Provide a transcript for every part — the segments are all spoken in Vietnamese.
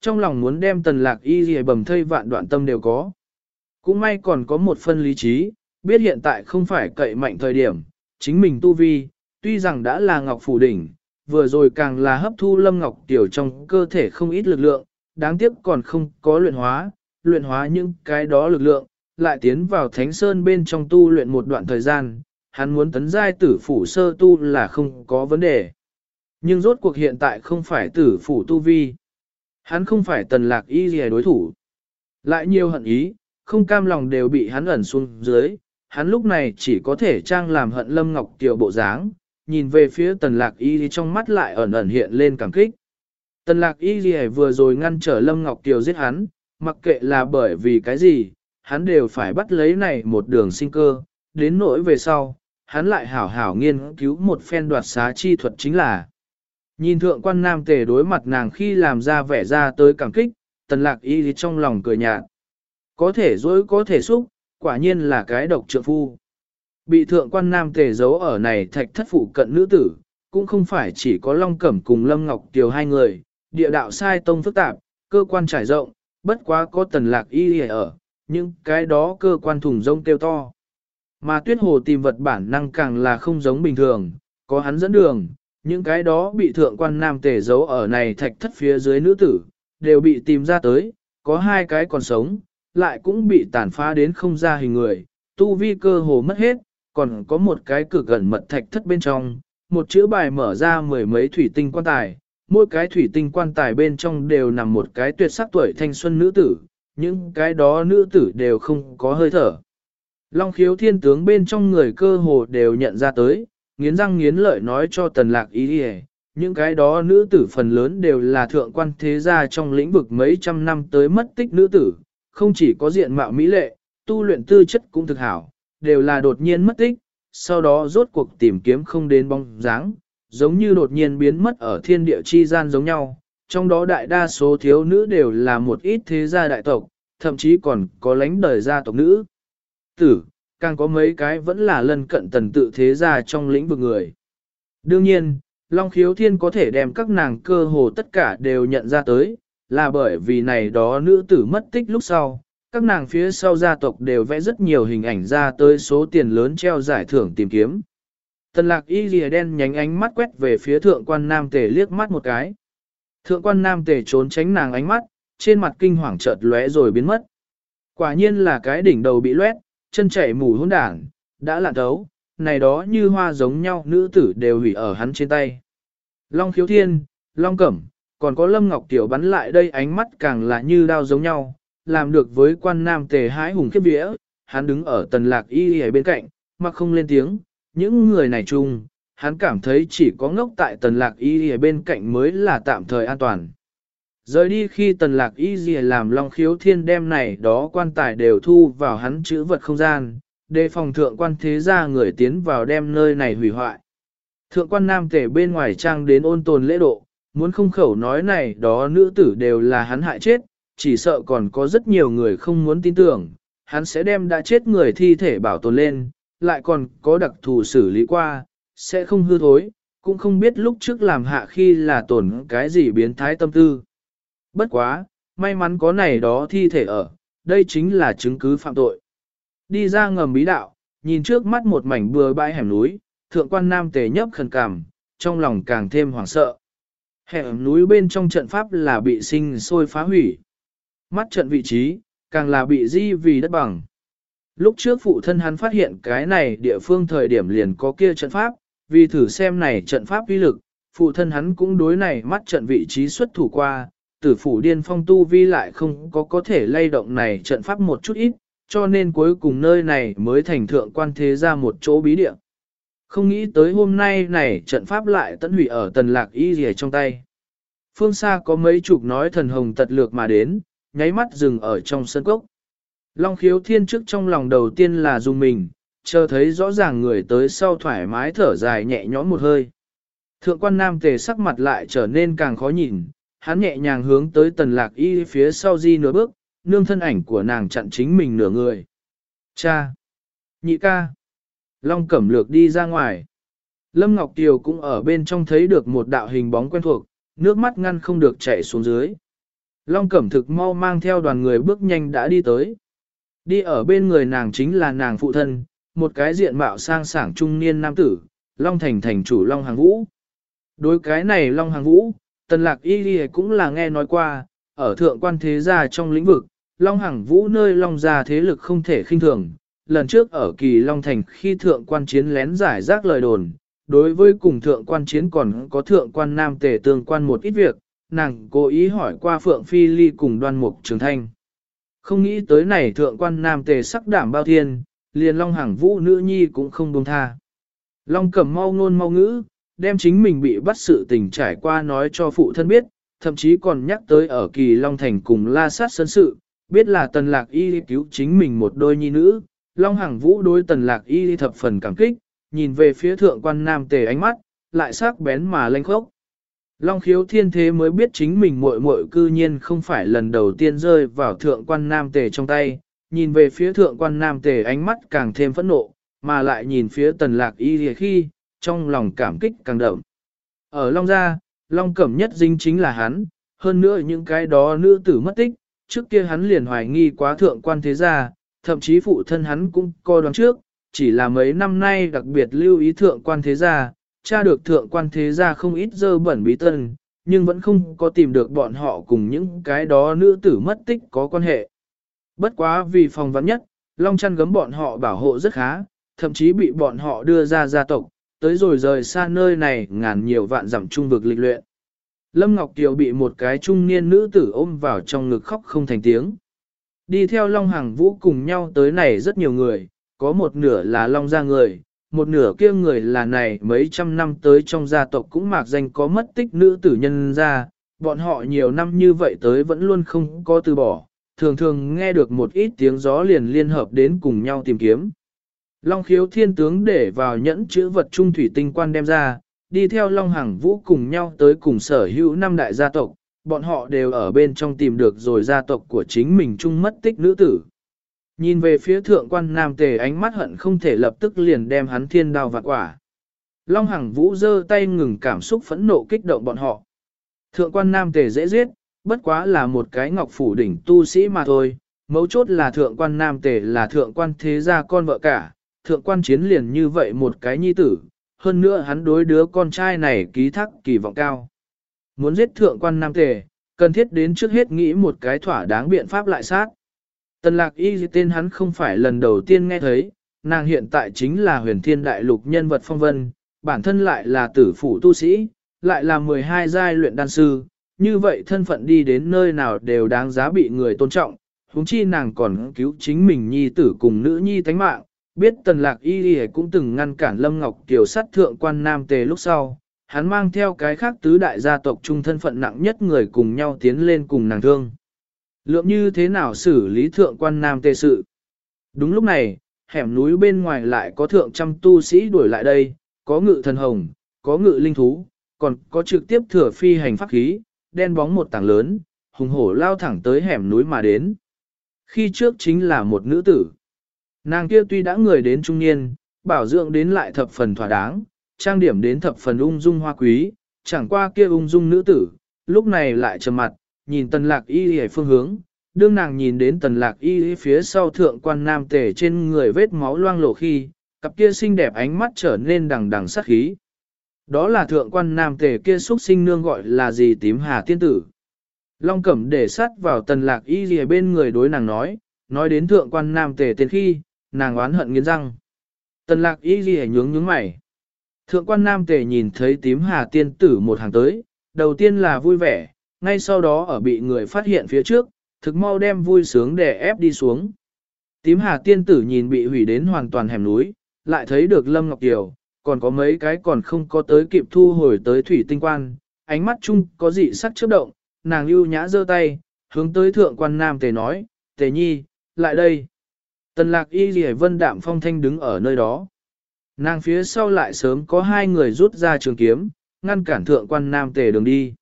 trong lòng muốn đem tần lạc y gì bầm thây vạn đoạn tâm đều có. Cũng may còn có một phân lý trí, biết hiện tại không phải cậy mạnh thời điểm, chính mình tu vi, tuy rằng đã là ngọc phủ đỉnh, vừa rồi càng là hấp thu lâm ngọc tiểu trong cơ thể không ít lực lượng, đáng tiếc còn không có luyện hóa, luyện hóa những cái đó lực lượng, lại tiến vào thánh sơn bên trong tu luyện một đoạn thời gian, hắn muốn tấn giai tử phủ sơ tu là không có vấn đề. Nhưng rốt cuộc hiện tại không phải tử phủ tu vi. Hắn không phải tần lạc y gì đối thủ. Lại nhiều hận ý, không cam lòng đều bị hắn ẩn xuống dưới, hắn lúc này chỉ có thể trang làm hận lâm ngọc tiểu bộ dáng, nhìn về phía tần lạc y trong mắt lại ẩn ẩn hiện lên cảm kích. Tần lạc y vừa rồi ngăn trở lâm ngọc tiểu giết hắn, mặc kệ là bởi vì cái gì, hắn đều phải bắt lấy này một đường sinh cơ, đến nỗi về sau, hắn lại hảo hảo nghiên cứu một phen đoạt xá chi thuật chính là. Nhìn thượng quan nam tề đối mặt nàng khi làm ra vẻ ra tới cảm kích, tần lạc y trong lòng cười nhạt. Có thể dối có thể xúc, quả nhiên là cái độc trượng phu. Bị thượng quan nam tề giấu ở này thạch thất phụ cận nữ tử, cũng không phải chỉ có Long Cẩm cùng Lâm Ngọc Tiều hai người, địa đạo sai tông phức tạp, cơ quan trải rộng, bất quá có tần lạc y ở, nhưng cái đó cơ quan thùng rông kêu to. Mà tuyết hồ tìm vật bản năng càng là không giống bình thường, có hắn dẫn đường, những cái đó bị thượng quan nam tề giấu ở này thạch thất phía dưới nữ tử, đều bị tìm ra tới, có hai cái còn sống, lại cũng bị tàn phá đến không ra hình người, tu vi cơ hồ mất hết, còn có một cái cực gần mật thạch thất bên trong, một chữ bài mở ra mười mấy thủy tinh quan tài, mỗi cái thủy tinh quan tài bên trong đều nằm một cái tuyệt sắc tuổi thanh xuân nữ tử, những cái đó nữ tử đều không có hơi thở. Long khiếu thiên tướng bên trong người cơ hồ đều nhận ra tới, nghiến răng nghiến lợi nói cho tần lạc ý đi những cái đó nữ tử phần lớn đều là thượng quan thế gia trong lĩnh vực mấy trăm năm tới mất tích nữ tử, không chỉ có diện mạo mỹ lệ, tu luyện tư chất cũng thực hảo, đều là đột nhiên mất tích, sau đó rốt cuộc tìm kiếm không đến bóng dáng, giống như đột nhiên biến mất ở thiên địa chi gian giống nhau. Trong đó đại đa số thiếu nữ đều là một ít thế gia đại tộc, thậm chí còn có lãnh đời gia tộc nữ. Tử, càng có mấy cái vẫn là lân cận tần tự thế gia trong lĩnh vực người. Đương nhiên, Long Khiếu Thiên có thể đem các nàng cơ hồ tất cả đều nhận ra tới, là bởi vì này đó nữ tử mất tích lúc sau, các nàng phía sau gia tộc đều vẽ rất nhiều hình ảnh ra tới số tiền lớn treo giải thưởng tìm kiếm. Tần lạc y lìa đen nhánh ánh mắt quét về phía thượng quan nam tề liếc mắt một cái. Thượng quan nam tề trốn tránh nàng ánh mắt, trên mặt kinh hoàng chợt lóe rồi biến mất. Quả nhiên là cái đỉnh đầu bị loét, chân chảy mù hỗn đảng, đã lạn thấu, này đó như hoa giống nhau nữ tử đều hủy ở hắn trên tay. Long khiếu thiên, long cẩm, còn có lâm ngọc tiểu bắn lại đây ánh mắt càng là như đao giống nhau, làm được với quan nam tề hái hùng khiếp vía, hắn đứng ở tần lạc y y bên cạnh, mà không lên tiếng, những người này chung, hắn cảm thấy chỉ có ngốc tại tần lạc y y bên cạnh mới là tạm thời an toàn. Rời đi khi tần lạc y dì làm long khiếu thiên đem này đó quan tài đều thu vào hắn chữ vật không gian, để phòng thượng quan thế gia người tiến vào đem nơi này hủy hoại. Thượng quan nam tể bên ngoài trang đến ôn tồn lễ độ, muốn không khẩu nói này đó nữ tử đều là hắn hại chết, chỉ sợ còn có rất nhiều người không muốn tin tưởng, hắn sẽ đem đã chết người thi thể bảo tồn lên, lại còn có đặc thù xử lý qua, sẽ không hư thối, cũng không biết lúc trước làm hạ khi là tổn cái gì biến thái tâm tư. Bất quá, may mắn có này đó thi thể ở, đây chính là chứng cứ phạm tội. Đi ra ngầm bí đạo, nhìn trước mắt một mảnh bừa bãi hẻm núi, thượng quan nam tề nhấp khẩn cảm, trong lòng càng thêm hoảng sợ. Hẻm núi bên trong trận pháp là bị sinh sôi phá hủy. Mắt trận vị trí, càng là bị di vì đất bằng. Lúc trước phụ thân hắn phát hiện cái này địa phương thời điểm liền có kia trận pháp, vì thử xem này trận pháp uy lực, phụ thân hắn cũng đối này mắt trận vị trí xuất thủ qua, tử phủ điên phong tu vi lại không có có thể lay động này trận pháp một chút ít, cho nên cuối cùng nơi này mới thành thượng quan thế ra một chỗ bí địa. Không nghĩ tới hôm nay này trận pháp lại tận hủy ở tần lạc y rìa trong tay. Phương xa có mấy chục nói thần hồng tật lược mà đến, nháy mắt dừng ở trong sân cốc. Long khiếu thiên trước trong lòng đầu tiên là dùng mình, chờ thấy rõ ràng người tới sau thoải mái thở dài nhẹ nhõm một hơi. Thượng quan nam tề sắc mặt lại trở nên càng khó nhìn, hắn nhẹ nhàng hướng tới tần lạc y phía sau di nửa bước, nương thân ảnh của nàng chặn chính mình nửa người. Cha! Nhị ca! Long cẩm lược đi ra ngoài. Lâm Ngọc Tiều cũng ở bên trong thấy được một đạo hình bóng quen thuộc, nước mắt ngăn không được chảy xuống dưới. Long Cẩm thực mau mang theo đoàn người bước nhanh đã đi tới. Đi ở bên người nàng chính là nàng phụ thân, một cái diện mạo sang sảng trung niên nam tử, Long Thành thành chủ Long Hàng Vũ. Đối cái này Long Hàng Vũ, Tần Lạc Y Ghi cũng là nghe nói qua, ở thượng quan thế gia trong lĩnh vực, Long Hằng Vũ nơi Long gia thế lực không thể khinh thường. Lần trước ở kỳ Long Thành khi thượng quan chiến lén giải rác lời đồn, đối với cùng thượng quan chiến còn có thượng quan nam tề tương quan một ít việc, nàng cố ý hỏi qua Phượng Phi Ly cùng đoan mục trường thanh. Không nghĩ tới này thượng quan nam tề sắc đảm bao thiên, liền Long Hằng Vũ nữ nhi cũng không buông tha. Long cẩm mau ngôn mau ngữ, đem chính mình bị bắt sự tình trải qua nói cho phụ thân biết, thậm chí còn nhắc tới ở kỳ Long Thành cùng la sát sân sự, biết là tần lạc y cứu chính mình một đôi nhi nữ. Long Hằng Vũ đối tần lạc y thập phần cảm kích, nhìn về phía thượng quan nam tề ánh mắt, lại sắc bén mà lanh khốc. Long khiếu thiên thế mới biết chính mình muội muội cư nhiên không phải lần đầu tiên rơi vào thượng quan nam tề trong tay, nhìn về phía thượng quan nam tề ánh mắt càng thêm phẫn nộ, mà lại nhìn phía tần lạc y khi, trong lòng cảm kích càng đậm. Ở Long Gia, Long Cẩm nhất dính chính là hắn, hơn nữa những cái đó nữ tử mất tích, trước kia hắn liền hoài nghi quá thượng quan thế gia, thậm chí phụ thân hắn cũng coi đoán trước, chỉ là mấy năm nay đặc biệt lưu ý thượng quan thế gia, tra được thượng quan thế gia không ít dơ bẩn bí tân, nhưng vẫn không có tìm được bọn họ cùng những cái đó nữ tử mất tích có quan hệ. Bất quá vì phòng vắn nhất, Long chăn gấm bọn họ bảo hộ rất khá, thậm chí bị bọn họ đưa ra gia tộc, tới rồi rời xa nơi này ngàn nhiều vạn dặm trung vực lịch luyện. Lâm Ngọc Kiều bị một cái trung niên nữ tử ôm vào trong ngực khóc không thành tiếng. Đi theo Long Hằng Vũ cùng nhau tới này rất nhiều người, có một nửa là Long gia người, một nửa kia người là này mấy trăm năm tới trong gia tộc cũng mạc danh có mất tích nữ tử nhân ra, bọn họ nhiều năm như vậy tới vẫn luôn không có từ bỏ, thường thường nghe được một ít tiếng gió liền liên hợp đến cùng nhau tìm kiếm. Long khiếu thiên tướng để vào nhẫn chữ vật trung thủy tinh quan đem ra, đi theo Long Hằng Vũ cùng nhau tới cùng sở hữu năm đại gia tộc, bọn họ đều ở bên trong tìm được rồi gia tộc của chính mình chung mất tích nữ tử. Nhìn về phía thượng quan nam tề ánh mắt hận không thể lập tức liền đem hắn thiên đao vạn quả. Long Hằng Vũ giơ tay ngừng cảm xúc phẫn nộ kích động bọn họ. Thượng quan nam tề dễ giết, bất quá là một cái ngọc phủ đỉnh tu sĩ mà thôi. Mấu chốt là thượng quan nam tề là thượng quan thế gia con vợ cả, thượng quan chiến liền như vậy một cái nhi tử, hơn nữa hắn đối đứa con trai này ký thác kỳ vọng cao. Muốn giết thượng quan nam tề, cần thiết đến trước hết nghĩ một cái thỏa đáng biện pháp lại sát. Tần lạc y tên hắn không phải lần đầu tiên nghe thấy, nàng hiện tại chính là huyền thiên đại lục nhân vật phong vân, bản thân lại là tử phủ tu sĩ, lại là 12 giai luyện đan sư, như vậy thân phận đi đến nơi nào đều đáng giá bị người tôn trọng, huống chi nàng còn cứu chính mình nhi tử cùng nữ nhi tánh mạng, biết tần lạc y đi cũng từng ngăn cản Lâm Ngọc Kiều sát thượng quan nam tề lúc sau, hắn mang theo cái khác tứ đại gia tộc trung thân phận nặng nhất người cùng nhau tiến lên cùng nàng thương. Lượng như thế nào xử lý thượng quan nam tề sự? Đúng lúc này, hẻm núi bên ngoài lại có thượng trăm tu sĩ đuổi lại đây, có ngự thần hồng, có ngự linh thú, còn có trực tiếp thừa phi hành pháp khí, đen bóng một tảng lớn, hùng hổ lao thẳng tới hẻm núi mà đến. Khi trước chính là một nữ tử. Nàng kia tuy đã người đến trung niên, bảo dưỡng đến lại thập phần thỏa đáng, trang điểm đến thập phần ung dung hoa quý, chẳng qua kia ung dung nữ tử, lúc này lại trầm mặt, nhìn tần lạc y hề phương hướng, đương nàng nhìn đến tần lạc y phía sau thượng quan nam tể trên người vết máu loang lổ khi, cặp kia xinh đẹp ánh mắt trở nên đằng đằng sát khí. Đó là thượng quan nam tể kia xuất sinh nương gọi là gì tím hà tiên tử. Long cẩm để sát vào tần lạc y gì bên người đối nàng nói, nói đến thượng quan nam tể tên khi, nàng oán hận nghiến răng. Tần lạc y gì nhướng nhướng mày. Thượng quan nam tề nhìn thấy tím hà tiên tử một hàng tới, đầu tiên là vui vẻ, ngay sau đó ở bị người phát hiện phía trước, thực mau đem vui sướng để ép đi xuống. Tím hà tiên tử nhìn bị hủy đến hoàn toàn hẻm núi, lại thấy được Lâm Ngọc Kiều, còn có mấy cái còn không có tới kịp thu hồi tới thủy tinh quan, ánh mắt chung có dị sắc chớp động, nàng lưu nhã giơ tay, hướng tới thượng quan nam tề nói, tề nhi, lại đây. Tần lạc y lì vân đạm phong thanh đứng ở nơi đó. Nàng phía sau lại sớm có hai người rút ra trường kiếm, ngăn cản thượng quan nam tề đường đi.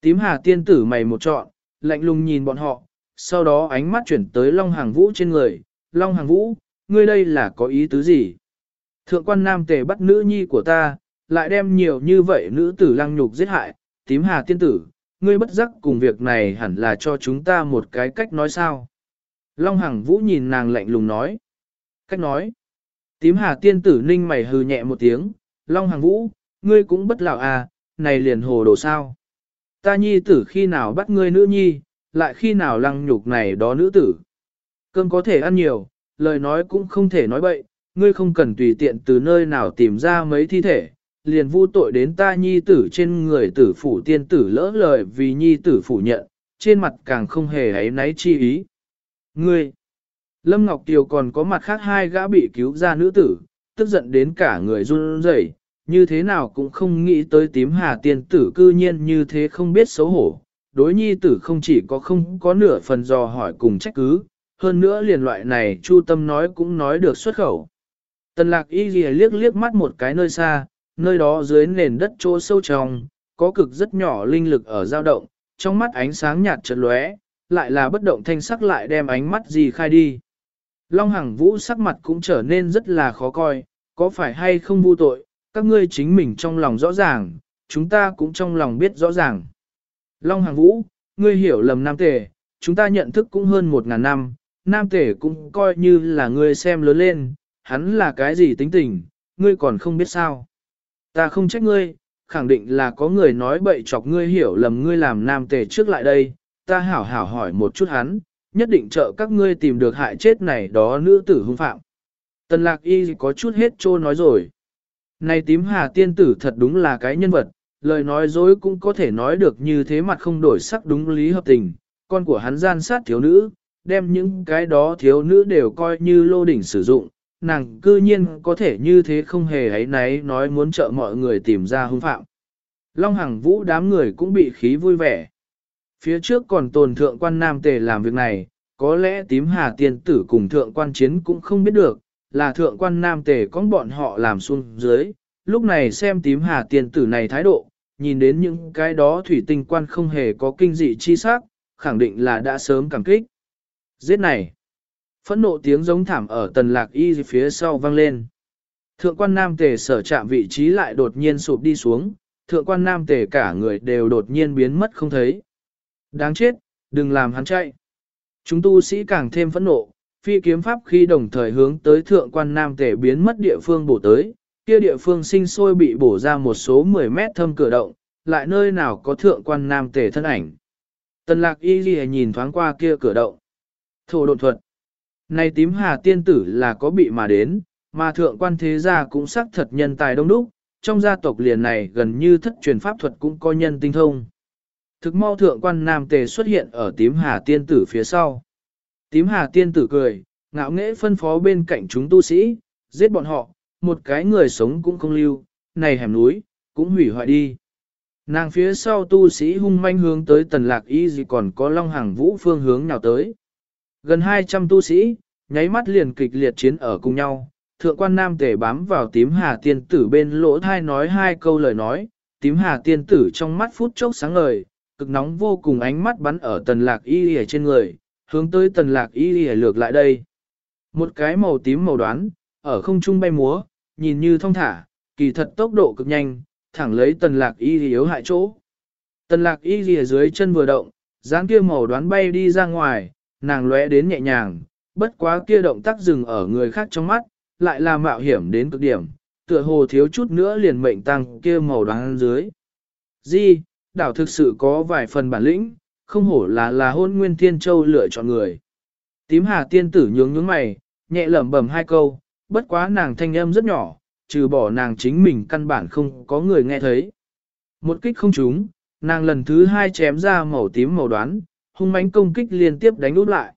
Tím hà tiên tử mày một trọn, lạnh lùng nhìn bọn họ, sau đó ánh mắt chuyển tới Long Hàng Vũ trên người. Long Hàng Vũ, ngươi đây là có ý tứ gì? Thượng quan nam tề bắt nữ nhi của ta, lại đem nhiều như vậy nữ tử lăng nhục giết hại, tím hà tiên tử, ngươi bất giác cùng việc này hẳn là cho chúng ta một cái cách nói sao. Long Hằng Vũ nhìn nàng lạnh lùng nói. Cách nói. Tím hà tiên tử ninh mày hừ nhẹ một tiếng, Long Hằng Vũ, ngươi cũng bất lão à, này liền hồ đồ sao. Ta nhi tử khi nào bắt ngươi nữ nhi, lại khi nào lăng nhục này đó nữ tử. Cơm có thể ăn nhiều, lời nói cũng không thể nói bậy, ngươi không cần tùy tiện từ nơi nào tìm ra mấy thi thể, liền vu tội đến ta nhi tử trên người tử phủ tiên tử lỡ lời vì nhi tử phủ nhận, trên mặt càng không hề ấy náy chi ý. Ngươi, Lâm Ngọc Tiều còn có mặt khác hai gã bị cứu ra nữ tử, tức giận đến cả người run rẩy, như thế nào cũng không nghĩ tới tím hà tiên tử cư nhiên như thế không biết xấu hổ. Đối nhi tử không chỉ có không có nửa phần dò hỏi cùng trách cứ, hơn nữa liền loại này chu tâm nói cũng nói được xuất khẩu. Tần lạc y ghi liếc liếc mắt một cái nơi xa, nơi đó dưới nền đất chỗ sâu trong, có cực rất nhỏ linh lực ở dao động, trong mắt ánh sáng nhạt chợt lóe, lại là bất động thanh sắc lại đem ánh mắt gì khai đi. Long Hằng Vũ sắc mặt cũng trở nên rất là khó coi, có phải hay không vu tội, các ngươi chính mình trong lòng rõ ràng, chúng ta cũng trong lòng biết rõ ràng. Long Hằng Vũ, ngươi hiểu lầm Nam Tề, chúng ta nhận thức cũng hơn một ngàn năm, Nam Tề cũng coi như là ngươi xem lớn lên, hắn là cái gì tính tình, ngươi còn không biết sao. Ta không trách ngươi, khẳng định là có người nói bậy chọc ngươi hiểu lầm ngươi làm Nam Tề trước lại đây, ta hảo hảo hỏi một chút hắn, nhất định trợ các ngươi tìm được hại chết này đó nữ tử hung phạm. Tần lạc y có chút hết trô nói rồi. Này tím hà tiên tử thật đúng là cái nhân vật, lời nói dối cũng có thể nói được như thế mặt không đổi sắc đúng lý hợp tình. Con của hắn gian sát thiếu nữ, đem những cái đó thiếu nữ đều coi như lô đỉnh sử dụng. Nàng cư nhiên có thể như thế không hề ấy náy nói muốn trợ mọi người tìm ra hung phạm. Long Hằng Vũ đám người cũng bị khí vui vẻ. Phía trước còn tồn thượng quan nam tề làm việc này, có lẽ tím hà tiên tử cùng thượng quan chiến cũng không biết được, là thượng quan nam tề có bọn họ làm xuống dưới. Lúc này xem tím hà tiên tử này thái độ, nhìn đến những cái đó thủy tinh quan không hề có kinh dị chi sắc, khẳng định là đã sớm cảm kích. Giết này! Phẫn nộ tiếng giống thảm ở tần lạc y phía sau vang lên. Thượng quan nam tề sở chạm vị trí lại đột nhiên sụp đi xuống, thượng quan nam tề cả người đều đột nhiên biến mất không thấy. Đáng chết, đừng làm hắn chạy. Chúng tu sĩ càng thêm phẫn nộ, phi kiếm pháp khi đồng thời hướng tới thượng quan nam tể biến mất địa phương bổ tới, kia địa phương sinh sôi bị bổ ra một số 10 mét thâm cửa động, lại nơi nào có thượng quan nam tể thân ảnh. Tần lạc y ghi nhìn thoáng qua kia cửa động. Thổ độn thuật. Này tím hà tiên tử là có bị mà đến, mà thượng quan thế gia cũng xác thật nhân tài đông đúc, trong gia tộc liền này gần như thất truyền pháp thuật cũng có nhân tinh thông. Thực mau thượng quan nam tề xuất hiện ở tím hà tiên tử phía sau. Tím hà tiên tử cười, ngạo nghễ phân phó bên cạnh chúng tu sĩ, giết bọn họ, một cái người sống cũng không lưu, này hẻm núi, cũng hủy hoại đi. Nàng phía sau tu sĩ hung manh hướng tới tần lạc y gì còn có long hàng vũ phương hướng nào tới. Gần 200 tu sĩ, nháy mắt liền kịch liệt chiến ở cùng nhau. Thượng quan nam tề bám vào tím hà tiên tử bên lỗ thai nói hai câu lời nói, tím hà tiên tử trong mắt phút chốc sáng ngời, cực nóng vô cùng ánh mắt bắn ở tần lạc y lìa trên người, hướng tới tần lạc y lược lại đây. Một cái màu tím màu đoán, ở không trung bay múa, nhìn như thông thả, kỳ thật tốc độ cực nhanh, thẳng lấy tần lạc y yếu hại chỗ. Tần lạc y lìa dưới chân vừa động, dáng kia màu đoán bay đi ra ngoài, nàng lóe đến nhẹ nhàng, bất quá kia động tác dừng ở người khác trong mắt, lại là mạo hiểm đến cực điểm, tựa hồ thiếu chút nữa liền mệnh tăng kia màu đoán dưới. Di, đảo thực sự có vài phần bản lĩnh, không hổ là là hôn nguyên thiên châu lựa chọn người. Tím hà tiên tử nhướng nhướng mày, nhẹ lẩm bẩm hai câu, bất quá nàng thanh âm rất nhỏ, trừ bỏ nàng chính mình căn bản không có người nghe thấy. Một kích không trúng, nàng lần thứ hai chém ra màu tím màu đoán, hung mãnh công kích liên tiếp đánh út lại.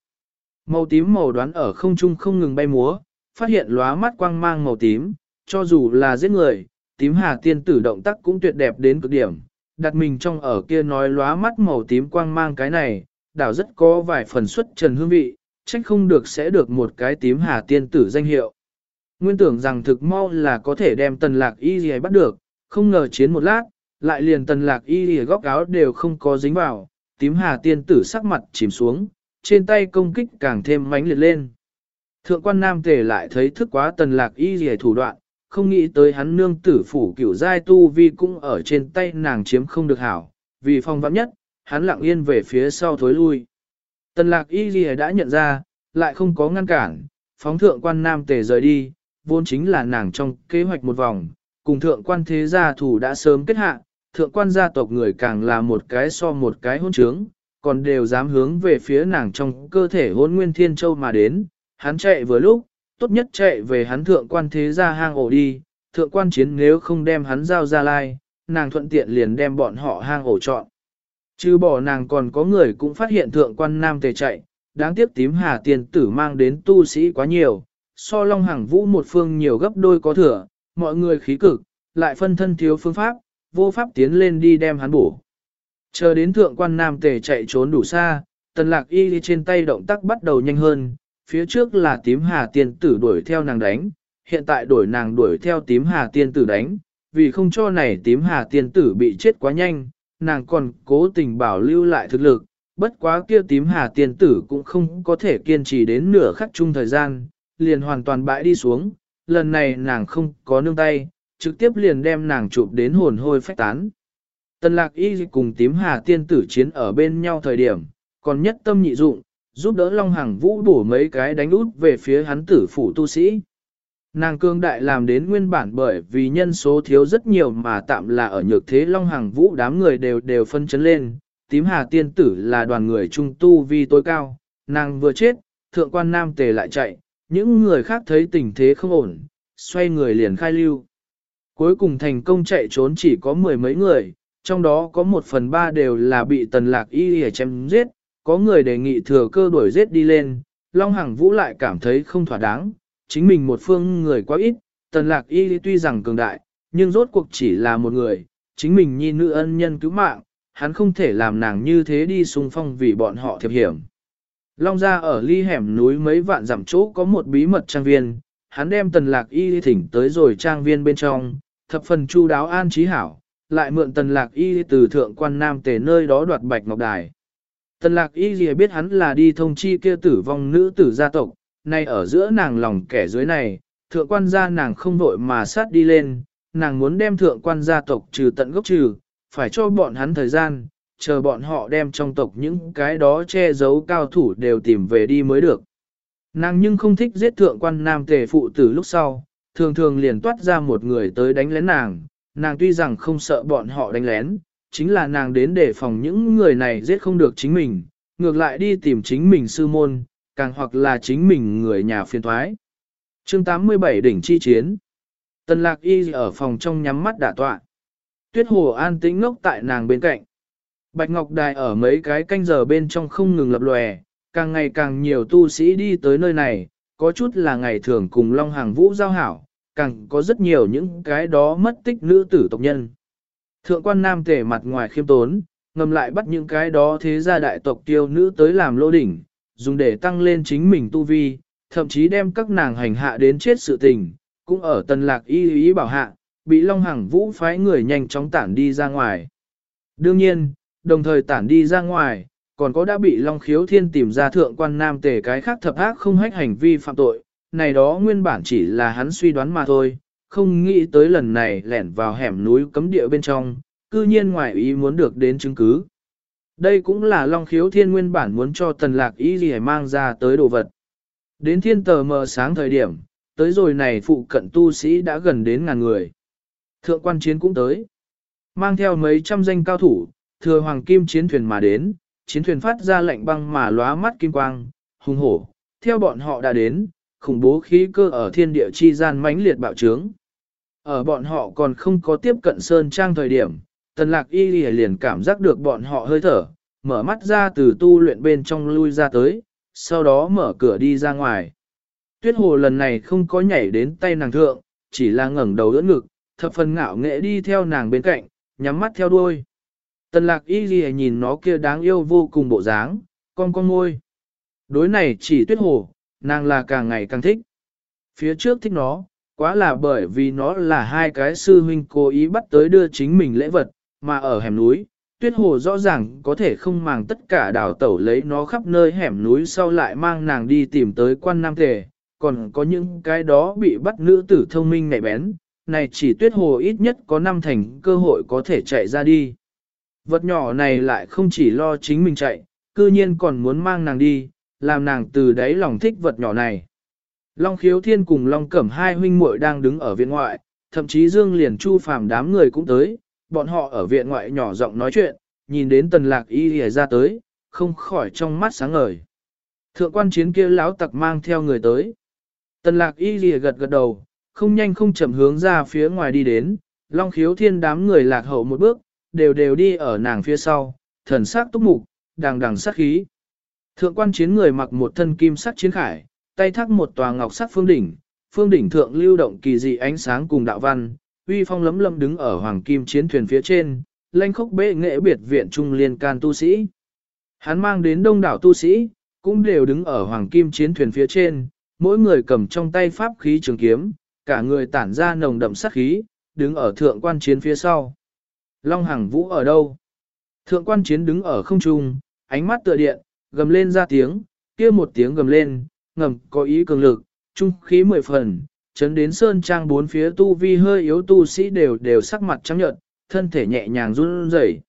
Màu tím màu đoán ở không trung không ngừng bay múa, phát hiện lóa mắt quang mang màu tím, cho dù là giết người, tím hà tiên tử động tác cũng tuyệt đẹp đến cực điểm, đặt mình trong ở kia nói lóa mắt màu tím quang mang cái này, đảo rất có vài phần xuất trần hương vị, trách không được sẽ được một cái tím hà tiên tử danh hiệu. Nguyên tưởng rằng thực mau là có thể đem tần lạc y gì bắt được, không ngờ chiến một lát, lại liền tần lạc y gì góc áo đều không có dính vào, tím hà tiên tử sắc mặt chìm xuống, trên tay công kích càng thêm mãnh liệt lên. Thượng quan nam tề lại thấy thức quá tần lạc y gì thủ đoạn, không nghĩ tới hắn nương tử phủ cửu giai tu vi cũng ở trên tay nàng chiếm không được hảo, vì phong vắng nhất, hắn lặng yên về phía sau thối lui. Tần lạc y ghi đã nhận ra, lại không có ngăn cản, phóng thượng quan nam tề rời đi, vốn chính là nàng trong kế hoạch một vòng, cùng thượng quan thế gia thủ đã sớm kết hạ, thượng quan gia tộc người càng là một cái so một cái hôn trướng, còn đều dám hướng về phía nàng trong cơ thể hôn nguyên thiên châu mà đến, hắn chạy vừa lúc, tốt nhất chạy về hắn thượng quan thế gia hang ổ đi, thượng quan chiến nếu không đem hắn giao ra lai, nàng thuận tiện liền đem bọn họ hang ổ chọn. Chứ bỏ nàng còn có người cũng phát hiện thượng quan nam tề chạy, đáng tiếc tím hà tiền tử mang đến tu sĩ quá nhiều, so long hàng vũ một phương nhiều gấp đôi có thừa, mọi người khí cực, lại phân thân thiếu phương pháp, vô pháp tiến lên đi đem hắn bổ. Chờ đến thượng quan nam tề chạy trốn đủ xa, tần lạc y trên tay động tác bắt đầu nhanh hơn, phía trước là tím hà tiên tử đuổi theo nàng đánh, hiện tại đổi nàng đuổi theo tím hà tiên tử đánh, vì không cho này tím hà tiên tử bị chết quá nhanh, nàng còn cố tình bảo lưu lại thực lực, bất quá kia tím hà tiên tử cũng không có thể kiên trì đến nửa khắc chung thời gian, liền hoàn toàn bãi đi xuống, lần này nàng không có nương tay, trực tiếp liền đem nàng chụp đến hồn hôi phách tán. Tần lạc y cùng tím hà tiên tử chiến ở bên nhau thời điểm, còn nhất tâm nhị dụng, giúp đỡ Long Hằng Vũ bổ mấy cái đánh út về phía hắn tử phủ tu sĩ. Nàng cương đại làm đến nguyên bản bởi vì nhân số thiếu rất nhiều mà tạm là ở nhược thế Long Hằng Vũ đám người đều đều phân chấn lên, tím hà tiên tử là đoàn người trung tu vi tối cao, nàng vừa chết, thượng quan nam tề lại chạy, những người khác thấy tình thế không ổn, xoay người liền khai lưu. Cuối cùng thành công chạy trốn chỉ có mười mấy người, trong đó có một phần ba đều là bị tần lạc y hề chém giết, có người đề nghị thừa cơ đuổi giết đi lên, Long Hằng Vũ lại cảm thấy không thỏa đáng, chính mình một phương người quá ít, tần lạc y tuy rằng cường đại, nhưng rốt cuộc chỉ là một người, chính mình nhi nữ ân nhân cứu mạng, hắn không thể làm nàng như thế đi xung phong vì bọn họ thiệp hiểm. Long ra ở ly hẻm núi mấy vạn dặm chỗ có một bí mật trang viên, hắn đem tần lạc y thỉnh tới rồi trang viên bên trong, thập phần chu đáo an trí hảo, lại mượn tần lạc y từ thượng quan nam tề nơi đó đoạt bạch ngọc đài. Tần lạc y gì biết hắn là đi thông chi kia tử vong nữ tử gia tộc, nay ở giữa nàng lòng kẻ dưới này, thượng quan gia nàng không vội mà sát đi lên, nàng muốn đem thượng quan gia tộc trừ tận gốc trừ, phải cho bọn hắn thời gian, chờ bọn họ đem trong tộc những cái đó che giấu cao thủ đều tìm về đi mới được. Nàng nhưng không thích giết thượng quan nam tề phụ tử lúc sau, thường thường liền toát ra một người tới đánh lén nàng, nàng tuy rằng không sợ bọn họ đánh lén, chính là nàng đến để phòng những người này giết không được chính mình, ngược lại đi tìm chính mình sư môn, càng hoặc là chính mình người nhà phiền thoái. chương 87 đỉnh chi chiến. Tần lạc y ở phòng trong nhắm mắt đả tọa. Tuyết hồ an tĩnh ngốc tại nàng bên cạnh. Bạch Ngọc Đài ở mấy cái canh giờ bên trong không ngừng lập lòe, càng ngày càng nhiều tu sĩ đi tới nơi này, có chút là ngày thường cùng Long Hàng Vũ giao hảo, càng có rất nhiều những cái đó mất tích nữ tử tộc nhân. Thượng quan nam tể mặt ngoài khiêm tốn, ngầm lại bắt những cái đó thế gia đại tộc tiêu nữ tới làm lô đỉnh, dùng để tăng lên chính mình tu vi, thậm chí đem các nàng hành hạ đến chết sự tình, cũng ở tần lạc y ý bảo hạ, bị Long Hằng Vũ phái người nhanh chóng tản đi ra ngoài. Đương nhiên, đồng thời tản đi ra ngoài, còn có đã bị Long Khiếu Thiên tìm ra thượng quan nam tề cái khác thập ác không hách hành vi phạm tội, này đó nguyên bản chỉ là hắn suy đoán mà thôi, không nghĩ tới lần này lẻn vào hẻm núi cấm địa bên trong, cư nhiên ngoài ý muốn được đến chứng cứ. Đây cũng là Long Khiếu Thiên nguyên bản muốn cho tần lạc ý gì mang ra tới đồ vật. Đến thiên tờ mờ sáng thời điểm, tới rồi này phụ cận tu sĩ đã gần đến ngàn người. Thượng quan chiến cũng tới. Mang theo mấy trăm danh cao thủ, thừa hoàng kim chiến thuyền mà đến, chiến thuyền phát ra lệnh băng mà lóa mắt kim quang, hùng hổ. Theo bọn họ đã đến, khủng bố khí cơ ở thiên địa chi gian mãnh liệt bạo trướng. Ở bọn họ còn không có tiếp cận sơn trang thời điểm, tần lạc y liền cảm giác được bọn họ hơi thở, mở mắt ra từ tu luyện bên trong lui ra tới, sau đó mở cửa đi ra ngoài. Tuyết hồ lần này không có nhảy đến tay nàng thượng, chỉ là ngẩng đầu đỡ ngực, thập phần ngạo nghệ đi theo nàng bên cạnh, nhắm mắt theo đuôi. Tần lạc y ghi nhìn nó kia đáng yêu vô cùng bộ dáng, con con ngôi, Đối này chỉ tuyết hồ, nàng là càng ngày càng thích. Phía trước thích nó, quá là bởi vì nó là hai cái sư huynh cố ý bắt tới đưa chính mình lễ vật, mà ở hẻm núi, tuyết hồ rõ ràng có thể không màng tất cả đảo tẩu lấy nó khắp nơi hẻm núi sau lại mang nàng đi tìm tới quan nam tề, còn có những cái đó bị bắt nữ tử thông minh nảy bén, này chỉ tuyết hồ ít nhất có năm thành cơ hội có thể chạy ra đi. Vật nhỏ này lại không chỉ lo chính mình chạy, cư nhiên còn muốn mang nàng đi, làm nàng từ đáy lòng thích vật nhỏ này. Long khiếu thiên cùng Long cẩm hai huynh muội đang đứng ở viện ngoại, thậm chí Dương liền chu phàm đám người cũng tới, bọn họ ở viện ngoại nhỏ giọng nói chuyện, nhìn đến tần lạc y hề ra tới, không khỏi trong mắt sáng ngời. Thượng quan chiến kia láo tặc mang theo người tới. Tần lạc y lìa gật gật đầu, không nhanh không chậm hướng ra phía ngoài đi đến, long khiếu thiên đám người lạc hậu một bước, đều đều đi ở nàng phía sau, thần sắc túc mục, đàng đằng sát khí. Thượng quan chiến người mặc một thân kim sắc chiến khải, tay thắt một tòa ngọc sắc phương đỉnh, phương đỉnh thượng lưu động kỳ dị ánh sáng cùng đạo văn, uy phong lấm lấm đứng ở hoàng kim chiến thuyền phía trên, lanh khốc bệ nghệ biệt viện trung liên can tu sĩ. Hắn mang đến đông đảo tu sĩ, cũng đều đứng ở hoàng kim chiến thuyền phía trên, mỗi người cầm trong tay pháp khí trường kiếm, cả người tản ra nồng đậm sát khí, đứng ở thượng quan chiến phía sau. Long Hằng Vũ ở đâu? Thượng quan chiến đứng ở không trung, ánh mắt tựa điện, gầm lên ra tiếng, kia một tiếng gầm lên, ngầm có ý cường lực, trung khí mười phần, chấn đến sơn trang bốn phía tu vi hơi yếu tu sĩ đều đều sắc mặt trắng nhợt, thân thể nhẹ nhàng run rẩy.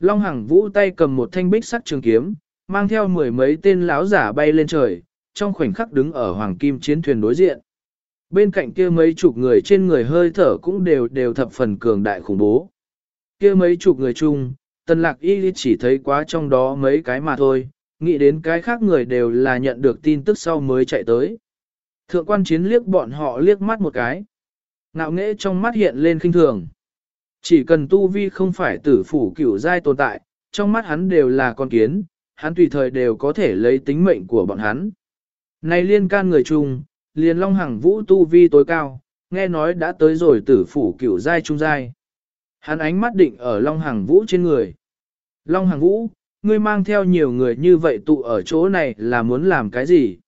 Long Hằng Vũ tay cầm một thanh bích sắc trường kiếm, mang theo mười mấy tên lão giả bay lên trời, trong khoảnh khắc đứng ở hoàng kim chiến thuyền đối diện. Bên cạnh kia mấy chục người trên người hơi thở cũng đều đều thập phần cường đại khủng bố. Kia mấy chục người chung, tần lạc y chỉ thấy quá trong đó mấy cái mà thôi, nghĩ đến cái khác người đều là nhận được tin tức sau mới chạy tới. Thượng quan chiến liếc bọn họ liếc mắt một cái. Nạo nghễ trong mắt hiện lên khinh thường. Chỉ cần tu vi không phải tử phủ cửu giai tồn tại, trong mắt hắn đều là con kiến, hắn tùy thời đều có thể lấy tính mệnh của bọn hắn. Này liên can người chung, liền long hằng vũ tu vi tối cao, nghe nói đã tới rồi tử phủ cửu giai trung giai. Hắn ánh mắt định ở long hằng vũ trên người. Long hằng vũ, ngươi mang theo nhiều người như vậy tụ ở chỗ này là muốn làm cái gì?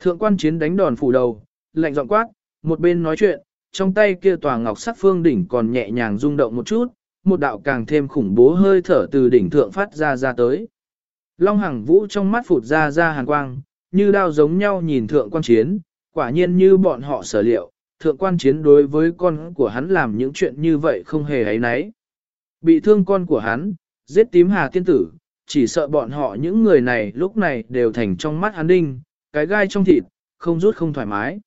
Thượng quan chiến đánh đòn phủ đầu, lạnh giọng quát, một bên nói chuyện, trong tay kia tòa ngọc sắc phương đỉnh còn nhẹ nhàng rung động một chút, một đạo càng thêm khủng bố hơi thở từ đỉnh thượng phát ra ra tới. Long Hằng Vũ trong mắt phụt ra ra hàn quang, như đao giống nhau nhìn thượng quan chiến, quả nhiên như bọn họ sở liệu, thượng quan chiến đối với con của hắn làm những chuyện như vậy không hề ấy nấy. Bị thương con của hắn, giết tím hà tiên tử, chỉ sợ bọn họ những người này lúc này đều thành trong mắt hắn đinh, cái gai trong thịt, không rút không thoải mái.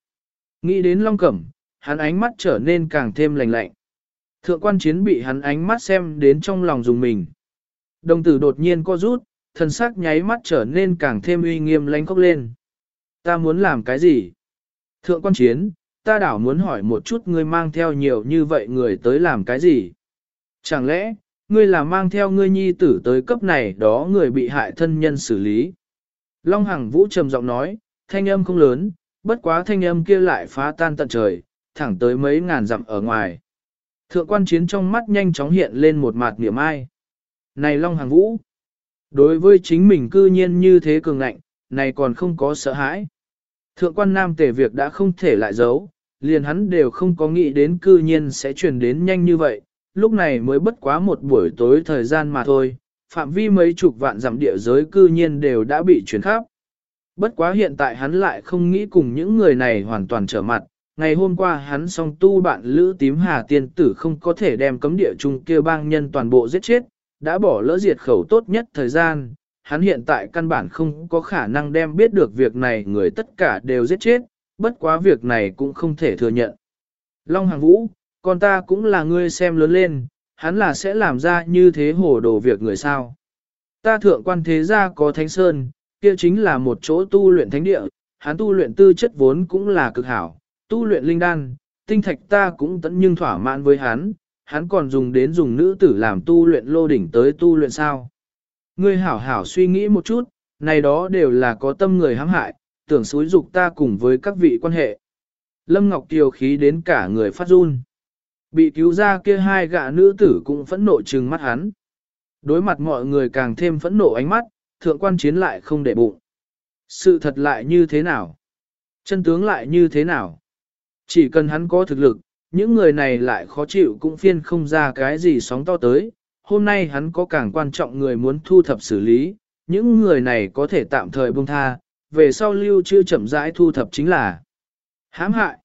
Nghĩ đến Long Cẩm, hắn ánh mắt trở nên càng thêm lạnh lạnh. Thượng quan chiến bị hắn ánh mắt xem đến trong lòng dùng mình. Đồng tử đột nhiên co rút, thần sắc nháy mắt trở nên càng thêm uy nghiêm lánh khóc lên. Ta muốn làm cái gì? Thượng quan chiến, ta đảo muốn hỏi một chút ngươi mang theo nhiều như vậy người tới làm cái gì? Chẳng lẽ, ngươi là mang theo ngươi nhi tử tới cấp này đó người bị hại thân nhân xử lý? Long Hằng Vũ trầm giọng nói, thanh âm không lớn, bất quá thanh âm kia lại phá tan tận trời, thẳng tới mấy ngàn dặm ở ngoài. Thượng quan chiến trong mắt nhanh chóng hiện lên một mặt niệm ai. Này Long Hằng Vũ! Đối với chính mình cư nhiên như thế cường ngạnh, này còn không có sợ hãi. Thượng quan nam tề việc đã không thể lại giấu, liền hắn đều không có nghĩ đến cư nhiên sẽ truyền đến nhanh như vậy, lúc này mới bất quá một buổi tối thời gian mà thôi, phạm vi mấy chục vạn dặm địa giới cư nhiên đều đã bị truyền khắp. Bất quá hiện tại hắn lại không nghĩ cùng những người này hoàn toàn trở mặt, ngày hôm qua hắn song tu bạn lữ tím hà tiên tử không có thể đem cấm địa chung kia bang nhân toàn bộ giết chết, đã bỏ lỡ diệt khẩu tốt nhất thời gian, hắn hiện tại căn bản không có khả năng đem biết được việc này người tất cả đều giết chết, bất quá việc này cũng không thể thừa nhận. Long Hàng Vũ, con ta cũng là ngươi xem lớn lên, hắn là sẽ làm ra như thế hồ đồ việc người sao. Ta thượng quan thế gia có thánh sơn, kia chính là một chỗ tu luyện thánh địa, hắn tu luyện tư chất vốn cũng là cực hảo, tu luyện linh đan, tinh thạch ta cũng tận nhưng thỏa mãn với hắn, hắn còn dùng đến dùng nữ tử làm tu luyện lô đỉnh tới tu luyện sao. Ngươi hảo hảo suy nghĩ một chút, này đó đều là có tâm người hãm hại, tưởng xúi dục ta cùng với các vị quan hệ. Lâm Ngọc Kiều khí đến cả người phát run. Bị cứu ra kia hai gạ nữ tử cũng phẫn nộ trừng mắt hắn. Đối mặt mọi người càng thêm phẫn nộ ánh mắt, thượng quan chiến lại không để bụng. Sự thật lại như thế nào? Chân tướng lại như thế nào? Chỉ cần hắn có thực lực, những người này lại khó chịu cũng phiên không ra cái gì sóng to tới. Hôm nay hắn có càng quan trọng người muốn thu thập xử lý, những người này có thể tạm thời buông tha, về sau lưu chưa chậm rãi thu thập chính là hãm hại.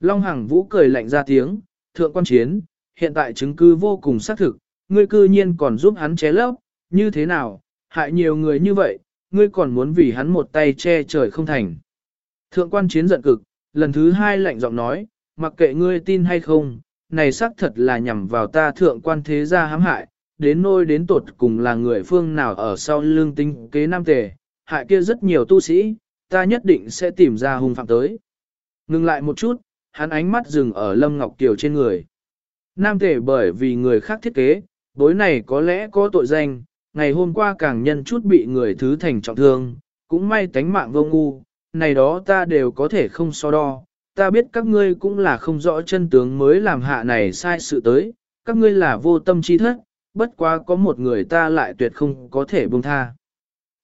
Long Hằng Vũ cười lạnh ra tiếng, thượng quan chiến, hiện tại chứng cứ vô cùng xác thực, ngươi cư nhiên còn giúp hắn ché lấp, như thế nào, hại nhiều người như vậy, ngươi còn muốn vì hắn một tay che trời không thành. Thượng quan chiến giận cực, lần thứ hai lạnh giọng nói, mặc kệ ngươi tin hay không, này xác thật là nhằm vào ta thượng quan thế gia hãm hại, đến nôi đến tột cùng là người phương nào ở sau lương tinh kế nam tề, hại kia rất nhiều tu sĩ, ta nhất định sẽ tìm ra hung phạm tới. Ngừng lại một chút, hắn ánh mắt dừng ở Lâm Ngọc Kiều trên người. Nam Thể bởi vì người khác thiết kế, bối này có lẽ có tội danh, ngày hôm qua càng nhân chút bị người thứ thành trọng thương, cũng may tánh mạng vô ngu, này đó ta đều có thể không so đo. Ta biết các ngươi cũng là không rõ chân tướng mới làm hạ này sai sự tới, các ngươi là vô tâm chi thất, bất quá có một người ta lại tuyệt không có thể buông tha.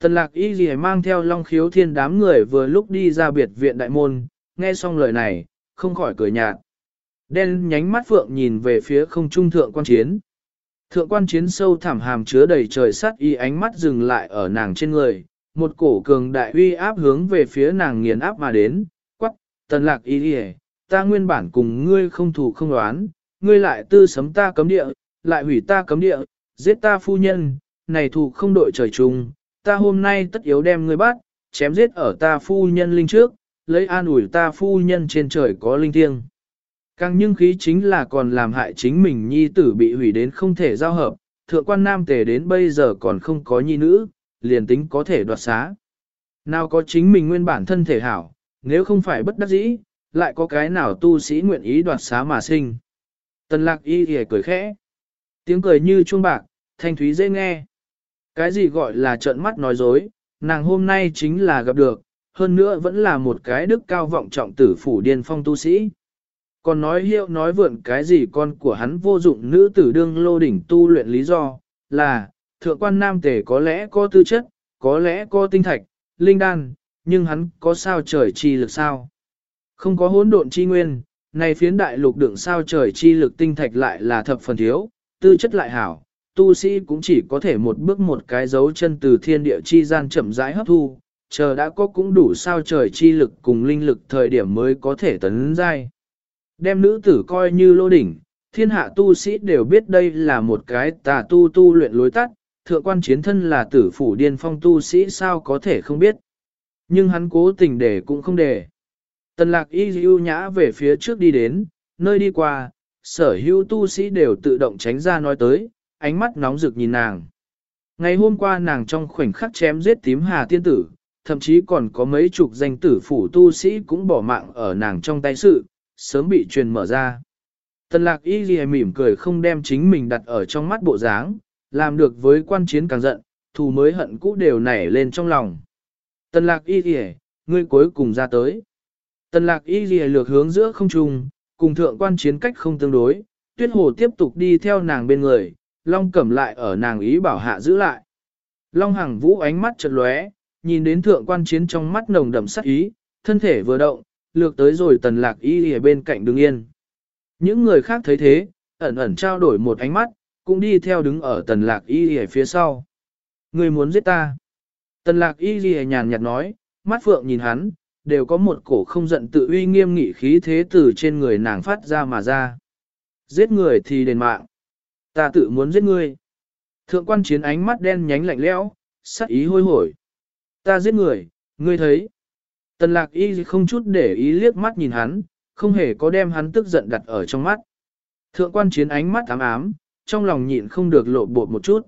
Tần lạc y gì mang theo long khiếu thiên đám người vừa lúc đi ra biệt viện đại môn, nghe xong lời này, không khỏi cười nhạt. Đen nhánh mắt phượng nhìn về phía không trung thượng quan chiến. Thượng quan chiến sâu thẳm hàm chứa đầy trời sắt y ánh mắt dừng lại ở nàng trên người, một cổ cường đại uy áp hướng về phía nàng nghiền áp mà đến, quắc, tần lạc y đi ta nguyên bản cùng ngươi không thủ không đoán, ngươi lại tư sấm ta cấm địa, lại hủy ta cấm địa, giết ta phu nhân, này thù không đội trời chung, ta hôm nay tất yếu đem ngươi bắt, chém giết ở ta phu nhân linh trước, lấy an ủi ta phu nhân trên trời có linh thiêng. Càng nhưng khí chính là còn làm hại chính mình nhi tử bị hủy đến không thể giao hợp, thượng quan nam tề đến bây giờ còn không có nhi nữ, liền tính có thể đoạt xá. Nào có chính mình nguyên bản thân thể hảo, nếu không phải bất đắc dĩ, lại có cái nào tu sĩ nguyện ý đoạt xá mà sinh. Tần lạc y thì cười khẽ. Tiếng cười như chuông bạc, thanh thúy dễ nghe. Cái gì gọi là trợn mắt nói dối, nàng hôm nay chính là gặp được, hơn nữa vẫn là một cái đức cao vọng trọng tử phủ điên phong tu sĩ. Còn nói hiệu nói vượn cái gì con của hắn vô dụng nữ tử đương lô đỉnh tu luyện lý do, là, thượng quan nam tể có lẽ có tư chất, có lẽ có tinh thạch, linh đan, nhưng hắn có sao trời chi lực sao? Không có hỗn độn chi nguyên, này phiến đại lục đựng sao trời chi lực tinh thạch lại là thập phần thiếu, tư chất lại hảo, tu sĩ cũng chỉ có thể một bước một cái dấu chân từ thiên địa chi gian chậm rãi hấp thu, chờ đã có cũng đủ sao trời chi lực cùng linh lực thời điểm mới có thể tấn giai. Đem nữ tử coi như lô đỉnh, thiên hạ tu sĩ đều biết đây là một cái tà tu tu luyện lối tắt, thượng quan chiến thân là tử phủ điên phong tu sĩ sao có thể không biết. Nhưng hắn cố tình để cũng không để. Tần lạc y ưu nhã về phía trước đi đến, nơi đi qua, sở hữu tu sĩ đều tự động tránh ra nói tới, ánh mắt nóng rực nhìn nàng. Ngày hôm qua nàng trong khoảnh khắc chém giết tím hà tiên tử, thậm chí còn có mấy chục danh tử phủ tu sĩ cũng bỏ mạng ở nàng trong tay sự, sớm bị truyền mở ra. Tần lạc y ghi mỉm cười không đem chính mình đặt ở trong mắt bộ dáng, làm được với quan chiến càng giận, thù mới hận cũ đều nảy lên trong lòng. Tần lạc y ghi ngươi cuối cùng ra tới. Tần lạc y ghi lược hướng giữa không trung, cùng thượng quan chiến cách không tương đối, tuyết hồ tiếp tục đi theo nàng bên người, long cẩm lại ở nàng ý bảo hạ giữ lại. Long hằng vũ ánh mắt chật lóe, nhìn đến thượng quan chiến trong mắt nồng đậm sắc ý, thân thể vừa động, lược tới rồi tần lạc y ở bên cạnh đứng yên. Những người khác thấy thế, ẩn ẩn trao đổi một ánh mắt, cũng đi theo đứng ở tần lạc y ở phía sau. Người muốn giết ta. Tần lạc y nhàn nhạt nói, mắt phượng nhìn hắn, đều có một cổ không giận tự uy nghiêm nghị khí thế từ trên người nàng phát ra mà ra. Giết người thì đền mạng. Ta tự muốn giết ngươi. Thượng quan chiến ánh mắt đen nhánh lạnh lẽo, sắc ý hôi hổi. Ta giết người, ngươi thấy. Tần lạc y không chút để ý liếc mắt nhìn hắn, không hề có đem hắn tức giận đặt ở trong mắt. Thượng quan chiến ánh mắt ám ám, trong lòng nhịn không được lộ bột một chút.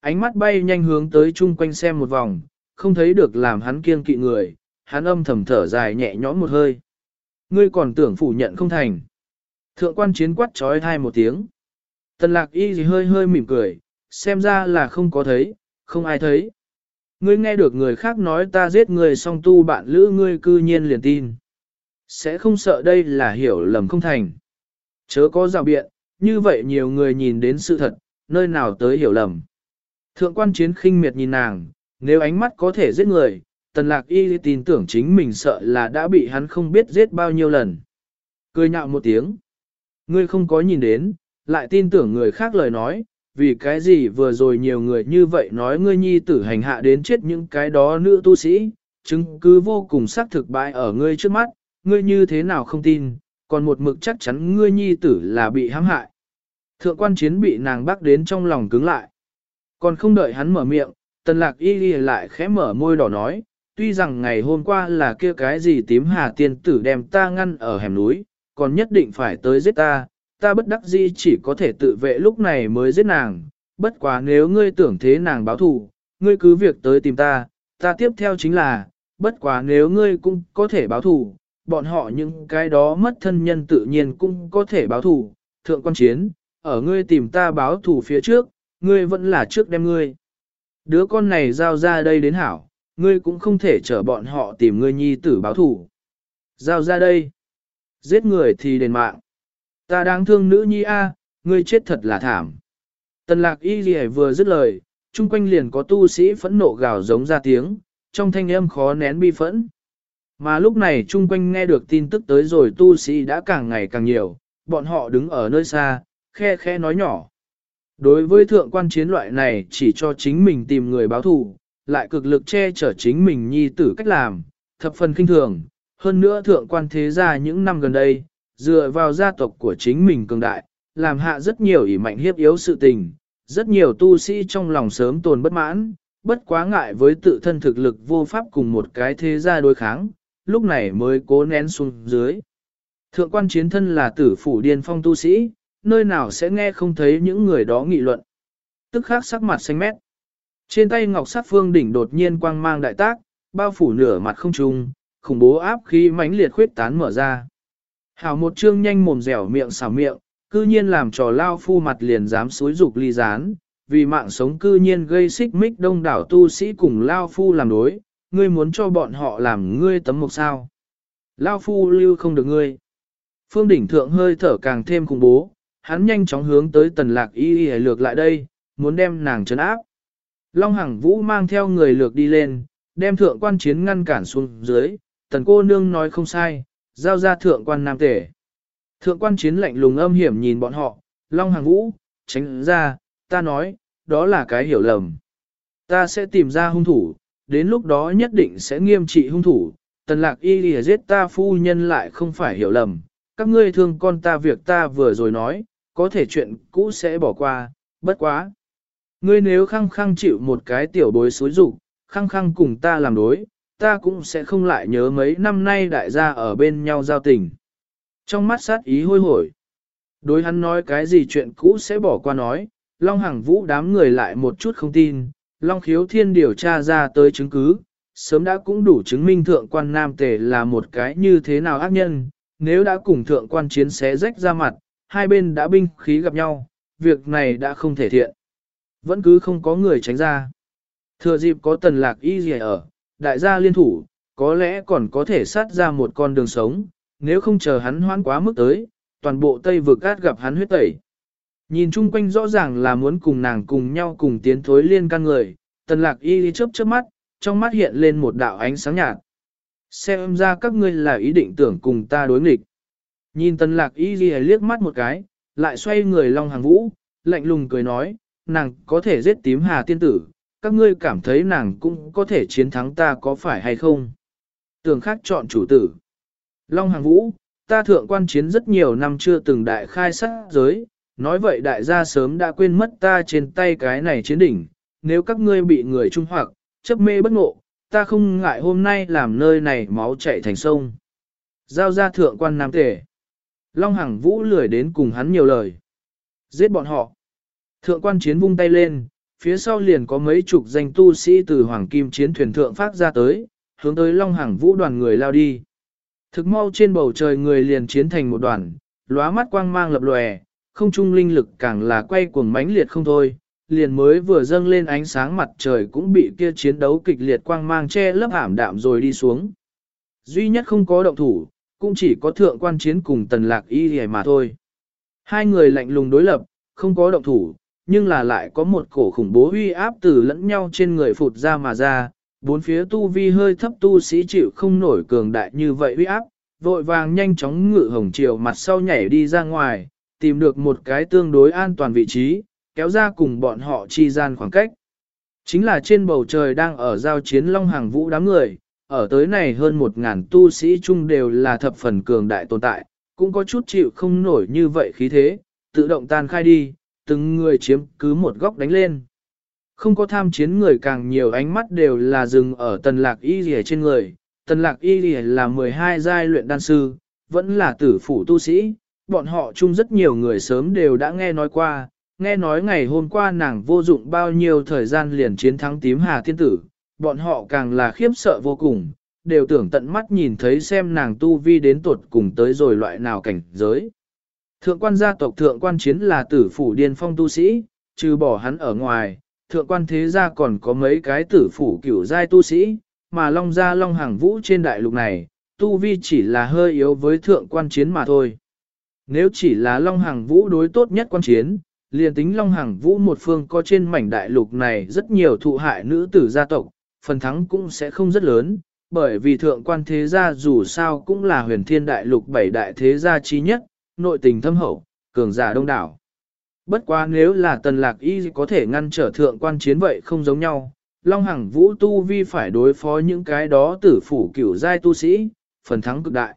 Ánh mắt bay nhanh hướng tới chung quanh xem một vòng, không thấy được làm hắn kiêng kỵ người, hắn âm thầm thở dài nhẹ nhõm một hơi. Ngươi còn tưởng phủ nhận không thành. Thượng quan chiến quát trói thai một tiếng. Tần lạc y gì hơi hơi mỉm cười, xem ra là không có thấy, không ai thấy. Ngươi nghe được người khác nói ta giết người song tu bạn lữ ngươi cư nhiên liền tin. Sẽ không sợ đây là hiểu lầm không thành. Chớ có rào biện, như vậy nhiều người nhìn đến sự thật, nơi nào tới hiểu lầm. Thượng quan chiến khinh miệt nhìn nàng, nếu ánh mắt có thể giết người, tần lạc y tin tưởng chính mình sợ là đã bị hắn không biết giết bao nhiêu lần. Cười nhạo một tiếng. Ngươi không có nhìn đến, lại tin tưởng người khác lời nói, vì cái gì vừa rồi nhiều người như vậy nói ngươi nhi tử hành hạ đến chết những cái đó nữ tu sĩ, chứng cứ vô cùng xác thực bại ở ngươi trước mắt, ngươi như thế nào không tin, còn một mực chắc chắn ngươi nhi tử là bị hãm hại. Thượng quan chiến bị nàng bắt đến trong lòng cứng lại. Còn không đợi hắn mở miệng, tần lạc y ghi lại khẽ mở môi đỏ nói, tuy rằng ngày hôm qua là kia cái gì tím hà tiên tử đem ta ngăn ở hẻm núi, còn nhất định phải tới giết ta, ta bất đắc dĩ chỉ có thể tự vệ lúc này mới giết nàng, bất quá nếu ngươi tưởng thế nàng báo thù, ngươi cứ việc tới tìm ta, ta tiếp theo chính là, bất quá nếu ngươi cũng có thể báo thù, bọn họ những cái đó mất thân nhân tự nhiên cũng có thể báo thù, thượng quan chiến, ở ngươi tìm ta báo thù phía trước, ngươi vẫn là trước đem ngươi. Đứa con này giao ra đây đến hảo, ngươi cũng không thể chở bọn họ tìm ngươi nhi tử báo thù. Giao ra đây. Giết người thì đền mạng. Ta đáng thương nữ nhi a, ngươi chết thật là thảm. Tần lạc y gì vừa dứt lời, chung quanh liền có tu sĩ phẫn nộ gào giống ra tiếng, trong thanh âm khó nén bi phẫn. Mà lúc này chung quanh nghe được tin tức tới rồi tu sĩ đã càng ngày càng nhiều, bọn họ đứng ở nơi xa, khe khe nói nhỏ. Đối với thượng quan chiến loại này chỉ cho chính mình tìm người báo thù, lại cực lực che chở chính mình nhi tử cách làm, thập phần kinh thường. Hơn nữa thượng quan thế gia những năm gần đây, dựa vào gia tộc của chính mình cường đại, làm hạ rất nhiều ỷ mạnh hiếp yếu sự tình, rất nhiều tu sĩ trong lòng sớm tồn bất mãn, bất quá ngại với tự thân thực lực vô pháp cùng một cái thế gia đối kháng, lúc này mới cố nén xuống dưới. Thượng quan chiến thân là tử phủ điên phong tu sĩ, nơi nào sẽ nghe không thấy những người đó nghị luận. Tức khắc sắc mặt xanh mét. Trên tay ngọc sát phương đỉnh đột nhiên quang mang đại tác, bao phủ nửa mặt không trung, khủng bố áp khí mãnh liệt khuyết tán mở ra. Hảo một chương nhanh mồm dẻo miệng xảo miệng, cư nhiên làm trò lao phu mặt liền dám xối dục ly gián, vì mạng sống cư nhiên gây xích mích đông đảo tu sĩ cùng lao phu làm đối, ngươi muốn cho bọn họ làm ngươi tấm mục sao. Lao phu lưu không được ngươi. Phương đỉnh thượng hơi thở càng thêm khủng bố, hắn nhanh chóng hướng tới tần lạc y y lược lại đây, muốn đem nàng trấn áp. Long Hằng Vũ mang theo người lược đi lên, đem thượng quan chiến ngăn cản xuống dưới, tần cô nương nói không sai, giao ra thượng quan nam tể. Thượng quan chiến lạnh lùng âm hiểm nhìn bọn họ, Long Hằng Vũ, tránh ra, ta nói, đó là cái hiểu lầm. Ta sẽ tìm ra hung thủ, đến lúc đó nhất định sẽ nghiêm trị hung thủ. Tần lạc y lìa giết ta phu nhân lại không phải hiểu lầm, các ngươi thương con ta việc ta vừa rồi nói, có thể chuyện cũ sẽ bỏ qua, bất quá. Ngươi nếu khăng khăng chịu một cái tiểu bối xối rụng, khăng khăng cùng ta làm đối, ta cũng sẽ không lại nhớ mấy năm nay đại gia ở bên nhau giao tình. Trong mắt sát ý hôi hổi. Đối hắn nói cái gì chuyện cũ sẽ bỏ qua nói, Long Hằng Vũ đám người lại một chút không tin, Long Khiếu Thiên điều tra ra tới chứng cứ, sớm đã cũng đủ chứng minh thượng quan nam tề là một cái như thế nào ác nhân, nếu đã cùng thượng quan chiến xé rách ra mặt, hai bên đã binh khí gặp nhau, việc này đã không thể thiện. Vẫn cứ không có người tránh ra. Thừa dịp có tần lạc y gì ở, đại gia liên thủ, có lẽ còn có thể sát ra một con đường sống, nếu không chờ hắn hoãn quá mức tới, toàn bộ Tây vực át gặp hắn huyết tẩy. Nhìn chung quanh rõ ràng là muốn cùng nàng cùng nhau cùng tiến thối liên can người, tần lạc y chớp chớp mắt, trong mắt hiện lên một đạo ánh sáng nhạt. Xem ra các ngươi là ý định tưởng cùng ta đối nghịch. Nhìn tần lạc y liếc mắt một cái, lại xoay người long hàng vũ, lạnh lùng cười nói, nàng có thể giết tím hà tiên tử, các ngươi cảm thấy nàng cũng có thể chiến thắng ta có phải hay không? Tường khác chọn chủ tử. Long hàng vũ, ta thượng quan chiến rất nhiều năm chưa từng đại khai sát giới, nói vậy đại gia sớm đã quên mất ta trên tay cái này chiến đỉnh, nếu các ngươi bị người trung hoặc, chấp mê bất ngộ, ta không ngại hôm nay làm nơi này máu chảy thành sông. Giao ra thượng quan nam tể. Long Hằng Vũ lười đến cùng hắn nhiều lời. Giết bọn họ. Thượng quan chiến vung tay lên, phía sau liền có mấy chục danh tu sĩ từ Hoàng Kim chiến thuyền thượng phát ra tới, hướng tới Long hàng Vũ đoàn người lao đi. Thực mau trên bầu trời người liền chiến thành một đoàn, lóa mắt quang mang lập lòe, không trung linh lực càng là quay cuồng mãnh liệt không thôi, liền mới vừa dâng lên ánh sáng mặt trời cũng bị kia chiến đấu kịch liệt quang mang che lấp ảm đạm rồi đi xuống. Duy nhất không có động thủ, cũng chỉ có thượng quan chiến cùng tần lạc y hề mà thôi. Hai người lạnh lùng đối lập, không có động thủ, nhưng là lại có một cổ khủng bố uy áp từ lẫn nhau trên người phụt ra mà ra, bốn phía tu vi hơi thấp tu sĩ chịu không nổi cường đại như vậy uy áp, vội vàng nhanh chóng ngự hồng chiều mặt sau nhảy đi ra ngoài, tìm được một cái tương đối an toàn vị trí, kéo ra cùng bọn họ chi gian khoảng cách. Chính là trên bầu trời đang ở giao chiến long hàng vũ đám người, ở tới này hơn một ngàn tu sĩ chung đều là thập phần cường đại tồn tại, cũng có chút chịu không nổi như vậy khí thế, tự động tan khai đi, từng người chiếm cứ một góc đánh lên. Không có tham chiến người càng nhiều ánh mắt đều là dừng ở tần lạc y rìa trên người. Tần lạc y rìa là 12 giai luyện đan sư, vẫn là tử phủ tu sĩ. Bọn họ chung rất nhiều người sớm đều đã nghe nói qua, nghe nói ngày hôm qua nàng vô dụng bao nhiêu thời gian liền chiến thắng tím hà thiên tử. Bọn họ càng là khiếp sợ vô cùng, đều tưởng tận mắt nhìn thấy xem nàng tu vi đến tuột cùng tới rồi loại nào cảnh giới. Thượng quan gia tộc thượng quan chiến là tử phủ điên phong tu sĩ, trừ bỏ hắn ở ngoài, thượng quan thế gia còn có mấy cái tử phủ cửu giai tu sĩ, mà long gia long hàng vũ trên đại lục này, tu vi chỉ là hơi yếu với thượng quan chiến mà thôi. Nếu chỉ là long hàng vũ đối tốt nhất quan chiến, liền tính long hàng vũ một phương có trên mảnh đại lục này rất nhiều thụ hại nữ tử gia tộc, phần thắng cũng sẽ không rất lớn, bởi vì thượng quan thế gia dù sao cũng là huyền thiên đại lục bảy đại thế gia chi nhất, nội tình thâm hậu, cường giả đông đảo. Bất quá nếu là tần lạc y có thể ngăn trở thượng quan chiến vậy không giống nhau, Long Hằng Vũ Tu Vi phải đối phó những cái đó tử phủ cửu giai tu sĩ, phần thắng cực đại.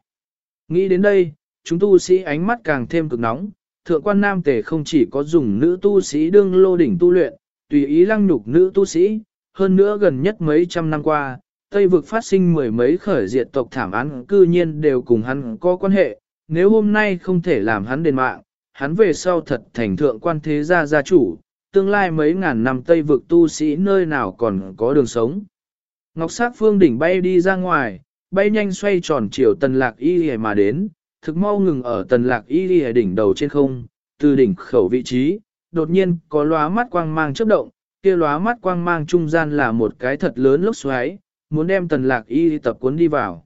Nghĩ đến đây, chúng tu sĩ ánh mắt càng thêm cực nóng, thượng quan nam tề không chỉ có dùng nữ tu sĩ đương lô đỉnh tu luyện, tùy ý lăng nhục nữ tu sĩ, hơn nữa gần nhất mấy trăm năm qua, Tây vực phát sinh mười mấy khởi diệt tộc thảm án cư nhiên đều cùng hắn có quan hệ, nếu hôm nay không thể làm hắn đền mạng, hắn về sau thật thành thượng quan thế gia gia chủ, tương lai mấy ngàn năm Tây vực tu sĩ nơi nào còn có đường sống. Ngọc sát phương đỉnh bay đi ra ngoài, bay nhanh xoay tròn chiều tần lạc y hề mà đến, thực mau ngừng ở tần lạc y hề đỉnh đầu trên không, từ đỉnh khẩu vị trí, đột nhiên có lóa mắt quang mang chớp động, kia lóa mắt quang mang trung gian là một cái thật lớn lốc xoáy, muốn đem tần lạc y tập cuốn đi vào.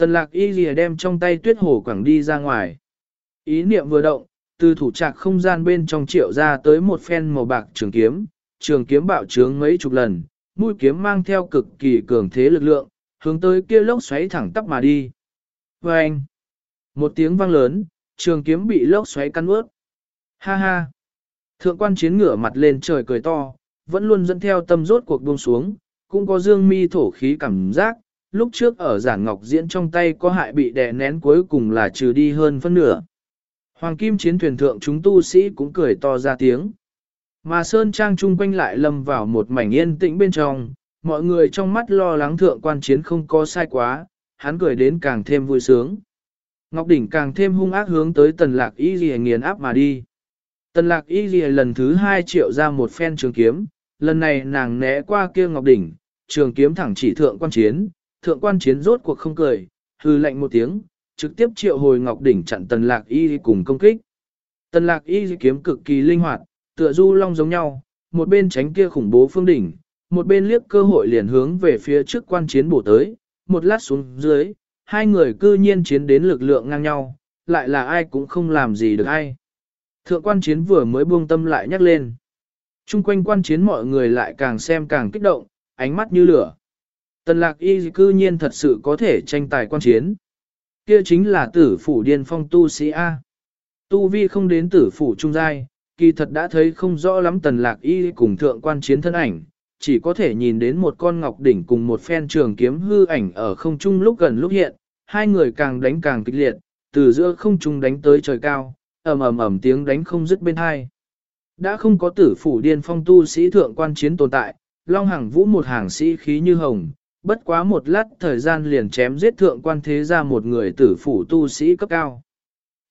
Tần lạc y lìa đem trong tay tuyết hồ quảng đi ra ngoài. Ý niệm vừa động, từ thủ trạc không gian bên trong triệu ra tới một phen màu bạc trường kiếm, trường kiếm bạo trướng mấy chục lần, mũi kiếm mang theo cực kỳ cường thế lực lượng, hướng tới kia lốc xoáy thẳng tắp mà đi. Và anh, một tiếng vang lớn, trường kiếm bị lốc xoáy cắn ướt. Ha ha, thượng quan chiến ngửa mặt lên trời cười to, vẫn luôn dẫn theo tâm rốt cuộc buông xuống, cũng có dương mi thổ khí cảm giác, lúc trước ở giản ngọc diễn trong tay có hại bị đè nén cuối cùng là trừ đi hơn phân nửa. Hoàng kim chiến thuyền thượng chúng tu sĩ cũng cười to ra tiếng. Mà Sơn Trang chung quanh lại lâm vào một mảnh yên tĩnh bên trong, mọi người trong mắt lo lắng thượng quan chiến không có sai quá, hắn cười đến càng thêm vui sướng. Ngọc Đỉnh càng thêm hung ác hướng tới tần lạc y ghi nghiền áp mà đi. Tần lạc y ghi lần thứ hai triệu ra một phen trường kiếm, lần này nàng né qua kia Ngọc Đỉnh, trường kiếm thẳng chỉ thượng quan chiến, thượng quan chiến rốt cuộc không cười, hư lạnh một tiếng, trực tiếp triệu hồi ngọc đỉnh chặn tần lạc y cùng công kích. Tần lạc y kiếm cực kỳ linh hoạt, tựa du long giống nhau, một bên tránh kia khủng bố phương đỉnh, một bên liếc cơ hội liền hướng về phía trước quan chiến bổ tới, một lát xuống dưới, hai người cư nhiên chiến đến lực lượng ngang nhau, lại là ai cũng không làm gì được ai. Thượng quan chiến vừa mới buông tâm lại nhắc lên. Trung quanh quan chiến mọi người lại càng xem càng kích động, ánh mắt như lửa. Tần lạc y cư nhiên thật sự có thể tranh tài quan chiến. Kia chính là tử phủ điên phong tu sĩ A. Tu vi không đến tử phủ trung giai, kỳ thật đã thấy không rõ lắm tần lạc y cùng thượng quan chiến thân ảnh, chỉ có thể nhìn đến một con ngọc đỉnh cùng một phen trường kiếm hư ảnh ở không trung lúc gần lúc hiện, hai người càng đánh càng kịch liệt, từ giữa không trung đánh tới trời cao, ầm ầm ầm tiếng đánh không dứt bên hai. Đã không có tử phủ điên phong tu sĩ thượng quan chiến tồn tại, Long Hằng Vũ một hàng sĩ khí như hồng, bất quá một lát thời gian liền chém giết thượng quan thế ra một người tử phủ tu sĩ cấp cao.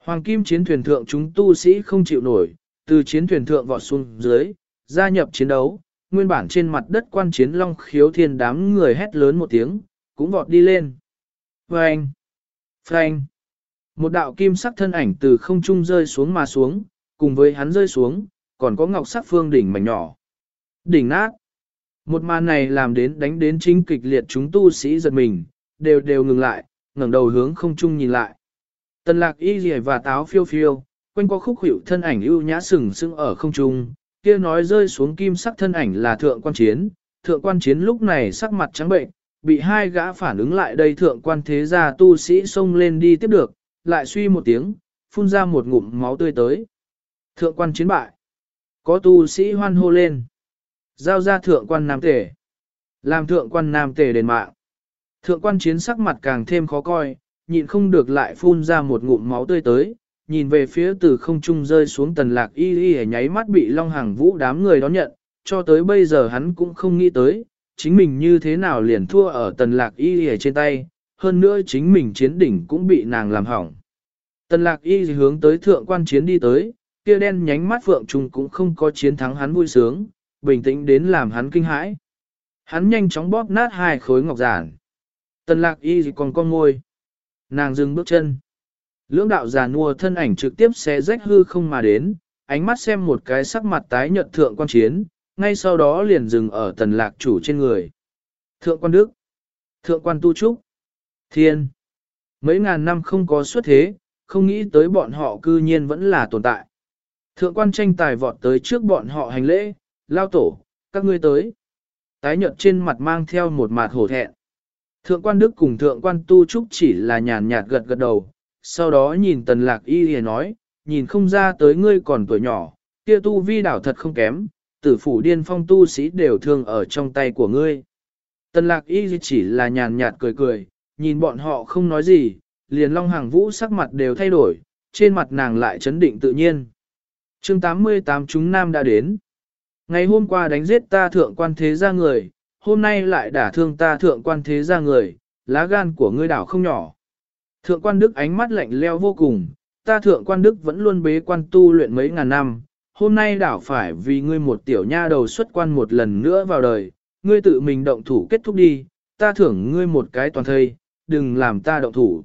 Hoàng kim chiến thuyền thượng chúng tu sĩ không chịu nổi, từ chiến thuyền thượng vọt xuống dưới, gia nhập chiến đấu, nguyên bản trên mặt đất quan chiến long khiếu thiên đám người hét lớn một tiếng, cũng vọt đi lên. Frank! Frank! Một đạo kim sắc thân ảnh từ không trung rơi xuống mà xuống, cùng với hắn rơi xuống, còn có ngọc sắc phương đỉnh mảnh nhỏ. Đỉnh nát! Một màn này làm đến đánh đến chính kịch liệt chúng tu sĩ giật mình, đều đều ngừng lại, ngẩng đầu hướng không trung nhìn lại. Tần lạc y rìa và táo phiêu phiêu, quanh qua khúc hiệu thân ảnh ưu nhã sừng sững ở không trung, kia nói rơi xuống kim sắc thân ảnh là thượng quan chiến. Thượng quan chiến lúc này sắc mặt trắng bệnh, bị hai gã phản ứng lại đây thượng quan thế gia tu sĩ xông lên đi tiếp được, lại suy một tiếng, phun ra một ngụm máu tươi tới. Thượng quan chiến bại. Có tu sĩ hoan hô lên. Giao ra thượng quan nam tể. Làm thượng quan nam tể đền mạng. Thượng quan chiến sắc mặt càng thêm khó coi, nhịn không được lại phun ra một ngụm máu tươi tới, nhìn về phía từ không trung rơi xuống tần lạc y y nháy mắt bị Long Hàng Vũ đám người đón nhận, cho tới bây giờ hắn cũng không nghĩ tới, chính mình như thế nào liền thua ở tần lạc y y trên tay, hơn nữa chính mình chiến đỉnh cũng bị nàng làm hỏng. Tần lạc y hướng tới thượng quan chiến đi tới, kia đen nhánh mắt phượng trùng cũng không có chiến thắng hắn vui sướng, bình tĩnh đến làm hắn kinh hãi. Hắn nhanh chóng bóp nát hai khối ngọc giản. Tần lạc y còn con ngôi. Nàng dừng bước chân. Lưỡng đạo già nua thân ảnh trực tiếp xé rách hư không mà đến, ánh mắt xem một cái sắc mặt tái nhợt thượng quan chiến, ngay sau đó liền dừng ở tần lạc chủ trên người. Thượng quan đức, thượng quan tu trúc, thiên. Mấy ngàn năm không có xuất thế, không nghĩ tới bọn họ cư nhiên vẫn là tồn tại. Thượng quan tranh tài vọt tới trước bọn họ hành lễ, lao tổ, các ngươi tới. Tái nhợt trên mặt mang theo một mặt hổ thẹn. Thượng quan đức cùng thượng quan tu trúc chỉ là nhàn nhạt gật gật đầu, sau đó nhìn tần lạc y hề nói, nhìn không ra tới ngươi còn tuổi nhỏ, kia tu vi đảo thật không kém, tử phủ điên phong tu sĩ đều thương ở trong tay của ngươi. Tần lạc y chỉ là nhàn nhạt cười cười, nhìn bọn họ không nói gì, liền long hàng vũ sắc mặt đều thay đổi, trên mặt nàng lại chấn định tự nhiên. chương 88 chúng nam đã đến. Ngày hôm qua đánh giết ta thượng quan thế gia người, hôm nay lại đả thương ta thượng quan thế gia người, lá gan của ngươi đảo không nhỏ. Thượng quan đức ánh mắt lạnh leo vô cùng, ta thượng quan đức vẫn luôn bế quan tu luyện mấy ngàn năm, hôm nay đảo phải vì ngươi một tiểu nha đầu xuất quan một lần nữa vào đời, ngươi tự mình động thủ kết thúc đi, ta thưởng ngươi một cái toàn thây, đừng làm ta động thủ.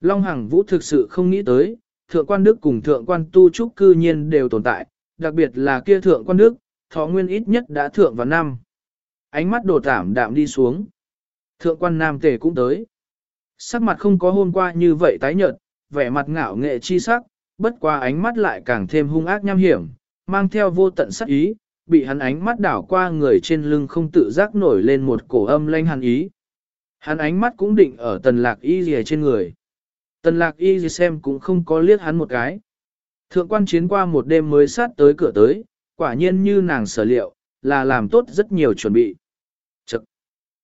Long Hằng Vũ thực sự không nghĩ tới, thượng quan đức cùng thượng quan tu trúc cư nhiên đều tồn tại, đặc biệt là kia thượng quan đức, thọ nguyên ít nhất đã thượng vào năm. Ánh mắt đồ tảm đạm đi xuống. Thượng quan nam tề cũng tới. Sắc mặt không có hôm qua như vậy tái nhợt, vẻ mặt ngạo nghệ chi sắc, bất qua ánh mắt lại càng thêm hung ác nham hiểm, mang theo vô tận sắc ý, bị hắn ánh mắt đảo qua người trên lưng không tự giác nổi lên một cổ âm lanh hàn ý. Hắn ánh mắt cũng định ở tần lạc y gì trên người. Tần lạc y gì xem cũng không có liếc hắn một cái. Thượng quan chiến qua một đêm mới sát tới cửa tới, quả nhiên như nàng sở liệu, là làm tốt rất nhiều chuẩn bị. Chật!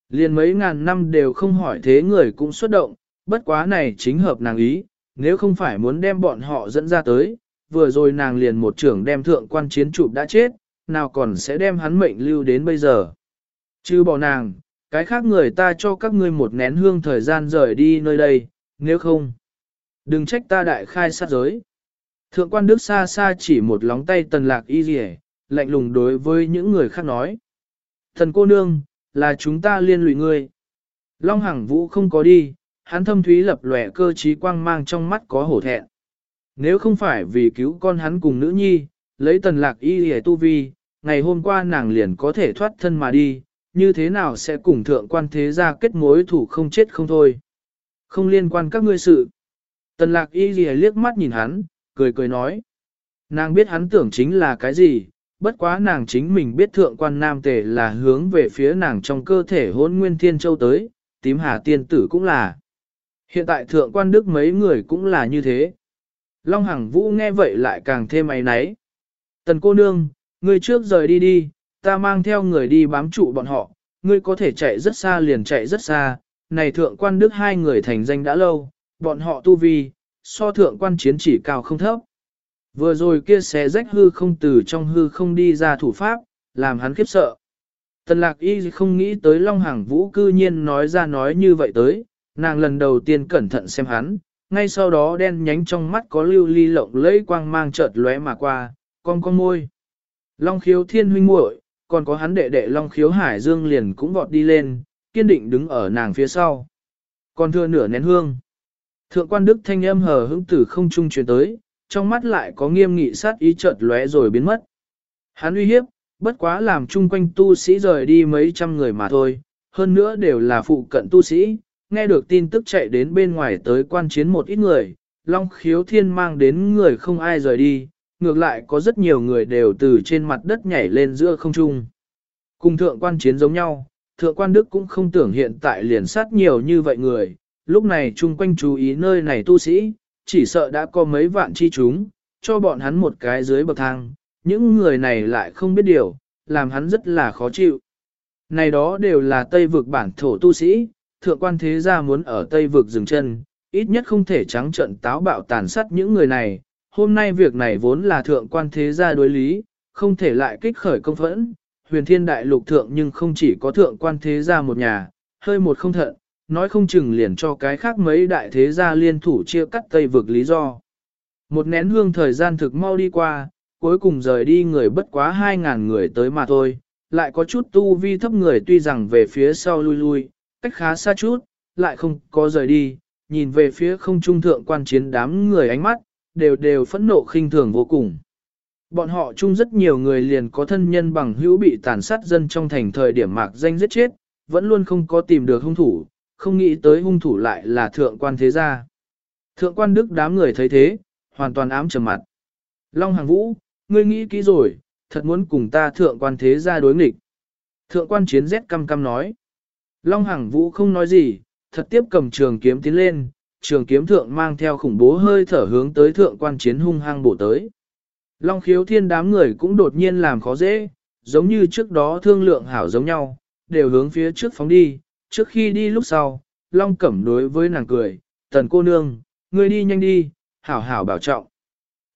Liên mấy ngàn năm đều không hỏi thế người cũng xuất động, bất quá này chính hợp nàng ý, nếu không phải muốn đem bọn họ dẫn ra tới, vừa rồi nàng liền một trưởng đem thượng quan chiến chụp đã chết, nào còn sẽ đem hắn mệnh lưu đến bây giờ. Chứ bỏ nàng, cái khác người ta cho các ngươi một nén hương thời gian rời đi nơi đây, nếu không, đừng trách ta đại khai sát giới. Thượng quan Đức xa xa chỉ một lóng tay tần lạc y rỉ, lạnh lùng đối với những người khác nói. Thần cô nương, là chúng ta liên lụy ngươi. Long Hằng Vũ không có đi, hắn thâm thúy lập lòe cơ trí quang mang trong mắt có hổ thẹn. Nếu không phải vì cứu con hắn cùng nữ nhi, lấy tần lạc y hề tu vi, ngày hôm qua nàng liền có thể thoát thân mà đi, như thế nào sẽ cùng thượng quan thế gia kết mối thủ không chết không thôi. Không liên quan các ngươi sự. Tần lạc y hề liếc mắt nhìn hắn, cười cười nói. Nàng biết hắn tưởng chính là cái gì, bất quá nàng chính mình biết thượng quan nam tề là hướng về phía nàng trong cơ thể hôn nguyên thiên châu tới, tím hà tiên tử cũng là. Hiện tại thượng quan đức mấy người cũng là như thế. Long Hằng Vũ nghe vậy lại càng thêm ấy náy. Tần cô nương, ngươi trước rời đi đi, ta mang theo người đi bám trụ bọn họ, ngươi có thể chạy rất xa liền chạy rất xa, này thượng quan đức hai người thành danh đã lâu, bọn họ tu vi, so thượng quan chiến chỉ cao không thấp. Vừa rồi kia xé rách hư không từ trong hư không đi ra thủ pháp, làm hắn khiếp sợ. Tần lạc y không nghĩ tới Long Hằng Vũ cư nhiên nói ra nói như vậy tới, nàng lần đầu tiên cẩn thận xem hắn, ngay sau đó đen nhánh trong mắt có lưu ly lộng lẫy quang mang chợt lóe mà qua, con con môi. Long khiếu thiên huynh muội, còn có hắn đệ đệ Long khiếu hải dương liền cũng vọt đi lên, kiên định đứng ở nàng phía sau. Còn thưa nửa nén hương. Thượng quan đức thanh âm hờ hững tử không trung truyền tới, trong mắt lại có nghiêm nghị sát ý chợt lóe rồi biến mất. Hắn uy hiếp, bất quá làm chung quanh tu sĩ rời đi mấy trăm người mà thôi, hơn nữa đều là phụ cận tu sĩ, nghe được tin tức chạy đến bên ngoài tới quan chiến một ít người, Long khiếu thiên mang đến người không ai rời đi, ngược lại có rất nhiều người đều từ trên mặt đất nhảy lên giữa không trung. Cùng thượng quan chiến giống nhau, thượng quan đức cũng không tưởng hiện tại liền sát nhiều như vậy người, lúc này chung quanh chú ý nơi này tu sĩ, chỉ sợ đã có mấy vạn chi chúng, cho bọn hắn một cái dưới bậc thang, những người này lại không biết điều, làm hắn rất là khó chịu. Này đó đều là Tây vực bản thổ tu sĩ, thượng quan thế gia muốn ở Tây vực dừng chân, ít nhất không thể trắng trận táo bạo tàn sát những người này. Hôm nay việc này vốn là thượng quan thế gia đối lý, không thể lại kích khởi công phẫn. Huyền thiên đại lục thượng nhưng không chỉ có thượng quan thế gia một nhà, hơi một không thận, nói không chừng liền cho cái khác mấy đại thế gia liên thủ chia cắt tây vực lý do. Một nén hương thời gian thực mau đi qua, cuối cùng rời đi người bất quá 2.000 người tới mà thôi, lại có chút tu vi thấp người tuy rằng về phía sau lui lui, cách khá xa chút, lại không có rời đi, nhìn về phía không trung thượng quan chiến đám người ánh mắt, đều đều phẫn nộ khinh thường vô cùng. Bọn họ chung rất nhiều người liền có thân nhân bằng hữu bị tàn sát dân trong thành thời điểm mạc danh giết chết, vẫn luôn không có tìm được hung thủ, không nghĩ tới hung thủ lại là thượng quan thế gia. Thượng quan đức đám người thấy thế, hoàn toàn ám trầm mặt. Long hàng vũ, ngươi nghĩ kỹ rồi, thật muốn cùng ta thượng quan thế gia đối nghịch. Thượng quan chiến rét căm căm nói. Long hàng vũ không nói gì, thật tiếp cầm trường kiếm tiến lên, trường kiếm thượng mang theo khủng bố hơi thở hướng tới thượng quan chiến hung hăng bổ tới. Long khiếu thiên đám người cũng đột nhiên làm khó dễ, giống như trước đó thương lượng hảo giống nhau, đều hướng phía trước phóng đi, trước khi đi lúc sau, Long cẩm đối với nàng cười, tần cô nương, ngươi đi nhanh đi, hảo hảo bảo trọng.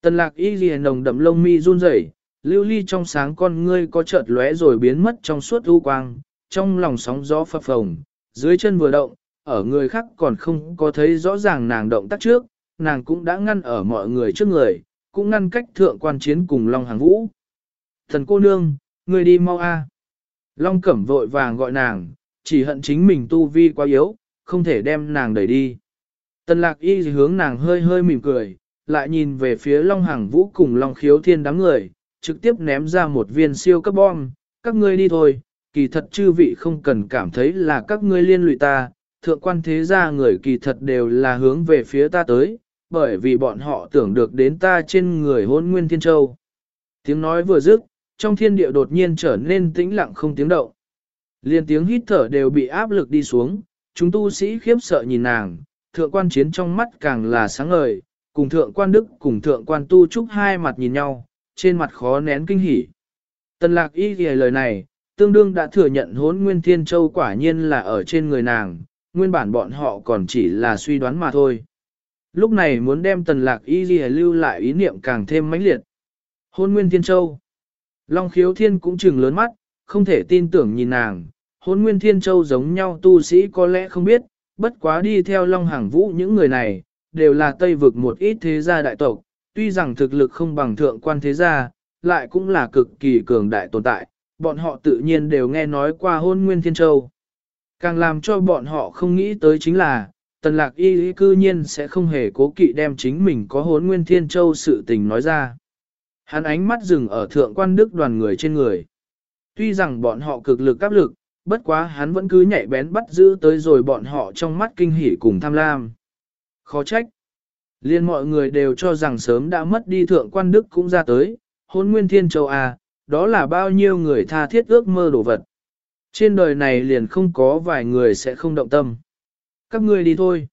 Tần lạc y ghi nồng đậm lông mi run rẩy, lưu ly trong sáng con ngươi có chợt lóe rồi biến mất trong suốt u quang, trong lòng sóng gió phập phồng, dưới chân vừa động, ở người khác còn không có thấy rõ ràng nàng động tác trước, nàng cũng đã ngăn ở mọi người trước người, cũng ngăn cách thượng quan chiến cùng Long Hàng Vũ. Thần cô nương, người đi mau a. Long Cẩm vội vàng gọi nàng, chỉ hận chính mình tu vi quá yếu, không thể đem nàng đẩy đi. Tần lạc y hướng nàng hơi hơi mỉm cười, lại nhìn về phía Long Hàng Vũ cùng Long Khiếu Thiên đám người, trực tiếp ném ra một viên siêu cấp bom, các ngươi đi thôi, kỳ thật chư vị không cần cảm thấy là các ngươi liên lụy ta, thượng quan thế gia người kỳ thật đều là hướng về phía ta tới, bởi vì bọn họ tưởng được đến ta trên người hôn nguyên thiên châu. Tiếng nói vừa dứt, trong thiên địa đột nhiên trở nên tĩnh lặng không tiếng động. Liên tiếng hít thở đều bị áp lực đi xuống, chúng tu sĩ khiếp sợ nhìn nàng, thượng quan chiến trong mắt càng là sáng ngời, cùng thượng quan đức cùng thượng quan tu trúc hai mặt nhìn nhau, trên mặt khó nén kinh hỉ. Tần lạc y ghi lời này, tương đương đã thừa nhận hốn nguyên thiên châu quả nhiên là ở trên người nàng, nguyên bản bọn họ còn chỉ là suy đoán mà thôi. Lúc này muốn đem tần lạc y ghi lưu lại ý niệm càng thêm mãnh liệt. Hôn nguyên thiên châu. Long khiếu thiên cũng chừng lớn mắt, không thể tin tưởng nhìn nàng. Hôn nguyên thiên châu giống nhau tu sĩ có lẽ không biết, bất quá đi theo long hàng vũ những người này, đều là tây vực một ít thế gia đại tộc, tuy rằng thực lực không bằng thượng quan thế gia, lại cũng là cực kỳ cường đại tồn tại, bọn họ tự nhiên đều nghe nói qua hôn nguyên thiên châu. Càng làm cho bọn họ không nghĩ tới chính là, tần lạc y lý cư nhiên sẽ không hề cố kỵ đem chính mình có hôn nguyên thiên châu sự tình nói ra. Hắn ánh mắt dừng ở thượng quan đức đoàn người trên người. Tuy rằng bọn họ cực lực áp lực, bất quá hắn vẫn cứ nhạy bén bắt giữ tới rồi bọn họ trong mắt kinh hỉ cùng tham lam. Khó trách. Liên mọi người đều cho rằng sớm đã mất đi thượng quan đức cũng ra tới, hôn nguyên thiên châu à, đó là bao nhiêu người tha thiết ước mơ đồ vật. Trên đời này liền không có vài người sẽ không động tâm. Các ngươi đi thôi.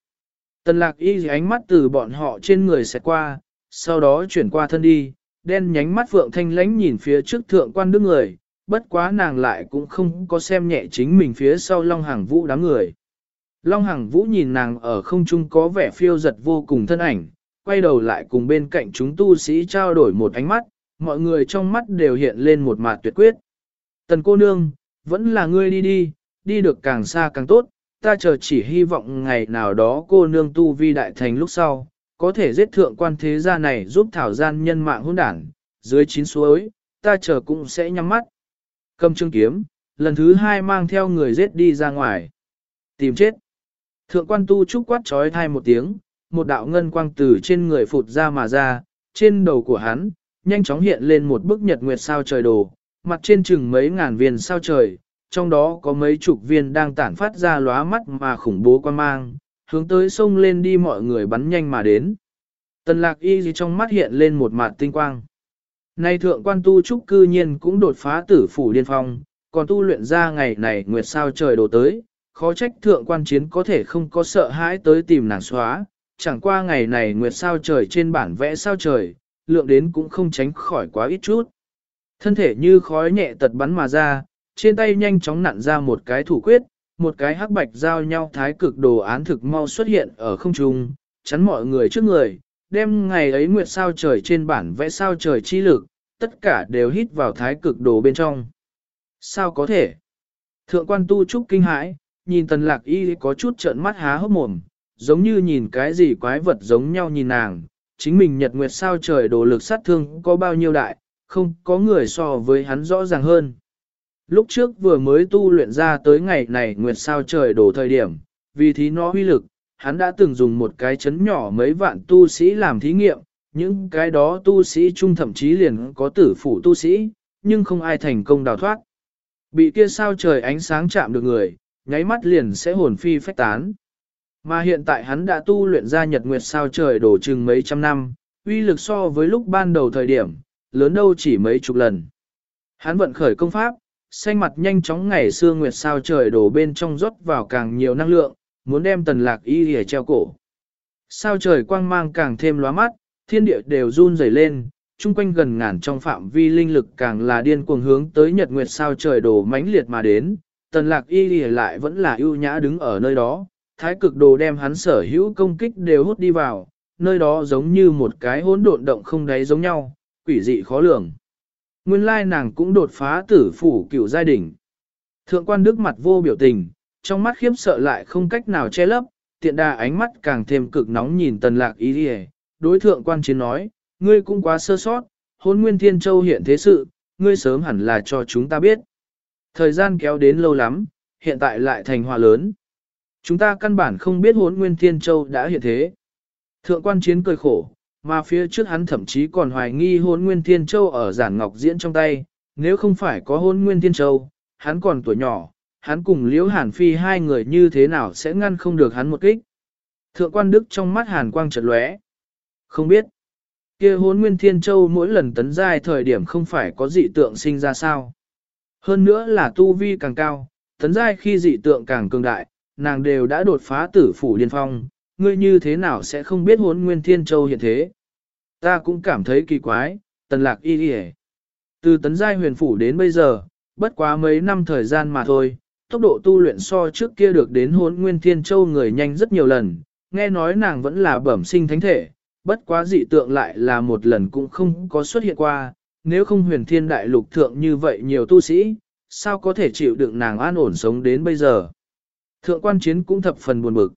Tần lạc y ánh mắt từ bọn họ trên người sẽ qua, sau đó chuyển qua thân đi, đen nhánh mắt phượng thanh lánh nhìn phía trước thượng quan đức người, bất quá nàng lại cũng không có xem nhẹ chính mình phía sau Long Hàng Vũ đám người. Long Hằng Vũ nhìn nàng ở không trung có vẻ phiêu giật vô cùng thân ảnh, quay đầu lại cùng bên cạnh chúng tu sĩ trao đổi một ánh mắt, mọi người trong mắt đều hiện lên một mặt tuyệt quyết. Tần cô nương, vẫn là ngươi đi đi, đi được càng xa càng tốt, ta chờ chỉ hy vọng ngày nào đó cô nương tu vi đại thành lúc sau, có thể giết thượng quan thế gia này giúp thảo gian nhân mạng hôn đảng, dưới chín suối, ta chờ cũng sẽ nhắm mắt. Cầm trương kiếm, lần thứ hai mang theo người giết đi ra ngoài. Tìm chết. Thượng quan tu trúc quát trói thai một tiếng, một đạo ngân quang từ trên người phụt ra mà ra, trên đầu của hắn, nhanh chóng hiện lên một bức nhật nguyệt sao trời đồ, mặt trên chừng mấy ngàn viên sao trời, trong đó có mấy chục viên đang tản phát ra lóa mắt mà khủng bố quan mang, hướng tới sông lên đi mọi người bắn nhanh mà đến. Tần lạc y gì trong mắt hiện lên một mặt tinh quang. Nay thượng quan tu trúc cư nhiên cũng đột phá tử phủ điên phong, còn tu luyện ra ngày này nguyệt sao trời đổ tới, khó trách thượng quan chiến có thể không có sợ hãi tới tìm nàng xóa, chẳng qua ngày này nguyệt sao trời trên bản vẽ sao trời, lượng đến cũng không tránh khỏi quá ít chút. Thân thể như khói nhẹ tật bắn mà ra, trên tay nhanh chóng nặn ra một cái thủ quyết, một cái hắc bạch giao nhau thái cực đồ án thực mau xuất hiện ở không trung, chắn mọi người trước người, đem ngày ấy nguyệt sao trời trên bản vẽ sao trời chi lực, tất cả đều hít vào thái cực đồ bên trong. Sao có thể? Thượng quan tu trúc kinh hãi, nhìn tần lạc y có chút trợn mắt há hốc mồm, giống như nhìn cái gì quái vật giống nhau nhìn nàng, chính mình nhật nguyệt sao trời đồ lực sát thương có bao nhiêu đại, không có người so với hắn rõ ràng hơn. Lúc trước vừa mới tu luyện ra tới ngày này nguyệt sao trời đổ thời điểm, vì thí nó huy lực, hắn đã từng dùng một cái chấn nhỏ mấy vạn tu sĩ làm thí nghiệm, những cái đó tu sĩ chung thậm chí liền có tử phủ tu sĩ, nhưng không ai thành công đào thoát. Bị kia sao trời ánh sáng chạm được người, nháy mắt liền sẽ hồn phi phách tán. Mà hiện tại hắn đã tu luyện ra nhật nguyệt sao trời đổ chừng mấy trăm năm, uy lực so với lúc ban đầu thời điểm, lớn đâu chỉ mấy chục lần. Hắn vận khởi công pháp, xanh mặt nhanh chóng ngày xưa nguyệt sao trời đổ bên trong rót vào càng nhiều năng lượng, muốn đem tần lạc y hề treo cổ. Sao trời quang mang càng thêm lóa mắt, thiên địa đều run rẩy lên, chung quanh gần ngàn trong phạm vi linh lực càng là điên cuồng hướng tới nhật nguyệt sao trời đổ mãnh liệt mà đến, tần lạc y hề lại vẫn là ưu nhã đứng ở nơi đó, thái cực đồ đem hắn sở hữu công kích đều hút đi vào, nơi đó giống như một cái hỗn độn động không đáy giống nhau, quỷ dị khó lường. Nguyên lai nàng cũng đột phá tử phủ cửu giai đỉnh. Thượng quan đức mặt vô biểu tình, trong mắt khiếp sợ lại không cách nào che lấp, tiện đà ánh mắt càng thêm cực nóng nhìn tần lạc ý đi đối thượng quan chiến nói, ngươi cũng quá sơ sót, hôn nguyên thiên châu hiện thế sự, ngươi sớm hẳn là cho chúng ta biết. Thời gian kéo đến lâu lắm, hiện tại lại thành hòa lớn. Chúng ta căn bản không biết hốn nguyên thiên châu đã hiện thế. Thượng quan chiến cười khổ, mà phía trước hắn thậm chí còn hoài nghi hôn nguyên thiên châu ở giản ngọc diễn trong tay, nếu không phải có hôn nguyên thiên châu, hắn còn tuổi nhỏ, hắn cùng liễu hàn phi hai người như thế nào sẽ ngăn không được hắn một kích. Thượng quan đức trong mắt hàn quang chợt lóe. Không biết, kia hôn nguyên thiên châu mỗi lần tấn giai thời điểm không phải có dị tượng sinh ra sao. Hơn nữa là tu vi càng cao, tấn giai khi dị tượng càng cường đại, nàng đều đã đột phá tử phủ điên phong, ngươi như thế nào sẽ không biết hốn nguyên thiên châu hiện thế. Ta cũng cảm thấy kỳ quái, tần lạc y y Từ tấn giai huyền phủ đến bây giờ, bất quá mấy năm thời gian mà thôi, tốc độ tu luyện so trước kia được đến hốn nguyên thiên châu người nhanh rất nhiều lần, nghe nói nàng vẫn là bẩm sinh thánh thể, bất quá dị tượng lại là một lần cũng không có xuất hiện qua, nếu không huyền thiên đại lục thượng như vậy nhiều tu sĩ, sao có thể chịu đựng nàng an ổn sống đến bây giờ. Thượng quan chiến cũng thập phần buồn bực.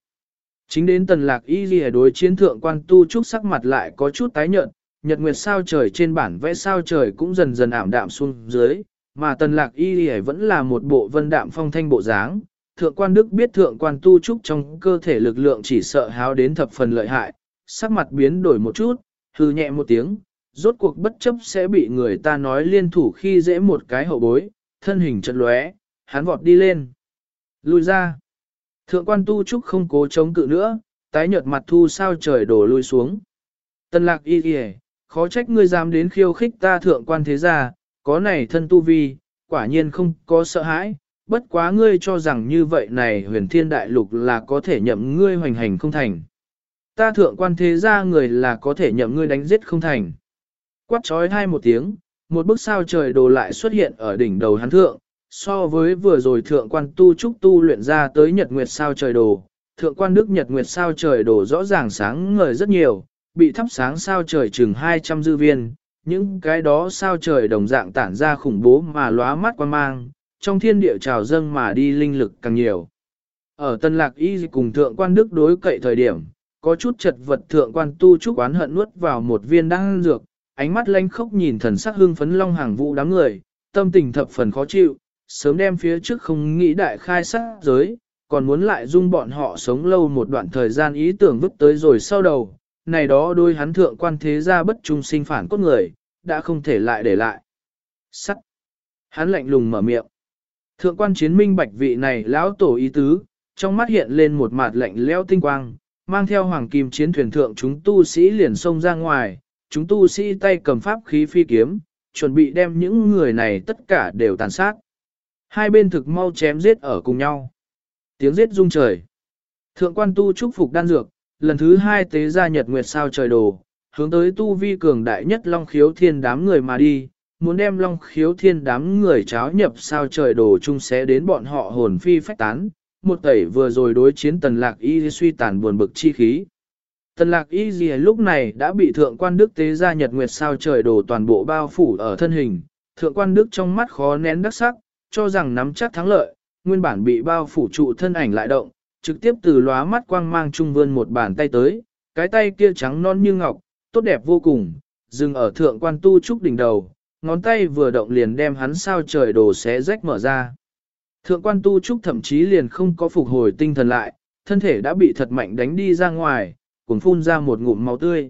Chính đến tần lạc y ghi đối chiến thượng quan tu trúc sắc mặt lại có chút tái nhợt, nhật nguyệt sao trời trên bản vẽ sao trời cũng dần dần ảm đạm xuống dưới, mà tần lạc y ghi vẫn là một bộ vân đạm phong thanh bộ dáng. Thượng quan đức biết thượng quan tu trúc trong cơ thể lực lượng chỉ sợ háo đến thập phần lợi hại, sắc mặt biến đổi một chút, hư nhẹ một tiếng, rốt cuộc bất chấp sẽ bị người ta nói liên thủ khi dễ một cái hậu bối, thân hình chật lóe, hắn vọt đi lên. Lùi ra. Thượng quan tu trúc không cố chống cự nữa, tái nhợt mặt thu sao trời đổ lui xuống. Tân lạc y kìa, khó trách ngươi dám đến khiêu khích ta thượng quan thế gia, có này thân tu vi, quả nhiên không có sợ hãi, bất quá ngươi cho rằng như vậy này huyền thiên đại lục là có thể nhậm ngươi hoành hành không thành. Ta thượng quan thế gia người là có thể nhậm ngươi đánh giết không thành. Quát trói hai một tiếng, một bức sao trời đồ lại xuất hiện ở đỉnh đầu hắn thượng, so với vừa rồi thượng quan tu trúc tu luyện ra tới nhật nguyệt sao trời đồ, thượng quan đức nhật nguyệt sao trời đồ rõ ràng sáng ngời rất nhiều, bị thắp sáng sao trời chừng 200 dư viên, những cái đó sao trời đồng dạng tản ra khủng bố mà lóa mắt quan mang, trong thiên địa trào dâng mà đi linh lực càng nhiều. Ở Tân Lạc Y cùng thượng quan đức đối cậy thời điểm, có chút chật vật thượng quan tu trúc oán hận nuốt vào một viên đan dược, ánh mắt lanh khốc nhìn thần sắc hương phấn long hàng vũ đám người, tâm tình thập phần khó chịu, sớm đem phía trước không nghĩ đại khai sát giới, còn muốn lại dung bọn họ sống lâu một đoạn thời gian ý tưởng vứt tới rồi sau đầu, này đó đôi hắn thượng quan thế gia bất trung sinh phản cốt người, đã không thể lại để lại. Sắt. Hắn lạnh lùng mở miệng. Thượng quan chiến minh bạch vị này lão tổ ý tứ, trong mắt hiện lên một mặt lạnh lẽo tinh quang, mang theo hoàng kim chiến thuyền thượng chúng tu sĩ liền xông ra ngoài, chúng tu sĩ tay cầm pháp khí phi kiếm, chuẩn bị đem những người này tất cả đều tàn sát. Hai bên thực mau chém giết ở cùng nhau. Tiếng giết rung trời. Thượng quan tu chúc phục đan dược, lần thứ hai tế ra nhật nguyệt sao trời đồ, hướng tới tu vi cường đại nhất long khiếu thiên đám người mà đi, muốn đem long khiếu thiên đám người cháo nhập sao trời đồ chung xé đến bọn họ hồn phi phách tán, một tẩy vừa rồi đối chiến tần lạc y suy tàn buồn bực chi khí. Tần lạc y gì lúc này đã bị thượng quan đức tế ra nhật nguyệt sao trời đổ toàn bộ bao phủ ở thân hình, thượng quan đức trong mắt khó nén đắc sắc, cho rằng nắm chắc thắng lợi, nguyên bản bị bao phủ trụ thân ảnh lại động, trực tiếp từ lóa mắt quang mang trung vươn một bàn tay tới, cái tay kia trắng non như ngọc, tốt đẹp vô cùng, dừng ở thượng quan tu trúc đỉnh đầu, ngón tay vừa động liền đem hắn sao trời đồ xé rách mở ra. Thượng quan tu trúc thậm chí liền không có phục hồi tinh thần lại, thân thể đã bị thật mạnh đánh đi ra ngoài, cùng phun ra một ngụm máu tươi.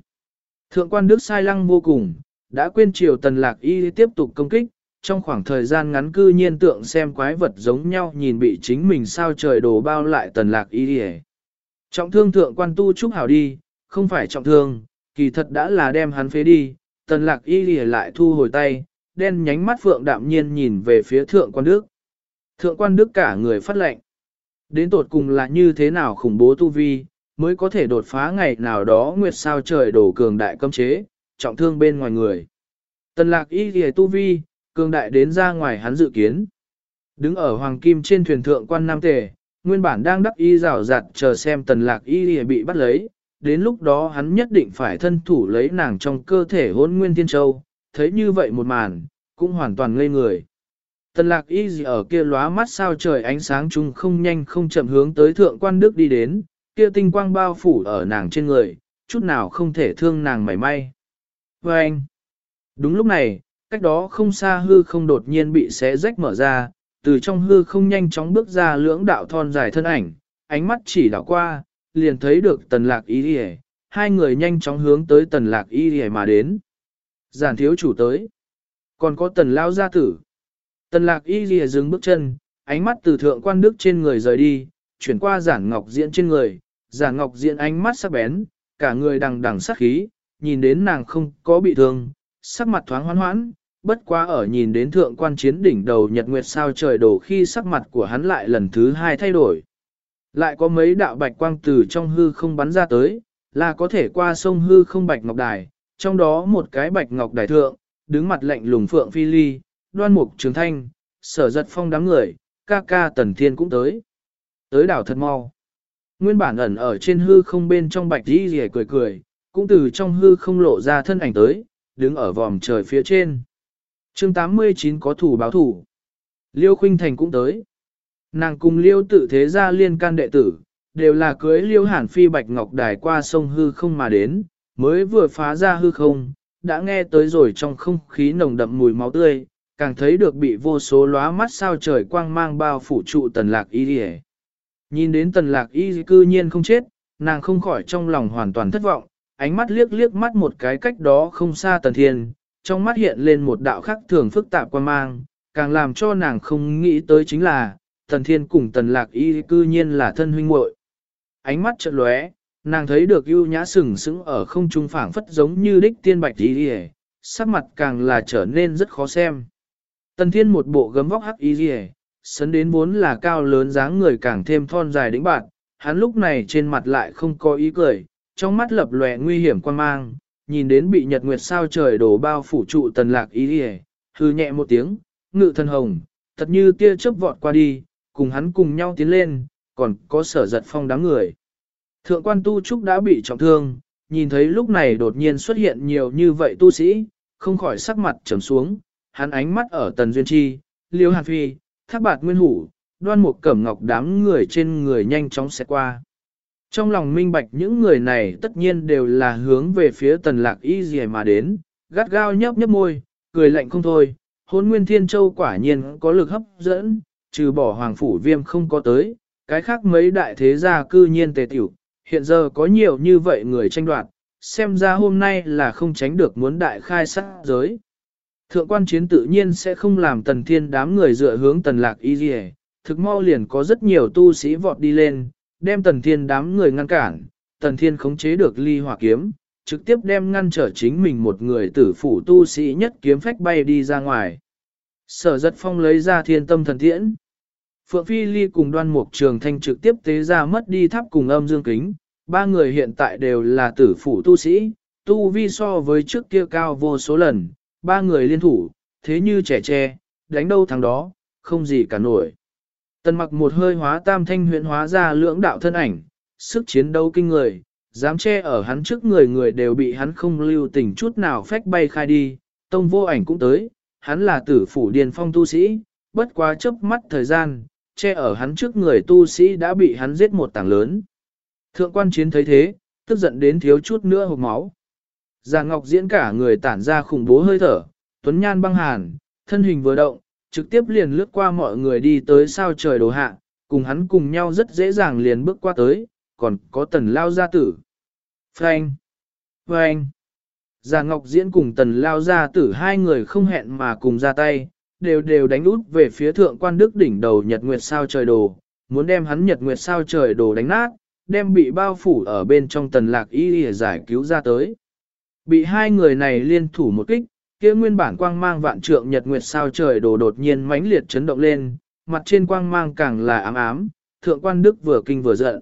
Thượng quan đức sai lăng vô cùng, đã quên triều tần lạc y tiếp tục công kích, trong khoảng thời gian ngắn cư nhiên tượng xem quái vật giống nhau nhìn bị chính mình sao trời đổ bao lại tần lạc y đi Trọng thương thượng quan tu trúc hảo đi, không phải trọng thương, kỳ thật đã là đem hắn phế đi, tần lạc y lìa lại thu hồi tay, đen nhánh mắt phượng đạm nhiên nhìn về phía thượng quan đức. Thượng quan đức cả người phát lệnh. Đến tột cùng là như thế nào khủng bố tu vi, mới có thể đột phá ngày nào đó nguyệt sao trời đổ cường đại cấm chế, trọng thương bên ngoài người. Tần lạc y lìa tu vi, cường đại đến ra ngoài hắn dự kiến. Đứng ở hoàng kim trên thuyền thượng quan nam tề, nguyên bản đang đắc y rào rạt chờ xem tần lạc y lìa bị bắt lấy, đến lúc đó hắn nhất định phải thân thủ lấy nàng trong cơ thể hôn nguyên thiên châu, thấy như vậy một màn, cũng hoàn toàn ngây người. Tần lạc y gì ở kia lóa mắt sao trời ánh sáng chung không nhanh không chậm hướng tới thượng quan đức đi đến, kia tinh quang bao phủ ở nàng trên người, chút nào không thể thương nàng mảy may. Và anh, đúng lúc này, cách đó không xa hư không đột nhiên bị xé rách mở ra, từ trong hư không nhanh chóng bước ra lưỡng đạo thon dài thân ảnh, ánh mắt chỉ đảo qua, liền thấy được tần lạc y đi hai người nhanh chóng hướng tới tần lạc y đi mà đến. Giản thiếu chủ tới, còn có tần lao gia tử. Tần lạc y đi dừng bước chân, ánh mắt từ thượng quan đức trên người rời đi, chuyển qua giản ngọc diễn trên người, giản ngọc diễn ánh mắt sắc bén, cả người đằng đằng sắc khí, nhìn đến nàng không có bị thương, sắc mặt thoáng hoán hoãn, bất quá ở nhìn đến thượng quan chiến đỉnh đầu nhật nguyệt sao trời đổ khi sắc mặt của hắn lại lần thứ hai thay đổi. Lại có mấy đạo bạch quang từ trong hư không bắn ra tới, là có thể qua sông hư không bạch ngọc đài, trong đó một cái bạch ngọc đài thượng, đứng mặt lạnh lùng phượng phi ly, đoan mục trường thanh, sở giật phong đám người, ca ca tần thiên cũng tới. Tới đảo thật mau. Nguyên bản ẩn ở trên hư không bên trong bạch đi rìa cười cười, cũng từ trong hư không lộ ra thân ảnh tới, đứng ở vòm trời phía trên. chương 89 có thủ báo thủ. Liêu Khuynh Thành cũng tới. Nàng cùng Liêu tự thế gia liên can đệ tử, đều là cưới Liêu Hàn Phi Bạch Ngọc Đài qua sông hư không mà đến, mới vừa phá ra hư không, đã nghe tới rồi trong không khí nồng đậm mùi máu tươi, càng thấy được bị vô số lóa mắt sao trời quang mang bao phủ trụ tần lạc y đi Nhìn đến tần lạc y cư nhiên không chết, nàng không khỏi trong lòng hoàn toàn thất vọng, ánh mắt liếc liếc mắt một cái cách đó không xa tần thiên, trong mắt hiện lên một đạo khắc thường phức tạp quan mang, càng làm cho nàng không nghĩ tới chính là, tần thiên cùng tần lạc y cư nhiên là thân huynh muội Ánh mắt chợt lóe, nàng thấy được ưu nhã sừng sững ở không trung phảng phất giống như đích tiên bạch y sắc mặt càng là trở nên rất khó xem. Tần thiên một bộ gấm vóc hắc y sấn đến vốn là cao lớn dáng người càng thêm thon dài đĩnh bạn, hắn lúc này trên mặt lại không có ý cười, trong mắt lập lòe nguy hiểm quan mang, nhìn đến bị nhật nguyệt sao trời đổ bao phủ trụ tần lạc ý đi hư nhẹ một tiếng, ngự thần hồng, thật như tia chớp vọt qua đi, cùng hắn cùng nhau tiến lên, còn có sở giật phong đám người. Thượng quan tu trúc đã bị trọng thương, nhìn thấy lúc này đột nhiên xuất hiện nhiều như vậy tu sĩ, không khỏi sắc mặt trầm xuống, hắn ánh mắt ở tần duyên chi, liêu hàn phi, thác bạt nguyên hủ, đoan một cẩm ngọc đám người trên người nhanh chóng sẽ qua. Trong lòng minh bạch những người này tất nhiên đều là hướng về phía tần lạc y gì mà đến, gắt gao nhấp nhấp môi, cười lạnh không thôi, hôn nguyên thiên châu quả nhiên có lực hấp dẫn, trừ bỏ hoàng phủ viêm không có tới, cái khác mấy đại thế gia cư nhiên tề tiểu, hiện giờ có nhiều như vậy người tranh đoạt, xem ra hôm nay là không tránh được muốn đại khai sát giới. Thượng quan chiến tự nhiên sẽ không làm tần thiên đám người dựa hướng tần lạc y dì thực mau liền có rất nhiều tu sĩ vọt đi lên, đem tần thiên đám người ngăn cản, tần thiên khống chế được ly hỏa kiếm, trực tiếp đem ngăn trở chính mình một người tử phủ tu sĩ nhất kiếm phách bay đi ra ngoài. Sở giật phong lấy ra thiên tâm thần tiễn. Phượng Phi Ly cùng đoan mục trường thanh trực tiếp tế ra mất đi tháp cùng âm dương kính, ba người hiện tại đều là tử phủ tu sĩ, tu vi so với trước kia cao vô số lần, ba người liên thủ, thế như trẻ tre, đánh đâu thắng đó, không gì cả nổi. Tần mặc một hơi hóa tam thanh huyện hóa ra lưỡng đạo thân ảnh, sức chiến đấu kinh người, dám che ở hắn trước người người đều bị hắn không lưu tình chút nào phách bay khai đi, tông vô ảnh cũng tới, hắn là tử phủ điền phong tu sĩ, bất quá chớp mắt thời gian, che ở hắn trước người tu sĩ đã bị hắn giết một tảng lớn. Thượng quan chiến thấy thế, tức giận đến thiếu chút nữa hộp máu. Già Ngọc diễn cả người tản ra khủng bố hơi thở, tuấn nhan băng hàn, thân hình vừa động, trực tiếp liền lướt qua mọi người đi tới sao trời đồ hạ, cùng hắn cùng nhau rất dễ dàng liền bước qua tới, còn có tần lao gia tử. Frank! Frank! Già Ngọc Diễn cùng tần lao gia tử hai người không hẹn mà cùng ra tay, đều đều đánh út về phía thượng quan đức đỉnh đầu nhật nguyệt sao trời đồ, muốn đem hắn nhật nguyệt sao trời đồ đánh nát, đem bị bao phủ ở bên trong tần lạc y để giải cứu ra tới. Bị hai người này liên thủ một kích, kia nguyên bản quang mang vạn trượng nhật nguyệt sao trời đồ đột nhiên mãnh liệt chấn động lên, mặt trên quang mang càng là ám ám, thượng quan đức vừa kinh vừa giận.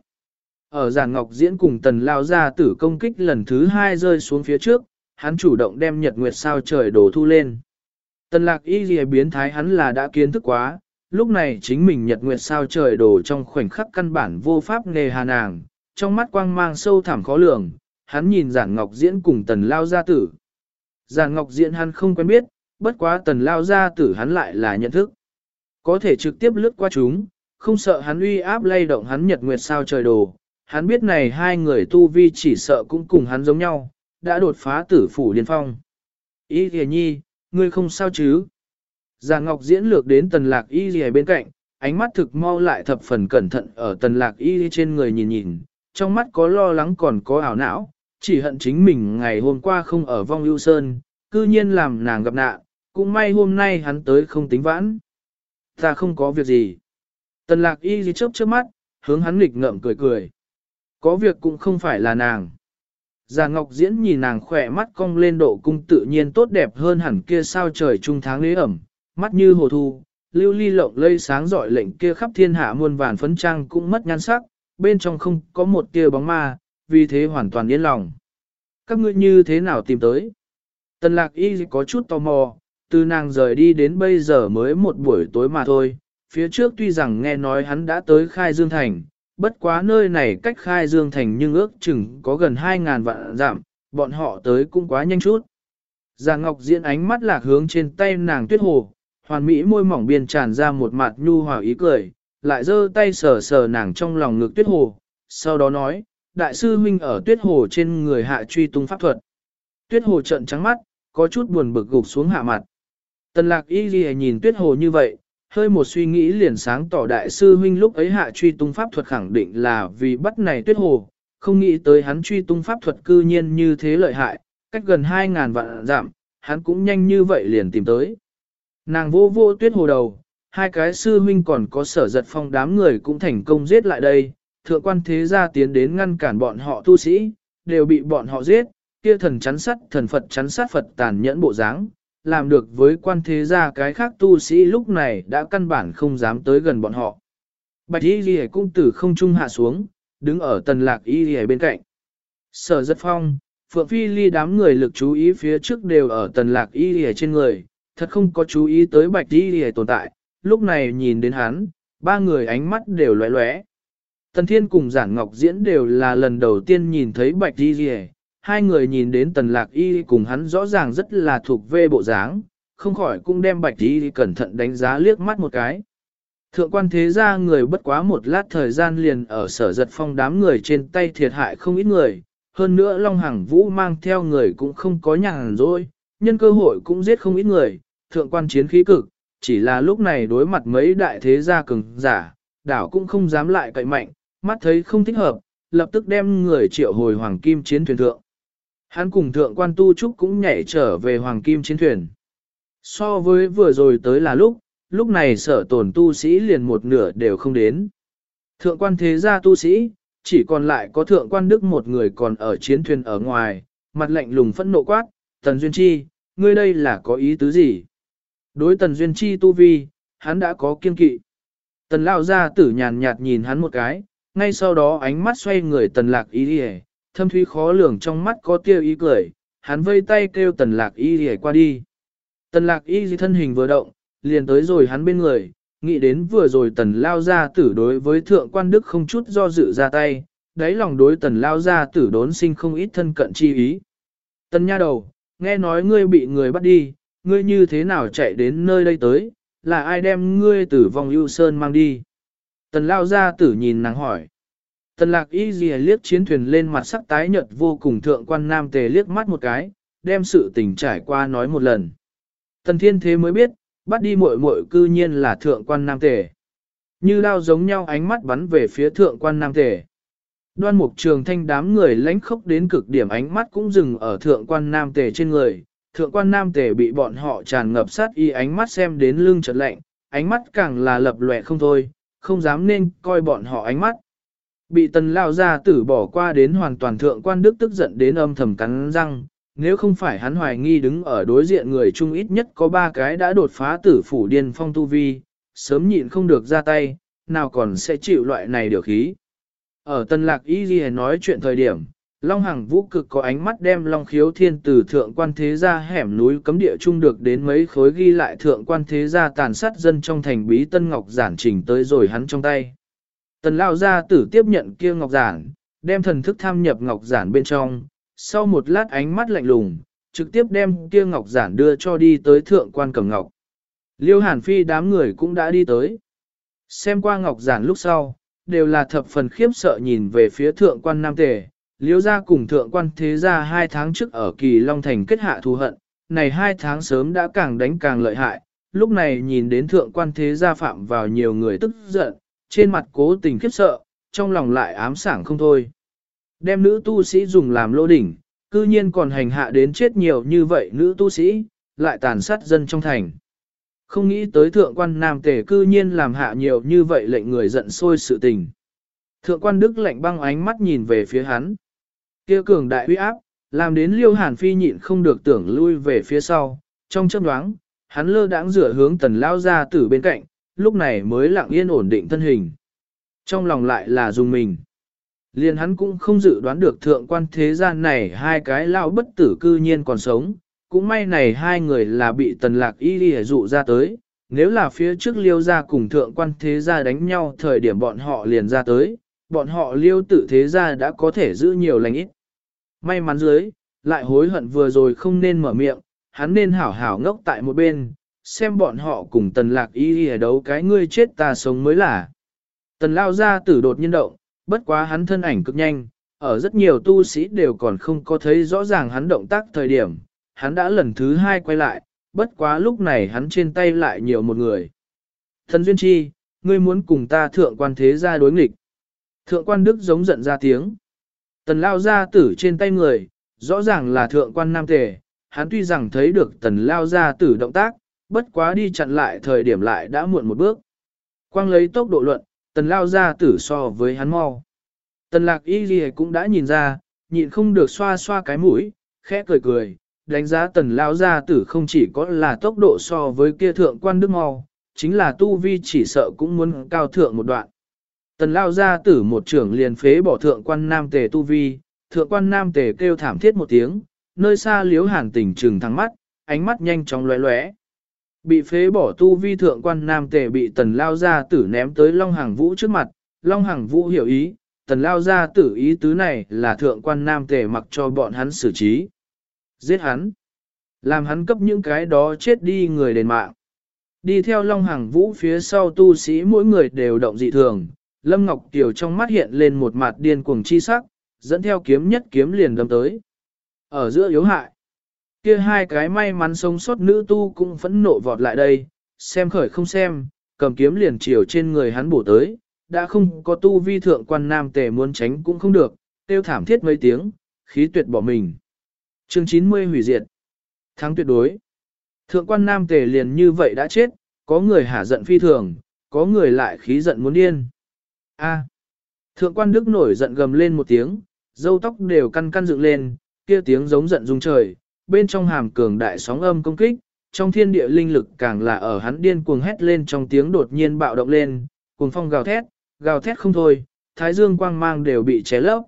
Ở giàn ngọc diễn cùng tần lao ra tử công kích lần thứ hai rơi xuống phía trước, hắn chủ động đem nhật nguyệt sao trời đồ thu lên. Tần lạc y gì biến thái hắn là đã kiến thức quá, lúc này chính mình nhật nguyệt sao trời đồ trong khoảnh khắc căn bản vô pháp nghề hà nàng, trong mắt quang mang sâu thẳm khó lường, hắn nhìn giản ngọc diễn cùng tần lao gia tử. Giản ngọc diễn hắn không quen biết, bất quá tần lao gia tử hắn lại là nhận thức. Có thể trực tiếp lướt qua chúng, không sợ hắn uy áp lay động hắn nhật nguyệt sao trời đồ. Hắn biết này hai người tu vi chỉ sợ cũng cùng hắn giống nhau, đã đột phá tử phủ liên phong. Ý kìa nhi, ngươi không sao chứ? Già Ngọc diễn lược đến tần lạc y gì bên cạnh, ánh mắt thực mau lại thập phần cẩn thận ở tần lạc y trên người nhìn nhìn, trong mắt có lo lắng còn có ảo não, chỉ hận chính mình ngày hôm qua không ở vong lưu sơn, cư nhiên làm nàng gặp nạn, cũng may hôm nay hắn tới không tính vãn. Ta không có việc gì. Tần lạc y gì chớp chớp mắt, hướng hắn nghịch ngợm cười cười. Có việc cũng không phải là nàng. Già Ngọc Diễn nhìn nàng khỏe mắt cong lên độ cung tự nhiên tốt đẹp hơn hẳn kia sao trời trung tháng lý ẩm, mắt như hồ thu, lưu ly lộng lây sáng rọi lệnh kia khắp thiên hạ muôn vàn phấn trang cũng mất nhan sắc, bên trong không có một tia bóng ma, vì thế hoàn toàn yên lòng. Các ngươi như thế nào tìm tới? Tần lạc y có chút tò mò, từ nàng rời đi đến bây giờ mới một buổi tối mà thôi, phía trước tuy rằng nghe nói hắn đã tới Khai Dương Thành, bất quá nơi này cách Khai Dương Thành nhưng ước chừng có gần 2.000 vạn giảm, bọn họ tới cũng quá nhanh chút. Già Ngọc diễn ánh mắt lạc hướng trên tay nàng tuyết hồ, hoàn mỹ môi mỏng biên tràn ra một mặt nhu hòa ý cười, lại giơ tay sờ sờ nàng trong lòng ngực tuyết hồ, sau đó nói, đại sư huynh ở tuyết hồ trên người hạ truy tung pháp thuật. Tuyết hồ trận trắng mắt, có chút buồn bực gục xuống hạ mặt. Tần lạc y ghi nhìn tuyết hồ như vậy, hơi một suy nghĩ liền sáng tỏ đại sư huynh lúc ấy hạ truy tung pháp thuật khẳng định là vì bắt này tuyết hồ, không nghĩ tới hắn truy tung pháp thuật cư nhiên như thế lợi hại, cách gần 2.000 vạn giảm, hắn cũng nhanh như vậy liền tìm tới. Nàng vô vô tuyết hồ đầu, hai cái sư huynh còn có sở giật phong đám người cũng thành công giết lại đây, thượng quan thế gia tiến đến ngăn cản bọn họ tu sĩ, đều bị bọn họ giết, kia thần chắn sắt thần Phật chắn sát Phật tàn nhẫn bộ dáng, làm được với quan thế gia cái khác tu sĩ lúc này đã căn bản không dám tới gần bọn họ. Bạch y ghi cung tử không trung hạ xuống, đứng ở tần lạc y ghi bên cạnh. Sở giật phong, Phượng Phi ly đám người lực chú ý phía trước đều ở tần lạc y ghi trên người, thật không có chú ý tới bạch y ghi tồn tại, lúc này nhìn đến hắn, ba người ánh mắt đều lóe lóe. Tần Thiên cùng Giản Ngọc Diễn đều là lần đầu tiên nhìn thấy Bạch Y Ghi, hai người nhìn đến Tần Lạc Y cùng hắn rõ ràng rất là thuộc về bộ dáng, không khỏi cũng đem Bạch Y cẩn thận đánh giá liếc mắt một cái. Thượng quan thế gia người bất quá một lát thời gian liền ở sở giật phong đám người trên tay thiệt hại không ít người, hơn nữa Long Hằng Vũ mang theo người cũng không có nhàn rỗi, nhân cơ hội cũng giết không ít người, thượng quan chiến khí cực, chỉ là lúc này đối mặt mấy đại thế gia cường giả, đảo cũng không dám lại cậy mạnh, mắt thấy không thích hợp, lập tức đem người triệu hồi hoàng kim chiến thuyền thượng. Hắn cùng thượng quan tu trúc cũng nhảy trở về hoàng kim chiến thuyền. So với vừa rồi tới là lúc, lúc này sở tổn tu sĩ liền một nửa đều không đến. Thượng quan thế gia tu sĩ, chỉ còn lại có thượng quan đức một người còn ở chiến thuyền ở ngoài, mặt lạnh lùng phẫn nộ quát, tần duyên chi, ngươi đây là có ý tứ gì? Đối tần duyên chi tu vi, hắn đã có kiên kỵ. Tần lao gia tử nhàn nhạt nhìn hắn một cái, ngay sau đó ánh mắt xoay người tần lạc ý đi thâm thúy khó lường trong mắt có tiêu ý cười, hắn vây tay kêu tần lạc y đi qua đi. Tần lạc y thân hình vừa động, liền tới rồi hắn bên người, nghĩ đến vừa rồi tần lao gia tử đối với thượng quan đức không chút do dự ra tay, đáy lòng đối tần lao gia tử đốn sinh không ít thân cận chi ý. Tần nha đầu, nghe nói ngươi bị người bắt đi, ngươi như thế nào chạy đến nơi đây tới, là ai đem ngươi từ vòng ưu sơn mang đi. Tần lao gia tử nhìn nàng hỏi. Tần lạc y gì liếc chiến thuyền lên mặt sắc tái nhợt vô cùng thượng quan nam tề liếc mắt một cái, đem sự tình trải qua nói một lần. Tần thiên thế mới biết, bắt đi muội muội cư nhiên là thượng quan nam tề. Như đao giống nhau ánh mắt bắn về phía thượng quan nam tề. Đoan mục trường thanh đám người lánh khốc đến cực điểm ánh mắt cũng dừng ở thượng quan nam tề trên người. Thượng quan nam tề bị bọn họ tràn ngập sát y ánh mắt xem đến lưng chợt lạnh, ánh mắt càng là lập lệ không thôi, không dám nên coi bọn họ ánh mắt. Bị tần lao ra tử bỏ qua đến hoàn toàn thượng quan đức tức giận đến âm thầm cắn răng, nếu không phải hắn hoài nghi đứng ở đối diện người chung ít nhất có ba cái đã đột phá tử phủ điên phong tu vi, sớm nhịn không được ra tay, nào còn sẽ chịu loại này điều khí. Ở tân lạc y ghi nói chuyện thời điểm, Long Hằng vũ cực có ánh mắt đem Long khiếu thiên từ thượng quan thế gia hẻm núi cấm địa trung được đến mấy khối ghi lại thượng quan thế gia tàn sát dân trong thành bí tân ngọc giản trình tới rồi hắn trong tay. Tần lao gia tử tiếp nhận kia ngọc giản, đem thần thức tham nhập ngọc giản bên trong, sau một lát ánh mắt lạnh lùng, trực tiếp đem kia ngọc giản đưa cho đi tới thượng quan cẩm ngọc. Liêu hàn phi đám người cũng đã đi tới. Xem qua ngọc giản lúc sau, đều là thập phần khiếp sợ nhìn về phía thượng quan nam tề. Liêu gia cùng thượng quan thế gia hai tháng trước ở kỳ Long Thành kết hạ thù hận, này hai tháng sớm đã càng đánh càng lợi hại, lúc này nhìn đến thượng quan thế gia phạm vào nhiều người tức giận, trên mặt cố tình khiếp sợ, trong lòng lại ám sảng không thôi. Đem nữ tu sĩ dùng làm lô đỉnh, cư nhiên còn hành hạ đến chết nhiều như vậy nữ tu sĩ, lại tàn sát dân trong thành. Không nghĩ tới thượng quan nam tề cư nhiên làm hạ nhiều như vậy lệnh người giận sôi sự tình. Thượng quan đức lạnh băng ánh mắt nhìn về phía hắn. kia cường đại uy áp, làm đến liêu hàn phi nhịn không được tưởng lui về phía sau. Trong chớp nhoáng, hắn lơ đãng rửa hướng tần lao ra từ bên cạnh, lúc này mới lặng yên ổn định thân hình. Trong lòng lại là dùng mình. Liền hắn cũng không dự đoán được thượng quan thế gian này hai cái lao bất tử cư nhiên còn sống, cũng may này hai người là bị tần lạc y đi dụ ra tới, nếu là phía trước liêu ra cùng thượng quan thế gia đánh nhau thời điểm bọn họ liền ra tới, bọn họ liêu tự thế gia đã có thể giữ nhiều lành ít. May mắn dưới, lại hối hận vừa rồi không nên mở miệng, hắn nên hảo hảo ngốc tại một bên, xem bọn họ cùng tần lạc y y đấu cái ngươi chết ta sống mới là. Tần lao ra tử đột nhiên động, bất quá hắn thân ảnh cực nhanh, ở rất nhiều tu sĩ đều còn không có thấy rõ ràng hắn động tác thời điểm, hắn đã lần thứ hai quay lại, bất quá lúc này hắn trên tay lại nhiều một người. Thần Duyên Chi, ngươi muốn cùng ta thượng quan thế gia đối nghịch. Thượng quan Đức giống giận ra tiếng. Tần lao gia tử trên tay người, rõ ràng là thượng quan nam tề, hắn tuy rằng thấy được tần lao gia tử động tác, bất quá đi chặn lại thời điểm lại đã muộn một bước. Quang lấy tốc độ luận, tần lao gia tử so với hắn mau. Tần lạc y gì cũng đã nhìn ra, nhịn không được xoa xoa cái mũi, khẽ cười cười, đánh giá tần lao gia tử không chỉ có là tốc độ so với kia thượng quan đức mau, chính là tu vi chỉ sợ cũng muốn cao thượng một đoạn. Tần lao gia tử một trưởng liền phế bỏ thượng quan nam tề tu vi, thượng quan nam tề kêu thảm thiết một tiếng, nơi xa liếu hàn tỉnh trừng thắng mắt, ánh mắt nhanh chóng lóe lóe. Bị phế bỏ tu vi thượng quan nam tề bị tần lao gia tử ném tới Long Hàng Vũ trước mặt, Long Hàng Vũ hiểu ý, tần lao gia tử ý tứ này là thượng quan nam tề mặc cho bọn hắn xử trí. Giết hắn. Làm hắn cấp những cái đó chết đi người đền mạng. Đi theo Long Hàng Vũ phía sau tu sĩ mỗi người đều động dị thường, Lâm Ngọc tiểu trong mắt hiện lên một mặt điên cuồng chi sắc, dẫn theo kiếm nhất kiếm liền đâm tới. Ở giữa yếu hại, kia hai cái may mắn sống sót nữ tu cũng phẫn nộ vọt lại đây, xem khởi không xem, cầm kiếm liền chiều trên người hắn bổ tới, đã không có tu vi thượng quan nam tề muốn tránh cũng không được, tiêu thảm thiết mấy tiếng, khí tuyệt bỏ mình. Chương 90 hủy diệt. Thắng tuyệt đối. Thượng quan nam tề liền như vậy đã chết, có người hả giận phi thường, có người lại khí giận muốn điên. A. Thượng quan đức nổi giận gầm lên một tiếng, dâu tóc đều căn căn dựng lên, kia tiếng giống giận rung trời, bên trong hàm cường đại sóng âm công kích, trong thiên địa linh lực càng là ở hắn điên cuồng hét lên trong tiếng đột nhiên bạo động lên, cuồng phong gào thét, gào thét không thôi, thái dương quang mang đều bị ché lấp.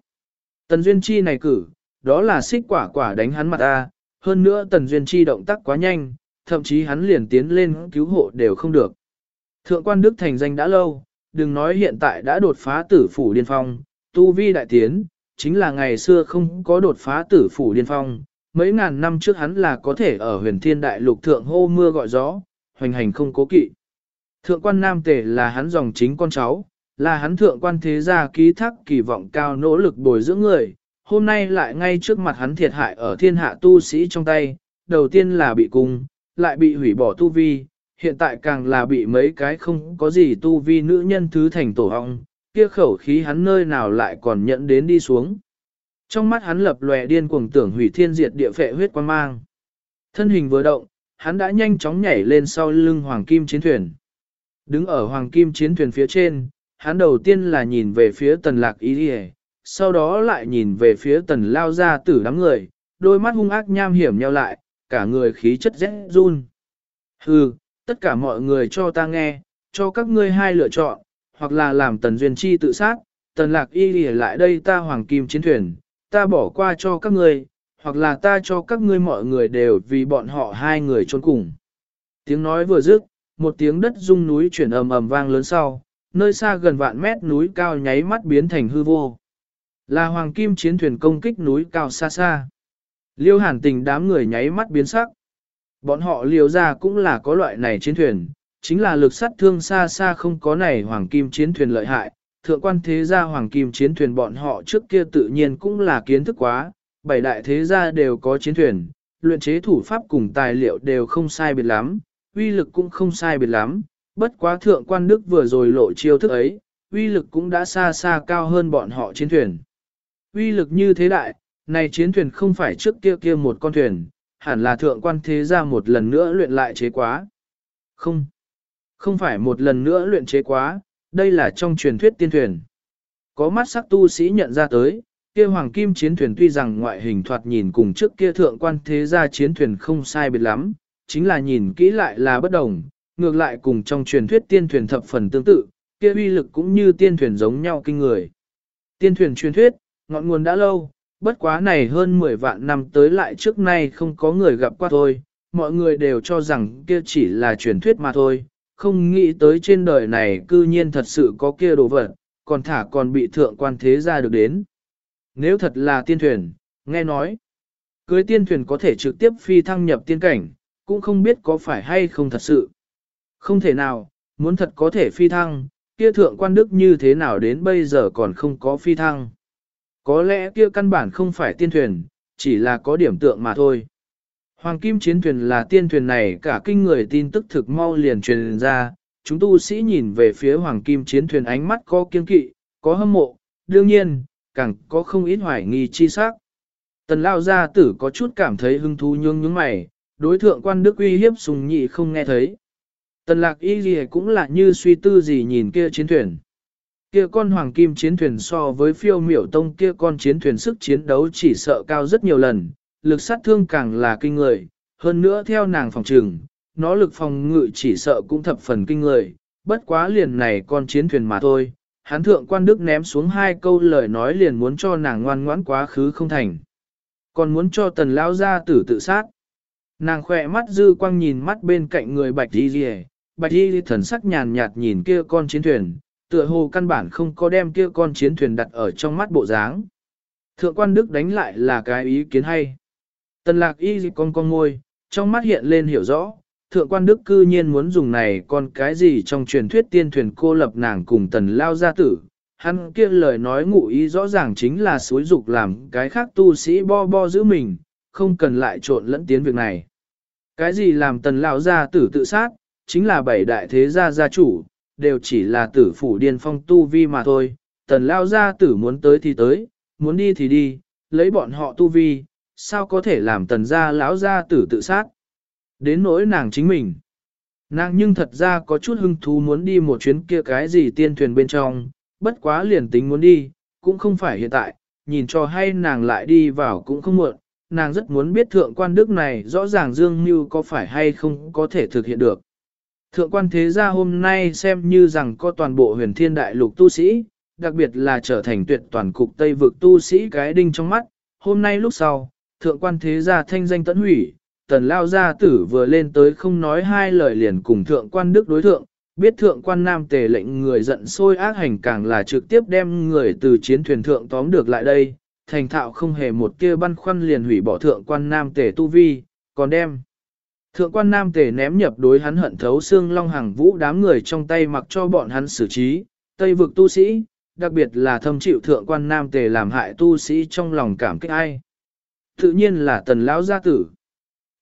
Tần Duyên Chi này cử, đó là xích quả quả đánh hắn mặt a hơn nữa Tần Duyên Chi động tác quá nhanh, thậm chí hắn liền tiến lên cứu hộ đều không được. Thượng quan Đức thành danh đã lâu, đừng nói hiện tại đã đột phá tử phủ điên phong, tu vi đại tiến, chính là ngày xưa không có đột phá tử phủ điên phong, mấy ngàn năm trước hắn là có thể ở huyền thiên đại lục thượng hô mưa gọi gió, hoành hành không cố kỵ. Thượng quan Nam Tề là hắn dòng chính con cháu, là hắn thượng quan thế gia ký thác kỳ vọng cao nỗ lực bồi dưỡng người, hôm nay lại ngay trước mặt hắn thiệt hại ở thiên hạ tu sĩ trong tay, đầu tiên là bị cung, lại bị hủy bỏ tu vi, hiện tại càng là bị mấy cái không có gì tu vi nữ nhân thứ thành tổ hong, kia khẩu khí hắn nơi nào lại còn nhận đến đi xuống. Trong mắt hắn lập lòe điên cuồng tưởng hủy thiên diệt địa phệ huyết quan mang. Thân hình vừa động, hắn đã nhanh chóng nhảy lên sau lưng hoàng kim chiến thuyền. Đứng ở hoàng kim chiến thuyền phía trên, hắn đầu tiên là nhìn về phía tần lạc ý đi sau đó lại nhìn về phía tần lao ra tử đám người, đôi mắt hung ác nham hiểm nhau lại, cả người khí chất rét run. Hừ, tất cả mọi người cho ta nghe, cho các ngươi hai lựa chọn, hoặc là làm tần duyên chi tự sát, tần lạc y lìa lại đây ta hoàng kim chiến thuyền, ta bỏ qua cho các ngươi, hoặc là ta cho các ngươi mọi người đều vì bọn họ hai người trốn cùng. Tiếng nói vừa dứt, một tiếng đất rung núi chuyển ầm ầm vang lớn sau, nơi xa gần vạn mét núi cao nháy mắt biến thành hư vô. Là hoàng kim chiến thuyền công kích núi cao xa xa. Liêu hàn tình đám người nháy mắt biến sắc. Bọn họ liều ra cũng là có loại này chiến thuyền, chính là lực sát thương xa xa không có này hoàng kim chiến thuyền lợi hại. Thượng quan thế gia hoàng kim chiến thuyền bọn họ trước kia tự nhiên cũng là kiến thức quá, bảy đại thế gia đều có chiến thuyền, luyện chế thủ pháp cùng tài liệu đều không sai biệt lắm, uy lực cũng không sai biệt lắm, bất quá thượng quan đức vừa rồi lộ chiêu thức ấy, uy lực cũng đã xa xa cao hơn bọn họ chiến thuyền. Uy lực như thế đại, này chiến thuyền không phải trước kia kia một con thuyền, hẳn là thượng quan thế gia một lần nữa luyện lại chế quá. Không, không phải một lần nữa luyện chế quá, đây là trong truyền thuyết tiên thuyền. Có mắt sắc tu sĩ nhận ra tới, kia hoàng kim chiến thuyền tuy rằng ngoại hình thoạt nhìn cùng trước kia thượng quan thế gia chiến thuyền không sai biệt lắm, chính là nhìn kỹ lại là bất đồng, ngược lại cùng trong truyền thuyết tiên thuyền thập phần tương tự, kia uy lực cũng như tiên thuyền giống nhau kinh người. Tiên thuyền truyền thuyết, ngọn nguồn đã lâu, bất quá này hơn 10 vạn năm tới lại trước nay không có người gặp qua thôi, mọi người đều cho rằng kia chỉ là truyền thuyết mà thôi, không nghĩ tới trên đời này cư nhiên thật sự có kia đồ vật, còn thả còn bị thượng quan thế gia được đến. Nếu thật là tiên thuyền, nghe nói, cưới tiên thuyền có thể trực tiếp phi thăng nhập tiên cảnh, cũng không biết có phải hay không thật sự. Không thể nào, muốn thật có thể phi thăng, kia thượng quan đức như thế nào đến bây giờ còn không có phi thăng. Có lẽ kia căn bản không phải tiên thuyền, chỉ là có điểm tượng mà thôi. Hoàng kim chiến thuyền là tiên thuyền này cả kinh người tin tức thực mau liền truyền ra, chúng tu sĩ nhìn về phía hoàng kim chiến thuyền ánh mắt có kiên kỵ, có hâm mộ, đương nhiên, càng có không ít hoài nghi chi sắc. Tần lao gia tử có chút cảm thấy hứng thú nhương nhướng mày, đối thượng quan đức uy hiếp sùng nhị không nghe thấy. Tần lạc y gì cũng là như suy tư gì nhìn kia chiến thuyền. Kia con hoàng kim chiến thuyền so với phiêu miểu tông kia con chiến thuyền sức chiến đấu chỉ sợ cao rất nhiều lần, lực sát thương càng là kinh người, hơn nữa theo nàng phòng trừng, nó lực phòng ngự chỉ sợ cũng thập phần kinh người, bất quá liền này con chiến thuyền mà thôi. Hán thượng quan đức ném xuống hai câu lời nói liền muốn cho nàng ngoan ngoãn quá khứ không thành. Còn muốn cho tần lao ra tử tự sát. Nàng khỏe mắt dư quang nhìn mắt bên cạnh người bạch đi rìa, bạch đi thần sắc nhàn nhạt nhìn kia con chiến thuyền, tựa hồ căn bản không có đem kia con chiến thuyền đặt ở trong mắt bộ dáng. Thượng quan đức đánh lại là cái ý kiến hay. Tần lạc y con con ngôi, trong mắt hiện lên hiểu rõ, thượng quan đức cư nhiên muốn dùng này con cái gì trong truyền thuyết tiên thuyền cô lập nàng cùng tần lao gia tử. Hắn kia lời nói ngụ ý rõ ràng chính là suối dục làm cái khác tu sĩ bo bo giữ mình, không cần lại trộn lẫn tiến việc này. Cái gì làm tần lao gia tử tự sát, chính là bảy đại thế gia gia chủ, đều chỉ là tử phủ điên phong tu vi mà thôi. Tần lao gia tử muốn tới thì tới, muốn đi thì đi, lấy bọn họ tu vi, sao có thể làm tần gia lão gia tử tự sát. Đến nỗi nàng chính mình. Nàng nhưng thật ra có chút hưng thú muốn đi một chuyến kia cái gì tiên thuyền bên trong, bất quá liền tính muốn đi, cũng không phải hiện tại, nhìn cho hay nàng lại đi vào cũng không muộn, nàng rất muốn biết thượng quan đức này rõ ràng Dương như có phải hay không có thể thực hiện được. Thượng quan thế gia hôm nay xem như rằng có toàn bộ huyền thiên đại lục tu sĩ, đặc biệt là trở thành tuyệt toàn cục Tây vực tu sĩ cái đinh trong mắt, hôm nay lúc sau, thượng quan thế gia thanh danh tận hủy, tần lao gia tử vừa lên tới không nói hai lời liền cùng thượng quan đức đối thượng, biết thượng quan nam tề lệnh người giận sôi ác hành càng là trực tiếp đem người từ chiến thuyền thượng tóm được lại đây, thành thạo không hề một kia băn khoăn liền hủy bỏ thượng quan nam tề tu vi, còn đem. Thượng quan nam tề ném nhập đối hắn hận thấu xương long hàng vũ đám người trong tay mặc cho bọn hắn xử trí, tây vực tu sĩ, đặc biệt là thâm chịu thượng quan nam tề làm hại tu sĩ trong lòng cảm kích ai. Tự nhiên là tần lão gia tử.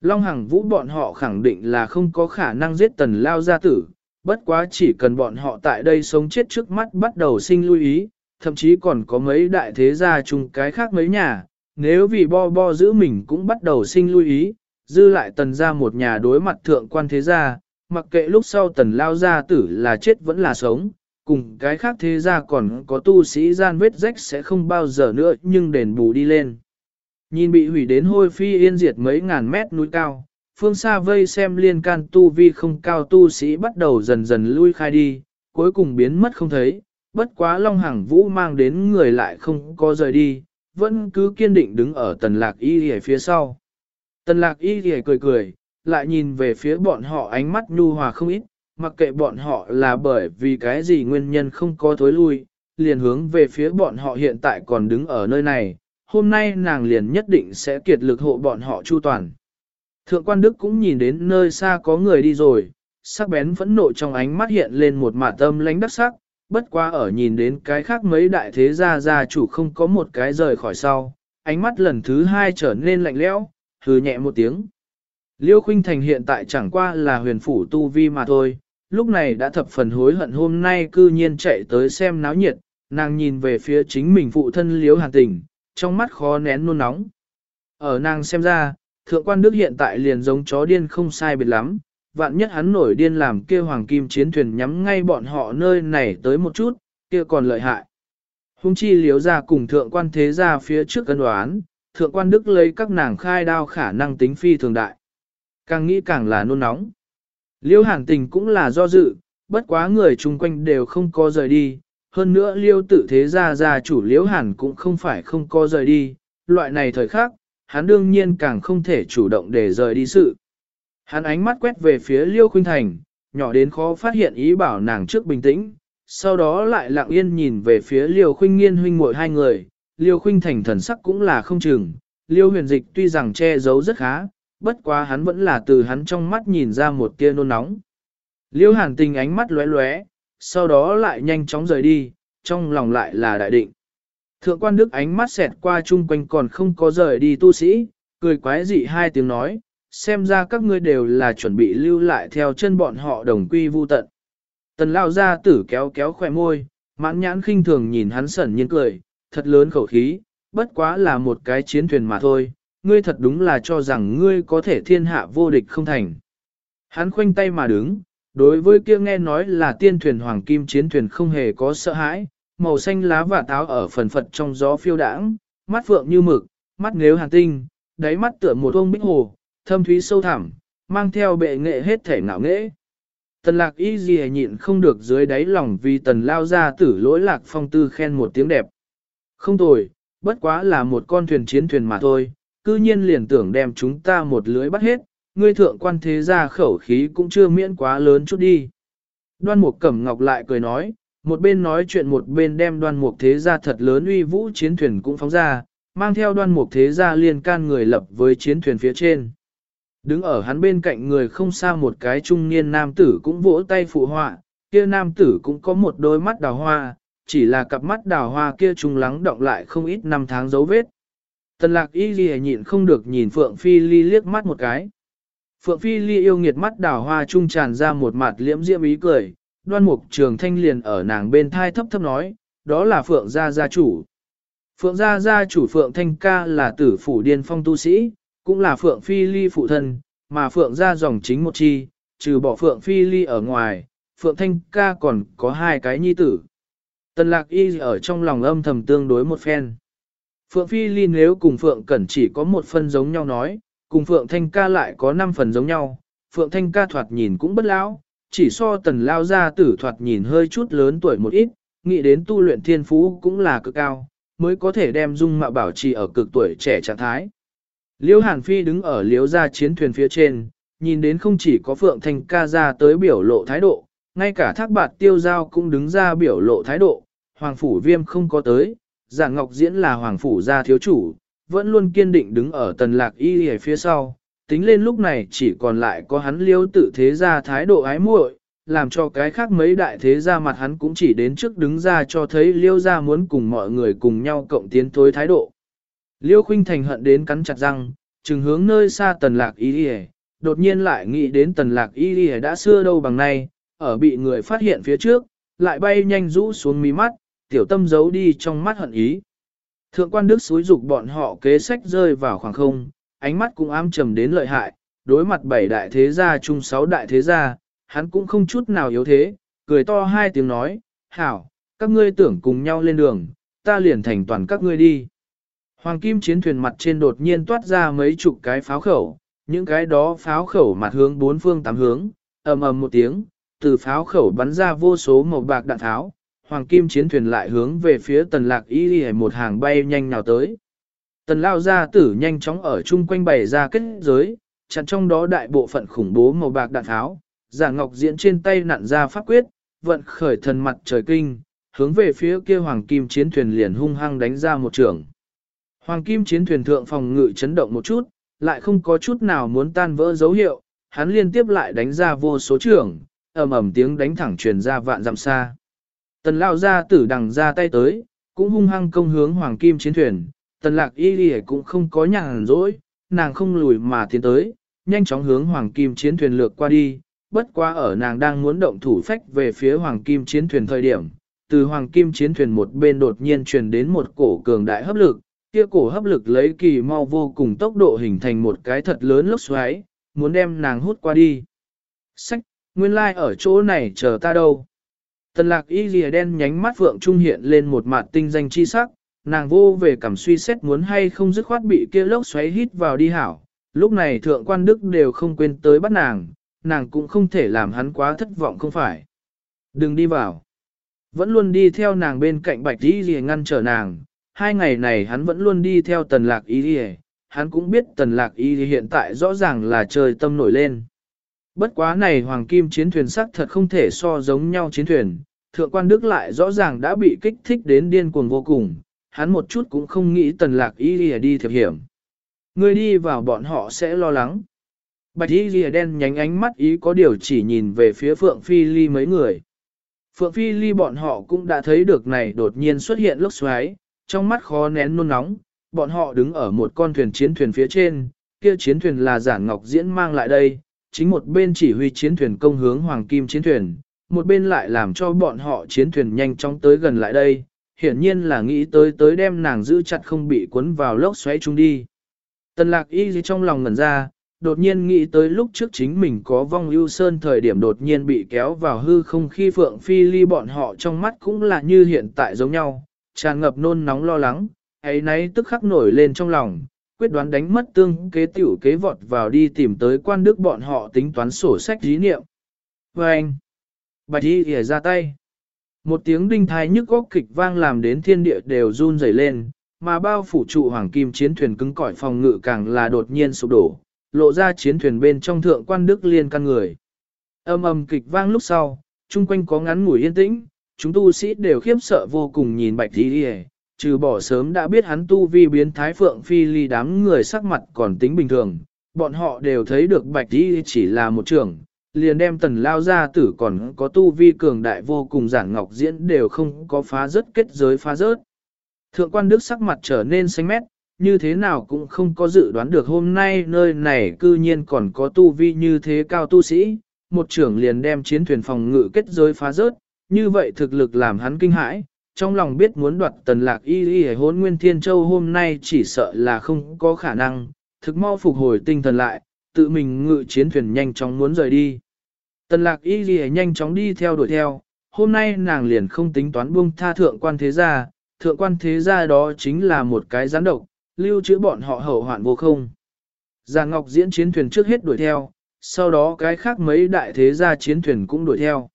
Long Hằng Vũ bọn họ khẳng định là không có khả năng giết tần lao gia tử, bất quá chỉ cần bọn họ tại đây sống chết trước mắt bắt đầu sinh lưu ý, thậm chí còn có mấy đại thế gia chung cái khác mấy nhà, nếu vì bo bo giữ mình cũng bắt đầu sinh lưu ý, dư lại tần ra một nhà đối mặt thượng quan thế gia, mặc kệ lúc sau tần lao gia tử là chết vẫn là sống, cùng cái khác thế gia còn có tu sĩ gian vết rách sẽ không bao giờ nữa nhưng đền bù đi lên. Nhìn bị hủy đến hôi phi yên diệt mấy ngàn mét núi cao, phương xa vây xem liên can tu vi không cao tu sĩ bắt đầu dần dần lui khai đi, cuối cùng biến mất không thấy, bất quá Long Hằng Vũ mang đến người lại không có rời đi, vẫn cứ kiên định đứng ở tần lạc y hề phía sau. Tần lạc y hề cười cười, lại nhìn về phía bọn họ ánh mắt nhu hòa không ít, mặc kệ bọn họ là bởi vì cái gì nguyên nhân không có thối lui, liền hướng về phía bọn họ hiện tại còn đứng ở nơi này, hôm nay nàng liền nhất định sẽ kiệt lực hộ bọn họ chu toàn. Thượng quan Đức cũng nhìn đến nơi xa có người đi rồi, sắc bén phẫn nộ trong ánh mắt hiện lên một mả tâm lánh đắc sắc, bất quá ở nhìn đến cái khác mấy đại thế gia gia chủ không có một cái rời khỏi sau, ánh mắt lần thứ hai trở nên lạnh lẽo, hừ nhẹ một tiếng. Liêu Khuynh Thành hiện tại chẳng qua là huyền phủ tu vi mà thôi, lúc này đã thập phần hối hận hôm nay cư nhiên chạy tới xem náo nhiệt, nàng nhìn về phía chính mình phụ thân Liêu Hàn Tình, trong mắt khó nén nôn nóng. Ở nàng xem ra, thượng quan đức hiện tại liền giống chó điên không sai biệt lắm, vạn nhất hắn nổi điên làm kia hoàng kim chiến thuyền nhắm ngay bọn họ nơi này tới một chút, kia còn lợi hại. hung chi liếu ra cùng thượng quan thế ra phía trước cân đoán, thượng quan đức lấy các nàng khai đao khả năng tính phi thường đại. Càng nghĩ càng là nôn nóng. Liêu hàn tình cũng là do dự, bất quá người chung quanh đều không có rời đi, hơn nữa liêu tự thế gia gia chủ liễu hàn cũng không phải không có rời đi, loại này thời khắc, hắn đương nhiên càng không thể chủ động để rời đi sự. Hắn ánh mắt quét về phía liêu khuynh thành, nhỏ đến khó phát hiện ý bảo nàng trước bình tĩnh, sau đó lại lặng yên nhìn về phía liêu khuynh nghiên huynh muội hai người, liêu khuynh thành thần sắc cũng là không chừng, liêu huyền dịch tuy rằng che giấu rất khá, bất quá hắn vẫn là từ hắn trong mắt nhìn ra một tia nôn nóng. Liêu hàn tình ánh mắt lóe lóe, sau đó lại nhanh chóng rời đi, trong lòng lại là đại định. Thượng quan đức ánh mắt xẹt qua chung quanh còn không có rời đi tu sĩ, cười quái dị hai tiếng nói, xem ra các ngươi đều là chuẩn bị lưu lại theo chân bọn họ đồng quy vu tận. Tần lao ra tử kéo kéo khỏe môi, mãn nhãn khinh thường nhìn hắn sẩn nhiên cười, thật lớn khẩu khí, bất quá là một cái chiến thuyền mà thôi, ngươi thật đúng là cho rằng ngươi có thể thiên hạ vô địch không thành. Hắn khoanh tay mà đứng, Đối với kia nghe nói là tiên thuyền hoàng kim chiến thuyền không hề có sợ hãi, màu xanh lá và táo ở phần phật trong gió phiêu đãng, mắt phượng như mực, mắt nếu hàn tinh, đáy mắt tựa một ông bích hồ, thâm thúy sâu thẳm, mang theo bệ nghệ hết thể ngạo nghệ. Tần lạc y gì nhịn không được dưới đáy lòng vì tần lao ra tử lỗi lạc phong tư khen một tiếng đẹp. Không tồi, bất quá là một con thuyền chiến thuyền mà thôi, cư nhiên liền tưởng đem chúng ta một lưới bắt hết, ngươi thượng quan thế gia khẩu khí cũng chưa miễn quá lớn chút đi. Đoan mục cẩm ngọc lại cười nói, một bên nói chuyện một bên đem đoan mục thế gia thật lớn uy vũ chiến thuyền cũng phóng ra, mang theo đoan mục thế gia liên can người lập với chiến thuyền phía trên. Đứng ở hắn bên cạnh người không xa một cái trung niên nam tử cũng vỗ tay phụ họa, kia nam tử cũng có một đôi mắt đào hoa, chỉ là cặp mắt đào hoa kia trung lắng động lại không ít năm tháng dấu vết. Tần lạc y ghi nhịn không được nhìn Phượng Phi Ly liếc mắt một cái. Phượng Phi Ly yêu nghiệt mắt đào hoa trung tràn ra một mặt liễm diễm ý cười, đoan mục trường thanh liền ở nàng bên thai thấp thấp nói, đó là Phượng gia gia chủ. Phượng gia gia chủ Phượng Thanh Ca là tử phủ điên phong tu sĩ, cũng là Phượng Phi Ly phụ thân, mà Phượng gia dòng chính một chi, trừ bỏ Phượng Phi Ly ở ngoài, Phượng Thanh Ca còn có hai cái nhi tử. Tần lạc y ở trong lòng âm thầm tương đối một phen. Phượng Phi Ly nếu cùng Phượng Cẩn chỉ có một phân giống nhau nói, cùng Phượng Thanh ca lại có 5 phần giống nhau, Phượng Thanh ca thoạt nhìn cũng bất lão, chỉ so tần lao ra tử thoạt nhìn hơi chút lớn tuổi một ít, nghĩ đến tu luyện thiên phú cũng là cực cao, mới có thể đem dung mạo bảo trì ở cực tuổi trẻ trạng thái. Liêu Hàn Phi đứng ở liếu ra chiến thuyền phía trên, nhìn đến không chỉ có Phượng Thanh ca ra tới biểu lộ thái độ, Ngay cả thác bạt tiêu giao cũng đứng ra biểu lộ thái độ, Hoàng Phủ Viêm không có tới, Giả Ngọc Diễn là Hoàng Phủ gia thiếu chủ, vẫn luôn kiên định đứng ở tần lạc y ở phía sau, tính lên lúc này chỉ còn lại có hắn liêu tự thế ra thái độ ái muội, làm cho cái khác mấy đại thế gia mặt hắn cũng chỉ đến trước đứng ra cho thấy liêu gia muốn cùng mọi người cùng nhau cộng tiến tối thái độ. Liêu khuynh thành hận đến cắn chặt răng, trừng hướng nơi xa tần lạc y đi đột nhiên lại nghĩ đến tần lạc y đi đã xưa đâu bằng nay, ở bị người phát hiện phía trước, lại bay nhanh rũ xuống mí mắt, tiểu tâm giấu đi trong mắt hận ý. Thượng quan đức xúi dục bọn họ kế sách rơi vào khoảng không, ánh mắt cũng ám trầm đến lợi hại, đối mặt bảy đại thế gia chung sáu đại thế gia, hắn cũng không chút nào yếu thế, cười to hai tiếng nói, hảo, các ngươi tưởng cùng nhau lên đường, ta liền thành toàn các ngươi đi. Hoàng kim chiến thuyền mặt trên đột nhiên toát ra mấy chục cái pháo khẩu, những cái đó pháo khẩu mặt hướng bốn phương tám hướng, ầm ầm một tiếng, từ pháo khẩu bắn ra vô số màu bạc đạn tháo, hoàng kim chiến thuyền lại hướng về phía tần lạc y y một hàng bay nhanh nào tới. Tần lao gia tử nhanh chóng ở chung quanh bày ra kết giới, chặn trong đó đại bộ phận khủng bố màu bạc đạn tháo, giả ngọc diễn trên tay nặn ra pháp quyết, vận khởi thần mặt trời kinh, hướng về phía kia hoàng kim chiến thuyền liền hung hăng đánh ra một trường. Hoàng kim chiến thuyền thượng phòng ngự chấn động một chút, lại không có chút nào muốn tan vỡ dấu hiệu, hắn liên tiếp lại đánh ra vô số trường, ầm ầm tiếng đánh thẳng truyền ra vạn dặm xa. Tần lao ra tử đằng ra tay tới, cũng hung hăng công hướng hoàng kim chiến thuyền, tần lạc y đi cũng không có nhàn rỗi, nàng không lùi mà tiến tới, nhanh chóng hướng hoàng kim chiến thuyền lược qua đi, bất quá ở nàng đang muốn động thủ phách về phía hoàng kim chiến thuyền thời điểm, từ hoàng kim chiến thuyền một bên đột nhiên truyền đến một cổ cường đại hấp lực, kia cổ hấp lực lấy kỳ mau vô cùng tốc độ hình thành một cái thật lớn lốc xoáy, muốn đem nàng hút qua đi. Sách, nguyên lai like ở chỗ này chờ ta đâu. Tần lạc y lìa đen nhánh mắt vượng trung hiện lên một mặt tinh danh chi sắc, nàng vô về cảm suy xét muốn hay không dứt khoát bị kia lốc xoáy hít vào đi hảo. Lúc này thượng quan đức đều không quên tới bắt nàng, nàng cũng không thể làm hắn quá thất vọng không phải. Đừng đi vào. Vẫn luôn đi theo nàng bên cạnh bạch y lìa ngăn trở nàng, hai ngày này hắn vẫn luôn đi theo tần lạc y lìa, hắn cũng biết tần lạc y hiện tại rõ ràng là trời tâm nổi lên. Bất quá này hoàng kim chiến thuyền sắc thật không thể so giống nhau chiến thuyền, thượng quan đức lại rõ ràng đã bị kích thích đến điên cuồng vô cùng, hắn một chút cũng không nghĩ tần lạc y lìa đi thiệp hiểm. Người đi vào bọn họ sẽ lo lắng. Bạch y lìa đen nhánh ánh mắt ý có điều chỉ nhìn về phía Phượng Phi Ly mấy người. Phượng Phi Ly bọn họ cũng đã thấy được này đột nhiên xuất hiện lốc xoáy, trong mắt khó nén nôn nóng, bọn họ đứng ở một con thuyền chiến thuyền phía trên, kia chiến thuyền là giản ngọc diễn mang lại đây, chính một bên chỉ huy chiến thuyền công hướng hoàng kim chiến thuyền, một bên lại làm cho bọn họ chiến thuyền nhanh chóng tới gần lại đây, hiển nhiên là nghĩ tới tới đem nàng giữ chặt không bị cuốn vào lốc xoáy chung đi. Tần lạc y gì trong lòng ngẩn ra, đột nhiên nghĩ tới lúc trước chính mình có vong ưu sơn thời điểm đột nhiên bị kéo vào hư không khi phượng phi ly bọn họ trong mắt cũng là như hiện tại giống nhau, tràn ngập nôn nóng lo lắng, ấy nấy tức khắc nổi lên trong lòng, quyết đoán đánh mất tương kế tiểu kế vọt vào đi tìm tới quan đức bọn họ tính toán sổ sách dí niệm. Và anh, bạch y ghề ra tay. Một tiếng đinh thái nhức góc kịch vang làm đến thiên địa đều run rẩy lên, mà bao phủ trụ hoàng kim chiến thuyền cứng cỏi phòng ngự càng là đột nhiên sụp đổ, lộ ra chiến thuyền bên trong thượng quan đức liên căn người. Âm âm kịch vang lúc sau, chung quanh có ngắn ngủi yên tĩnh, chúng tu sĩ đều khiếp sợ vô cùng nhìn bạch y ghề trừ bỏ sớm đã biết hắn tu vi biến thái phượng phi ly đám người sắc mặt còn tính bình thường, bọn họ đều thấy được bạch đi chỉ là một trưởng, liền đem tần lao ra tử còn có tu vi cường đại vô cùng giản ngọc diễn đều không có phá rớt kết giới phá rớt. Thượng quan đức sắc mặt trở nên xanh mét, như thế nào cũng không có dự đoán được hôm nay nơi này cư nhiên còn có tu vi như thế cao tu sĩ, một trưởng liền đem chiến thuyền phòng ngự kết giới phá rớt, như vậy thực lực làm hắn kinh hãi, trong lòng biết muốn đoạt tần lạc y y hốn nguyên thiên châu hôm nay chỉ sợ là không có khả năng, thực mau phục hồi tinh thần lại, tự mình ngự chiến thuyền nhanh chóng muốn rời đi. Tần lạc y y nhanh chóng đi theo đuổi theo, hôm nay nàng liền không tính toán buông tha thượng quan thế gia, thượng quan thế gia đó chính là một cái gián độc, lưu trữ bọn họ hậu hoạn vô không. Già Ngọc diễn chiến thuyền trước hết đuổi theo, sau đó cái khác mấy đại thế gia chiến thuyền cũng đuổi theo.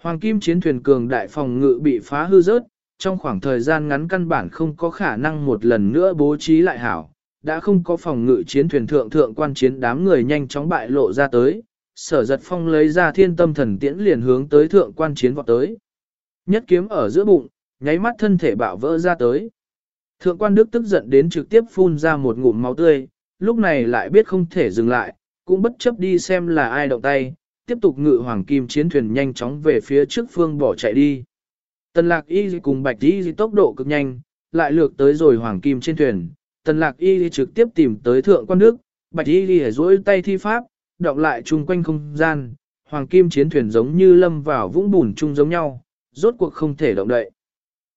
Hoàng kim chiến thuyền cường đại phòng ngự bị phá hư rớt, trong khoảng thời gian ngắn căn bản không có khả năng một lần nữa bố trí lại hảo, đã không có phòng ngự chiến thuyền thượng thượng quan chiến đám người nhanh chóng bại lộ ra tới, sở giật phong lấy ra thiên tâm thần tiễn liền hướng tới thượng quan chiến vọt tới. Nhất kiếm ở giữa bụng, nháy mắt thân thể bạo vỡ ra tới. Thượng quan đức tức giận đến trực tiếp phun ra một ngụm máu tươi, lúc này lại biết không thể dừng lại, cũng bất chấp đi xem là ai động tay, tiếp tục ngự hoàng kim chiến thuyền nhanh chóng về phía trước phương bỏ chạy đi. Tần lạc y cùng bạch y tốc độ cực nhanh, lại lược tới rồi hoàng kim trên thuyền, tần lạc y trực tiếp tìm tới thượng quan đức, bạch y lìa rối tay thi pháp, đọc lại chung quanh không gian, hoàng kim chiến thuyền giống như lâm vào vũng bùn chung giống nhau, rốt cuộc không thể động đậy.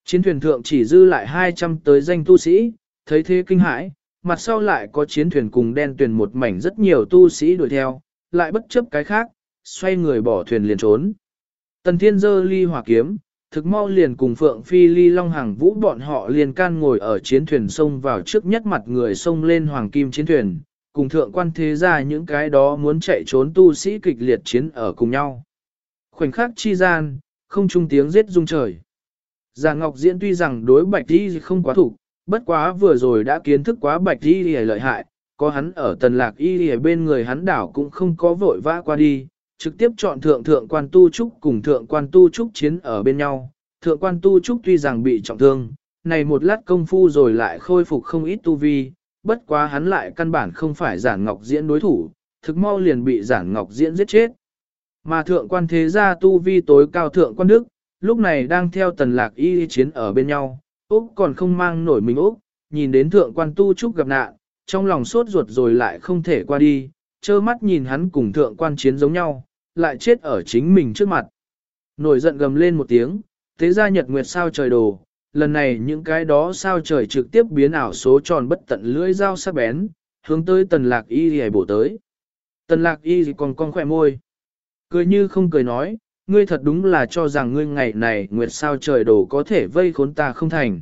Chiến thuyền thượng chỉ dư lại 200 tới danh tu sĩ, thấy thế kinh hãi, mặt sau lại có chiến thuyền cùng đen thuyền một mảnh rất nhiều tu sĩ đuổi theo, lại bất chấp cái khác, xoay người bỏ thuyền liền trốn. Tần thiên dơ ly hỏa kiếm, thực mau liền cùng Phượng Phi ly long hàng vũ bọn họ liền can ngồi ở chiến thuyền sông vào trước nhất mặt người sông lên hoàng kim chiến thuyền, cùng thượng quan thế ra những cái đó muốn chạy trốn tu sĩ kịch liệt chiến ở cùng nhau. Khoảnh khắc chi gian, không trung tiếng giết rung trời. Già Ngọc Diễn tuy rằng đối bạch đi không quá thủ, bất quá vừa rồi đã kiến thức quá bạch đi lợi hại, có hắn ở tần lạc y bên người hắn đảo cũng không có vội vã qua đi, trực tiếp chọn thượng thượng quan tu trúc cùng thượng quan tu trúc chiến ở bên nhau. Thượng quan tu trúc tuy rằng bị trọng thương, này một lát công phu rồi lại khôi phục không ít tu vi, bất quá hắn lại căn bản không phải giản ngọc diễn đối thủ, thực mau liền bị giản ngọc diễn giết chết. Mà thượng quan thế gia tu vi tối cao thượng quan đức, lúc này đang theo tần lạc y chiến ở bên nhau, Úc còn không mang nổi mình Úc, nhìn đến thượng quan tu trúc gặp nạn, trong lòng sốt ruột rồi lại không thể qua đi, trơ mắt nhìn hắn cùng thượng quan chiến giống nhau, lại chết ở chính mình trước mặt. Nổi giận gầm lên một tiếng, thế ra nhật nguyệt sao trời đồ, lần này những cái đó sao trời trực tiếp biến ảo số tròn bất tận lưỡi dao sắc bén, hướng tới tần lạc y gì bổ tới. Tần lạc y gì còn con khỏe môi. Cười như không cười nói, ngươi thật đúng là cho rằng ngươi ngày này nguyệt sao trời đồ có thể vây khốn ta không thành.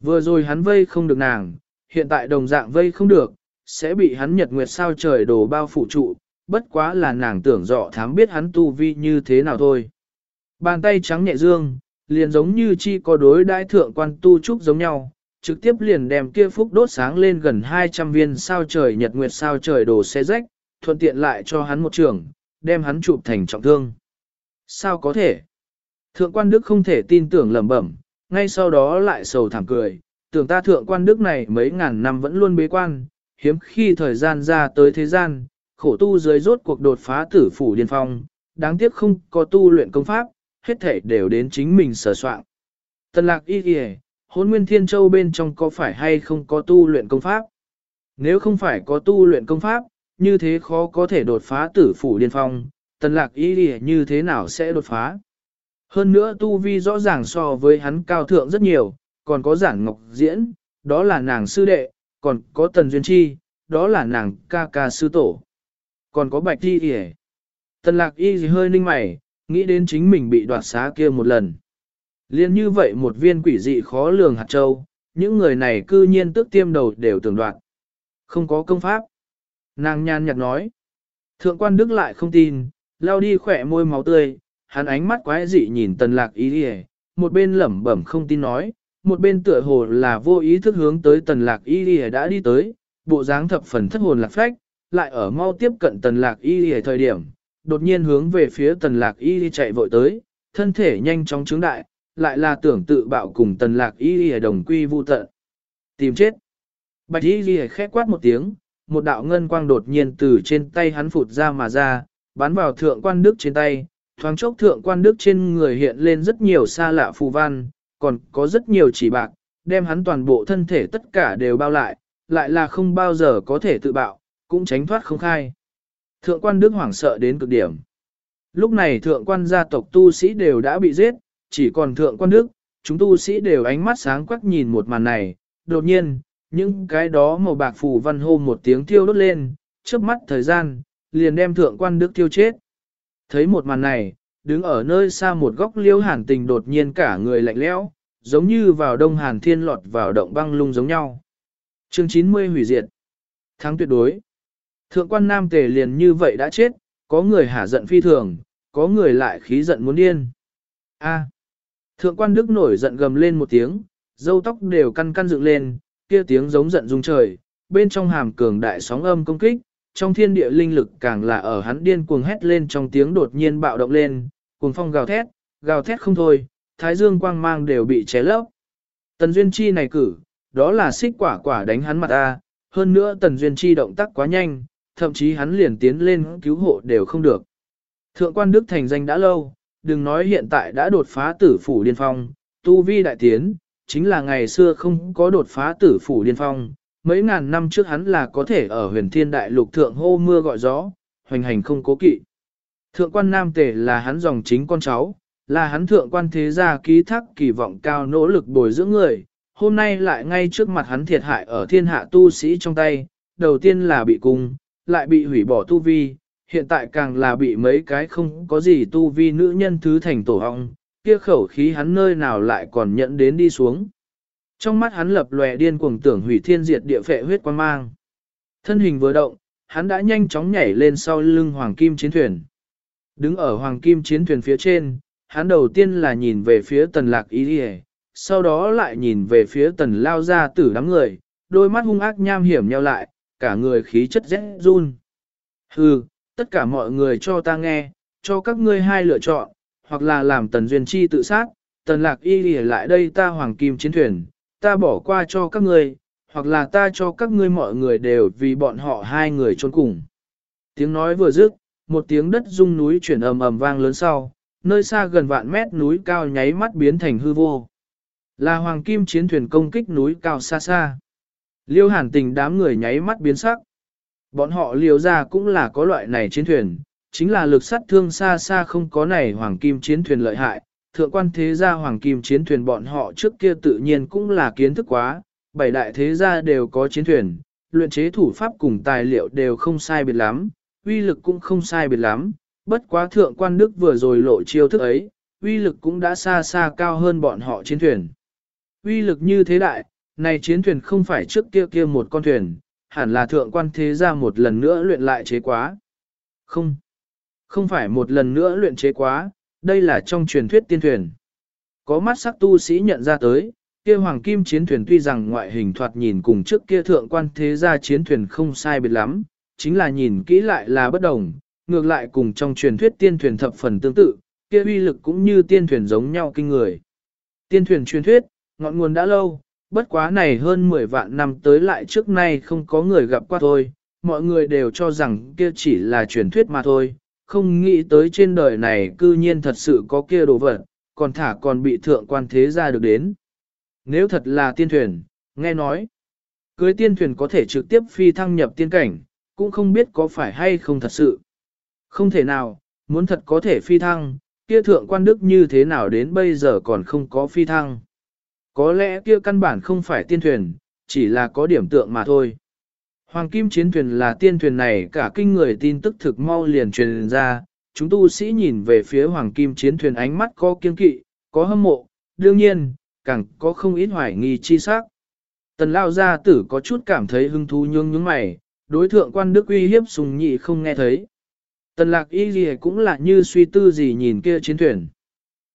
Vừa rồi hắn vây không được nàng, hiện tại đồng dạng vây không được, sẽ bị hắn nhật nguyệt sao trời đồ bao phủ trụ, bất quá là nàng tưởng dọ thám biết hắn tu vi như thế nào thôi. Bàn tay trắng nhẹ dương, liền giống như chi có đối đãi thượng quan tu trúc giống nhau, trực tiếp liền đem kia phúc đốt sáng lên gần 200 viên sao trời nhật nguyệt sao trời đồ xe rách, thuận tiện lại cho hắn một trường, đem hắn chụp thành trọng thương. Sao có thể? Thượng quan đức không thể tin tưởng lẩm bẩm, ngay sau đó lại sầu thảm cười, tưởng ta thượng quan đức này mấy ngàn năm vẫn luôn bế quan, hiếm khi thời gian ra tới thế gian, khổ tu dưới rốt cuộc đột phá tử phủ điên phong, đáng tiếc không có tu luyện công pháp, hết thể đều đến chính mình sở soạn. Tần lạc y kìa, hôn nguyên thiên châu bên trong có phải hay không có tu luyện công pháp? Nếu không phải có tu luyện công pháp, như thế khó có thể đột phá tử phủ điên phong, tần lạc y kìa như thế nào sẽ đột phá? Hơn nữa tu vi rõ ràng so với hắn cao thượng rất nhiều, còn có giản ngọc diễn, đó là nàng sư đệ, còn có tần duyên chi, đó là nàng ca ca sư tổ. Còn có bạch y kìa. Tần lạc y gì hơi ninh mày, nghĩ đến chính mình bị đoạt xá kia một lần. Liên như vậy một viên quỷ dị khó lường hạt châu, những người này cư nhiên tức tiêm đầu đều tưởng đoạt. Không có công pháp. Nàng nhan nhạt nói. Thượng quan đức lại không tin, lao đi khỏe môi máu tươi, hắn ánh mắt quái dị nhìn tần lạc y đi một bên lẩm bẩm không tin nói, một bên tựa hồ là vô ý thức hướng tới tần lạc y đi đã đi tới, bộ dáng thập phần thất hồn lạc phách, lại ở mau tiếp cận tần lạc y đi thời điểm, đột nhiên hướng về phía tần lạc y đi chạy vội tới, thân thể nhanh chóng trướng đại, lại là tưởng tự bạo cùng tần lạc y đi đồng quy vu tận. Tìm chết. Bạch y đi khép quát một tiếng, một đạo ngân quang đột nhiên từ trên tay hắn phụt ra mà ra, bắn vào thượng quan đức trên tay, thoáng chốc thượng quan đức trên người hiện lên rất nhiều xa lạ phù văn, còn có rất nhiều chỉ bạc, đem hắn toàn bộ thân thể tất cả đều bao lại, lại là không bao giờ có thể tự bạo, cũng tránh thoát không khai. Thượng quan đức hoảng sợ đến cực điểm. Lúc này thượng quan gia tộc tu sĩ đều đã bị giết, chỉ còn thượng quan đức, chúng tu sĩ đều ánh mắt sáng quắc nhìn một màn này, đột nhiên, những cái đó màu bạc phù văn hô một tiếng tiêu đốt lên, trước mắt thời gian, liền đem thượng quan đức tiêu chết. Thấy một màn này, đứng ở nơi xa một góc liêu hàn tình đột nhiên cả người lạnh lẽo, giống như vào đông hàn thiên lọt vào động băng lung giống nhau. Chương 90 hủy diệt. Thắng tuyệt đối. Thượng quan nam tề liền như vậy đã chết, có người hả giận phi thường, có người lại khí giận muốn điên. A. À, thượng quan đức nổi giận gầm lên một tiếng, dâu tóc đều căn căn dựng lên, kia tiếng giống giận rung trời, bên trong hàm cường đại sóng âm công kích, trong thiên địa linh lực càng là ở hắn điên cuồng hét lên trong tiếng đột nhiên bạo động lên, cuồng phong gào thét, gào thét không thôi, thái dương quang mang đều bị ché lấp. Tần Duyên Chi này cử, đó là xích quả quả đánh hắn mặt a. hơn nữa Tần Duyên Chi động tác quá nhanh, thậm chí hắn liền tiến lên cứu hộ đều không được. Thượng quan Đức thành danh đã lâu, đừng nói hiện tại đã đột phá tử phủ điên phong, tu vi đại tiến, chính là ngày xưa không có đột phá tử phủ điên phong, mấy ngàn năm trước hắn là có thể ở huyền thiên đại lục thượng hô mưa gọi gió, hoành hành không cố kỵ. Thượng quan Nam Tề là hắn dòng chính con cháu, là hắn thượng quan thế gia ký thác kỳ vọng cao nỗ lực bồi dưỡng người, hôm nay lại ngay trước mặt hắn thiệt hại ở thiên hạ tu sĩ trong tay, đầu tiên là bị cung, lại bị hủy bỏ tu vi, hiện tại càng là bị mấy cái không có gì tu vi nữ nhân thứ thành tổ hong, kia khẩu khí hắn nơi nào lại còn nhận đến đi xuống. Trong mắt hắn lập lòe điên cuồng tưởng hủy thiên diệt địa phệ huyết quan mang. Thân hình vừa động, hắn đã nhanh chóng nhảy lên sau lưng hoàng kim chiến thuyền. Đứng ở hoàng kim chiến thuyền phía trên, hắn đầu tiên là nhìn về phía tần lạc ý đi sau đó lại nhìn về phía tần lao ra tử đám người, đôi mắt hung ác nham hiểm nhau lại, cả người khí chất rét run. Hừ, tất cả mọi người cho ta nghe, cho các ngươi hai lựa chọn, hoặc là làm tần duyên chi tự sát, tần lạc y lìa lại đây ta hoàng kim chiến thuyền, ta bỏ qua cho các ngươi, hoặc là ta cho các ngươi mọi người đều vì bọn họ hai người trốn cùng. Tiếng nói vừa dứt, một tiếng đất rung núi chuyển ầm ầm vang lớn sau, nơi xa gần vạn mét núi cao nháy mắt biến thành hư vô. Là hoàng kim chiến thuyền công kích núi cao xa xa. Liêu hàn tình đám người nháy mắt biến sắc. Bọn họ liều ra cũng là có loại này chiến thuyền, chính là lực sát thương xa xa không có này hoàng kim chiến thuyền lợi hại. Thượng quan thế gia hoàng kim chiến thuyền bọn họ trước kia tự nhiên cũng là kiến thức quá, bảy đại thế gia đều có chiến thuyền, luyện chế thủ pháp cùng tài liệu đều không sai biệt lắm, uy lực cũng không sai biệt lắm, bất quá thượng quan đức vừa rồi lộ chiêu thức ấy, uy lực cũng đã xa xa cao hơn bọn họ chiến thuyền. Uy lực như thế đại, này chiến thuyền không phải trước kia kia một con thuyền, hẳn là thượng quan thế gia một lần nữa luyện lại chế quá. Không, không phải một lần nữa luyện chế quá, đây là trong truyền thuyết tiên thuyền. Có mắt sắc tu sĩ nhận ra tới, kia hoàng kim chiến thuyền tuy rằng ngoại hình thoạt nhìn cùng trước kia thượng quan thế gia chiến thuyền không sai biệt lắm, chính là nhìn kỹ lại là bất đồng, ngược lại cùng trong truyền thuyết tiên thuyền thập phần tương tự, kia uy lực cũng như tiên thuyền giống nhau kinh người. Tiên thuyền truyền thuyết, ngọn nguồn đã lâu, bất quá này hơn 10 vạn năm tới lại trước nay không có người gặp qua thôi, mọi người đều cho rằng kia chỉ là truyền thuyết mà thôi, không nghĩ tới trên đời này cư nhiên thật sự có kia đồ vật, còn thả còn bị thượng quan thế gia được đến. Nếu thật là tiên thuyền, nghe nói, cưới tiên thuyền có thể trực tiếp phi thăng nhập tiên cảnh, cũng không biết có phải hay không thật sự. Không thể nào, muốn thật có thể phi thăng, kia thượng quan đức như thế nào đến bây giờ còn không có phi thăng. Có lẽ kia căn bản không phải tiên thuyền, chỉ là có điểm tượng mà thôi. Hoàng kim chiến thuyền là tiên thuyền này cả kinh người tin tức thực mau liền truyền ra, chúng tu sĩ nhìn về phía hoàng kim chiến thuyền ánh mắt có kiên kỵ, có hâm mộ, đương nhiên, càng có không ít hoài nghi chi sắc. Tần lao gia tử có chút cảm thấy hứng thú nhương nhướng mày, đối thượng quan đức uy hiếp sùng nhị không nghe thấy. Tần lạc y gì cũng là như suy tư gì nhìn kia chiến thuyền.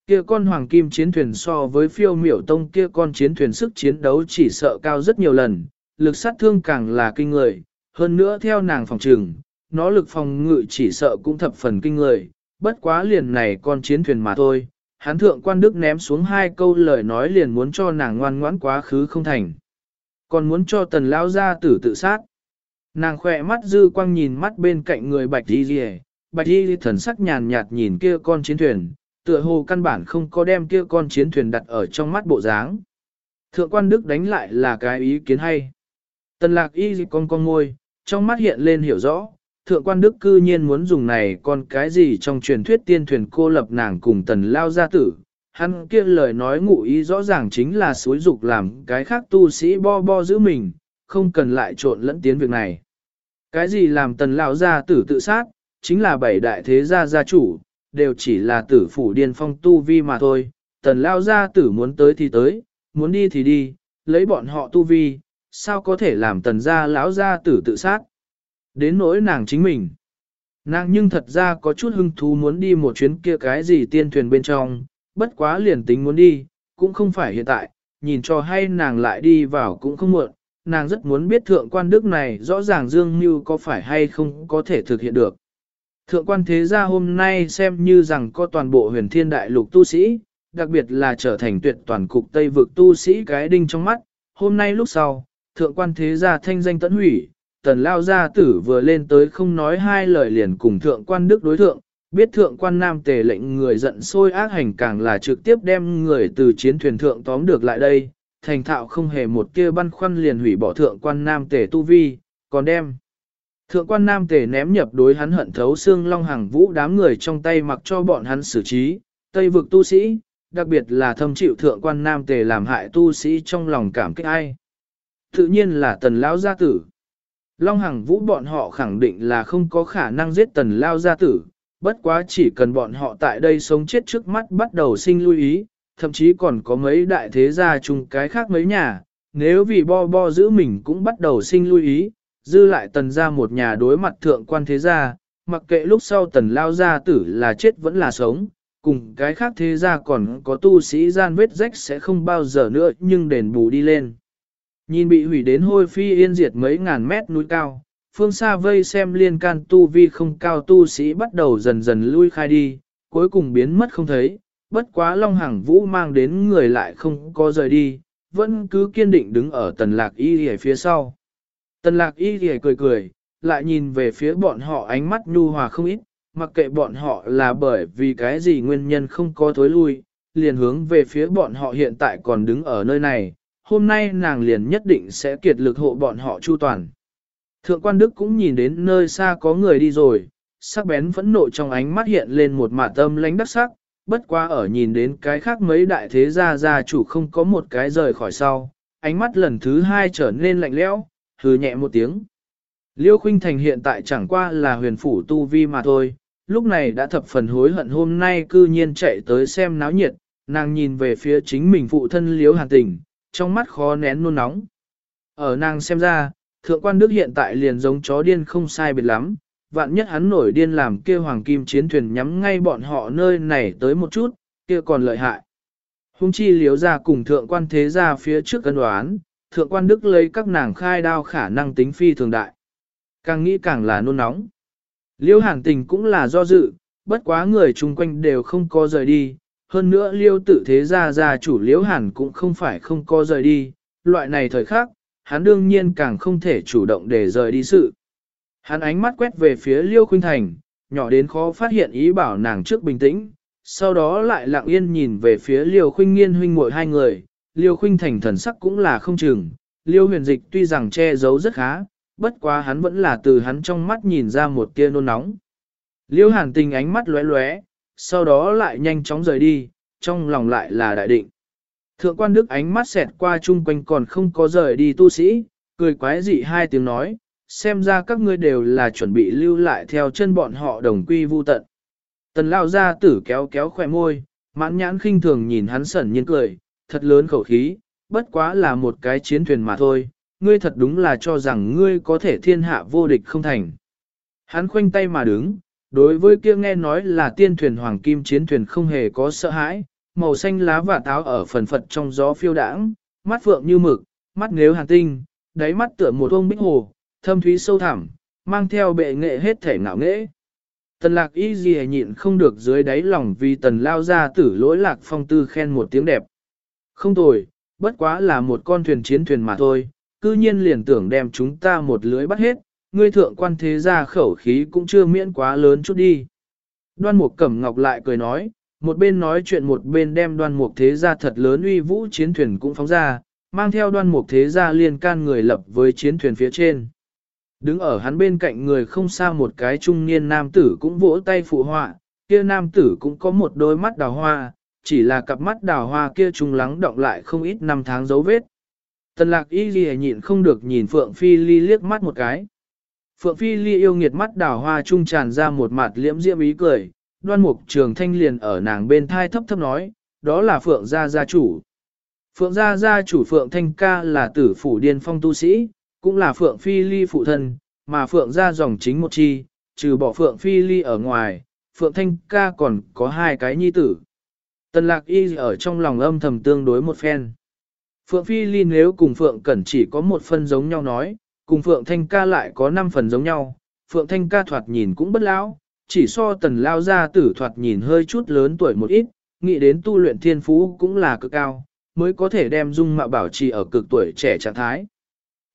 Kia con hoàng kim chiến thuyền so với phiêu miểu tông kia con chiến thuyền sức chiến đấu chỉ sợ cao rất nhiều lần, lực sát thương càng là kinh người, hơn nữa theo nàng phòng trừng, nó lực phòng ngự chỉ sợ cũng thập phần kinh người, bất quá liền này con chiến thuyền mà thôi. Hán thượng quan đức ném xuống hai câu lời nói liền muốn cho nàng ngoan ngoãn quá khứ không thành. Còn muốn cho tần lao ra tử tự sát. Nàng khỏe mắt dư quang nhìn mắt bên cạnh người bạch đi rìa, bạch đi thần sắc nhàn nhạt nhìn kia con chiến thuyền, tựa hồ căn bản không có đem kia con chiến thuyền đặt ở trong mắt bộ dáng. Thượng quan đức đánh lại là cái ý kiến hay. Tần lạc y dịch con con ngôi, trong mắt hiện lên hiểu rõ, thượng quan đức cư nhiên muốn dùng này con cái gì trong truyền thuyết tiên thuyền cô lập nàng cùng tần lao gia tử. Hắn kia lời nói ngụ ý rõ ràng chính là suối dục làm cái khác tu sĩ bo bo giữ mình, không cần lại trộn lẫn tiến việc này. Cái gì làm tần lao gia tử tự sát, chính là bảy đại thế gia gia chủ, đều chỉ là tử phủ điên phong tu vi mà thôi. Tần lao gia tử muốn tới thì tới, muốn đi thì đi, lấy bọn họ tu vi, sao có thể làm tần gia lão gia tử tự sát. Đến nỗi nàng chính mình. Nàng nhưng thật ra có chút hưng thú muốn đi một chuyến kia cái gì tiên thuyền bên trong, bất quá liền tính muốn đi, cũng không phải hiện tại, nhìn cho hay nàng lại đi vào cũng không muộn, nàng rất muốn biết thượng quan đức này rõ ràng Dương Mưu có phải hay không có thể thực hiện được. Thượng quan thế gia hôm nay xem như rằng có toàn bộ huyền thiên đại lục tu sĩ, đặc biệt là trở thành tuyệt toàn cục Tây vực tu sĩ cái đinh trong mắt. Hôm nay lúc sau, thượng quan thế gia thanh danh tận hủy, tần lao gia tử vừa lên tới không nói hai lời liền cùng thượng quan đức đối thượng, biết thượng quan nam tề lệnh người giận sôi ác hành càng là trực tiếp đem người từ chiến thuyền thượng tóm được lại đây, thành thạo không hề một kia băn khoăn liền hủy bỏ thượng quan nam tề tu vi, còn đem. Thượng quan nam tề ném nhập đối hắn hận thấu xương long hàng vũ đám người trong tay mặc cho bọn hắn xử trí, tây vực tu sĩ, đặc biệt là thâm chịu thượng quan nam tề làm hại tu sĩ trong lòng cảm kích ai. Tự nhiên là tần lão gia tử. Long Hằng Vũ bọn họ khẳng định là không có khả năng giết tần lao gia tử, bất quá chỉ cần bọn họ tại đây sống chết trước mắt bắt đầu sinh lưu ý, thậm chí còn có mấy đại thế gia chung cái khác mấy nhà, nếu vì bo bo giữ mình cũng bắt đầu sinh lưu ý, dư lại tần ra một nhà đối mặt thượng quan thế gia, mặc kệ lúc sau tần lao gia tử là chết vẫn là sống, cùng cái khác thế gia còn có tu sĩ gian vết rách sẽ không bao giờ nữa nhưng đền bù đi lên. Nhìn bị hủy đến hôi phi yên diệt mấy ngàn mét núi cao, phương xa vây xem liên can tu vi không cao tu sĩ bắt đầu dần dần lui khai đi, cuối cùng biến mất không thấy, bất quá Long Hằng Vũ mang đến người lại không có rời đi, vẫn cứ kiên định đứng ở tần lạc y ở phía sau. Tần lạc y thì cười cười, lại nhìn về phía bọn họ ánh mắt nhu hòa không ít, mặc kệ bọn họ là bởi vì cái gì nguyên nhân không có thối lui, liền hướng về phía bọn họ hiện tại còn đứng ở nơi này, hôm nay nàng liền nhất định sẽ kiệt lực hộ bọn họ chu toàn. Thượng quan Đức cũng nhìn đến nơi xa có người đi rồi, sắc bén phẫn nộ trong ánh mắt hiện lên một mả tâm lánh đắc sắc, bất quá ở nhìn đến cái khác mấy đại thế gia gia chủ không có một cái rời khỏi sau, ánh mắt lần thứ hai trở nên lạnh lẽo, hừ nhẹ một tiếng. Liêu Khuynh Thành hiện tại chẳng qua là huyền phủ tu vi mà thôi, lúc này đã thập phần hối hận hôm nay cư nhiên chạy tới xem náo nhiệt, nàng nhìn về phía chính mình phụ thân Liêu Hàn Tình, trong mắt khó nén nôn nóng. Ở nàng xem ra, thượng quan đức hiện tại liền giống chó điên không sai biệt lắm, vạn nhất hắn nổi điên làm kia hoàng kim chiến thuyền nhắm ngay bọn họ nơi này tới một chút, kia còn lợi hại. Hung chi liếu ra cùng thượng quan thế ra phía trước cân đoán, thượng quan đức lấy các nàng khai đao khả năng tính phi thường đại. Càng nghĩ càng là nôn nóng. Liêu hàn tình cũng là do dự, bất quá người chung quanh đều không có rời đi, hơn nữa liêu tự thế gia gia chủ liễu hàn cũng không phải không có rời đi, loại này thời khác, hắn đương nhiên càng không thể chủ động để rời đi sự. Hắn ánh mắt quét về phía liêu khuynh thành, nhỏ đến khó phát hiện ý bảo nàng trước bình tĩnh, sau đó lại lặng yên nhìn về phía liêu khuynh nghiên huynh muội hai người, liêu khuynh thành thần sắc cũng là không chừng, liêu huyền dịch tuy rằng che giấu rất khá, bất quá hắn vẫn là từ hắn trong mắt nhìn ra một tia nôn nóng. Liêu hàn tình ánh mắt lóe lóe, sau đó lại nhanh chóng rời đi, trong lòng lại là đại định. Thượng quan đức ánh mắt xẹt qua chung quanh còn không có rời đi tu sĩ, cười quái dị hai tiếng nói, xem ra các ngươi đều là chuẩn bị lưu lại theo chân bọn họ đồng quy vu tận. Tần lao ra tử kéo kéo khỏe môi, mãn nhãn khinh thường nhìn hắn sẩn nhiên cười, thật lớn khẩu khí, bất quá là một cái chiến thuyền mà thôi, ngươi thật đúng là cho rằng ngươi có thể thiên hạ vô địch không thành. Hắn khoanh tay mà đứng, đối với kia nghe nói là tiên thuyền hoàng kim chiến thuyền không hề có sợ hãi, màu xanh lá và táo ở phần phật trong gió phiêu đãng, mắt phượng như mực, mắt nếu hàn tinh, đáy mắt tựa một ông bích hồ, thâm thúy sâu thẳm, mang theo bệ nghệ hết thể ngạo nghệ. Tần lạc y gì nhịn không được dưới đáy lòng vì tần lao ra tử lỗi lạc phong tư khen một tiếng đẹp. Không tồi, bất quá là một con thuyền chiến thuyền mà thôi, cư nhiên liền tưởng đem chúng ta một lưới bắt hết, ngươi thượng quan thế gia khẩu khí cũng chưa miễn quá lớn chút đi. Đoan mục cẩm ngọc lại cười nói, một bên nói chuyện một bên đem đoan mục thế gia thật lớn uy vũ chiến thuyền cũng phóng ra, mang theo đoan mục thế gia liên can người lập với chiến thuyền phía trên. Đứng ở hắn bên cạnh người không xa một cái trung niên nam tử cũng vỗ tay phụ họa, kia nam tử cũng có một đôi mắt đào hoa, chỉ là cặp mắt đào hoa kia trung lắng động lại không ít năm tháng dấu vết. Tần lạc y ghi nhịn không được nhìn Phượng Phi Ly liếc mắt một cái. Phượng Phi Ly yêu nghiệt mắt đào hoa trung tràn ra một mặt liễm diễm ý cười, đoan mục trường thanh liền ở nàng bên thai thấp thấp nói, đó là Phượng gia gia chủ. Phượng gia gia chủ Phượng Thanh Ca là tử phủ điên phong tu sĩ, cũng là Phượng Phi Ly phụ thân, mà Phượng gia dòng chính một chi, trừ bỏ Phượng Phi Ly ở ngoài, Phượng Thanh Ca còn có hai cái nhi tử. Tần lạc y ở trong lòng âm thầm tương đối một phen. Phượng Phi Ly nếu cùng Phượng Cẩn chỉ có một phần giống nhau nói, cùng Phượng Thanh ca lại có năm phần giống nhau, Phượng Thanh ca thoạt nhìn cũng bất lão, chỉ so tần lao ra tử thoạt nhìn hơi chút lớn tuổi một ít, nghĩ đến tu luyện thiên phú cũng là cực cao, mới có thể đem dung mạo bảo trì ở cực tuổi trẻ trạng thái.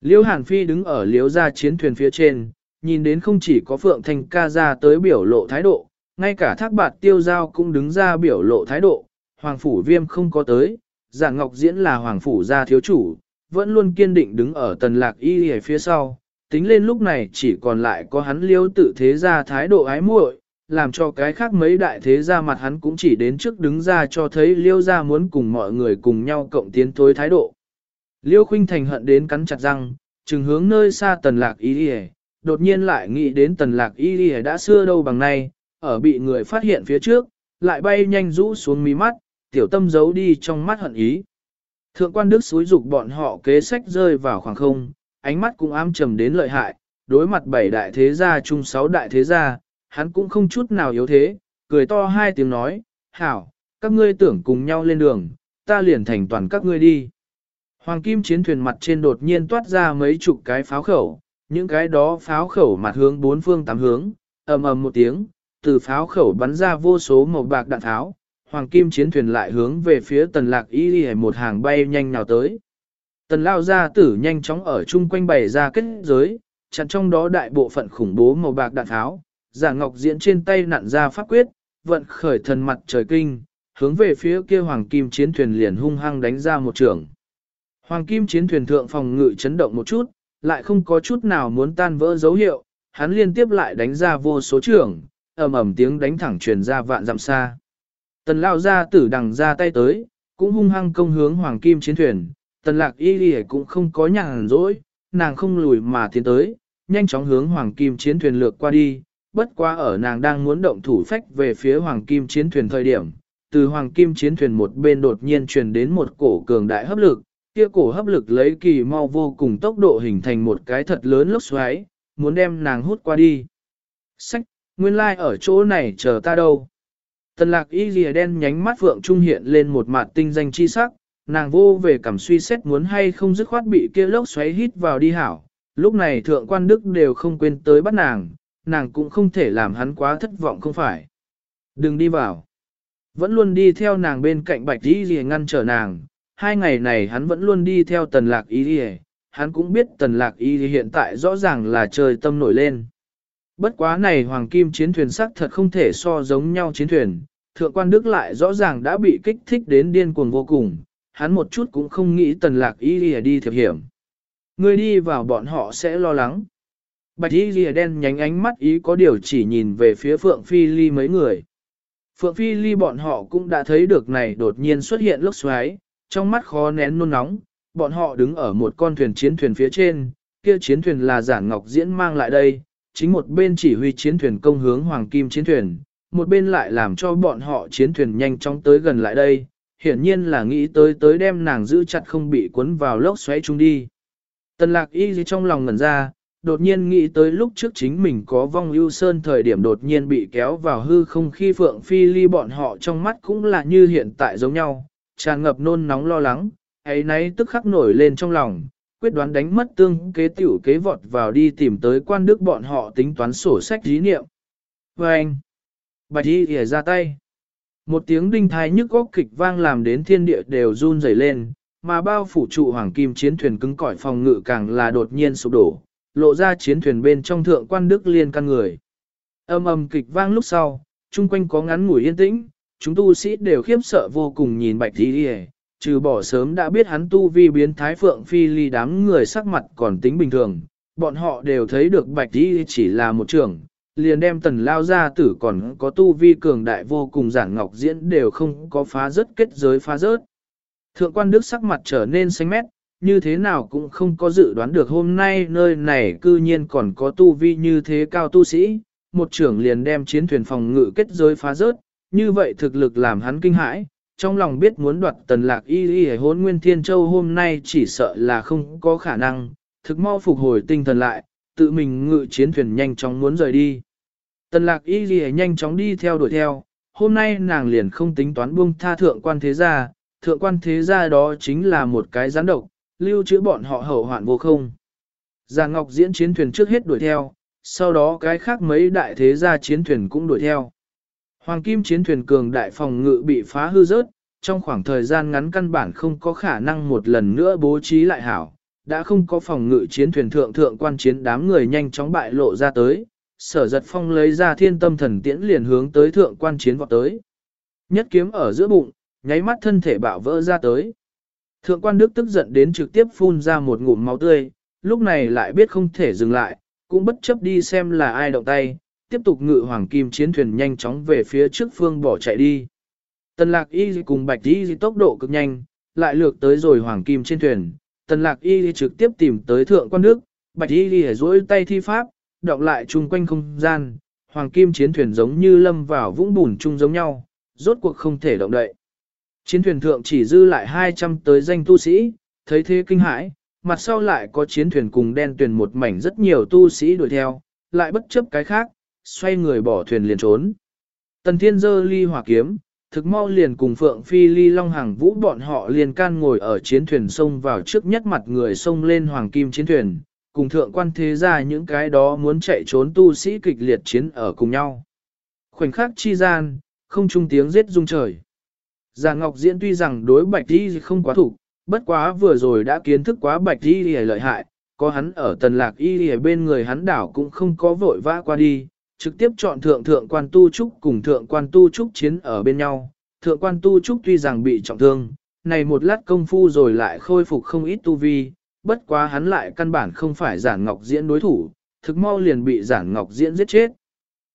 Liêu Hàn Phi đứng ở liếu ra chiến thuyền phía trên, nhìn đến không chỉ có Phượng Thanh ca ra tới biểu lộ thái độ, ngay cả thác bạt tiêu giao cũng đứng ra biểu lộ thái độ, Hoàng Phủ Viêm không có tới, Giản Ngọc Diễn là Hoàng Phủ gia thiếu chủ, vẫn luôn kiên định đứng ở tần lạc y ở phía sau, tính lên lúc này chỉ còn lại có hắn liêu tự thế ra thái độ ái muội, làm cho cái khác mấy đại thế ra mặt hắn cũng chỉ đến trước đứng ra cho thấy liêu ra muốn cùng mọi người cùng nhau cộng tiến tối thái độ. Liêu khinh thành hận đến cắn chặt răng, chừng hướng nơi xa tần lạc y đi đột nhiên lại nghĩ đến tần lạc y đi đã xưa đâu bằng nay, ở bị người phát hiện phía trước, lại bay nhanh rũ xuống mí mắt, tiểu tâm giấu đi trong mắt hận ý. Thượng quan đức xúi dục bọn họ kế sách rơi vào khoảng không, ánh mắt cũng ám trầm đến lợi hại, đối mặt bảy đại thế gia chung sáu đại thế gia, hắn cũng không chút nào yếu thế, cười to hai tiếng nói, hảo, các ngươi tưởng cùng nhau lên đường, ta liền thành toàn các ngươi đi. Hoàng kim chiến thuyền mặt trên đột nhiên toát ra mấy chục cái pháo khẩu, những cái đó pháo khẩu mặt hướng bốn phương tám hướng, ầm ầm một tiếng, từ pháo khẩu bắn ra vô số màu bạc đạn tháo, hoàng kim chiến thuyền lại hướng về phía tần lạc y y một hàng bay nhanh nào tới. Tần lao gia tử nhanh chóng ở chung quanh bày ra kết giới, chặn trong đó đại bộ phận khủng bố màu bạc đạn tháo, giả ngọc diễn trên tay nặn ra pháp quyết, vận khởi thần mặt trời kinh, hướng về phía kia hoàng kim chiến thuyền liền hung hăng đánh ra một trường. Hoàng kim chiến thuyền thượng phòng ngự chấn động một chút, lại không có chút nào muốn tan vỡ dấu hiệu, hắn liên tiếp lại đánh ra vô số trường, ầm ầm tiếng đánh thẳng truyền ra vạn dặm xa. Tần lao ra tử đằng ra tay tới, cũng hung hăng công hướng hoàng kim chiến thuyền, tần lạc y đi cũng không có nhàn rỗi, nàng không lùi mà tiến tới, nhanh chóng hướng hoàng kim chiến thuyền lược qua đi, bất quá ở nàng đang muốn động thủ phách về phía hoàng kim chiến thuyền thời điểm, từ hoàng kim chiến thuyền một bên đột nhiên truyền đến một cổ cường đại hấp lực, kia cổ hấp lực lấy kỳ mau vô cùng tốc độ hình thành một cái thật lớn lốc xoáy, muốn đem nàng hút qua đi. Sách, nguyên lai like ở chỗ này chờ ta đâu. Tần lạc y lìa đen nhánh mắt vượng trung hiện lên một mặt tinh danh chi sắc, nàng vô về cảm suy xét muốn hay không dứt khoát bị kia lốc xoáy hít vào đi hảo. Lúc này thượng quan đức đều không quên tới bắt nàng, nàng cũng không thể làm hắn quá thất vọng không phải. Đừng đi vào. Vẫn luôn đi theo nàng bên cạnh bạch y lìa ngăn trở nàng, hai ngày này hắn vẫn luôn đi theo tần lạc y lìa, hắn cũng biết tần lạc y hiện tại rõ ràng là trời tâm nổi lên. Bất quá này hoàng kim chiến thuyền sắc thật không thể so giống nhau chiến thuyền, thượng quan đức lại rõ ràng đã bị kích thích đến điên cuồng vô cùng, hắn một chút cũng không nghĩ tần lạc y lìa đi thiệp hiểm. Người đi vào bọn họ sẽ lo lắng. Bạch y lìa đen nhánh ánh mắt ý có điều chỉ nhìn về phía Phượng Phi Ly mấy người. Phượng Phi Ly bọn họ cũng đã thấy được này đột nhiên xuất hiện lốc xoáy, trong mắt khó nén nôn nóng, bọn họ đứng ở một con thuyền chiến thuyền phía trên, kia chiến thuyền là giản ngọc diễn mang lại đây, chính một bên chỉ huy chiến thuyền công hướng hoàng kim chiến thuyền, một bên lại làm cho bọn họ chiến thuyền nhanh chóng tới gần lại đây, hiển nhiên là nghĩ tới tới đem nàng giữ chặt không bị cuốn vào lốc xoáy chung đi. Tần lạc y trong lòng ngẩn ra, đột nhiên nghĩ tới lúc trước chính mình có vong ưu sơn thời điểm đột nhiên bị kéo vào hư không khi phượng phi ly bọn họ trong mắt cũng là như hiện tại giống nhau, tràn ngập nôn nóng lo lắng, ấy nấy tức khắc nổi lên trong lòng, quyết đoán đánh mất tương kế tiểu kế vọt vào đi tìm tới quan đức bọn họ tính toán sổ sách dí niệm. Và anh, bạch y ghề ra tay. Một tiếng đinh thai nhức góc kịch vang làm đến thiên địa đều run rẩy lên, mà bao phủ trụ hoàng kim chiến thuyền cứng cỏi phòng ngự càng là đột nhiên sụp đổ, lộ ra chiến thuyền bên trong thượng quan đức liên căn người. Âm ầm kịch vang lúc sau, chung quanh có ngắn ngủi yên tĩnh, chúng tu sĩ đều khiếp sợ vô cùng nhìn bạch y ghề, trừ bỏ sớm đã biết hắn tu vi biến thái phượng phi ly đám người sắc mặt còn tính bình thường, bọn họ đều thấy được bạch đi chỉ là một trưởng liền đem tần lao ra tử còn có tu vi cường đại vô cùng giản ngọc diễn đều không có phá rớt kết giới phá rớt. Thượng quan đức sắc mặt trở nên xanh mét, như thế nào cũng không có dự đoán được hôm nay nơi này cư nhiên còn có tu vi như thế cao tu sĩ, một trưởng liền đem chiến thuyền phòng ngự kết giới phá rớt, như vậy thực lực làm hắn kinh hãi, trong lòng biết muốn đoạt tần lạc y y hốn nguyên thiên châu hôm nay chỉ sợ là không có khả năng, thực mau phục hồi tinh thần lại, tự mình ngự chiến thuyền nhanh chóng muốn rời đi. Tần lạc y y nhanh chóng đi theo đuổi theo, hôm nay nàng liền không tính toán buông tha thượng quan thế gia, thượng quan thế gia đó chính là một cái gián độc, lưu trữ bọn họ hậu hoạn vô không. Già Ngọc diễn chiến thuyền trước hết đuổi theo, sau đó cái khác mấy đại thế gia chiến thuyền cũng đuổi theo. Hoàng kim chiến thuyền cường đại phòng ngự bị phá hư rớt, trong khoảng thời gian ngắn căn bản không có khả năng một lần nữa bố trí lại hảo, đã không có phòng ngự chiến thuyền thượng thượng quan chiến đám người nhanh chóng bại lộ ra tới, sở giật phong lấy ra thiên tâm thần tiễn liền hướng tới thượng quan chiến vọt tới. Nhất kiếm ở giữa bụng, nháy mắt thân thể bạo vỡ ra tới. Thượng quan đức tức giận đến trực tiếp phun ra một ngụm máu tươi, lúc này lại biết không thể dừng lại, cũng bất chấp đi xem là ai động tay, tiếp tục ngự hoàng kim chiến thuyền nhanh chóng về phía trước phương bỏ chạy đi. Tần lạc y cùng bạch y tốc độ cực nhanh, lại lược tới rồi hoàng kim trên thuyền, tần lạc y trực tiếp tìm tới thượng quan nước bạch y rối tay thi pháp, động lại chung quanh không gian, hoàng kim chiến thuyền giống như lâm vào vũng bùn chung giống nhau, rốt cuộc không thể động đậy. Chiến thuyền thượng chỉ dư lại 200 tới danh tu sĩ, thấy thế kinh hãi, mặt sau lại có chiến thuyền cùng đen tuyển một mảnh rất nhiều tu sĩ đuổi theo, lại bất chấp cái khác, xoay người bỏ thuyền liền trốn. Tần thiên dơ ly hỏa kiếm, thực mau liền cùng Phượng Phi ly long hàng vũ bọn họ liền can ngồi ở chiến thuyền sông vào trước nhất mặt người sông lên hoàng kim chiến thuyền, cùng thượng quan thế ra những cái đó muốn chạy trốn tu sĩ kịch liệt chiến ở cùng nhau. Khoảnh khắc chi gian, không trung tiếng giết rung trời. Già Ngọc Diễn tuy rằng đối bạch đi không quá thủ, bất quá vừa rồi đã kiến thức quá bạch đi lợi hại, có hắn ở tần lạc y ở bên người hắn đảo cũng không có vội vã qua đi, trực tiếp chọn thượng thượng quan tu trúc cùng thượng quan tu trúc chiến ở bên nhau. Thượng quan tu trúc tuy rằng bị trọng thương, này một lát công phu rồi lại khôi phục không ít tu vi, bất quá hắn lại căn bản không phải giản ngọc diễn đối thủ, thực mau liền bị giản ngọc diễn giết chết.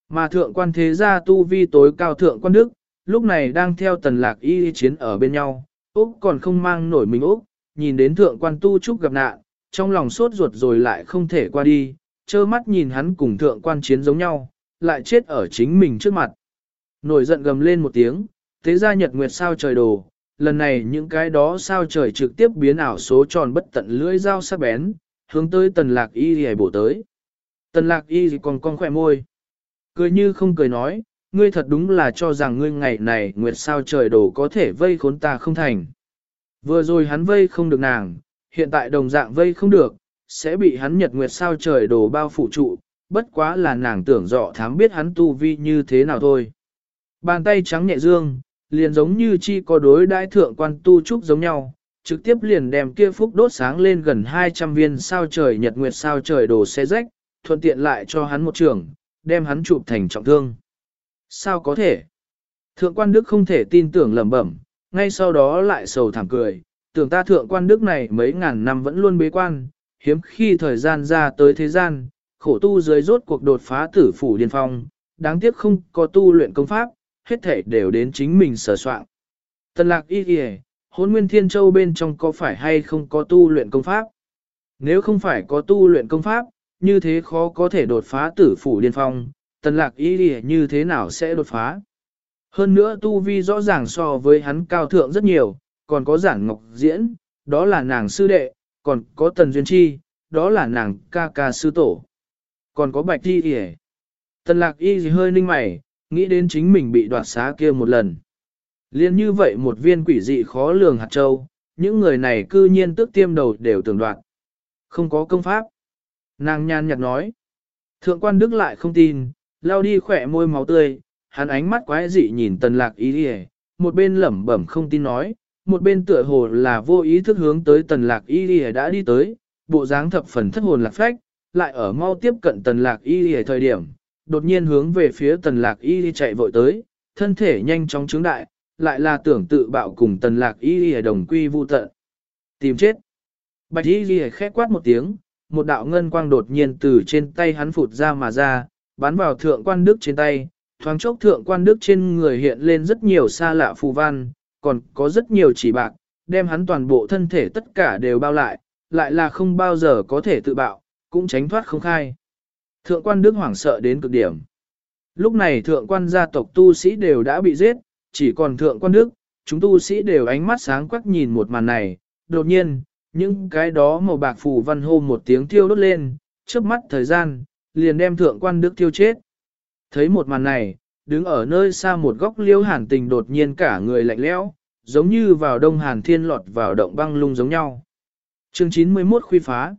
Mà thượng quan thế gia tu vi tối cao thượng quan đức, lúc này đang theo tần lạc y chiến ở bên nhau, Úc còn không mang nổi mình Úc, nhìn đến thượng quan tu trúc gặp nạn, trong lòng sốt ruột rồi lại không thể qua đi, trơ mắt nhìn hắn cùng thượng quan chiến giống nhau, lại chết ở chính mình trước mặt. Nổi giận gầm lên một tiếng, thế ra nhật nguyệt sao trời đồ, lần này những cái đó sao trời trực tiếp biến ảo số tròn bất tận lưỡi dao sắc bén, hướng tới tần lạc y hề bổ tới. Tần lạc y gì còn con khỏe môi. Cười như không cười nói, ngươi thật đúng là cho rằng ngươi ngày này nguyệt sao trời đồ có thể vây khốn ta không thành. Vừa rồi hắn vây không được nàng, hiện tại đồng dạng vây không được, sẽ bị hắn nhật nguyệt sao trời đồ bao phủ trụ, bất quá là nàng tưởng dọ thám biết hắn tu vi như thế nào thôi. Bàn tay trắng nhẹ dương, liền giống như chi có đối đãi thượng quan tu trúc giống nhau, trực tiếp liền đem kia phúc đốt sáng lên gần 200 viên sao trời nhật nguyệt sao trời đồ xe rách, thuận tiện lại cho hắn một trường, đem hắn chụp thành trọng thương. Sao có thể? Thượng quan đức không thể tin tưởng lẩm bẩm, ngay sau đó lại sầu thảm cười, tưởng ta thượng quan đức này mấy ngàn năm vẫn luôn bế quan, hiếm khi thời gian ra tới thế gian, khổ tu dưới rốt cuộc đột phá tử phủ điên phong, đáng tiếc không có tu luyện công pháp, hết thể đều đến chính mình sở soạn. Tần lạc y kìa, hôn nguyên thiên châu bên trong có phải hay không có tu luyện công pháp? Nếu không phải có tu luyện công pháp, như thế khó có thể đột phá tử phủ điên phong, tần lạc y kìa như thế nào sẽ đột phá? Hơn nữa tu vi rõ ràng so với hắn cao thượng rất nhiều, còn có giản ngọc diễn, đó là nàng sư đệ, còn có tần duyên chi, đó là nàng ca ca sư tổ. Còn có bạch thi hề. Tần lạc y gì hơi ninh mày, nghĩ đến chính mình bị đoạt xá kia một lần. Liên như vậy một viên quỷ dị khó lường hạt châu, những người này cư nhiên tước tiêm đầu đều tưởng đoạt. Không có công pháp. Nàng nhan nhạt nói. Thượng quan đức lại không tin, lao đi khỏe môi máu tươi, hắn ánh mắt quái dị nhìn tần lạc y đi một bên lẩm bẩm không tin nói, một bên tựa hồ là vô ý thức hướng tới tần lạc y đi đã đi tới, bộ dáng thập phần thất hồn lạc phách, lại ở mau tiếp cận tần lạc y đi thời điểm, đột nhiên hướng về phía tần lạc y đi chạy vội tới, thân thể nhanh chóng trướng đại, lại là tưởng tự bạo cùng tần lạc y đi đồng quy vu tận. Tìm chết. Bạch y đi khẽ quát một tiếng, một đạo ngân quang đột nhiên từ trên tay hắn phụt ra mà ra, bắn vào thượng quan đức trên tay, thoáng chốc thượng quan đức trên người hiện lên rất nhiều xa lạ phù văn, còn có rất nhiều chỉ bạc, đem hắn toàn bộ thân thể tất cả đều bao lại, lại là không bao giờ có thể tự bạo, cũng tránh thoát không khai. Thượng quan đức hoảng sợ đến cực điểm. Lúc này thượng quan gia tộc tu sĩ đều đã bị giết, chỉ còn thượng quan đức, chúng tu sĩ đều ánh mắt sáng quắc nhìn một màn này, đột nhiên, những cái đó màu bạc phù văn hô một tiếng thiêu đốt lên, trước mắt thời gian, liền đem thượng quan đức thiêu chết. Thấy một màn này, đứng ở nơi xa một góc liêu hàn tình đột nhiên cả người lạnh lẽo, giống như vào đông hàn thiên lọt vào động băng lung giống nhau. Chương 91 khuy phá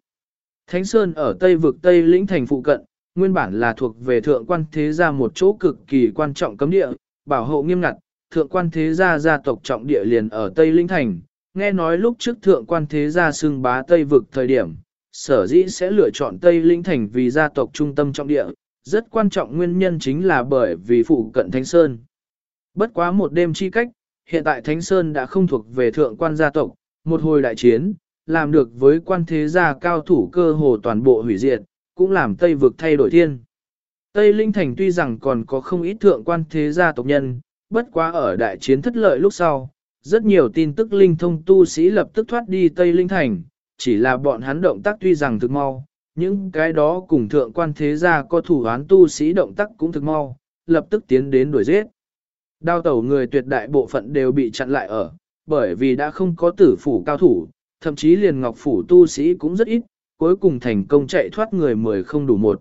Thánh Sơn ở Tây vực Tây lĩnh thành phụ cận, nguyên bản là thuộc về thượng quan thế gia một chỗ cực kỳ quan trọng cấm địa, bảo hộ nghiêm ngặt, thượng quan thế gia gia tộc trọng địa liền ở Tây lĩnh thành. Nghe nói lúc trước thượng quan thế gia xưng bá Tây vực thời điểm, sở dĩ sẽ lựa chọn Tây lĩnh thành vì gia tộc trung tâm trọng địa, rất quan trọng nguyên nhân chính là bởi vì phụ cận Thánh Sơn. Bất quá một đêm chi cách, hiện tại Thánh Sơn đã không thuộc về thượng quan gia tộc, một hồi đại chiến, làm được với quan thế gia cao thủ cơ hồ toàn bộ hủy diệt, cũng làm Tây vực thay đổi thiên. Tây Linh Thành tuy rằng còn có không ít thượng quan thế gia tộc nhân, bất quá ở đại chiến thất lợi lúc sau, rất nhiều tin tức linh thông tu sĩ lập tức thoát đi Tây Linh Thành, chỉ là bọn hắn động tác tuy rằng thực mau, những cái đó cùng thượng quan thế gia có thủ án tu sĩ động tác cũng thực mau, lập tức tiến đến đuổi giết. Đao tẩu người tuyệt đại bộ phận đều bị chặn lại ở, bởi vì đã không có tử phủ cao thủ, thậm chí liền ngọc phủ tu sĩ cũng rất ít, cuối cùng thành công chạy thoát người mười không đủ một.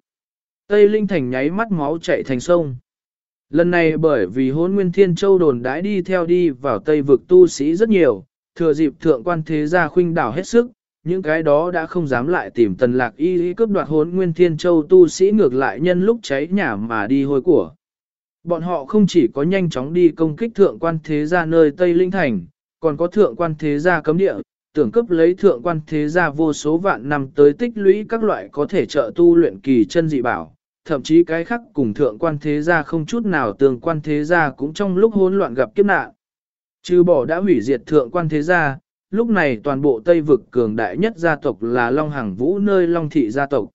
Tây Linh Thành nháy mắt máu chạy thành sông. Lần này bởi vì hôn nguyên thiên châu đồn đãi đi theo đi vào Tây vực tu sĩ rất nhiều, thừa dịp thượng quan thế gia khuynh đảo hết sức, những cái đó đã không dám lại tìm tần lạc y y cướp đoạt hốn nguyên thiên châu tu sĩ ngược lại nhân lúc cháy nhà mà đi hôi của. Bọn họ không chỉ có nhanh chóng đi công kích thượng quan thế gia nơi Tây Linh Thành, còn có thượng quan thế gia cấm địa, tưởng cấp lấy thượng quan thế gia vô số vạn năm tới tích lũy các loại có thể trợ tu luyện kỳ chân dị bảo, thậm chí cái khác cùng thượng quan thế gia không chút nào tương quan thế gia cũng trong lúc hỗn loạn gặp kiếp nạn. Trừ bỏ đã hủy diệt thượng quan thế gia, lúc này toàn bộ Tây vực cường đại nhất gia tộc là Long Hằng Vũ nơi Long Thị gia tộc.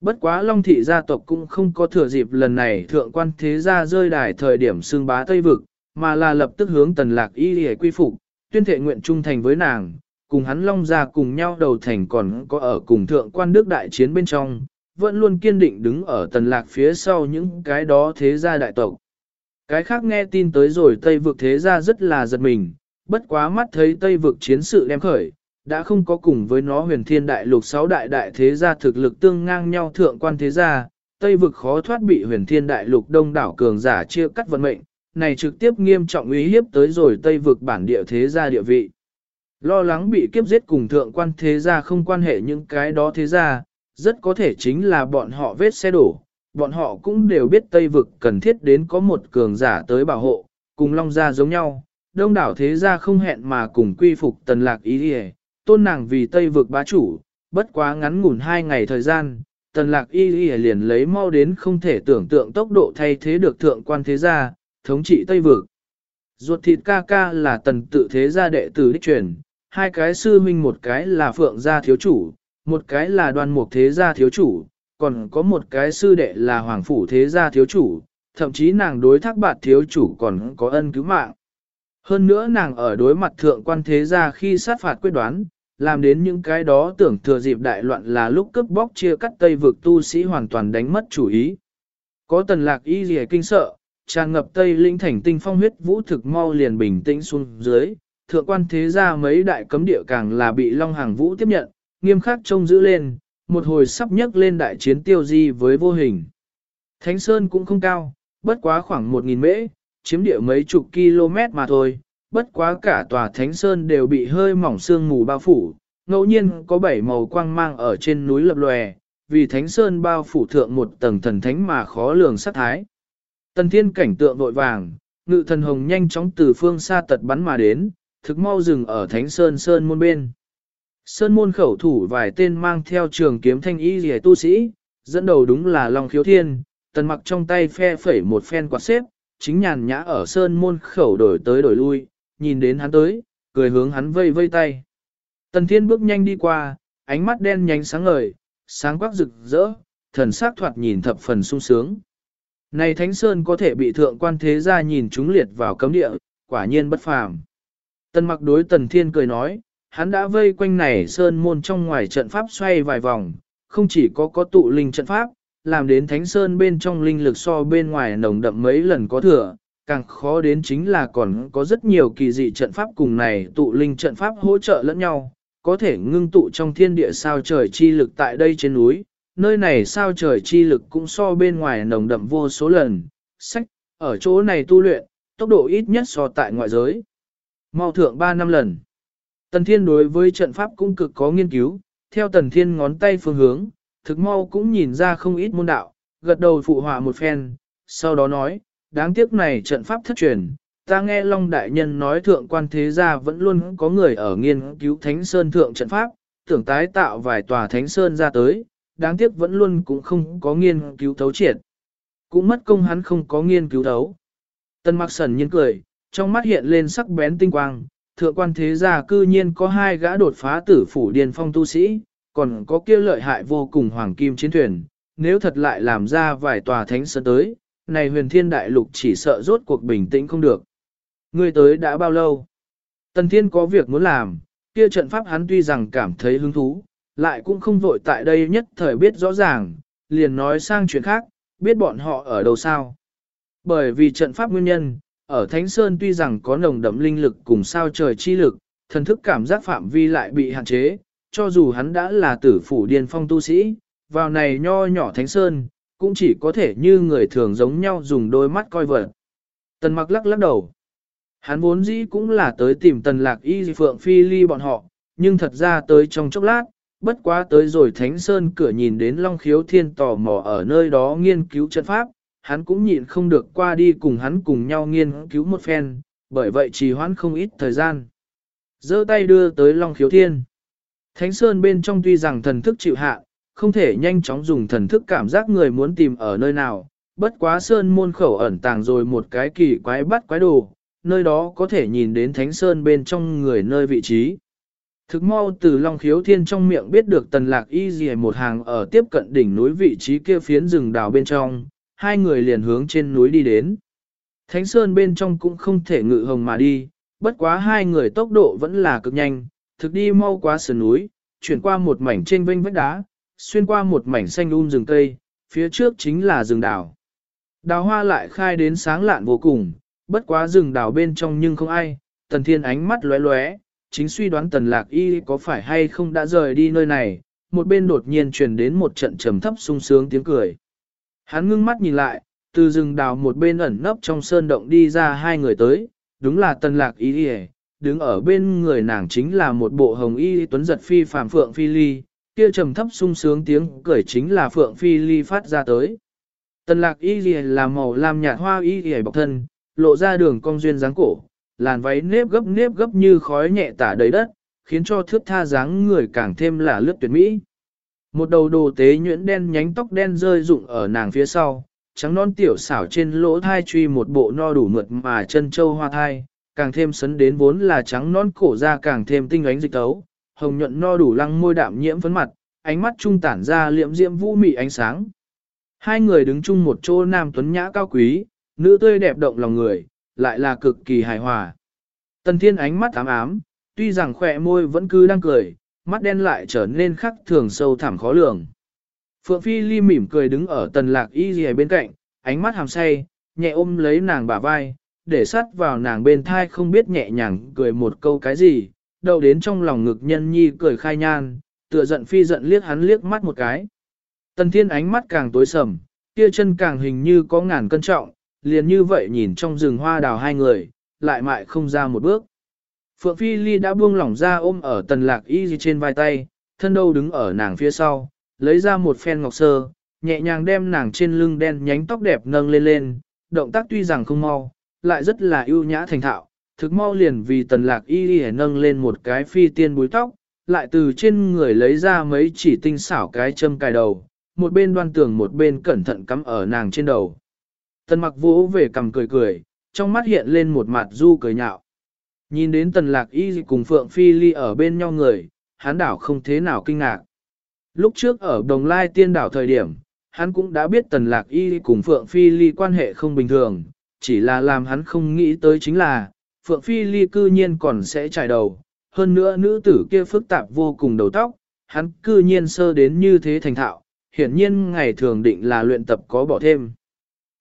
Bất quá Long Thị gia tộc cũng không có thừa dịp lần này thượng quan thế gia rơi đài thời điểm xương bá Tây vực, mà là lập tức hướng tần lạc y hề quy phục, tuyên thệ nguyện trung thành với nàng, cùng hắn Long gia cùng nhau đầu thành còn có ở cùng thượng quan đức đại chiến bên trong, vẫn luôn kiên định đứng ở tần lạc phía sau những cái đó thế gia đại tộc. Cái khác nghe tin tới rồi Tây vực thế gia rất là giật mình, bất quá mắt thấy Tây vực chiến sự đem khởi, đã không có cùng với nó huyền thiên đại lục sáu đại đại thế gia thực lực tương ngang nhau thượng quan thế gia, Tây vực khó thoát bị huyền thiên đại lục đông đảo cường giả chia cắt vận mệnh, này trực tiếp nghiêm trọng uy hiếp tới rồi Tây vực bản địa thế gia địa vị. Lo lắng bị kiếp giết cùng thượng quan thế gia không quan hệ những cái đó thế gia, rất có thể chính là bọn họ vết xe đổ, bọn họ cũng đều biết Tây vực cần thiết đến có một cường giả tới bảo hộ, cùng Long gia giống nhau, đông đảo thế gia không hẹn mà cùng quy phục tần lạc ý đi tôn nàng vì Tây vực bá chủ, bất quá ngắn ngủn hai ngày thời gian, tần lạc y y liền lấy mau đến không thể tưởng tượng tốc độ thay thế được thượng quan thế gia, thống trị Tây vực. Ruột thịt ca ca là tần tự thế gia đệ tử đích truyền, hai cái sư huynh một cái là phượng gia thiếu chủ, một cái là đoan mục thế gia thiếu chủ, còn có một cái sư đệ là hoàng phủ thế gia thiếu chủ, thậm chí nàng đối thác bạt thiếu chủ còn có ân cứu mạng. Hơn nữa nàng ở đối mặt thượng quan thế gia khi sát phạt quyết đoán, làm đến những cái đó tưởng thừa dịp đại loạn là lúc cướp bóc chia cắt tây vực tu sĩ hoàn toàn đánh mất chủ ý. Có tần lạc y gì kinh sợ, tràn ngập tây linh thành tinh phong huyết vũ thực mau liền bình tĩnh xuống dưới, thượng quan thế gia mấy đại cấm địa càng là bị Long Hàng Vũ tiếp nhận, nghiêm khắc trông giữ lên, một hồi sắp nhấc lên đại chiến tiêu di với vô hình. Thánh Sơn cũng không cao, bất quá khoảng 1.000 mễ, chiếm địa mấy chục km mà thôi, bất quá cả tòa Thánh Sơn đều bị hơi mỏng sương mù bao phủ, ngẫu nhiên có bảy màu quang mang ở trên núi lập lòe, vì Thánh Sơn bao phủ thượng một tầng thần thánh mà khó lường sát thái. Tần thiên cảnh tượng vội vàng, ngự thần hồng nhanh chóng từ phương xa tật bắn mà đến, thực mau dừng ở Thánh Sơn Sơn môn bên. Sơn môn khẩu thủ vài tên mang theo trường kiếm thanh y rìa tu sĩ, dẫn đầu đúng là Long Khiếu Thiên, tần mặc trong tay phe phẩy một phen quạt xếp, chính nhàn nhã ở Sơn môn khẩu đổi tới đổi lui, nhìn đến hắn tới, cười hướng hắn vây vây tay. Tần Thiên bước nhanh đi qua, ánh mắt đen nhánh sáng ngời, sáng quắc rực rỡ, thần sắc thoạt nhìn thập phần sung sướng. Này Thánh Sơn có thể bị thượng quan thế gia nhìn chúng liệt vào cấm địa, quả nhiên bất phàm. Tần mặc đối Tần Thiên cười nói, hắn đã vây quanh này Sơn môn trong ngoài trận pháp xoay vài vòng, không chỉ có có tụ linh trận pháp, làm đến Thánh Sơn bên trong linh lực so bên ngoài nồng đậm mấy lần có thừa, càng khó đến chính là còn có rất nhiều kỳ dị trận pháp cùng này tụ linh trận pháp hỗ trợ lẫn nhau, có thể ngưng tụ trong thiên địa sao trời chi lực tại đây trên núi, nơi này sao trời chi lực cũng so bên ngoài nồng đậm vô số lần, sách, ở chỗ này tu luyện, tốc độ ít nhất so tại ngoại giới. Mau thượng 3 năm lần. Tần Thiên đối với trận pháp cũng cực có nghiên cứu, theo Tần Thiên ngón tay phương hướng, thực mau cũng nhìn ra không ít môn đạo, gật đầu phụ họa một phen, sau đó nói, đáng tiếc này trận pháp thất truyền, ta nghe Long Đại Nhân nói thượng quan thế gia vẫn luôn có người ở nghiên cứu Thánh Sơn thượng trận pháp, tưởng tái tạo vài tòa Thánh Sơn ra tới, đáng tiếc vẫn luôn cũng không có nghiên cứu thấu triệt. Cũng mất công hắn không có nghiên cứu thấu. Tân mặc sần nhiên cười, trong mắt hiện lên sắc bén tinh quang, thượng quan thế gia cư nhiên có hai gã đột phá tử phủ điền phong tu sĩ, còn có kia lợi hại vô cùng hoàng kim chiến thuyền, nếu thật lại làm ra vài tòa thánh sơn tới, này huyền thiên đại lục chỉ sợ rốt cuộc bình tĩnh không được. Ngươi tới đã bao lâu? Tần thiên có việc muốn làm, kia trận pháp hắn tuy rằng cảm thấy hứng thú, lại cũng không vội tại đây nhất thời biết rõ ràng, liền nói sang chuyện khác, biết bọn họ ở đâu sao. Bởi vì trận pháp nguyên nhân, ở Thánh Sơn tuy rằng có nồng đậm linh lực cùng sao trời chi lực, thần thức cảm giác phạm vi lại bị hạn chế, cho dù hắn đã là tử phủ điên phong tu sĩ, vào này nho nhỏ Thánh Sơn, cũng chỉ có thể như người thường giống nhau dùng đôi mắt coi vật. Tần mặc lắc lắc đầu. Hắn vốn dĩ cũng là tới tìm tần lạc y phượng phi ly bọn họ, nhưng thật ra tới trong chốc lát, bất quá tới rồi Thánh Sơn cửa nhìn đến Long Khiếu Thiên tò mò ở nơi đó nghiên cứu trận pháp, hắn cũng nhịn không được qua đi cùng hắn cùng nhau nghiên cứu một phen, bởi vậy trì hoãn không ít thời gian. giơ tay đưa tới Long Khiếu Thiên. Thánh Sơn bên trong tuy rằng thần thức chịu hạ, không thể nhanh chóng dùng thần thức cảm giác người muốn tìm ở nơi nào, bất quá Sơn môn khẩu ẩn tàng rồi một cái kỳ quái bắt quái đồ, nơi đó có thể nhìn đến Thánh Sơn bên trong người nơi vị trí. Thực mau từ Long Khiếu Thiên trong miệng biết được tần lạc y gì một hàng ở tiếp cận đỉnh núi vị trí kia phiến rừng đào bên trong, hai người liền hướng trên núi đi đến. Thánh Sơn bên trong cũng không thể ngự hồng mà đi, bất quá hai người tốc độ vẫn là cực nhanh, thực đi mau quá sườn núi, chuyển qua một mảnh trên vênh vách đá, xuyên qua một mảnh xanh um rừng cây, phía trước chính là rừng đào. Đào hoa lại khai đến sáng lạn vô cùng, bất quá rừng đào bên trong nhưng không ai, tần thiên ánh mắt lóe lóe, chính suy đoán tần lạc y có phải hay không đã rời đi nơi này, một bên đột nhiên truyền đến một trận trầm thấp sung sướng tiếng cười. Hắn ngưng mắt nhìn lại, từ rừng đào một bên ẩn nấp trong sơn động đi ra hai người tới, đúng là tần lạc y đi đứng ở bên người nàng chính là một bộ hồng y tuấn giật phi phàm phượng phi ly, kia trầm thấp sung sướng tiếng cười chính là phượng phi ly phát ra tới. Tần lạc y là màu lam nhạt hoa y bọc thân, lộ ra đường cong duyên dáng cổ, làn váy nếp gấp nếp gấp như khói nhẹ tả đầy đất, khiến cho thước tha dáng người càng thêm là lướt tuyệt mỹ. Một đầu đồ tế nhuyễn đen nhánh tóc đen rơi rụng ở nàng phía sau, trắng non tiểu xảo trên lỗ thai truy một bộ no đủ mượt mà chân châu hoa thai, càng thêm sấn đến vốn là trắng non cổ da càng thêm tinh ánh dịch tấu, hồng nhuận no đủ lăng môi đạm nhiễm phấn mặt, ánh mắt trung tản ra liệm diễm vũ mị ánh sáng. Hai người đứng chung một chỗ nam tuấn nhã cao quý, nữ tươi đẹp động lòng người, lại là cực kỳ hài hòa. Tần thiên ánh mắt ám ám, tuy rằng khỏe môi vẫn cứ đang cười, mắt đen lại trở nên khắc thường sâu thẳm khó lường. Phượng Phi Ly mỉm cười đứng ở tần lạc y gì bên cạnh, ánh mắt hàm say, nhẹ ôm lấy nàng bả vai, để sát vào nàng bên thai không biết nhẹ nhàng cười một câu cái gì, đầu đến trong lòng ngực nhân nhi cười khai nhan, tựa giận phi giận liếc hắn liếc mắt một cái. Tần thiên ánh mắt càng tối sầm, kia chân càng hình như có ngàn cân trọng, liền như vậy nhìn trong rừng hoa đào hai người, lại mại không ra một bước. Phượng Phi Ly đã buông lỏng ra ôm ở tần lạc y trên vai tay, thân đâu đứng ở nàng phía sau, lấy ra một phen ngọc sơ, nhẹ nhàng đem nàng trên lưng đen nhánh tóc đẹp nâng lên lên, động tác tuy rằng không mau, lại rất là ưu nhã thành thạo, thực mau liền vì tần lạc y đi nâng lên một cái phi tiên búi tóc, lại từ trên người lấy ra mấy chỉ tinh xảo cái châm cài đầu, một bên đoan tường một bên cẩn thận cắm ở nàng trên đầu. Tần mặc vỗ về cầm cười cười, trong mắt hiện lên một mặt du cười nhạo. Nhìn đến tần lạc y cùng Phượng Phi Ly ở bên nhau người, hắn đảo không thế nào kinh ngạc. Lúc trước ở Đồng Lai tiên đảo thời điểm, hắn cũng đã biết tần lạc y cùng Phượng Phi Ly quan hệ không bình thường, chỉ là làm hắn không nghĩ tới chính là, Phượng Phi Ly cư nhiên còn sẽ trải đầu, hơn nữa nữ tử kia phức tạp vô cùng đầu tóc, hắn cư nhiên sơ đến như thế thành thạo, hiển nhiên ngày thường định là luyện tập có bỏ thêm.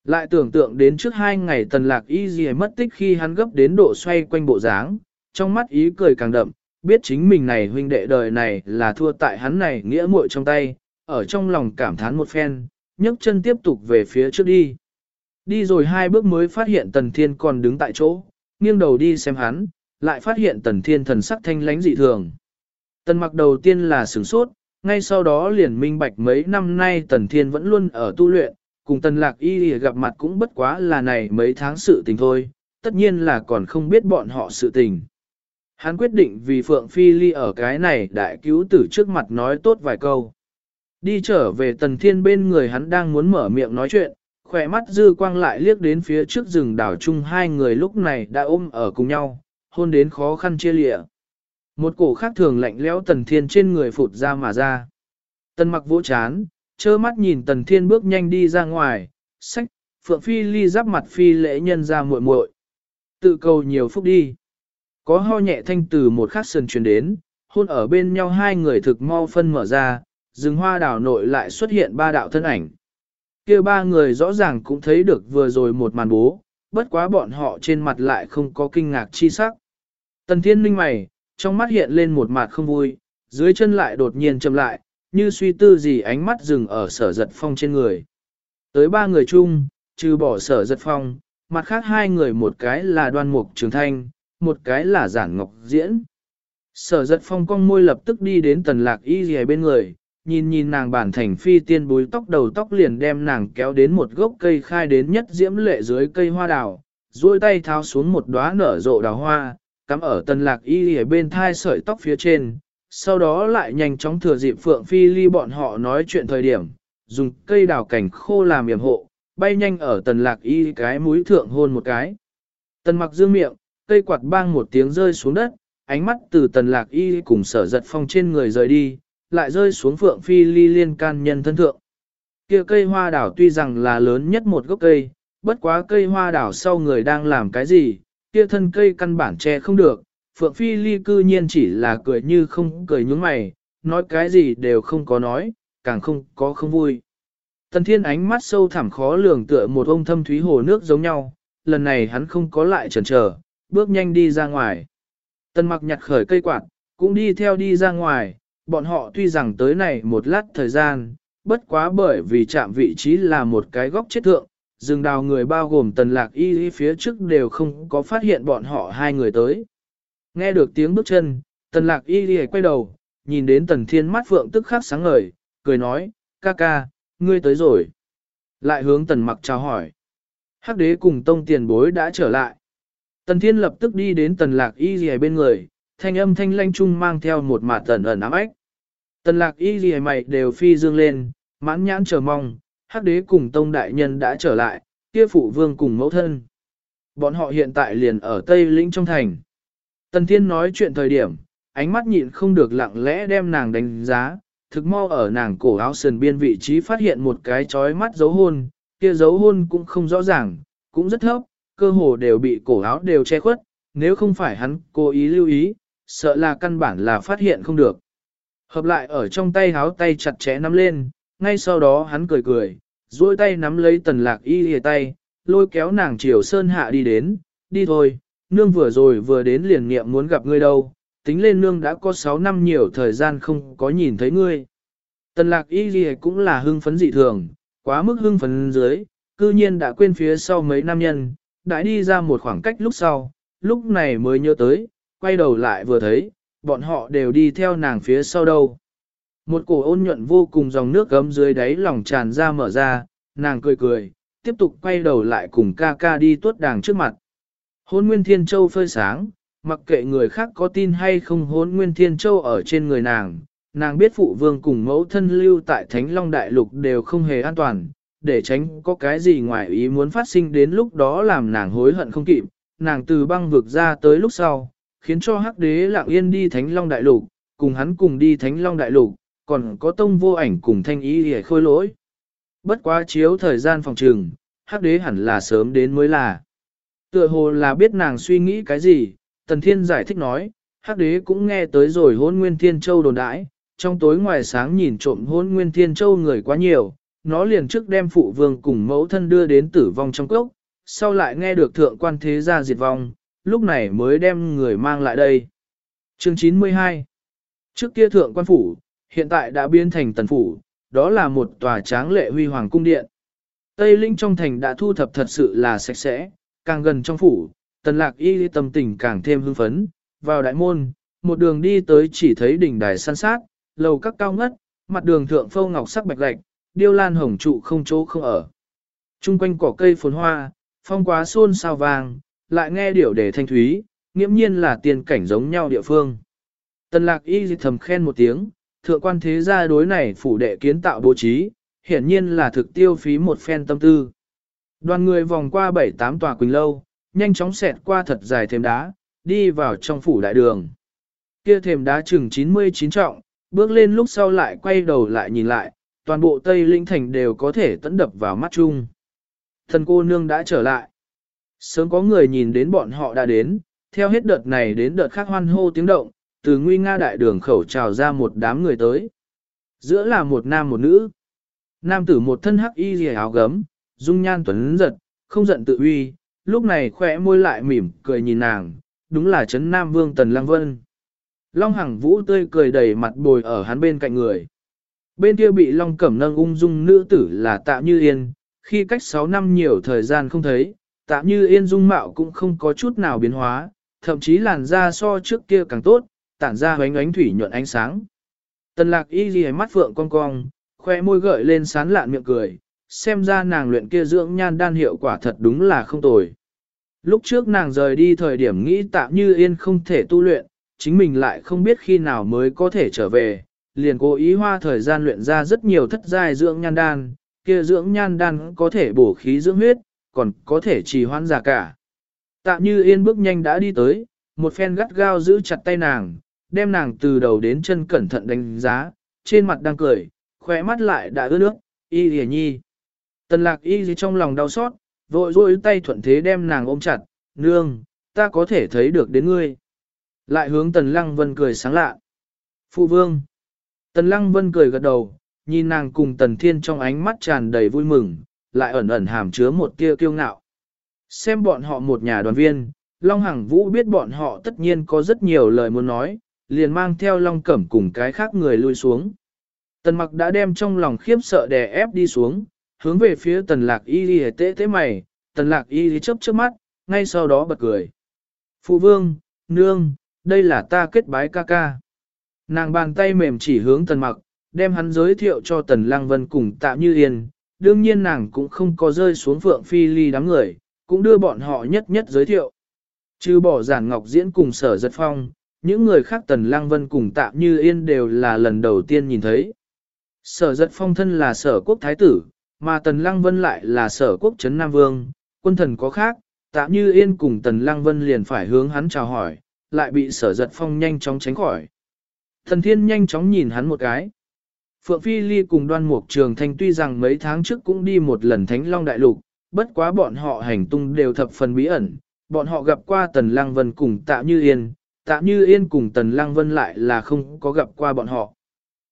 Lại tưởng tượng đến trước hai ngày tần lạc y gì mất tích khi hắn gấp đến độ xoay quanh bộ dáng, trong mắt ý cười càng đậm, biết chính mình này huynh đệ đời này là thua tại hắn này nghĩa muội trong tay, ở trong lòng cảm thán một phen, nhấc chân tiếp tục về phía trước đi. Đi rồi hai bước mới phát hiện tần thiên còn đứng tại chỗ, nghiêng đầu đi xem hắn, lại phát hiện tần thiên thần sắc thanh lánh dị thường. Tần mặc đầu tiên là sửng sốt, ngay sau đó liền minh bạch mấy năm nay tần thiên vẫn luôn ở tu luyện, cùng tần lạc y gặp mặt cũng bất quá là này mấy tháng sự tình thôi, tất nhiên là còn không biết bọn họ sự tình. Hắn quyết định vì Phượng Phi Ly ở cái này đại cứu tử trước mặt nói tốt vài câu. Đi trở về tần thiên bên người hắn đang muốn mở miệng nói chuyện, khỏe mắt dư quang lại liếc đến phía trước rừng đảo chung hai người lúc này đã ôm ở cùng nhau, hôn đến khó khăn chia lịa. Một cổ khác thường lạnh lẽo tần thiên trên người phụt ra mà ra. Tần mặc vỗ chán, trơ mắt nhìn tần thiên bước nhanh đi ra ngoài, sách, phượng phi ly giáp mặt phi lễ nhân ra muội muội Tự cầu nhiều phúc đi. Có ho nhẹ thanh từ một khắc sườn truyền đến, hôn ở bên nhau hai người thực mau phân mở ra, rừng hoa đảo nội lại xuất hiện ba đạo thân ảnh. kia ba người rõ ràng cũng thấy được vừa rồi một màn bố, bất quá bọn họ trên mặt lại không có kinh ngạc chi sắc. Tần thiên minh mày, trong mắt hiện lên một mặt không vui, dưới chân lại đột nhiên chậm lại, như suy tư gì ánh mắt dừng ở sở giật phong trên người. Tới ba người chung, trừ bỏ sở giật phong, mặt khác hai người một cái là đoan mục trường thanh, một cái là giản ngọc diễn. Sở giật phong cong môi lập tức đi đến tần lạc y dì bên người, nhìn nhìn nàng bản thành phi tiên búi tóc đầu tóc liền đem nàng kéo đến một gốc cây khai đến nhất diễm lệ dưới cây hoa đào, duỗi tay tháo xuống một đóa nở rộ đào hoa, cắm ở tần lạc y dì bên thai sợi tóc phía trên, sau đó lại nhanh chóng thừa dịp phượng phi ly bọn họ nói chuyện thời điểm, dùng cây đào cảnh khô làm yểm hộ, bay nhanh ở tần lạc y cái mũi thượng hôn một cái. Tần mặc dương miệng, cây quạt bang một tiếng rơi xuống đất, ánh mắt từ tần lạc y cùng sở giật phong trên người rời đi, lại rơi xuống phượng phi ly liên can nhân thân thượng. Kia cây hoa đảo tuy rằng là lớn nhất một gốc cây, bất quá cây hoa đảo sau người đang làm cái gì, kia thân cây căn bản che không được, phượng phi ly cư nhiên chỉ là cười như không cười nhúng mày, nói cái gì đều không có nói, càng không có không vui. Tần thiên ánh mắt sâu thẳm khó lường tựa một ông thâm thúy hồ nước giống nhau, lần này hắn không có lại chần chờ, bước nhanh đi ra ngoài. Tần mặc nhặt khởi cây quạt, cũng đi theo đi ra ngoài, bọn họ tuy rằng tới này một lát thời gian, bất quá bởi vì chạm vị trí là một cái góc chết thượng, rừng đào người bao gồm tần lạc y phía trước đều không có phát hiện bọn họ hai người tới. Nghe được tiếng bước chân, tần lạc y quay đầu, nhìn đến tần thiên mắt phượng tức khắc sáng ngời, cười nói, ca ca, ngươi tới rồi. Lại hướng tần mặc chào hỏi. Hắc đế cùng tông tiền bối đã trở lại. Tần thiên lập tức đi đến tần lạc y gì bên người, thanh âm thanh lanh trung mang theo một mạt tần ẩn ám ếch. Tần lạc y gì mày đều phi dương lên, mãn nhãn chờ mong, hắc đế cùng tông đại nhân đã trở lại, kia phụ vương cùng mẫu thân. Bọn họ hiện tại liền ở Tây Lĩnh trong thành. Tần thiên nói chuyện thời điểm, ánh mắt nhịn không được lặng lẽ đem nàng đánh giá, thực mau ở nàng cổ áo sườn biên vị trí phát hiện một cái chói mắt dấu hôn, kia dấu hôn cũng không rõ ràng, cũng rất thấp, cơ hồ đều bị cổ áo đều che khuất, nếu không phải hắn cố ý lưu ý, sợ là căn bản là phát hiện không được. Hợp lại ở trong tay áo tay chặt chẽ nắm lên, ngay sau đó hắn cười cười, duỗi tay nắm lấy tần lạc y lìa tay, lôi kéo nàng chiều sơn hạ đi đến, đi thôi, nương vừa rồi vừa đến liền nghiệm muốn gặp ngươi đâu, tính lên nương đã có 6 năm nhiều thời gian không có nhìn thấy ngươi. Tần lạc y ghi cũng là hưng phấn dị thường, quá mức hưng phấn dưới, cư nhiên đã quên phía sau mấy nam nhân, đã đi ra một khoảng cách lúc sau, lúc này mới nhớ tới, quay đầu lại vừa thấy, bọn họ đều đi theo nàng phía sau đâu. Một cổ ôn nhuận vô cùng dòng nước gấm dưới đáy lòng tràn ra mở ra, nàng cười cười, tiếp tục quay đầu lại cùng ca ca đi tuốt đàng trước mặt. Hôn Nguyên Thiên Châu phơi sáng, mặc kệ người khác có tin hay không hôn Nguyên Thiên Châu ở trên người nàng, nàng biết phụ vương cùng mẫu thân lưu tại Thánh Long Đại Lục đều không hề an toàn, để tránh có cái gì ngoài ý muốn phát sinh đến lúc đó làm nàng hối hận không kịp, nàng từ băng vực ra tới lúc sau, khiến cho hắc đế lặng yên đi Thánh Long Đại Lục, cùng hắn cùng đi Thánh Long Đại Lục, còn có tông vô ảnh cùng thanh ý để khôi lỗi. Bất quá chiếu thời gian phòng trường, hắc đế hẳn là sớm đến mới là. Tựa hồ là biết nàng suy nghĩ cái gì, Tần Thiên giải thích nói, Hắc đế cũng nghe tới rồi hôn nguyên thiên châu đồn đãi, trong tối ngoài sáng nhìn trộm hôn nguyên thiên châu người quá nhiều, nó liền trước đem phụ vương cùng mẫu thân đưa đến tử vong trong cốc, sau lại nghe được thượng quan thế gia diệt vong, lúc này mới đem người mang lại đây. Chương 92 Trước kia thượng quan phủ, hiện tại đã biến thành tần phủ, đó là một tòa tráng lệ huy hoàng cung điện. Tây Linh trong thành đã thu thập thật sự là sạch sẽ, càng gần trong phủ, tần lạc y tâm tình càng thêm hưng phấn, vào đại môn, một đường đi tới chỉ thấy đỉnh đài san sát, lầu các cao ngất, mặt đường thượng phâu ngọc sắc bạch lạch, điêu lan hồng trụ không chỗ không ở. Trung quanh cỏ cây phồn hoa, phong quá xôn sao vàng, lại nghe điệu đề thanh thúy, nghiễm nhiên là tiền cảnh giống nhau địa phương. Tần lạc y thầm khen một tiếng, thượng quan thế gia đối này phủ đệ kiến tạo bố trí, hiển nhiên là thực tiêu phí một phen tâm tư. Đoàn người vòng qua bảy tám tòa quỳnh lâu, nhanh chóng xẹt qua thật dài thềm đá, đi vào trong phủ đại đường. Kia thềm đá chừng 99 trọng, bước lên lúc sau lại quay đầu lại nhìn lại, toàn bộ Tây Linh Thành đều có thể tấn đập vào mắt chung. Thần cô nương đã trở lại. Sớm có người nhìn đến bọn họ đã đến, theo hết đợt này đến đợt khác hoan hô tiếng động, từ nguy nga đại đường khẩu trào ra một đám người tới. Giữa là một nam một nữ. Nam tử một thân hắc y rìa áo gấm, dung nhan tuấn giật, không giận tự uy, lúc này khỏe môi lại mỉm, cười nhìn nàng, đúng là chấn Nam Vương Tần Lăng Vân. Long Hằng Vũ tươi cười đầy mặt bồi ở hắn bên cạnh người. Bên kia bị Long Cẩm nâng ung dung nữ tử là Tạ Như Yên, khi cách 6 năm nhiều thời gian không thấy, Tạ Như Yên dung mạo cũng không có chút nào biến hóa, thậm chí làn da so trước kia càng tốt, tản ra hoánh ánh thủy nhuận ánh sáng. Tần lạc y ghi mắt phượng cong cong, khoe môi gợi lên sán lạn miệng cười, xem ra nàng luyện kia dưỡng nhan đan hiệu quả thật đúng là không tồi. Lúc trước nàng rời đi thời điểm nghĩ tạm như yên không thể tu luyện, chính mình lại không biết khi nào mới có thể trở về, liền cố ý hoa thời gian luyện ra rất nhiều thất giai dưỡng nhan đan, kia dưỡng nhan đan có thể bổ khí dưỡng huyết, còn có thể trì hoãn giả cả. Tạm như yên bước nhanh đã đi tới, một phen gắt gao giữ chặt tay nàng, đem nàng từ đầu đến chân cẩn thận đánh giá, trên mặt đang cười, khóe mắt lại đã ướt nước, y lìa nhi. Tần lạc y gì trong lòng đau xót, vội rôi tay thuận thế đem nàng ôm chặt, nương, ta có thể thấy được đến ngươi. Lại hướng tần lăng vân cười sáng lạ. Phụ vương. Tần lăng vân cười gật đầu, nhìn nàng cùng tần thiên trong ánh mắt tràn đầy vui mừng, lại ẩn ẩn hàm chứa một tia kiêu ngạo. Xem bọn họ một nhà đoàn viên, Long Hằng Vũ biết bọn họ tất nhiên có rất nhiều lời muốn nói, liền mang theo Long Cẩm cùng cái khác người lui xuống. Tần mặc đã đem trong lòng khiếp sợ đè ép đi xuống, hướng về phía tần lạc y đi tế tế mày, tần lạc y đi chớp chớp mắt, ngay sau đó bật cười. Phụ vương, nương, đây là ta kết bái ca ca. Nàng bàn tay mềm chỉ hướng tần mặc, đem hắn giới thiệu cho tần lăng vân cùng tạ như yên, đương nhiên nàng cũng không có rơi xuống phượng phi ly đám người, cũng đưa bọn họ nhất nhất giới thiệu. Trừ bỏ giản ngọc diễn cùng sở giật phong, những người khác tần lăng vân cùng tạ như yên đều là lần đầu tiên nhìn thấy. Sở giật phong thân là sở quốc thái tử, mà tần lăng vân lại là sở quốc trấn Nam Vương, quân thần có khác, tạ như yên cùng tần lăng vân liền phải hướng hắn chào hỏi, lại bị sở giật phong nhanh chóng tránh khỏi. Thần thiên nhanh chóng nhìn hắn một cái. Phượng Phi Ly cùng đoan mục trường thanh tuy rằng mấy tháng trước cũng đi một lần Thánh Long Đại Lục, bất quá bọn họ hành tung đều thập phần bí ẩn, bọn họ gặp qua Tần Lăng Vân cùng Tạ Như Yên, Tạ Như Yên cùng Tần Lăng Vân lại là không có gặp qua bọn họ.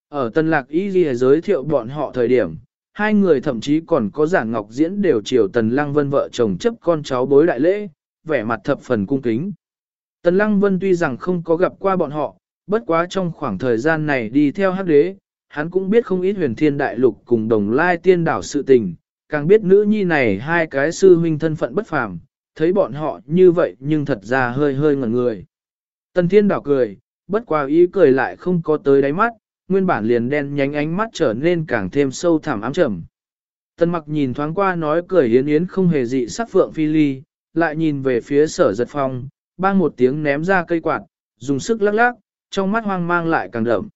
Ở Tần Lạc Y Ghi giới thiệu bọn họ thời điểm, hai người thậm chí còn có giả ngọc diễn đều chiều Tần Lăng Vân vợ chồng chấp con cháu bối đại lễ, vẻ mặt thập phần cung kính. Tần Lăng Vân tuy rằng không có gặp qua bọn họ, bất quá trong khoảng thời gian này đi theo hắc đế, hắn cũng biết không ít huyền thiên đại lục cùng đồng lai tiên đảo sự tình, càng biết nữ nhi này hai cái sư huynh thân phận bất phàm, thấy bọn họ như vậy nhưng thật ra hơi hơi ngẩn người. Tần thiên đảo cười, bất quá ý cười lại không có tới đáy mắt, nguyên bản liền đen nhánh ánh mắt trở nên càng thêm sâu thẳm ám trầm. Tần mặc nhìn thoáng qua nói cười yến yến không hề dị sắc phượng phi ly, lại nhìn về phía sở giật phong, bang một tiếng ném ra cây quạt, dùng sức lắc lắc, trong mắt hoang mang lại càng đậm.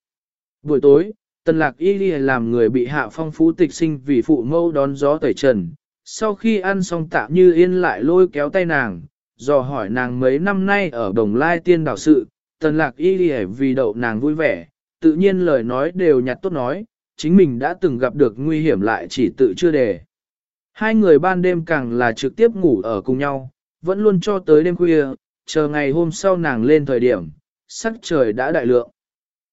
Buổi tối, tần lạc y ly làm người bị hạ phong phú tịch sinh vì phụ mâu đón gió tẩy trần. Sau khi ăn xong tạ như yên lại lôi kéo tay nàng, dò hỏi nàng mấy năm nay ở đồng lai tiên đảo sự, tần lạc y ly vì đậu nàng vui vẻ, tự nhiên lời nói đều nhặt tốt nói, chính mình đã từng gặp được nguy hiểm lại chỉ tự chưa đề. Hai người ban đêm càng là trực tiếp ngủ ở cùng nhau, vẫn luôn cho tới đêm khuya, chờ ngày hôm sau nàng lên thời điểm, sắc trời đã đại lượng.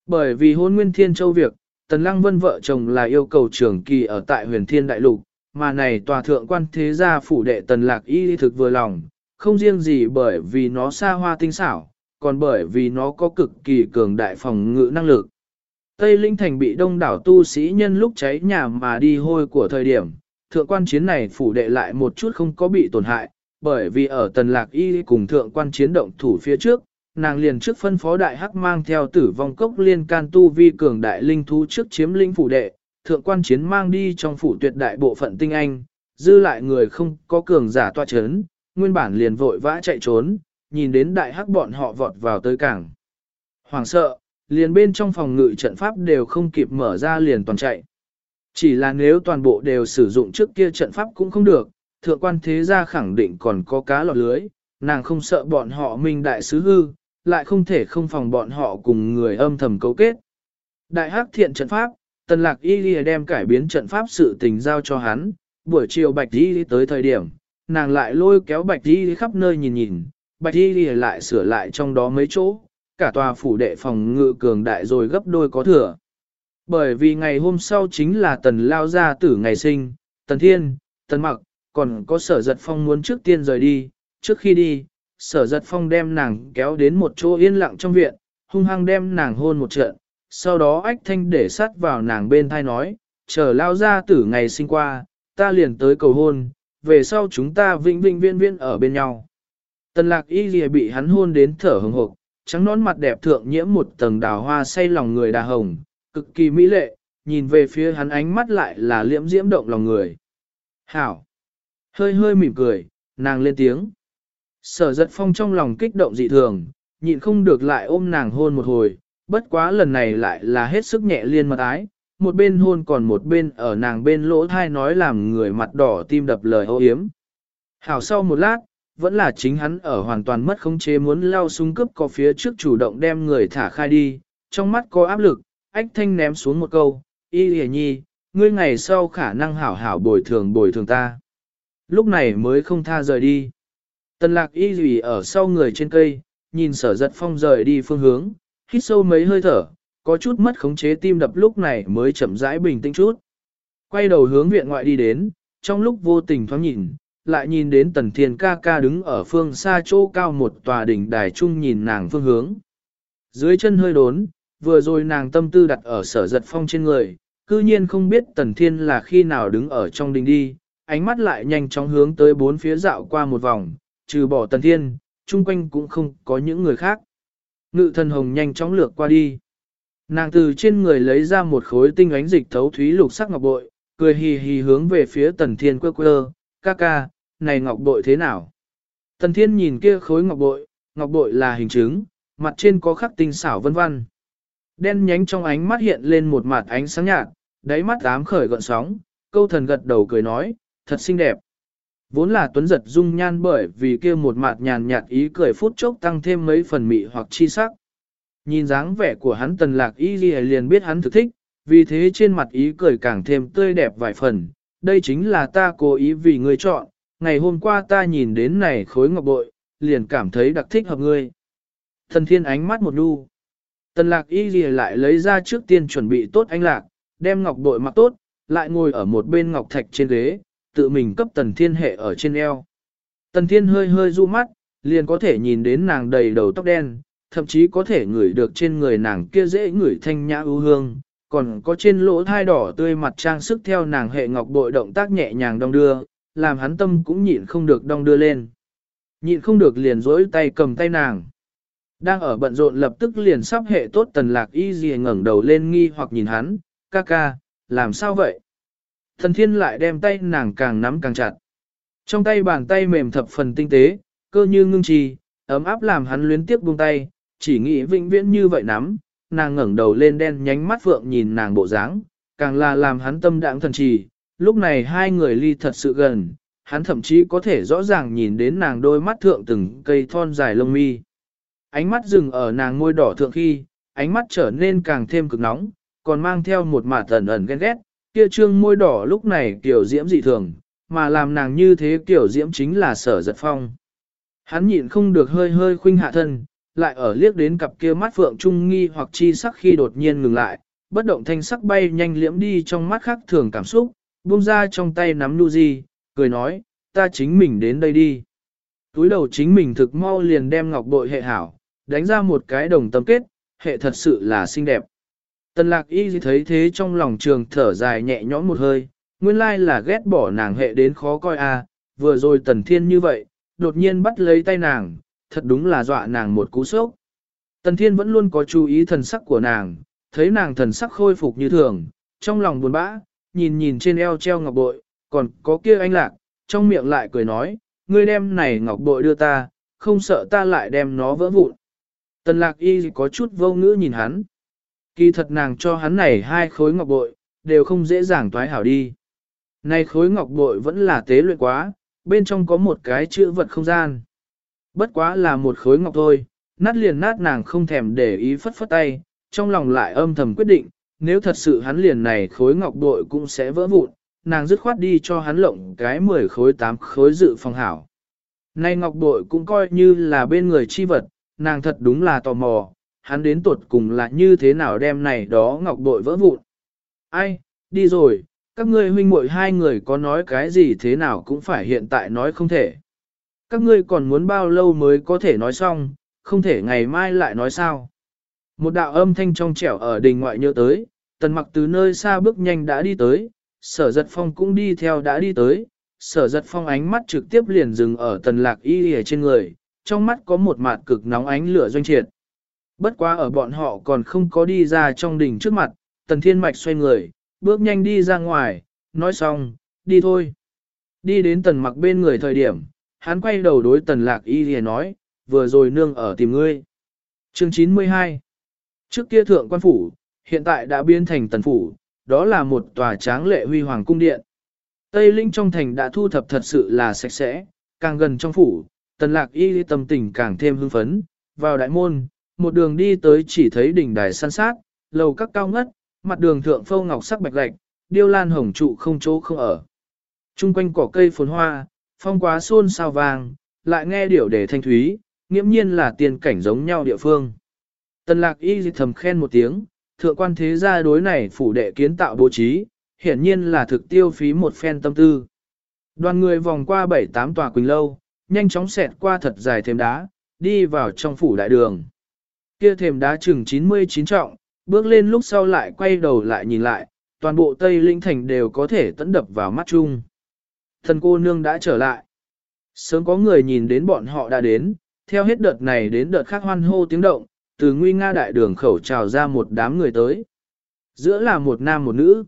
Bởi vì hôn nguyên thiên châu việc, Tần Lăng Vân vợ chồng là yêu cầu trưởng kỳ ở tại huyền thiên đại lục, mà này tòa thượng quan thế gia phủ đệ Tần Lạc y thực vừa lòng, không riêng gì bởi vì nó xa hoa tinh xảo, còn bởi vì nó có cực kỳ cường đại phòng ngự năng lực. Tây Linh Thành bị đông đảo tu sĩ nhân lúc cháy nhà mà đi hôi của thời điểm, thượng quan chiến này phủ đệ lại một chút không có bị tổn hại, bởi vì ở tần lạc y cùng thượng quan chiến động thủ phía trước, nàng liền trước phân phó đại hắc mang theo tử vong cốc liên can tu vi cường đại linh thú trước chiếm linh phủ đệ, thượng quan chiến mang đi trong phủ tuyệt đại bộ phận tinh anh, dư lại người không có cường giả toa chấn, nguyên bản liền vội vã chạy trốn, nhìn đến đại hắc bọn họ vọt vào tới cảng. Hoàng sợ, liền bên trong phòng ngự trận pháp đều không kịp mở ra liền toàn chạy. Chỉ là nếu toàn bộ đều sử dụng trước kia trận pháp cũng không được, thượng quan thế gia khẳng định còn có cá lọt lưới, nàng không sợ bọn họ minh đại sứ hư, lại không thể không phòng bọn họ cùng người âm thầm cấu kết. Đại hắc thiện trận pháp, tần lạc y lìa đem cải biến trận pháp sự tình giao cho hắn, buổi chiều bạch y tới thời điểm, nàng lại lôi kéo bạch y khắp nơi nhìn nhìn, bạch y lại sửa lại trong đó mấy chỗ, cả tòa phủ đệ phòng ngự cường đại rồi gấp đôi có thừa. Bởi vì ngày hôm sau chính là tần lao gia tử ngày sinh, tần thiên, tần mặc, còn có sở giật phong muốn trước tiên rời đi, trước khi đi, sở giật phong đem nàng kéo đến một chỗ yên lặng trong viện, hung hăng đem nàng hôn một trận, sau đó ách thanh để sát vào nàng bên thai nói, chờ lao gia tử ngày sinh qua, ta liền tới cầu hôn, về sau chúng ta vĩnh vĩnh viên viên ở bên nhau. Tần lạc y lìa bị hắn hôn đến thở hồng hộc, trắng nón mặt đẹp thượng nhiễm một tầng đào hoa say lòng người đà hồng, cực kỳ mỹ lệ, nhìn về phía hắn ánh mắt lại là liễm diễm động lòng người. Hảo! Hơi hơi mỉm cười, nàng lên tiếng. Sở giật phong trong lòng kích động dị thường, nhịn không được lại ôm nàng hôn một hồi, bất quá lần này lại là hết sức nhẹ liên mật ái, một bên hôn còn một bên ở nàng bên lỗ thai nói làm người mặt đỏ tim đập lời ô hiếm. Hảo sau một lát, vẫn là chính hắn ở hoàn toàn mất khống chế muốn lao súng cướp có phía trước chủ động đem người thả khai đi, trong mắt có áp lực, ách thanh ném xuống một câu, y hề nhi, ngươi ngày sau khả năng hảo hảo bồi thường bồi thường ta. Lúc này mới không tha rời đi. Tần lạc y dùy ở sau người trên cây, nhìn sở giật phong rời đi phương hướng, hít sâu mấy hơi thở, có chút mất khống chế tim đập lúc này mới chậm rãi bình tĩnh chút. Quay đầu hướng viện ngoại đi đến, trong lúc vô tình thoáng nhìn, lại nhìn đến tần thiên ca ca đứng ở phương xa chỗ cao một tòa đỉnh đài trung nhìn nàng phương hướng. Dưới chân hơi đốn, vừa rồi nàng tâm tư đặt ở sở giật phong trên người, cư nhiên không biết tần thiên là khi nào đứng ở trong đình đi, ánh mắt lại nhanh chóng hướng tới bốn phía dạo qua một vòng, trừ bỏ tần thiên, chung quanh cũng không có những người khác. Ngự thần hồng nhanh chóng lược qua đi. Nàng từ trên người lấy ra một khối tinh ánh dịch thấu thúy lục sắc ngọc bội, cười hì hì hướng về phía tần thiên quơ quơ, ca ca, này ngọc bội thế nào? Tần thiên nhìn kia khối ngọc bội, ngọc bội là hình chứng, mặt trên có khắc tinh xảo vân vân. Đen nhánh trong ánh mắt hiện lên một mặt ánh sáng nhạt, đáy mắt ám khởi gợn sóng, câu thần gật đầu cười nói, thật xinh đẹp. Vốn là tuấn giật dung nhan bởi vì kia một mặt nhàn nhạt ý cười phút chốc tăng thêm mấy phần mị hoặc chi sắc. Nhìn dáng vẻ của hắn tần lạc y liền biết hắn thực thích, vì thế trên mặt ý cười càng thêm tươi đẹp vài phần. Đây chính là ta cố ý vì ngươi chọn, ngày hôm qua ta nhìn đến này khối ngọc bội, liền cảm thấy đặc thích hợp ngươi. Thần thiên ánh mắt một đu. Tần lạc y gì lại lấy ra trước tiên chuẩn bị tốt anh lạc, đem ngọc bội mặc tốt, lại ngồi ở một bên ngọc thạch trên ghế, tự mình cấp tần thiên hệ ở trên eo. Tần thiên hơi hơi du mắt, liền có thể nhìn đến nàng đầy đầu tóc đen, thậm chí có thể ngửi được trên người nàng kia dễ ngửi thanh nhã ưu hương, còn có trên lỗ thai đỏ tươi mặt trang sức theo nàng hệ ngọc bội động tác nhẹ nhàng đong đưa, làm hắn tâm cũng nhịn không được đong đưa lên. Nhịn không được liền dối tay cầm tay nàng. Đang ở bận rộn lập tức liền sắp hệ tốt tần lạc y gì ngẩng đầu lên nghi hoặc nhìn hắn, ca ca, làm sao vậy? Thần thiên lại đem tay nàng càng nắm càng chặt. Trong tay bàn tay mềm thập phần tinh tế, cơ như ngưng trì, ấm áp làm hắn luyến tiếp buông tay, chỉ nghĩ vĩnh viễn như vậy nắm, nàng ngẩng đầu lên đen nhánh mắt phượng nhìn nàng bộ dáng, càng là làm hắn tâm đãng thần trì, lúc này hai người ly thật sự gần, hắn thậm chí có thể rõ ràng nhìn đến nàng đôi mắt thượng từng cây thon dài lông mi. Ánh mắt dừng ở nàng môi đỏ thượng khi, ánh mắt trở nên càng thêm cực nóng, còn mang theo một mả thần ẩn ghen ghét, kia trương môi đỏ lúc này kiểu diễm dị thường, mà làm nàng như thế kiểu diễm chính là sở giật phong. Hắn nhịn không được hơi hơi khuynh hạ thân, lại ở liếc đến cặp kia mắt phượng trung nghi hoặc chi sắc khi đột nhiên ngừng lại, bất động thanh sắc bay nhanh liễm đi trong mắt khác thường cảm xúc, buông ra trong tay nắm nu di, cười nói, ta chính mình đến đây đi. Túi đầu chính mình thực mau liền đem ngọc bội hệ hảo, đánh ra một cái đồng tâm kết, hệ thật sự là xinh đẹp. Tần lạc y thấy thế trong lòng trường thở dài nhẹ nhõm một hơi, nguyên lai là ghét bỏ nàng hệ đến khó coi a à, vừa rồi tần thiên như vậy, đột nhiên bắt lấy tay nàng, thật đúng là dọa nàng một cú sốc. Tần Thiên vẫn luôn có chú ý thần sắc của nàng, thấy nàng thần sắc khôi phục như thường, trong lòng buồn bã, nhìn nhìn trên eo treo ngọc bội, còn có kia anh lạc, trong miệng lại cười nói, ngươi đem này ngọc bội đưa ta, không sợ ta lại đem nó vỡ vụn. Tần lạc y có chút vô ngữ nhìn hắn. Kỳ thật nàng cho hắn này hai khối ngọc bội, đều không dễ dàng toái hảo đi. Này khối ngọc bội vẫn là tế luyện quá, bên trong có một cái chữ vật không gian. Bất quá là một khối ngọc thôi, nát liền nát nàng không thèm để ý phất phất tay, trong lòng lại âm thầm quyết định, nếu thật sự hắn liền này khối ngọc bội cũng sẽ vỡ vụn, nàng dứt khoát đi cho hắn lộng cái 10 khối 8 khối dự phòng hảo. Nay ngọc bội cũng coi như là bên người chi vật, nàng thật đúng là tò mò, hắn đến tuột cùng là như thế nào đem này đó ngọc bội vỡ vụn. Ai, đi rồi, các ngươi huynh muội hai người có nói cái gì thế nào cũng phải hiện tại nói không thể. Các ngươi còn muốn bao lâu mới có thể nói xong, không thể ngày mai lại nói sao. Một đạo âm thanh trong trẻo ở đình ngoại nhớ tới, tần mặc từ nơi xa bước nhanh đã đi tới, sở giật phong cũng đi theo đã đi tới, sở giật phong ánh mắt trực tiếp liền dừng ở tần lạc y y trên người, trong mắt có một mạt cực nóng ánh lửa doanh triệt. Bất quá ở bọn họ còn không có đi ra trong đỉnh trước mặt, tần thiên mạch xoay người, bước nhanh đi ra ngoài, nói xong, đi thôi. Đi đến tần mặc bên người thời điểm, hắn quay đầu đối tần lạc y lìa nói, vừa rồi nương ở tìm ngươi. Chương 92 Trước kia thượng quan phủ, hiện tại đã biến thành tần phủ, đó là một tòa tráng lệ huy hoàng cung điện. Tây Linh trong thành đã thu thập thật sự là sạch sẽ, càng gần trong phủ, tần lạc y tâm tình càng thêm hưng phấn, vào đại môn, một đường đi tới chỉ thấy đỉnh đài san sát, lầu các cao ngất, mặt đường thượng phâu ngọc sắc bạch lạch, điêu lan hồng trụ không chỗ không ở. Trung quanh cỏ cây phồn hoa, phong quá xôn sao vàng, lại nghe điểu để thanh thúy, nghiễm nhiên là tiền cảnh giống nhau địa phương. Tần lạc y thầm khen một tiếng, thượng quan thế gia đối này phủ đệ kiến tạo bố trí, hiển nhiên là thực tiêu phí một phen tâm tư. Đoàn người vòng qua bảy tám tòa quỳnh lâu, nhanh chóng xẹt qua thật dài thềm đá, đi vào trong phủ đại đường. Kia thềm đá chừng 99 trọng, bước lên lúc sau lại quay đầu lại nhìn lại, toàn bộ Tây Linh Thành đều có thể tấn đập vào mắt chung. Thần cô nương đã trở lại. Sớm có người nhìn đến bọn họ đã đến, theo hết đợt này đến đợt khác hoan hô tiếng động, từ nguy nga đại đường khẩu trào ra một đám người tới. Giữa là một nam một nữ.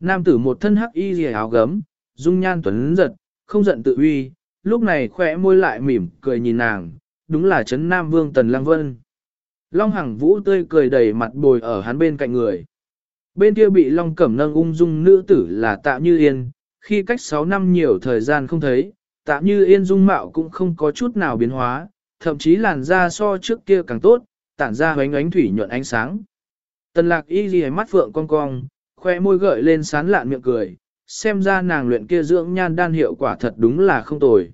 Nam tử một thân hắc y rìa áo gấm, dung nhan tuấn giật, không giận tự uy, lúc này khỏe môi lại mỉm cười nhìn nàng, đúng là chấn Nam Vương Tần Lăng Vân. Long Hằng Vũ tươi cười đầy mặt bồi ở hắn bên cạnh người. Bên kia bị Long Cẩm nâng ung dung nữ tử là Tạ Như Yên, khi cách 6 năm nhiều thời gian không thấy, Tạ Như Yên dung mạo cũng không có chút nào biến hóa, thậm chí làn da so trước kia càng tốt, tản ra ánh ánh thủy nhuận ánh sáng. Tần lạc y ghi mắt phượng cong cong, khoe môi gợi lên sán lạn miệng cười, xem ra nàng luyện kia dưỡng nhan đan hiệu quả thật đúng là không tồi.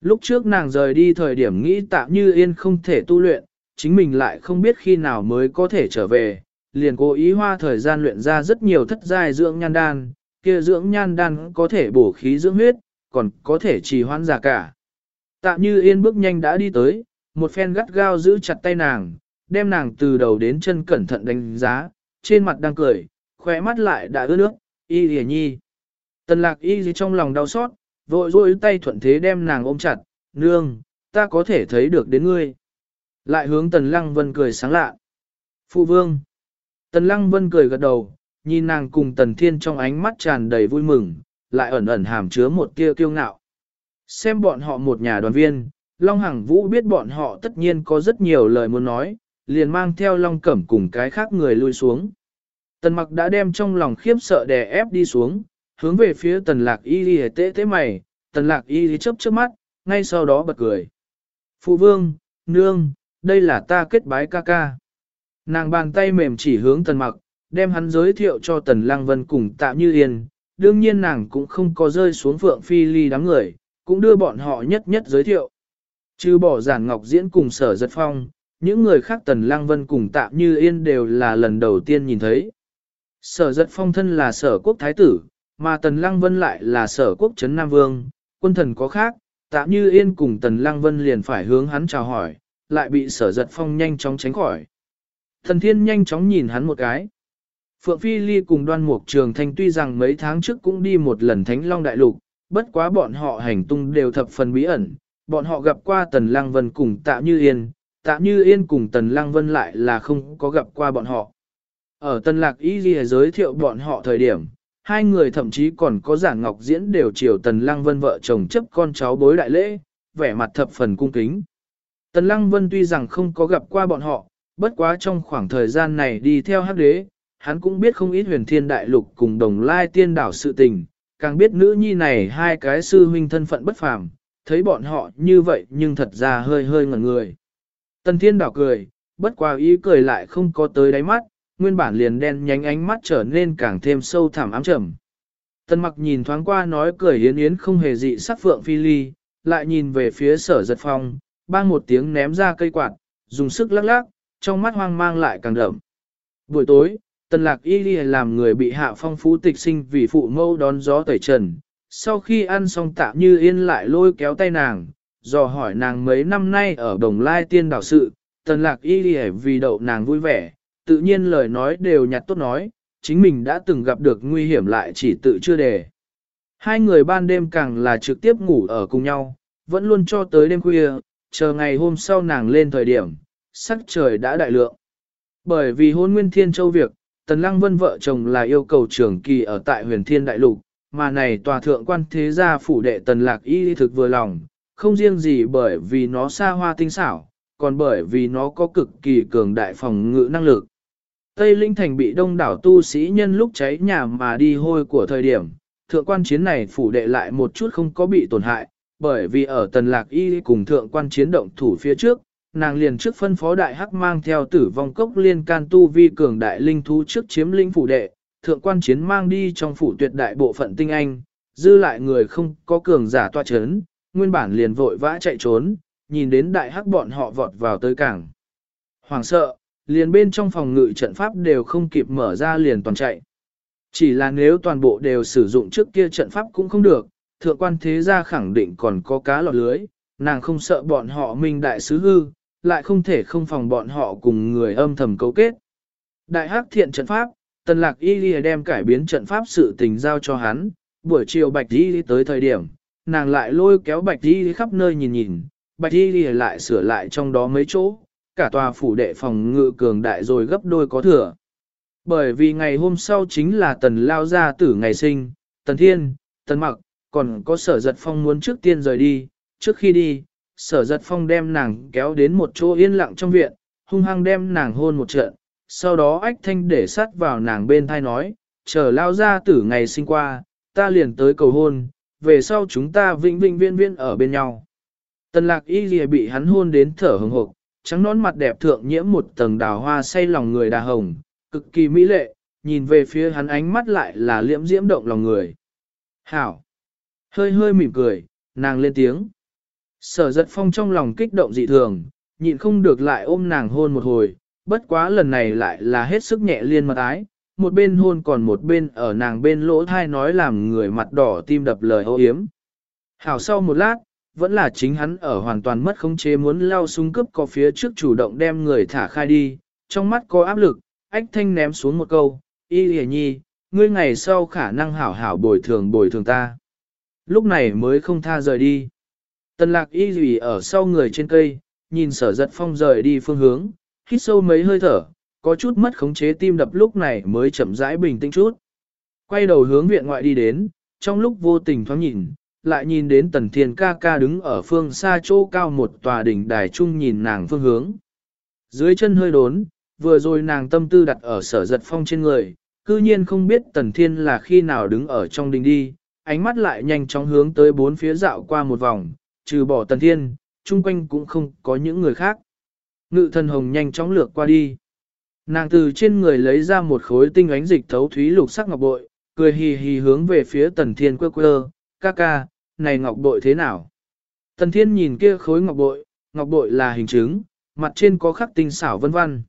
Lúc trước nàng rời đi thời điểm nghĩ tạm như yên không thể tu luyện, chính mình lại không biết khi nào mới có thể trở về, liền cố ý hoa thời gian luyện ra rất nhiều thất giai dưỡng nhan đan, kia dưỡng nhan đan có thể bổ khí dưỡng huyết, còn có thể trì hoãn già cả. Tạm như yên bước nhanh đã đi tới, một phen gắt gao giữ chặt tay nàng, đem nàng từ đầu đến chân cẩn thận đánh giá, trên mặt đang cười, khóe mắt lại đã ướt nước, y lìa nhi. Tần lạc y gì trong lòng đau xót, vội rôi tay thuận thế đem nàng ôm chặt, nương, ta có thể thấy được đến ngươi. Lại hướng tần lăng vân cười sáng lạ. Phụ vương. Tần lăng vân cười gật đầu, nhìn nàng cùng tần thiên trong ánh mắt tràn đầy vui mừng, lại ẩn ẩn hàm chứa một tia kiêu ngạo. Xem bọn họ một nhà đoàn viên, Long Hằng Vũ biết bọn họ tất nhiên có rất nhiều lời muốn nói, liền mang theo Long Cẩm cùng cái khác người lui xuống. Tần mặc đã đem trong lòng khiếp sợ đè ép đi xuống, hướng về phía tần lạc y đi tế tế mày, tần lạc y đi chớp chớp mắt, ngay sau đó bật cười. Phụ vương, nương, đây là ta kết bái ca ca. Nàng bàn tay mềm chỉ hướng tần mặc, đem hắn giới thiệu cho tần lang vân cùng tạm như yên, đương nhiên nàng cũng không có rơi xuống phượng phi ly đám người, cũng đưa bọn họ nhất nhất giới thiệu. Chứ bỏ giản ngọc diễn cùng sở giật phong, những người khác tần lang vân cùng tạm như yên đều là lần đầu tiên nhìn thấy. Sở giật phong thân là sở quốc thái tử, mà tần lang vân lại là sở quốc chấn Nam Vương, quân thần có khác, tạm như yên cùng tần lang vân liền phải hướng hắn chào hỏi, lại bị sở giật phong nhanh chóng tránh khỏi. Thần thiên nhanh chóng nhìn hắn một cái. Phượng Phi Ly cùng đoan mục trường thanh tuy rằng mấy tháng trước cũng đi một lần Thánh Long Đại Lục, bất quá bọn họ hành tung đều thập phần bí ẩn, bọn họ gặp qua Tần Lăng Vân cùng Tạ Như Yên, Tạ Như Yên cùng Tần Lăng Vân lại là không có gặp qua bọn họ. Ở Tần Lạc Y Ghi giới thiệu bọn họ thời điểm, hai người thậm chí còn có giả ngọc diễn đều chiều Tần Lăng Vân vợ chồng chấp con cháu bối đại lễ, vẻ mặt thập phần cung kính. Tần Lăng Vân tuy rằng không có gặp qua bọn họ, bất quá trong khoảng thời gian này đi theo hắc đế, hắn cũng biết không ít huyền thiên đại lục cùng đồng lai tiên đảo sự tình, càng biết nữ nhi này hai cái sư huynh thân phận bất phàm, thấy bọn họ như vậy nhưng thật ra hơi hơi ngẩn người. Tần thiên đảo cười, bất quá ý cười lại không có tới đáy mắt, nguyên bản liền đen nhánh ánh mắt trở nên càng thêm sâu thẳm ám trầm. Tần mặc nhìn thoáng qua nói cười yến yến không hề dị sắc phượng phi ly, lại nhìn về phía sở giật phong, bang một tiếng ném ra cây quạt, dùng sức lắc lắc, trong mắt hoang mang lại càng đậm. Buổi tối, tần lạc y ly làm người bị hạ phong phú tịch sinh vì phụ mâu đón gió tẩy trần. Sau khi ăn xong tạm như yên lại lôi kéo tay nàng, dò hỏi nàng mấy năm nay ở đồng lai tiên đảo sự, tần lạc y đi vì đậu nàng vui vẻ, tự nhiên lời nói đều nhặt tốt nói, chính mình đã từng gặp được nguy hiểm lại chỉ tự chưa đề. Hai người ban đêm càng là trực tiếp ngủ ở cùng nhau, vẫn luôn cho tới đêm khuya, chờ ngày hôm sau nàng lên thời điểm, sắc trời đã đại lượng. Bởi vì hôn nguyên thiên châu việc, Tần Lăng Vân vợ chồng là yêu cầu trưởng kỳ ở tại huyền thiên đại lục, mà này tòa thượng quan thế gia phủ đệ Tần Lạc Y thực vừa lòng, không riêng gì bởi vì nó xa hoa tinh xảo, còn bởi vì nó có cực kỳ cường đại phòng ngự năng lực. Tây Linh Thành bị đông đảo tu sĩ nhân lúc cháy nhà mà đi hôi của thời điểm, thượng quan chiến này phủ đệ lại một chút không có bị tổn hại, bởi vì ở Tần Lạc Y cùng thượng quan chiến động thủ phía trước, nàng liền trước phân phó đại hắc mang theo tử vong cốc liên can tu vi cường đại linh thú trước chiếm linh phủ đệ, thượng quan chiến mang đi trong phủ tuyệt đại bộ phận tinh anh, dư lại người không có cường giả toa chấn, nguyên bản liền vội vã chạy trốn, nhìn đến đại hắc bọn họ vọt vào tới cảng. Hoàng sợ, liền bên trong phòng ngự trận pháp đều không kịp mở ra liền toàn chạy. Chỉ là nếu toàn bộ đều sử dụng trước kia trận pháp cũng không được, thượng quan thế gia khẳng định còn có cá lọt lưới, nàng không sợ bọn họ minh đại sứ hư, lại không thể không phòng bọn họ cùng người âm thầm cấu kết. Đại hắc thiện trận pháp, tần lạc y đem cải biến trận pháp sự tình giao cho hắn, buổi chiều bạch y tới thời điểm, nàng lại lôi kéo bạch y khắp nơi nhìn nhìn, bạch y lại sửa lại trong đó mấy chỗ, cả tòa phủ đệ phòng ngự cường đại rồi gấp đôi có thừa. Bởi vì ngày hôm sau chính là tần lao gia tử ngày sinh, tần thiên, tần mặc, còn có sở giật phong muốn trước tiên rời đi, trước khi đi, sở giật phong đem nàng kéo đến một chỗ yên lặng trong viện, hung hăng đem nàng hôn một trận, sau đó ách thanh để sát vào nàng bên thai nói, chờ lao gia tử ngày sinh qua, ta liền tới cầu hôn, về sau chúng ta vĩnh vĩnh viên viên ở bên nhau. Tần lạc y lìa bị hắn hôn đến thở hồng hộp, trắng nón mặt đẹp thượng nhiễm một tầng đào hoa say lòng người đà hồng, cực kỳ mỹ lệ, nhìn về phía hắn ánh mắt lại là liễm diễm động lòng người. Hảo! Hơi hơi mỉm cười, nàng lên tiếng. Sở giật phong trong lòng kích động dị thường, nhịn không được lại ôm nàng hôn một hồi, bất quá lần này lại là hết sức nhẹ liên mật ái, một bên hôn còn một bên ở nàng bên lỗ thai nói làm người mặt đỏ tim đập lời ô hiếm. Hảo sau một lát, vẫn là chính hắn ở hoàn toàn mất khống chế muốn lao súng cướp có phía trước chủ động đem người thả khai đi, trong mắt có áp lực, ách thanh ném xuống một câu, y hề nhi, ngươi ngày sau khả năng hảo hảo bồi thường bồi thường ta. Lúc này mới không tha rời đi. Tần lạc y dùy ở sau người trên cây, nhìn sở giật phong rời đi phương hướng, hít sâu mấy hơi thở, có chút mất khống chế tim đập lúc này mới chậm rãi bình tĩnh chút. Quay đầu hướng viện ngoại đi đến, trong lúc vô tình thoáng nhìn, lại nhìn đến tần thiên ca ca đứng ở phương xa chỗ cao một tòa đỉnh đài trung nhìn nàng phương hướng. Dưới chân hơi đốn, vừa rồi nàng tâm tư đặt ở sở giật phong trên người, cư nhiên không biết tần thiên là khi nào đứng ở trong đình đi, ánh mắt lại nhanh chóng hướng tới bốn phía dạo qua một vòng, trừ bỏ tần thiên, chung quanh cũng không có những người khác. Ngự thần hồng nhanh chóng lược qua đi. Nàng từ trên người lấy ra một khối tinh ánh dịch thấu thúy lục sắc ngọc bội, cười hì hì hướng về phía tần thiên quơ quơ, ca ca, này ngọc bội thế nào? Tần thiên nhìn kia khối ngọc bội, ngọc bội là hình chứng, mặt trên có khắc tinh xảo vân vân.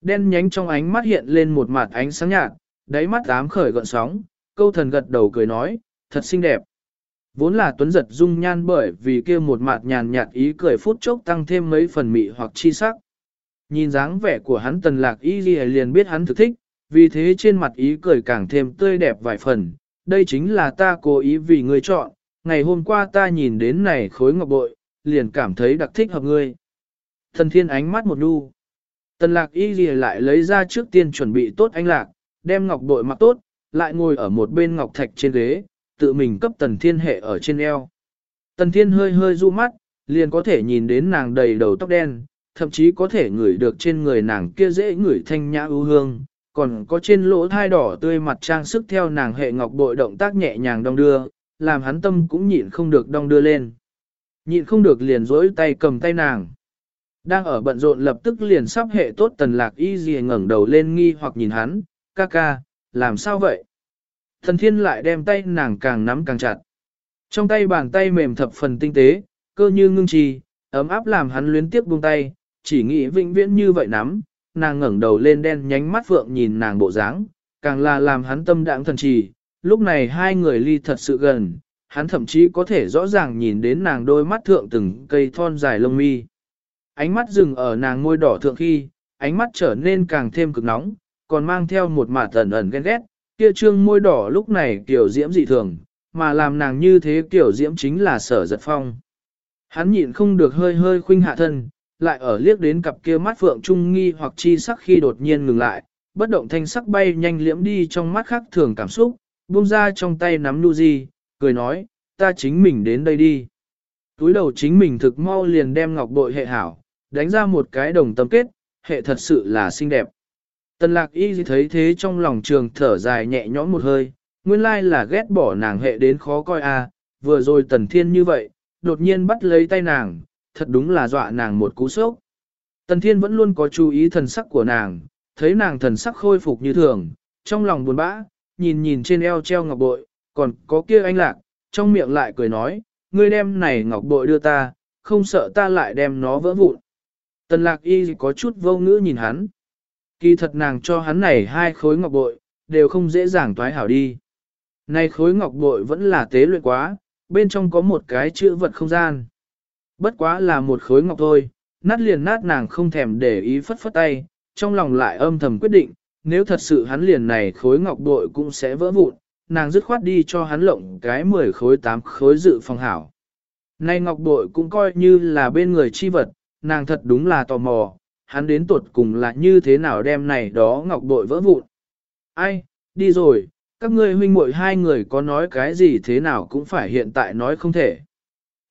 Đen nhánh trong ánh mắt hiện lên một mặt ánh sáng nhạt, đáy mắt ám khởi gọn sóng, câu thần gật đầu cười nói, thật xinh đẹp. Vốn là tuấn giật dung nhan bởi vì kia một mặt nhàn nhạt ý cười phút chốc tăng thêm mấy phần mị hoặc chi sắc. Nhìn dáng vẻ của hắn tần lạc y ghi liền biết hắn thực thích, vì thế trên mặt ý cười càng thêm tươi đẹp vài phần. Đây chính là ta cố ý vì người chọn, ngày hôm qua ta nhìn đến này khối ngọc bội, liền cảm thấy đặc thích hợp ngươi. Thần thiên ánh mắt một nu. Tần lạc y ghi lại lấy ra trước tiên chuẩn bị tốt anh lạc, đem ngọc bội mặc tốt, lại ngồi ở một bên ngọc thạch trên ghế, tự mình cấp tần thiên hệ ở trên eo. Tần thiên hơi hơi du mắt, liền có thể nhìn đến nàng đầy đầu tóc đen, thậm chí có thể ngửi được trên người nàng kia dễ ngửi thanh nhã ưu hương, còn có trên lỗ thai đỏ tươi mặt trang sức theo nàng hệ ngọc bội động tác nhẹ nhàng đong đưa, làm hắn tâm cũng nhịn không được đong đưa lên. Nhịn không được liền dối tay cầm tay nàng. Đang ở bận rộn lập tức liền sắp hệ tốt tần lạc y gì ngẩng đầu lên nghi hoặc nhìn hắn, ca ca, làm sao vậy? Thần thiên lại đem tay nàng càng nắm càng chặt. Trong tay bàn tay mềm thập phần tinh tế, cơ như ngưng trì, ấm áp làm hắn luyến tiếp buông tay, chỉ nghĩ vĩnh viễn như vậy nắm, nàng ngẩng đầu lên đen nhánh mắt phượng nhìn nàng bộ dáng, càng là làm hắn tâm đãng thần trì, lúc này hai người ly thật sự gần, hắn thậm chí có thể rõ ràng nhìn đến nàng đôi mắt thượng từng cây thon dài lông mi. Ánh mắt dừng ở nàng môi đỏ thượng khi, ánh mắt trở nên càng thêm cực nóng, còn mang theo một mạt ẩn ẩn ghen ghét, kia trương môi đỏ lúc này kiểu diễm dị thường, mà làm nàng như thế kiểu diễm chính là sở giật phong. Hắn nhịn không được hơi hơi khuynh hạ thân, lại ở liếc đến cặp kia mắt phượng trung nghi hoặc chi sắc khi đột nhiên ngừng lại, bất động thanh sắc bay nhanh liễm đi trong mắt khác thường cảm xúc, buông ra trong tay nắm nu di, cười nói, ta chính mình đến đây đi. Túi đầu chính mình thực mau liền đem ngọc bội hệ hảo, đánh ra một cái đồng tâm kết, hệ thật sự là xinh đẹp. Tần lạc y thấy thế trong lòng trường thở dài nhẹ nhõm một hơi, nguyên lai là ghét bỏ nàng hệ đến khó coi a à, vừa rồi tần thiên như vậy, đột nhiên bắt lấy tay nàng, thật đúng là dọa nàng một cú sốc. Tần thiên vẫn luôn có chú ý thần sắc của nàng, thấy nàng thần sắc khôi phục như thường, trong lòng buồn bã, nhìn nhìn trên eo treo ngọc bội, còn có kia anh lạc, trong miệng lại cười nói, ngươi đem này ngọc bội đưa ta, không sợ ta lại đem nó vỡ vụn. Tần lạc y có chút vô ngữ nhìn hắn. Kỳ thật nàng cho hắn này hai khối ngọc bội, đều không dễ dàng toái hảo đi. Này khối ngọc bội vẫn là tế luyện quá, bên trong có một cái chữ vật không gian. Bất quá là một khối ngọc thôi, nát liền nát nàng không thèm để ý phất phất tay, trong lòng lại âm thầm quyết định, nếu thật sự hắn liền này khối ngọc bội cũng sẽ vỡ vụn, nàng dứt khoát đi cho hắn lộng cái 10 khối 8 khối dự phòng hảo. Nay ngọc bội cũng coi như là bên người chi vật, nàng thật đúng là tò mò, hắn đến tuột cùng là như thế nào đem này đó ngọc bội vỡ vụn. Ai, đi rồi, các ngươi huynh muội hai người có nói cái gì thế nào cũng phải hiện tại nói không thể.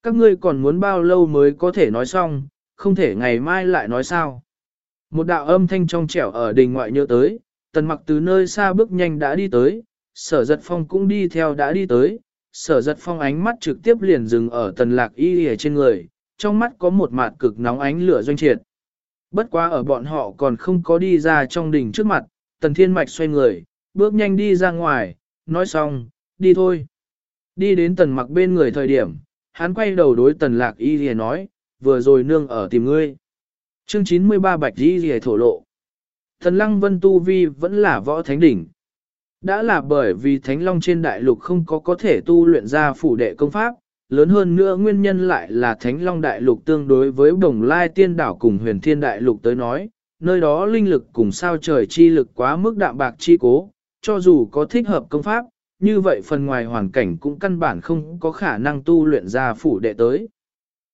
Các ngươi còn muốn bao lâu mới có thể nói xong, không thể ngày mai lại nói sao. Một đạo âm thanh trong trẻo ở đình ngoại nhớ tới, tần mặc từ nơi xa bước nhanh đã đi tới, sở giật phong cũng đi theo đã đi tới, sở giật phong ánh mắt trực tiếp liền dừng ở tần lạc y ở trên người, trong mắt có một mặt cực nóng ánh lửa doanh triệt. Bất quá ở bọn họ còn không có đi ra trong đỉnh trước mặt, tần thiên mạch xoay người, bước nhanh đi ra ngoài, nói xong, đi thôi. Đi đến tần mặc bên người thời điểm, hắn quay đầu đối tần lạc y rìa nói, vừa rồi nương ở tìm ngươi. Chương 93 Bạch y rìa thổ lộ. thần lăng vân tu vi vẫn là võ thánh đỉnh. Đã là bởi vì thánh long trên đại lục không có có thể tu luyện ra phủ đệ công pháp, lớn hơn nữa nguyên nhân lại là Thánh Long Đại Lục tương đối với Đồng Lai Tiên Đảo cùng Huyền Thiên Đại Lục tới nói, nơi đó linh lực cùng sao trời chi lực quá mức đạm bạc chi cố, cho dù có thích hợp công pháp, như vậy phần ngoài hoàn cảnh cũng căn bản không có khả năng tu luyện ra phủ đệ tới.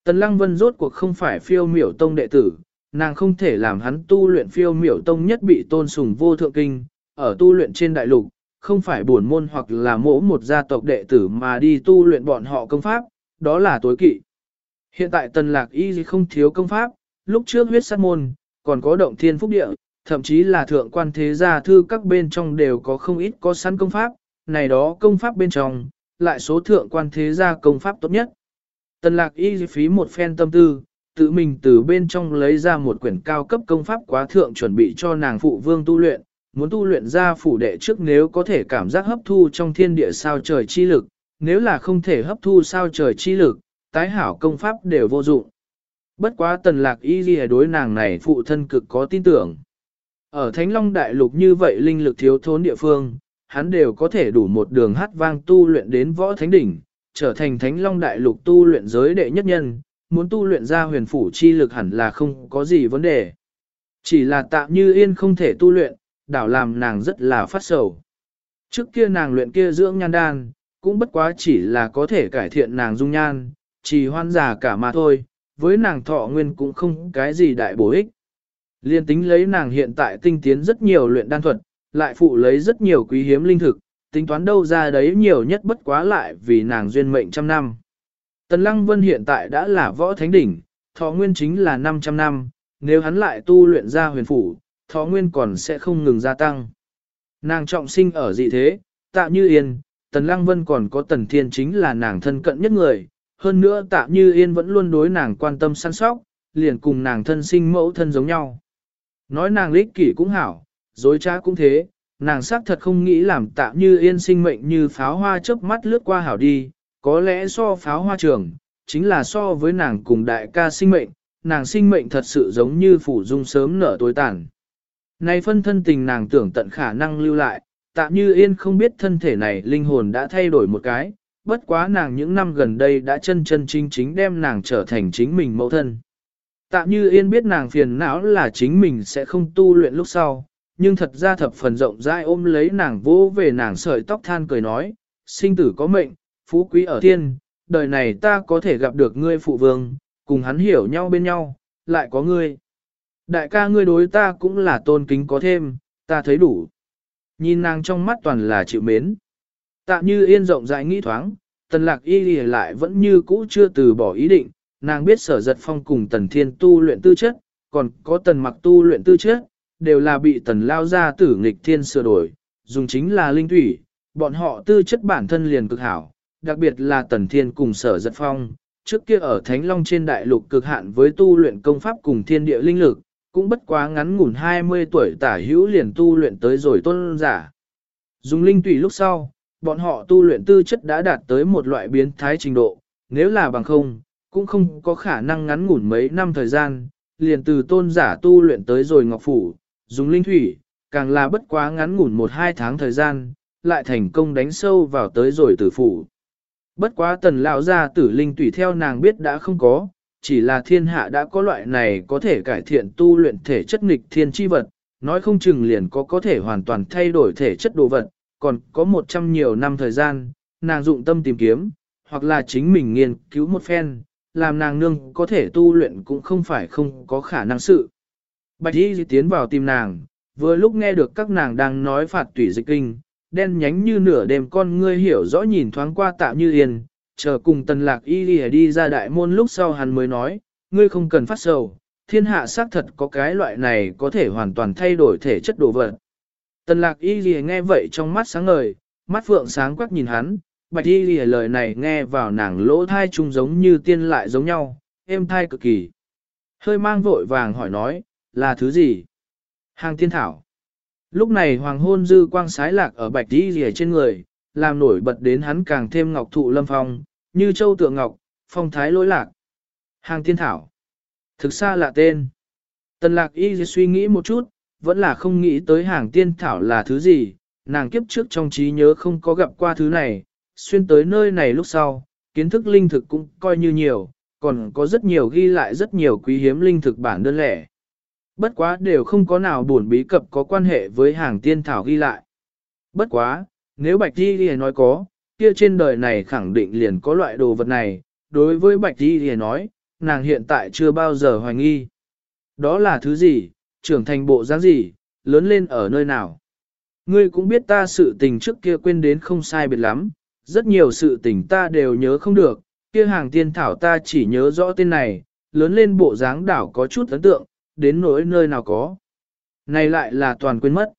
Tần Lăng Vân rốt cuộc không phải phiêu miểu tông đệ tử, nàng không thể làm hắn tu luyện phiêu miểu tông nhất bị tôn sùng vô thượng kinh, ở tu luyện trên đại lục, không phải buồn môn hoặc là mỗ một gia tộc đệ tử mà đi tu luyện bọn họ công pháp, đó là tối kỵ. Hiện tại tần lạc y không thiếu công pháp, lúc trước huyết sát môn, còn có động thiên phúc địa, thậm chí là thượng quan thế gia thư các bên trong đều có không ít có sẵn công pháp, này đó công pháp bên trong, lại số thượng quan thế gia công pháp tốt nhất. Tần lạc y phí một phen tâm tư, tự mình từ bên trong lấy ra một quyển cao cấp công pháp quá thượng chuẩn bị cho nàng phụ vương tu luyện, muốn tu luyện ra phủ đệ trước nếu có thể cảm giác hấp thu trong thiên địa sao trời chi lực, nếu là không thể hấp thu sao trời chi lực, tái hảo công pháp đều vô dụng. Bất quá tần lạc y ghi đối nàng này phụ thân cực có tin tưởng. Ở Thánh Long Đại Lục như vậy linh lực thiếu thốn địa phương, hắn đều có thể đủ một đường hát vang tu luyện đến võ thánh đỉnh, trở thành Thánh Long Đại Lục tu luyện giới đệ nhất nhân, muốn tu luyện ra huyền phủ chi lực hẳn là không có gì vấn đề. Chỉ là tạm như yên không thể tu luyện, đảo làm nàng rất là phát sầu. Trước kia nàng luyện kia dưỡng nhan đan, cũng bất quá chỉ là có thể cải thiện nàng dung nhan, chỉ hoan giả cả mà thôi, với nàng thọ nguyên cũng không cái gì đại bổ ích. Liên tính lấy nàng hiện tại tinh tiến rất nhiều luyện đan thuật, lại phụ lấy rất nhiều quý hiếm linh thực, tính toán đâu ra đấy nhiều nhất bất quá lại vì nàng duyên mệnh trăm năm. Tần Lăng Vân hiện tại đã là võ thánh đỉnh, thọ nguyên chính là 500 năm, nếu hắn lại tu luyện ra huyền phủ, thọ nguyên còn sẽ không ngừng gia tăng. Nàng trọng sinh ở dị thế, tạ như yên, Tần Lăng Vân còn có Tần Thiên chính là nàng thân cận nhất người, hơn nữa tạ như yên vẫn luôn đối nàng quan tâm săn sóc, liền cùng nàng thân sinh mẫu thân giống nhau. Nói nàng lích kỷ cũng hảo, dối trá cũng thế, nàng xác thật không nghĩ làm tạm như yên sinh mệnh như pháo hoa chớp mắt lướt qua hảo đi, có lẽ so pháo hoa trường, chính là so với nàng cùng đại ca sinh mệnh, nàng sinh mệnh thật sự giống như phủ dung sớm nở tối tàn. Nay phân thân tình nàng tưởng tận khả năng lưu lại, tạm như yên không biết thân thể này linh hồn đã thay đổi một cái, bất quá nàng những năm gần đây đã chân chân chính chính đem nàng trở thành chính mình mẫu thân. Tạm như yên biết nàng phiền não là chính mình sẽ không tu luyện lúc sau, nhưng thật ra thập phần rộng rãi ôm lấy nàng vỗ về nàng sợi tóc than cười nói, sinh tử có mệnh, phú quý ở thiên, đời này ta có thể gặp được ngươi phụ vương, cùng hắn hiểu nhau bên nhau, lại có ngươi. Đại ca ngươi đối ta cũng là tôn kính có thêm, ta thấy đủ. Nhìn nàng trong mắt toàn là chịu mến. Tạ như yên rộng rãi nghĩ thoáng, tần lạc y lì lại vẫn như cũ chưa từ bỏ ý định, nàng biết sở giật phong cùng tần thiên tu luyện tư chất, còn có tần mặc tu luyện tư chất, đều là bị tần lao ra tử nghịch thiên sửa đổi, dùng chính là linh thủy, bọn họ tư chất bản thân liền cực hảo, đặc biệt là tần thiên cùng sở giật phong, trước kia ở Thánh Long trên đại lục cực hạn với tu luyện công pháp cùng thiên địa linh lực, cũng bất quá ngắn ngủn 20 tuổi tả hữu liền tu luyện tới rồi tôn giả. Dùng linh tùy lúc sau, bọn họ tu luyện tư chất đã đạt tới một loại biến thái trình độ, nếu là bằng không, cũng không có khả năng ngắn ngủn mấy năm thời gian, liền từ tôn giả tu luyện tới rồi ngọc phủ, dùng linh thủy, càng là bất quá ngắn ngủn một hai tháng thời gian, lại thành công đánh sâu vào tới rồi tử phủ. Bất quá tần lão gia tử linh tùy theo nàng biết đã không có, chỉ là thiên hạ đã có loại này có thể cải thiện tu luyện thể chất nghịch thiên chi vật, nói không chừng liền có có thể hoàn toàn thay đổi thể chất đồ vật, còn có một trăm nhiều năm thời gian, nàng dụng tâm tìm kiếm, hoặc là chính mình nghiên cứu một phen, làm nàng nương có thể tu luyện cũng không phải không có khả năng sự. Bạch Y tiến vào tìm nàng, vừa lúc nghe được các nàng đang nói phạt tủy dịch kinh, đen nhánh như nửa đêm con ngươi hiểu rõ nhìn thoáng qua tạm như yên, chờ cùng tần lạc y đi, đi ra đại môn lúc sau hắn mới nói, ngươi không cần phát sầu, thiên hạ xác thật có cái loại này có thể hoàn toàn thay đổi thể chất đồ vật. Tần lạc y đi nghe vậy trong mắt sáng ngời, mắt phượng sáng quắc nhìn hắn, bạch y đi lời này nghe vào nàng lỗ thai trung giống như tiên lại giống nhau, êm thai cực kỳ. Hơi mang vội vàng hỏi nói, là thứ gì? Hàng tiên thảo. Lúc này hoàng hôn dư quang sái lạc ở bạch đi rìa trên người, làm nổi bật đến hắn càng thêm ngọc thụ lâm phong, như châu tượng ngọc, phong thái lỗi lạc. Hàng tiên thảo. Thực xa là tên. Tần lạc y suy nghĩ một chút, vẫn là không nghĩ tới hàng tiên thảo là thứ gì, nàng kiếp trước trong trí nhớ không có gặp qua thứ này, xuyên tới nơi này lúc sau, kiến thức linh thực cũng coi như nhiều, còn có rất nhiều ghi lại rất nhiều quý hiếm linh thực bản đơn lẻ. Bất quá đều không có nào buồn bí cập có quan hệ với hàng tiên thảo ghi lại. Bất quá, nếu Bạch Di Ghi nói có, kia trên đời này khẳng định liền có loại đồ vật này, đối với Bạch Di Ghi nói, nàng hiện tại chưa bao giờ hoài nghi. Đó là thứ gì, trưởng thành bộ dáng gì, lớn lên ở nơi nào. Ngươi cũng biết ta sự tình trước kia quên đến không sai biệt lắm, rất nhiều sự tình ta đều nhớ không được, kia hàng tiên thảo ta chỉ nhớ rõ tên này, lớn lên bộ dáng đảo có chút ấn tượng, đến nỗi nơi nào có. Này lại là toàn quên mất.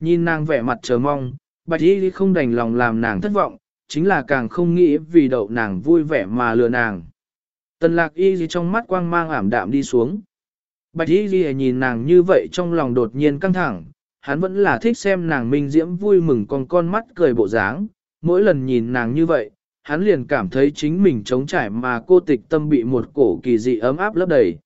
Nhìn nàng vẻ mặt chờ mong, bạch y không đành lòng làm nàng thất vọng, chính là càng không nghĩ vì đậu nàng vui vẻ mà lừa nàng. Tần lạc y trong mắt quang mang ảm đạm đi xuống. Bạch y nhìn nàng như vậy trong lòng đột nhiên căng thẳng, hắn vẫn là thích xem nàng minh diễm vui mừng con con mắt cười bộ dáng, mỗi lần nhìn nàng như vậy, hắn liền cảm thấy chính mình trống trải mà cô tịch tâm bị một cổ kỳ dị ấm áp lấp đầy.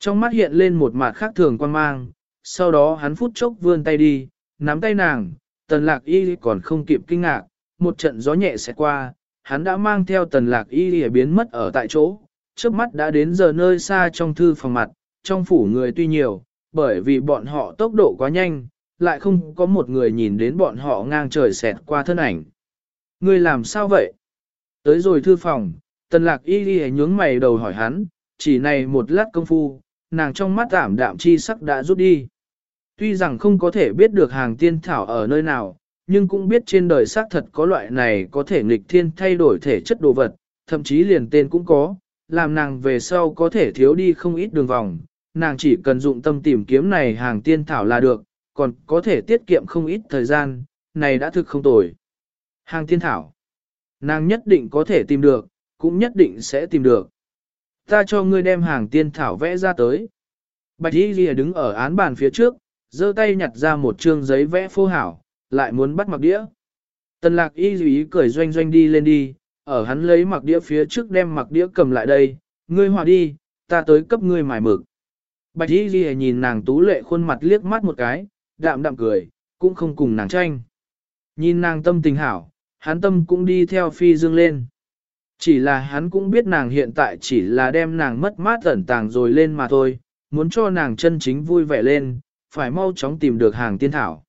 Trong mắt hiện lên một mặt khác thường quan mang, sau đó hắn phút chốc vươn tay đi, nắm tay nàng, tần lạc y còn không kịp kinh ngạc, một trận gió nhẹ sẽ qua, hắn đã mang theo tần lạc y biến mất ở tại chỗ, trước mắt đã đến giờ nơi xa trong thư phòng mặt, trong phủ người tuy nhiều, bởi vì bọn họ tốc độ quá nhanh, lại không có một người nhìn đến bọn họ ngang trời xẹt qua thân ảnh. Người làm sao vậy? Tới rồi thư phòng, tần lạc y đi nhướng mày đầu hỏi hắn, chỉ này một lát công phu, nàng trong mắt ảm đạm chi sắc đã rút đi. Tuy rằng không có thể biết được hàng tiên thảo ở nơi nào, nhưng cũng biết trên đời xác thật có loại này có thể nghịch thiên thay đổi thể chất đồ vật, thậm chí liền tên cũng có, làm nàng về sau có thể thiếu đi không ít đường vòng, nàng chỉ cần dụng tâm tìm kiếm này hàng tiên thảo là được, còn có thể tiết kiệm không ít thời gian, này đã thực không tồi. Hàng tiên thảo, nàng nhất định có thể tìm được, cũng nhất định sẽ tìm được. Ta cho ngươi đem hàng tiên thảo vẽ ra tới. Bạch Y Lìa đứng ở án bàn phía trước, giơ tay nhặt ra một chương giấy vẽ phô hảo, lại muốn bắt mặc đĩa. Tần lạc y Lìa cười doanh doanh đi lên đi, ở hắn lấy mặc đĩa phía trước đem mặc đĩa cầm lại đây, ngươi hòa đi, ta tới cấp ngươi mài mực. Bạch y Lìa nhìn nàng tú lệ khuôn mặt liếc mắt một cái, đạm đạm cười, cũng không cùng nàng tranh. Nhìn nàng tâm tình hảo, hắn tâm cũng đi theo phi dương lên. Chỉ là hắn cũng biết nàng hiện tại chỉ là đem nàng mất mát ẩn tàng rồi lên mà thôi, muốn cho nàng chân chính vui vẻ lên, phải mau chóng tìm được hàng tiên thảo.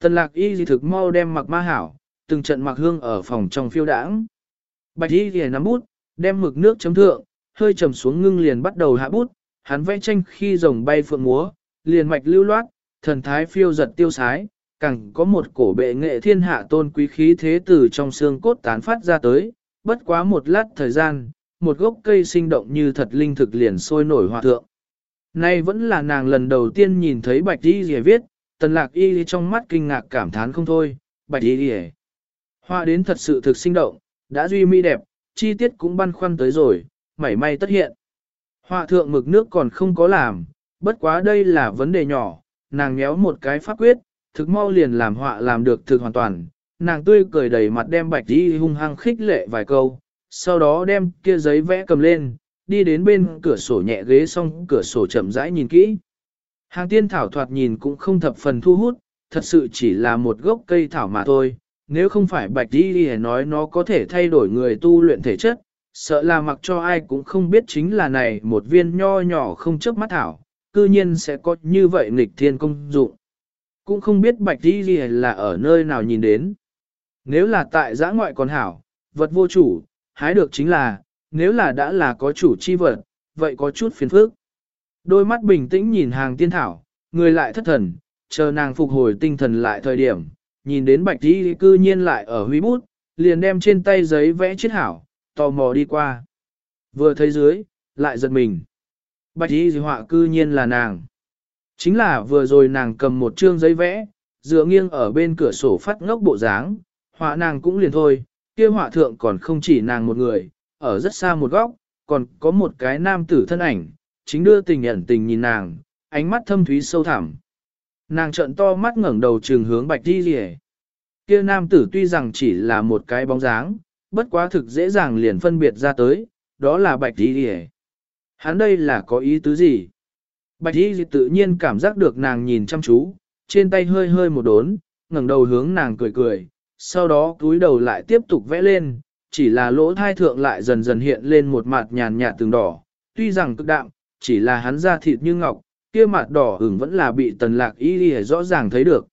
Tần lạc y dị thực mau đem mặc ma hảo, từng trận mặc hương ở phòng trong phiêu đãng. Bạch y thì nắm bút, đem mực nước chấm thượng, hơi trầm xuống ngưng liền bắt đầu hạ bút, hắn vẽ tranh khi rồng bay phượng múa, liền mạch lưu loát, thần thái phiêu giật tiêu sái, càng có một cổ bệ nghệ thiên hạ tôn quý khí thế từ trong xương cốt tán phát ra tới, bất quá một lát thời gian, một gốc cây sinh động như thật linh thực liền sôi nổi hòa thượng. Nay vẫn là nàng lần đầu tiên nhìn thấy bạch y rìa viết, tần lạc y trong mắt kinh ngạc cảm thán không thôi, bạch y rìa. Hoa đến thật sự thực sinh động, đã duy mỹ đẹp, chi tiết cũng băn khoăn tới rồi, mảy may tất hiện. Họa thượng mực nước còn không có làm, bất quá đây là vấn đề nhỏ, nàng nhéo một cái pháp quyết, thực mau liền làm họa làm được thực hoàn toàn, nàng tươi cười đầy mặt đem bạch đi hung hăng khích lệ vài câu, sau đó đem kia giấy vẽ cầm lên, đi đến bên cửa sổ nhẹ ghế xong cửa sổ chậm rãi nhìn kỹ. Hàng tiên thảo thoạt nhìn cũng không thập phần thu hút, thật sự chỉ là một gốc cây thảo mà thôi, nếu không phải bạch đi đi nói nó có thể thay đổi người tu luyện thể chất, sợ là mặc cho ai cũng không biết chính là này một viên nho nhỏ không chớp mắt thảo, cư nhiên sẽ có như vậy nghịch thiên công dụng. Cũng không biết bạch đi đi là ở nơi nào nhìn đến. Nếu là tại giã ngoại còn hảo, vật vô chủ, hái được chính là, nếu là đã là có chủ chi vật, vậy có chút phiền phức. Đôi mắt bình tĩnh nhìn hàng tiên thảo, người lại thất thần, chờ nàng phục hồi tinh thần lại thời điểm, nhìn đến bạch đi cư nhiên lại ở huy bút, liền đem trên tay giấy vẽ chết hảo, tò mò đi qua. Vừa thấy dưới, lại giật mình. Bạch y họa cư nhiên là nàng. Chính là vừa rồi nàng cầm một chương giấy vẽ, dựa nghiêng ở bên cửa sổ phát ngốc bộ dáng, họa nàng cũng liền thôi, kia họa thượng còn không chỉ nàng một người, ở rất xa một góc, còn có một cái nam tử thân ảnh, chính đưa tình ẩn tình nhìn nàng, ánh mắt thâm thúy sâu thẳm. Nàng trợn to mắt ngẩng đầu trường hướng bạch đi rìa. Kia nam tử tuy rằng chỉ là một cái bóng dáng, bất quá thực dễ dàng liền phân biệt ra tới, đó là bạch đi rìa. Hắn đây là có ý tứ gì? Bạch y tự nhiên cảm giác được nàng nhìn chăm chú, trên tay hơi hơi một đốn, ngẩng đầu hướng nàng cười cười, sau đó túi đầu lại tiếp tục vẽ lên, chỉ là lỗ thai thượng lại dần dần hiện lên một mặt nhàn nhạt từng đỏ, tuy rằng cực đạm, chỉ là hắn da thịt như ngọc, kia mặt đỏ ửng vẫn là bị tần lạc y đi rõ ràng thấy được.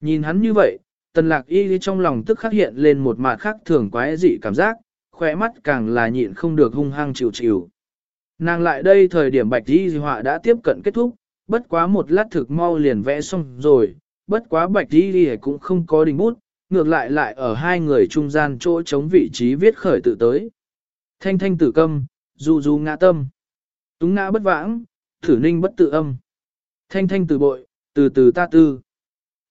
Nhìn hắn như vậy, tần lạc y đi trong lòng tức khắc hiện lên một mặt khác thường quái dị cảm giác, khỏe mắt càng là nhịn không được hung hăng chịu chịu. Nàng lại đây thời điểm bạch y họa đã tiếp cận kết thúc, bất quá một lát thực mau liền vẽ xong rồi, bất quá bạch y cũng không có đình bút, ngược lại lại ở hai người trung gian chỗ chống vị trí viết khởi tự tới. Thanh thanh tử câm, du du ngã tâm. Túng ngã bất vãng, thử ninh bất tự âm. Thanh thanh từ bội, từ từ ta tư.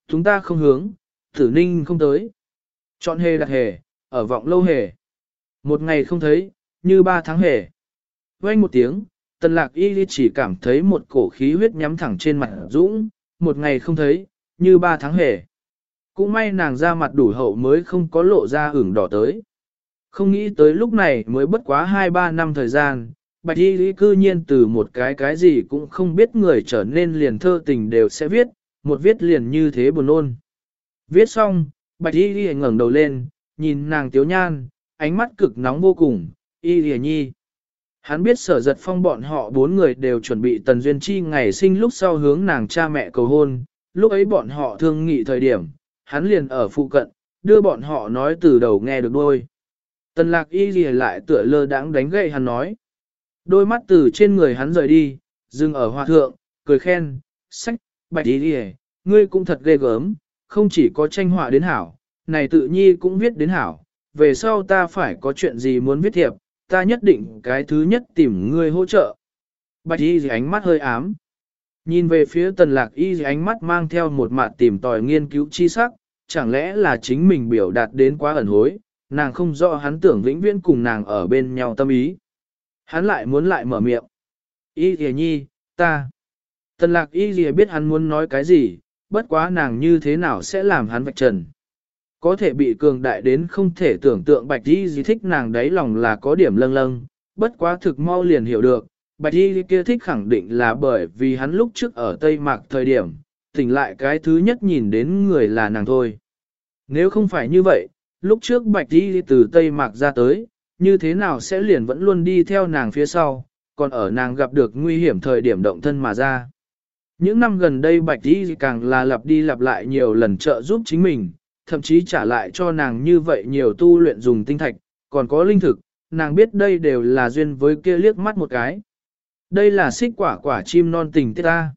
Chúng ta không hướng, thử ninh không tới. Chọn hề đặt hề, ở vọng lâu hề. Một ngày không thấy, như ba tháng hề. Quanh một tiếng, tần lạc y chỉ cảm thấy một cổ khí huyết nhắm thẳng trên mặt dũng, một ngày không thấy, như ba tháng hề. Cũng may nàng ra mặt đủ hậu mới không có lộ ra ửng đỏ tới. Không nghĩ tới lúc này mới bất quá 2-3 năm thời gian, bạch y lý cư nhiên từ một cái cái gì cũng không biết người trở nên liền thơ tình đều sẽ viết, một viết liền như thế buồn ôn. Viết xong, bạch y lý ngẩng đầu lên, nhìn nàng tiếu nhan, ánh mắt cực nóng vô cùng, y lý nhi. Hắn biết sở giật phong bọn họ bốn người đều chuẩn bị tần duyên chi ngày sinh lúc sau hướng nàng cha mẹ cầu hôn, lúc ấy bọn họ thương nghị thời điểm, hắn liền ở phụ cận, đưa bọn họ nói từ đầu nghe được đôi. Tần lạc y gì lại tựa lơ đãng đánh gậy hắn nói. Đôi mắt từ trên người hắn rời đi, dừng ở hòa thượng, cười khen, sách, bạch y gì, ngươi cũng thật ghê gớm, không chỉ có tranh họa đến hảo, này tự nhi cũng viết đến hảo, về sau ta phải có chuyện gì muốn viết thiệp, ta nhất định cái thứ nhất tìm ngươi hỗ trợ. Bạch y gì ánh mắt hơi ám. Nhìn về phía tần lạc y gì ánh mắt mang theo một mặt tìm tòi nghiên cứu chi sắc, chẳng lẽ là chính mình biểu đạt đến quá ẩn hối, nàng không rõ hắn tưởng vĩnh viễn cùng nàng ở bên nhau tâm ý. Hắn lại muốn lại mở miệng. Y gì nhi, ta. Tần lạc y gì biết hắn muốn nói cái gì, bất quá nàng như thế nào sẽ làm hắn vạch trần. Có thể bị cường đại đến không thể tưởng tượng bạch y gì thích nàng đấy lòng là có điểm lâng lâng, bất quá thực mau liền hiểu được, bạch y kia thích khẳng định là bởi vì hắn lúc trước ở Tây Mạc thời điểm, tỉnh lại cái thứ nhất nhìn đến người là nàng thôi. Nếu không phải như vậy, lúc trước bạch y từ Tây Mạc ra tới, như thế nào sẽ liền vẫn luôn đi theo nàng phía sau, còn ở nàng gặp được nguy hiểm thời điểm động thân mà ra. Những năm gần đây Bạch Y càng là lặp đi lặp lại nhiều lần trợ giúp chính mình, thậm chí trả lại cho nàng như vậy nhiều tu luyện dùng tinh thạch, còn có linh thực, nàng biết đây đều là duyên với kia liếc mắt một cái. Đây là xích quả quả chim non tình tiết ta.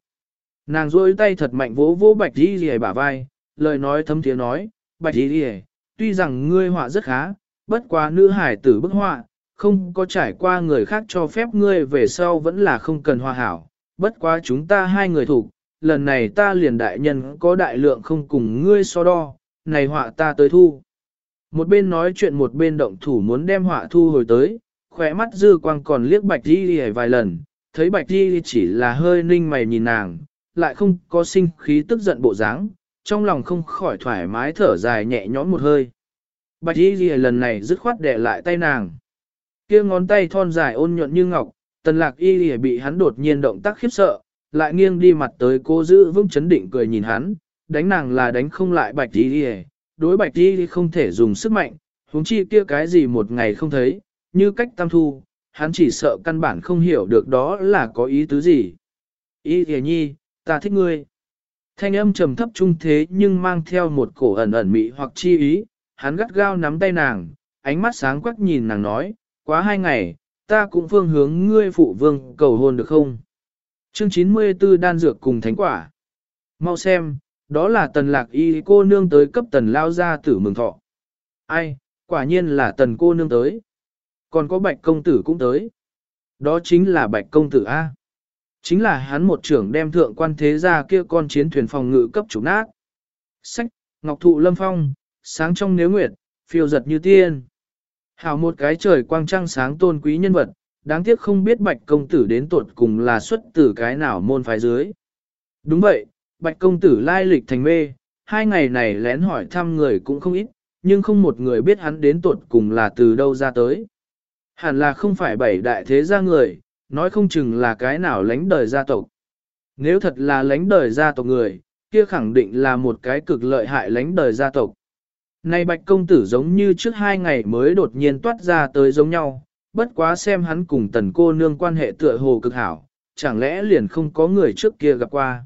Nàng rôi tay thật mạnh vỗ vỗ Bạch đi lìa bả vai, lời nói thấm tiếng nói, Bạch đi lìa, tuy rằng ngươi họa rất khá, bất quá nữ hải tử bức họa, không có trải qua người khác cho phép ngươi về sau vẫn là không cần hòa hảo, bất quá chúng ta hai người thủ, lần này ta liền đại nhân có đại lượng không cùng ngươi so đo, này họa ta tới thu. Một bên nói chuyện một bên động thủ muốn đem họa thu hồi tới, khỏe mắt dư quang còn liếc bạch đi đi vài lần, thấy bạch đi chỉ là hơi ninh mày nhìn nàng, lại không có sinh khí tức giận bộ dáng, trong lòng không khỏi thoải mái thở dài nhẹ nhõm một hơi. Bạch y đi lần này dứt khoát để lại tay nàng. kia ngón tay thon dài ôn nhuận như ngọc, tần lạc y lìa bị hắn đột nhiên động tác khiếp sợ, lại nghiêng đi mặt tới cô giữ vững chấn định cười nhìn hắn, đánh nàng là đánh không lại bạch y lìa, đối bạch y không thể dùng sức mạnh, huống chi kia cái gì một ngày không thấy, như cách tam thu, hắn chỉ sợ căn bản không hiểu được đó là có ý tứ gì. Y lìa nhi, ta thích ngươi. Thanh âm trầm thấp trung thế nhưng mang theo một cổ ẩn ẩn mị hoặc chi ý, hắn gắt gao nắm tay nàng, ánh mắt sáng quắc nhìn nàng nói, quá hai ngày, ta cũng phương hướng ngươi phụ vương cầu hôn được không? Chương 94 đan dược cùng thánh quả. Mau xem, đó là tần lạc y cô nương tới cấp tần lao ra tử mừng thọ. Ai, quả nhiên là tần cô nương tới. Còn có bạch công tử cũng tới. Đó chính là bạch công tử A. Chính là hắn một trưởng đem thượng quan thế gia kia con chiến thuyền phòng ngự cấp chủ nát. Sách, ngọc thụ lâm phong, sáng trong nếu nguyệt, phiêu giật như tiên. Hảo một cái trời quang trăng sáng tôn quý nhân vật, đáng tiếc không biết bạch công tử đến tuột cùng là xuất từ cái nào môn phái dưới. Đúng vậy, bạch công tử lai lịch thành mê, hai ngày này lén hỏi thăm người cũng không ít, nhưng không một người biết hắn đến tuột cùng là từ đâu ra tới. Hẳn là không phải bảy đại thế gia người, nói không chừng là cái nào lánh đời gia tộc. Nếu thật là lánh đời gia tộc người, kia khẳng định là một cái cực lợi hại lánh đời gia tộc. Này bạch công tử giống như trước hai ngày mới đột nhiên toát ra tới giống nhau, bất quá xem hắn cùng tần cô nương quan hệ tựa hồ cực hảo, chẳng lẽ liền không có người trước kia gặp qua.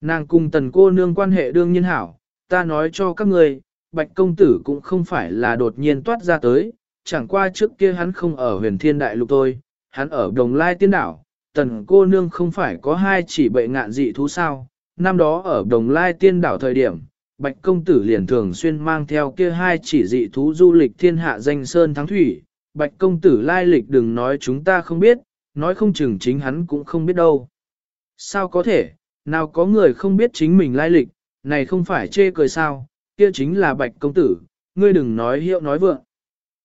Nàng cùng tần cô nương quan hệ đương nhiên hảo, ta nói cho các người, bạch công tử cũng không phải là đột nhiên toát ra tới, chẳng qua trước kia hắn không ở huyền thiên đại lục tôi, hắn ở đồng lai tiên đảo, tần cô nương không phải có hai chỉ bệ ngạn dị thú sao, năm đó ở đồng lai tiên đảo thời điểm, Bạch công tử liền thường xuyên mang theo kia hai chỉ dị thú du lịch thiên hạ danh sơn thắng thủy. Bạch công tử lai lịch đừng nói chúng ta không biết, nói không chừng chính hắn cũng không biết đâu. Sao có thể, nào có người không biết chính mình lai lịch, này không phải chê cười sao, kia chính là bạch công tử, ngươi đừng nói hiệu nói vượng.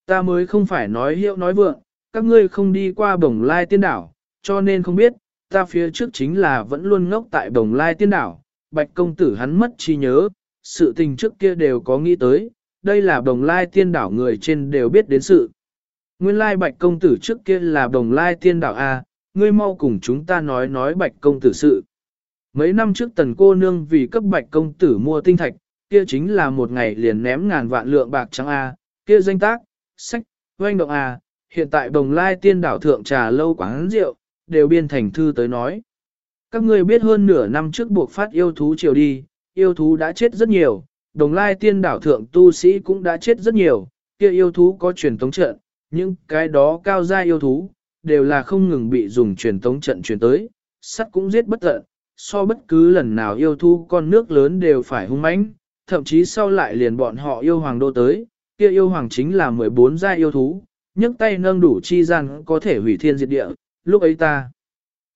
Ta mới không phải nói hiệu nói vượng, các ngươi không đi qua bồng lai tiên đảo, cho nên không biết, ta phía trước chính là vẫn luôn ngốc tại bồng lai tiên đảo, bạch công tử hắn mất trí nhớ, sự tình trước kia đều có nghĩ tới, đây là đồng lai tiên đảo người trên đều biết đến sự. Nguyên lai bạch công tử trước kia là đồng lai tiên đảo A, ngươi mau cùng chúng ta nói nói bạch công tử sự. Mấy năm trước tần cô nương vì cấp bạch công tử mua tinh thạch, kia chính là một ngày liền ném ngàn vạn lượng bạc trắng A, kia danh tác, sách, doanh động A, hiện tại đồng lai tiên đảo thượng trà lâu quán rượu, đều biên thành thư tới nói. Các ngươi biết hơn nửa năm trước buộc phát yêu thú chiều đi, yêu thú đã chết rất nhiều, đồng lai tiên đảo thượng tu sĩ cũng đã chết rất nhiều, kia yêu thú có truyền tống trận, nhưng cái đó cao gia yêu thú, đều là không ngừng bị dùng truyền tống trận truyền tới, sắt cũng giết bất tận, so bất cứ lần nào yêu thú con nước lớn đều phải hung mãnh, thậm chí sau lại liền bọn họ yêu hoàng đô tới, kia yêu hoàng chính là 14 gia yêu thú, nhấc tay nâng đủ chi gian có thể hủy thiên diệt địa, lúc ấy ta.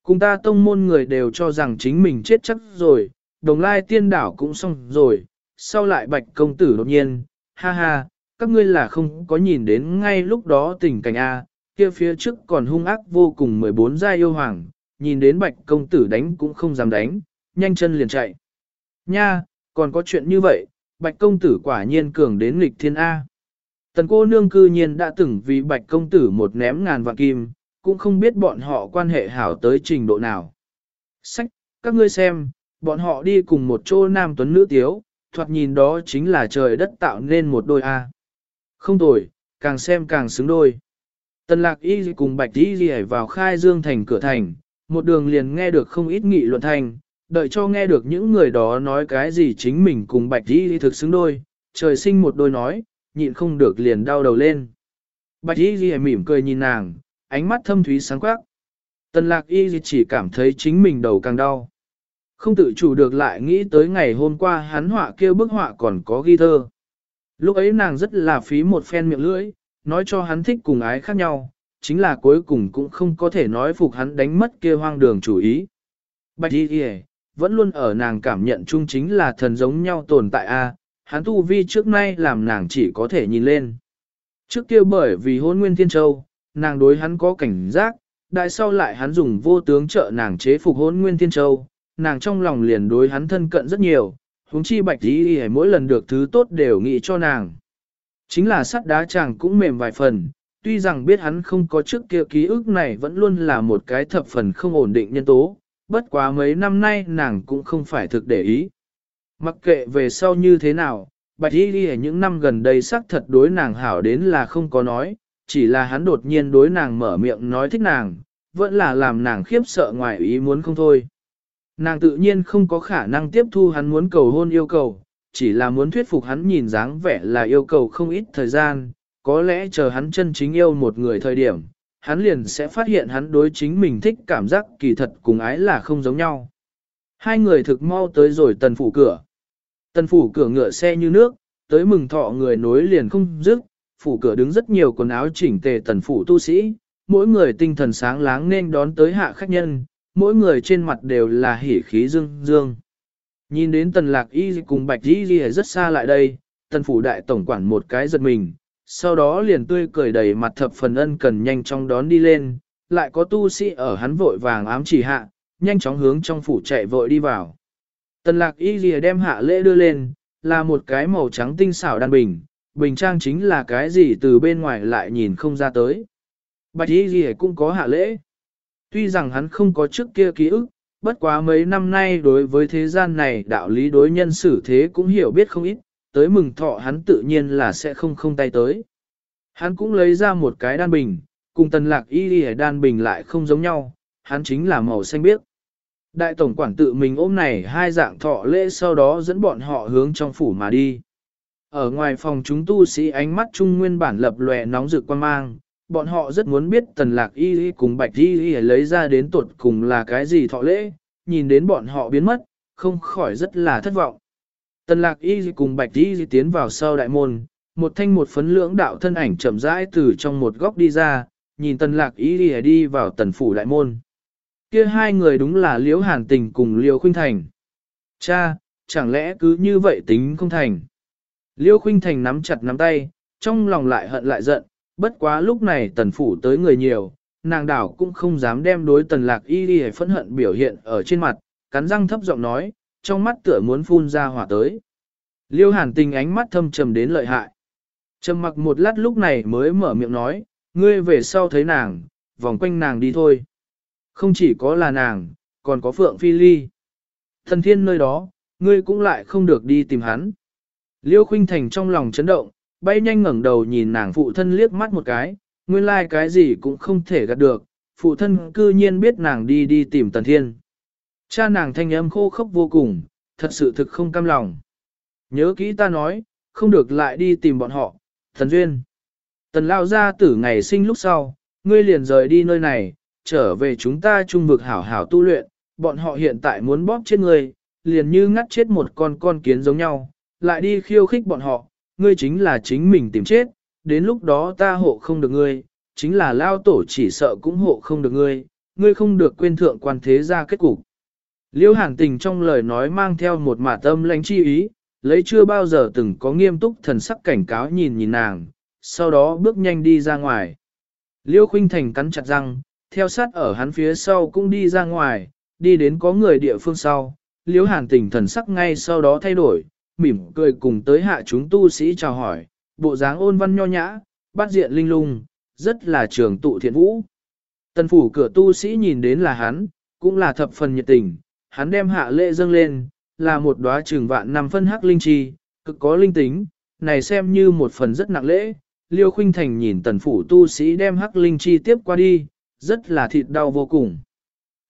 Cùng ta tông môn người đều cho rằng chính mình chết chắc rồi, đồng lai tiên đảo cũng xong rồi, sau lại bạch công tử đột nhiên, ha ha, các ngươi là không có nhìn đến ngay lúc đó tình cảnh A, kia phía trước còn hung ác vô cùng 14 gia yêu hoàng, nhìn đến bạch công tử đánh cũng không dám đánh, nhanh chân liền chạy. Nha, còn có chuyện như vậy, bạch công tử quả nhiên cường đến nghịch thiên A. Tần cô nương cư nhiên đã từng vì bạch công tử một ném ngàn vạn kim, cũng không biết bọn họ quan hệ hảo tới trình độ nào. Sách, các ngươi xem, bọn họ đi cùng một chỗ nam tuấn nữ tiếu, thoạt nhìn đó chính là trời đất tạo nên một đôi A. Không tồi, càng xem càng xứng đôi. Tần lạc y cùng bạch y gì vào khai dương thành cửa thành, một đường liền nghe được không ít nghị luận thành, đợi cho nghe được những người đó nói cái gì chính mình cùng bạch y thực xứng đôi, trời sinh một đôi nói, nhịn không được liền đau đầu lên. Bạch y ghi mỉm cười nhìn nàng, ánh mắt thâm thúy sáng quắc. Tần lạc y chỉ cảm thấy chính mình đầu càng đau. Không tự chủ được lại nghĩ tới ngày hôm qua hắn họa kia bức họa còn có ghi thơ. Lúc ấy nàng rất là phí một phen miệng lưỡi, nói cho hắn thích cùng ái khác nhau, chính là cuối cùng cũng không có thể nói phục hắn đánh mất kia hoang đường chủ ý. Bạch y ghi vẫn luôn ở nàng cảm nhận chung chính là thần giống nhau tồn tại a hắn tu vi trước nay làm nàng chỉ có thể nhìn lên. Trước kia bởi vì hôn nguyên thiên châu, nàng đối hắn có cảnh giác, đại sau lại hắn dùng vô tướng trợ nàng chế phục hôn nguyên thiên châu, nàng trong lòng liền đối hắn thân cận rất nhiều, huống chi bạch đi mỗi lần được thứ tốt đều nghĩ cho nàng. Chính là sắt đá chàng cũng mềm vài phần, tuy rằng biết hắn không có trước kia ký ức này vẫn luôn là một cái thập phần không ổn định nhân tố, bất quá mấy năm nay nàng cũng không phải thực để ý. Mặc kệ về sau như thế nào, bạch y ghi những năm gần đây xác thật đối nàng hảo đến là không có nói, chỉ là hắn đột nhiên đối nàng mở miệng nói thích nàng, vẫn là làm nàng khiếp sợ ngoài ý muốn không thôi. Nàng tự nhiên không có khả năng tiếp thu hắn muốn cầu hôn yêu cầu, chỉ là muốn thuyết phục hắn nhìn dáng vẻ là yêu cầu không ít thời gian, có lẽ chờ hắn chân chính yêu một người thời điểm, hắn liền sẽ phát hiện hắn đối chính mình thích cảm giác kỳ thật cùng ái là không giống nhau. Hai người thực mau tới rồi tần phủ cửa. Tần phủ cửa ngựa xe như nước, tới mừng thọ người nối liền không dứt, phủ cửa đứng rất nhiều quần áo chỉnh tề tần phủ tu sĩ, mỗi người tinh thần sáng láng nên đón tới hạ khách nhân, mỗi người trên mặt đều là hỉ khí dương dương. Nhìn đến tần lạc y cùng bạch y rất xa lại đây, tần phủ đại tổng quản một cái giật mình, sau đó liền tươi cười đầy mặt thập phần ân cần nhanh chóng đón đi lên, lại có tu sĩ ở hắn vội vàng ám chỉ hạ, nhanh chóng hướng trong phủ chạy vội đi vào. Tần lạc y lìa đem hạ lễ đưa lên, là một cái màu trắng tinh xảo đan bình, bình trang chính là cái gì từ bên ngoài lại nhìn không ra tới. Bạch y lìa cũng có hạ lễ. Tuy rằng hắn không có trước kia ký ức, bất quá mấy năm nay đối với thế gian này đạo lý đối nhân xử thế cũng hiểu biết không ít, tới mừng thọ hắn tự nhiên là sẽ không không tay tới. Hắn cũng lấy ra một cái đan bình, cùng tần lạc y y đan bình lại không giống nhau, hắn chính là màu xanh biếc. Đại tổng quản tự mình ôm này hai dạng thọ lễ sau đó dẫn bọn họ hướng trong phủ mà đi. Ở ngoài phòng chúng tu sĩ ánh mắt trung nguyên bản lập lòe nóng rực quan mang, bọn họ rất muốn biết tần lạc y y cùng bạch y y lấy ra đến tuột cùng là cái gì thọ lễ, nhìn đến bọn họ biến mất, không khỏi rất là thất vọng. Tần lạc y cùng bạch y tiến vào sau đại môn, một thanh một phấn lưỡng đạo thân ảnh chậm rãi từ trong một góc đi ra, nhìn tần lạc y đi vào tần phủ đại môn. Kia hai người đúng là liễu hàn tình cùng liễu khuynh thành. Cha, chẳng lẽ cứ như vậy tính không thành. Liễu khuynh thành nắm chặt nắm tay, trong lòng lại hận lại giận, bất quá lúc này tần phủ tới người nhiều, nàng đảo cũng không dám đem đối tần lạc y đi phẫn hận biểu hiện ở trên mặt, cắn răng thấp giọng nói, trong mắt tựa muốn phun ra hỏa tới. Liêu hàn tình ánh mắt thâm trầm đến lợi hại. Trầm mặc một lát lúc này mới mở miệng nói, ngươi về sau thấy nàng, vòng quanh nàng đi thôi. Không chỉ có là nàng, còn có Phượng Phi Ly. Thần thiên nơi đó, ngươi cũng lại không được đi tìm hắn. Liêu khuynh thành trong lòng chấn động, bay nhanh ngẩng đầu nhìn nàng phụ thân liếc mắt một cái, nguyên lai like cái gì cũng không thể gạt được, phụ thân cư nhiên biết nàng đi đi tìm tần thiên. Cha nàng thanh âm khô khốc vô cùng, thật sự thực không cam lòng. Nhớ kỹ ta nói, không được lại đi tìm bọn họ, thần duyên. Tần lao ra tử ngày sinh lúc sau, ngươi liền rời đi nơi này, trở về chúng ta trung vực hảo hảo tu luyện, bọn họ hiện tại muốn bóp chết ngươi, liền như ngắt chết một con con kiến giống nhau, lại đi khiêu khích bọn họ, ngươi chính là chính mình tìm chết, đến lúc đó ta hộ không được ngươi, chính là lao tổ chỉ sợ cũng hộ không được ngươi, ngươi không được quên thượng quan thế ra kết cục. Liêu hàn tình trong lời nói mang theo một mả tâm lãnh chi ý, lấy chưa bao giờ từng có nghiêm túc thần sắc cảnh cáo nhìn nhìn nàng, sau đó bước nhanh đi ra ngoài. Liêu khuynh thành cắn chặt răng, theo sát ở hắn phía sau cũng đi ra ngoài, đi đến có người địa phương sau, Liễu hàn tình thần sắc ngay sau đó thay đổi, mỉm cười cùng tới hạ chúng tu sĩ chào hỏi, bộ dáng ôn văn nho nhã, bát diện linh lung, rất là trường tụ thiện vũ. Tần phủ cửa tu sĩ nhìn đến là hắn, cũng là thập phần nhiệt tình, hắn đem hạ lễ dâng lên, là một đóa trường vạn năm phân hắc linh chi, cực có linh tính, này xem như một phần rất nặng lễ. Liêu Khuynh Thành nhìn tần phủ tu sĩ đem hắc linh chi tiếp qua đi, rất là thịt đau vô cùng.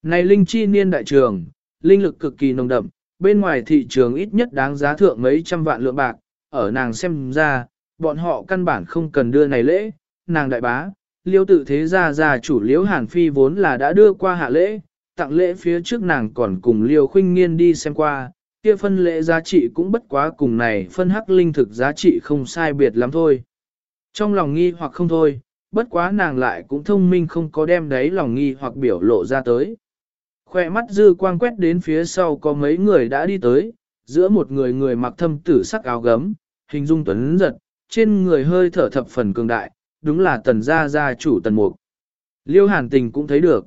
Này linh chi niên đại trường, linh lực cực kỳ nồng đậm, bên ngoài thị trường ít nhất đáng giá thượng mấy trăm vạn lượng bạc, ở nàng xem ra, bọn họ căn bản không cần đưa này lễ, nàng đại bá, liêu tự thế gia gia chủ liễu hàn phi vốn là đã đưa qua hạ lễ, tặng lễ phía trước nàng còn cùng liêu khuynh nghiên đi xem qua, kia phân lễ giá trị cũng bất quá cùng này phân hắc linh thực giá trị không sai biệt lắm thôi. Trong lòng nghi hoặc không thôi, bất quá nàng lại cũng thông minh không có đem đấy lòng nghi hoặc biểu lộ ra tới. Khoe mắt dư quang quét đến phía sau có mấy người đã đi tới, giữa một người người mặc thâm tử sắc áo gấm, hình dung tuấn giật, trên người hơi thở thập phần cường đại, đúng là tần gia gia chủ tần mục. Liêu hàn tình cũng thấy được.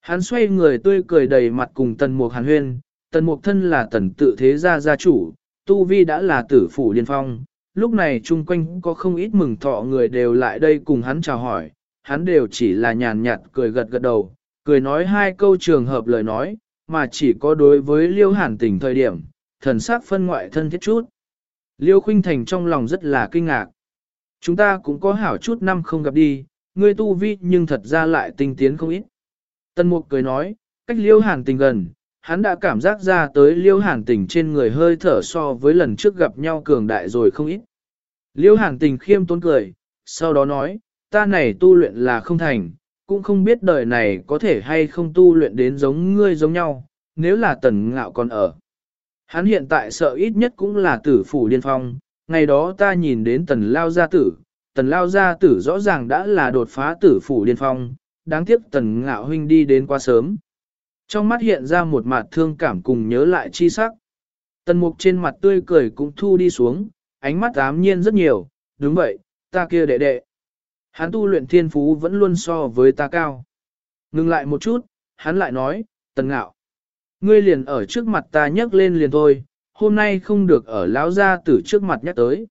Hắn xoay người tươi cười đầy mặt cùng tần mục hàn huyên, tần mục thân là tần tự thế gia gia chủ, tu vi đã là tử phủ liên phong. Lúc này chung quanh có không ít mừng thọ người đều lại đây cùng hắn chào hỏi, hắn đều chỉ là nhàn nhạt cười gật gật đầu, cười nói hai câu trường hợp lời nói, mà chỉ có đối với liêu hàn tình thời điểm, thần sắc phân ngoại thân thiết chút. Liêu khuynh thành trong lòng rất là kinh ngạc. Chúng ta cũng có hảo chút năm không gặp đi, ngươi tu vi nhưng thật ra lại tinh tiến không ít. Tân mục cười nói, cách liêu hàn tình gần, hắn đã cảm giác ra tới liêu hàn tình trên người hơi thở so với lần trước gặp nhau cường đại rồi không ít. Liêu hàn tình khiêm tốn cười, sau đó nói, ta này tu luyện là không thành, cũng không biết đời này có thể hay không tu luyện đến giống ngươi giống nhau, nếu là tần ngạo còn ở. Hắn hiện tại sợ ít nhất cũng là tử phủ điên phong, ngày đó ta nhìn đến tần lao gia tử, tần lao gia tử rõ ràng đã là đột phá tử phủ điên phong, đáng tiếc tần ngạo huynh đi đến quá sớm. Trong mắt hiện ra một mặt thương cảm cùng nhớ lại chi sắc. Tần mục trên mặt tươi cười cũng thu đi xuống, ánh mắt ám nhiên rất nhiều, đúng vậy, ta kia đệ đệ. Hắn tu luyện thiên phú vẫn luôn so với ta cao. Ngừng lại một chút, hắn lại nói, tần ngạo. Ngươi liền ở trước mặt ta nhắc lên liền thôi, hôm nay không được ở lão gia tử trước mặt nhắc tới.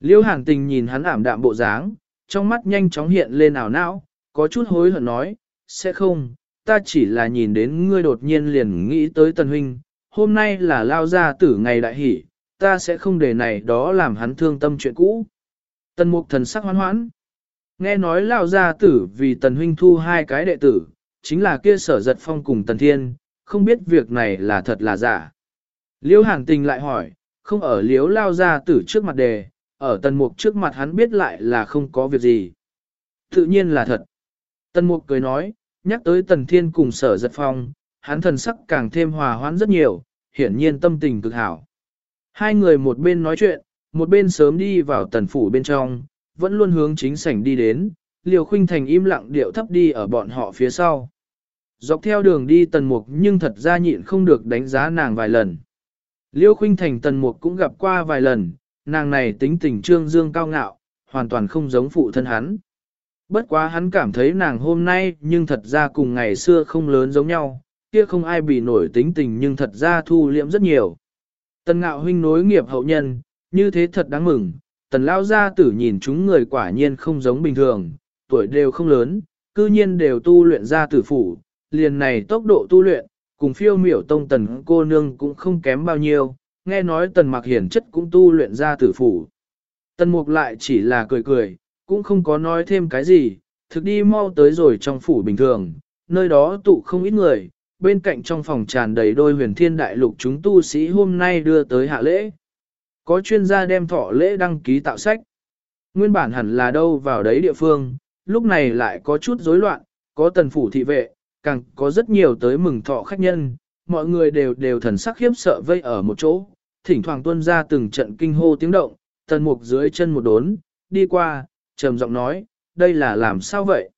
Liêu hàng tình nhìn hắn ảm đạm bộ dáng, trong mắt nhanh chóng hiện lên ảo não, có chút hối hận nói, sẽ không, ta chỉ là nhìn đến ngươi đột nhiên liền nghĩ tới tần huynh, hôm nay là lao gia tử ngày đại hỷ, ta sẽ không để này đó làm hắn thương tâm chuyện cũ. Tần mục thần sắc hoan hoãn. Nghe nói lao gia tử vì tần huynh thu hai cái đệ tử, chính là kia sở giật phong cùng tần thiên, không biết việc này là thật là giả. Liêu hàn tình lại hỏi, không ở liếu lao gia tử trước mặt đề, ở tần mục trước mặt hắn biết lại là không có việc gì. Tự nhiên là thật. Tần mục cười nói, nhắc tới tần thiên cùng sở giật phong, hắn thần sắc càng thêm hòa hoãn rất nhiều, hiển nhiên tâm tình cực hảo. Hai người một bên nói chuyện, một bên sớm đi vào tần phủ bên trong, vẫn luôn hướng chính sảnh đi đến, liều khuynh thành im lặng điệu thấp đi ở bọn họ phía sau. Dọc theo đường đi tần mục nhưng thật ra nhịn không được đánh giá nàng vài lần. Liêu khuynh thành tần mục cũng gặp qua vài lần, nàng này tính tình trương dương cao ngạo, hoàn toàn không giống phụ thân hắn. Bất quá hắn cảm thấy nàng hôm nay nhưng thật ra cùng ngày xưa không lớn giống nhau, kia không ai bị nổi tính tình nhưng thật ra thu liễm rất nhiều. Tần ngạo huynh nối nghiệp hậu nhân, như thế thật đáng mừng, tần lao gia tử nhìn chúng người quả nhiên không giống bình thường, tuổi đều không lớn, cư nhiên đều tu luyện ra tử phủ, liền này tốc độ tu luyện, cùng phiêu miểu tông tần cô nương cũng không kém bao nhiêu, nghe nói tần mặc hiển chất cũng tu luyện ra tử phủ. Tần mục lại chỉ là cười cười, cũng không có nói thêm cái gì, thực đi mau tới rồi trong phủ bình thường, nơi đó tụ không ít người, bên cạnh trong phòng tràn đầy đôi huyền thiên đại lục chúng tu sĩ hôm nay đưa tới hạ lễ. Có chuyên gia đem thọ lễ đăng ký tạo sách. Nguyên bản hẳn là đâu vào đấy địa phương, lúc này lại có chút rối loạn, có tần phủ thị vệ, càng có rất nhiều tới mừng thọ khách nhân, mọi người đều đều thần sắc khiếp sợ vây ở một chỗ, thỉnh thoảng tuân ra từng trận kinh hô tiếng động, tần mục dưới chân một đốn, đi qua, trầm giọng nói, đây là làm sao vậy?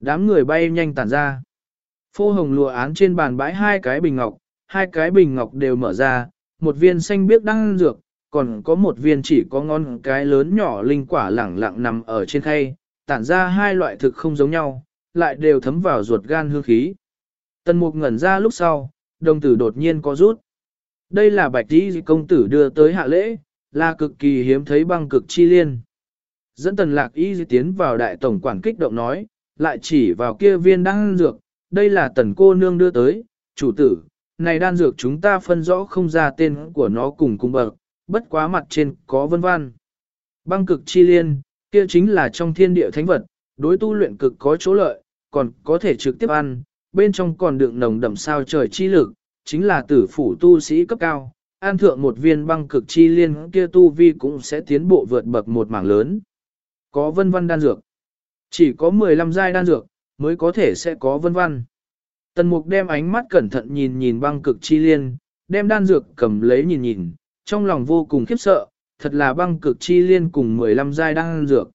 Đám người bay nhanh tản ra. Phô hồng lùa án trên bàn bãi hai cái bình ngọc, hai cái bình ngọc đều mở ra, một viên xanh biếc đang dược, còn có một viên chỉ có ngon cái lớn nhỏ linh quả lẳng lặng nằm ở trên khay, tản ra hai loại thực không giống nhau, lại đều thấm vào ruột gan hương khí. Tần mục ngẩn ra lúc sau, đồng tử đột nhiên có rút. Đây là bạch tí công tử đưa tới hạ lễ, là cực kỳ hiếm thấy băng cực chi liên. Dẫn tần lạc y tiến vào đại tổng quản kích động nói, lại chỉ vào kia viên đan dược, đây là tần cô nương đưa tới, chủ tử, này đan dược chúng ta phân rõ không ra tên của nó cùng cung bậc, bất quá mặt trên có vân văn. Băng cực chi liên, kia chính là trong thiên địa thánh vật, đối tu luyện cực có chỗ lợi, còn có thể trực tiếp ăn, bên trong còn đựng nồng đậm sao trời chi lực, chính là tử phủ tu sĩ cấp cao, an thượng một viên băng cực chi liên kia tu vi cũng sẽ tiến bộ vượt bậc một mảng lớn. Có vân văn đan dược. Chỉ có 15 giai đan dược, mới có thể sẽ có vân văn. Tần mục đem ánh mắt cẩn thận nhìn nhìn băng cực chi liên, đem đan dược cầm lấy nhìn nhìn, trong lòng vô cùng khiếp sợ, thật là băng cực chi liên cùng 15 giai đan dược.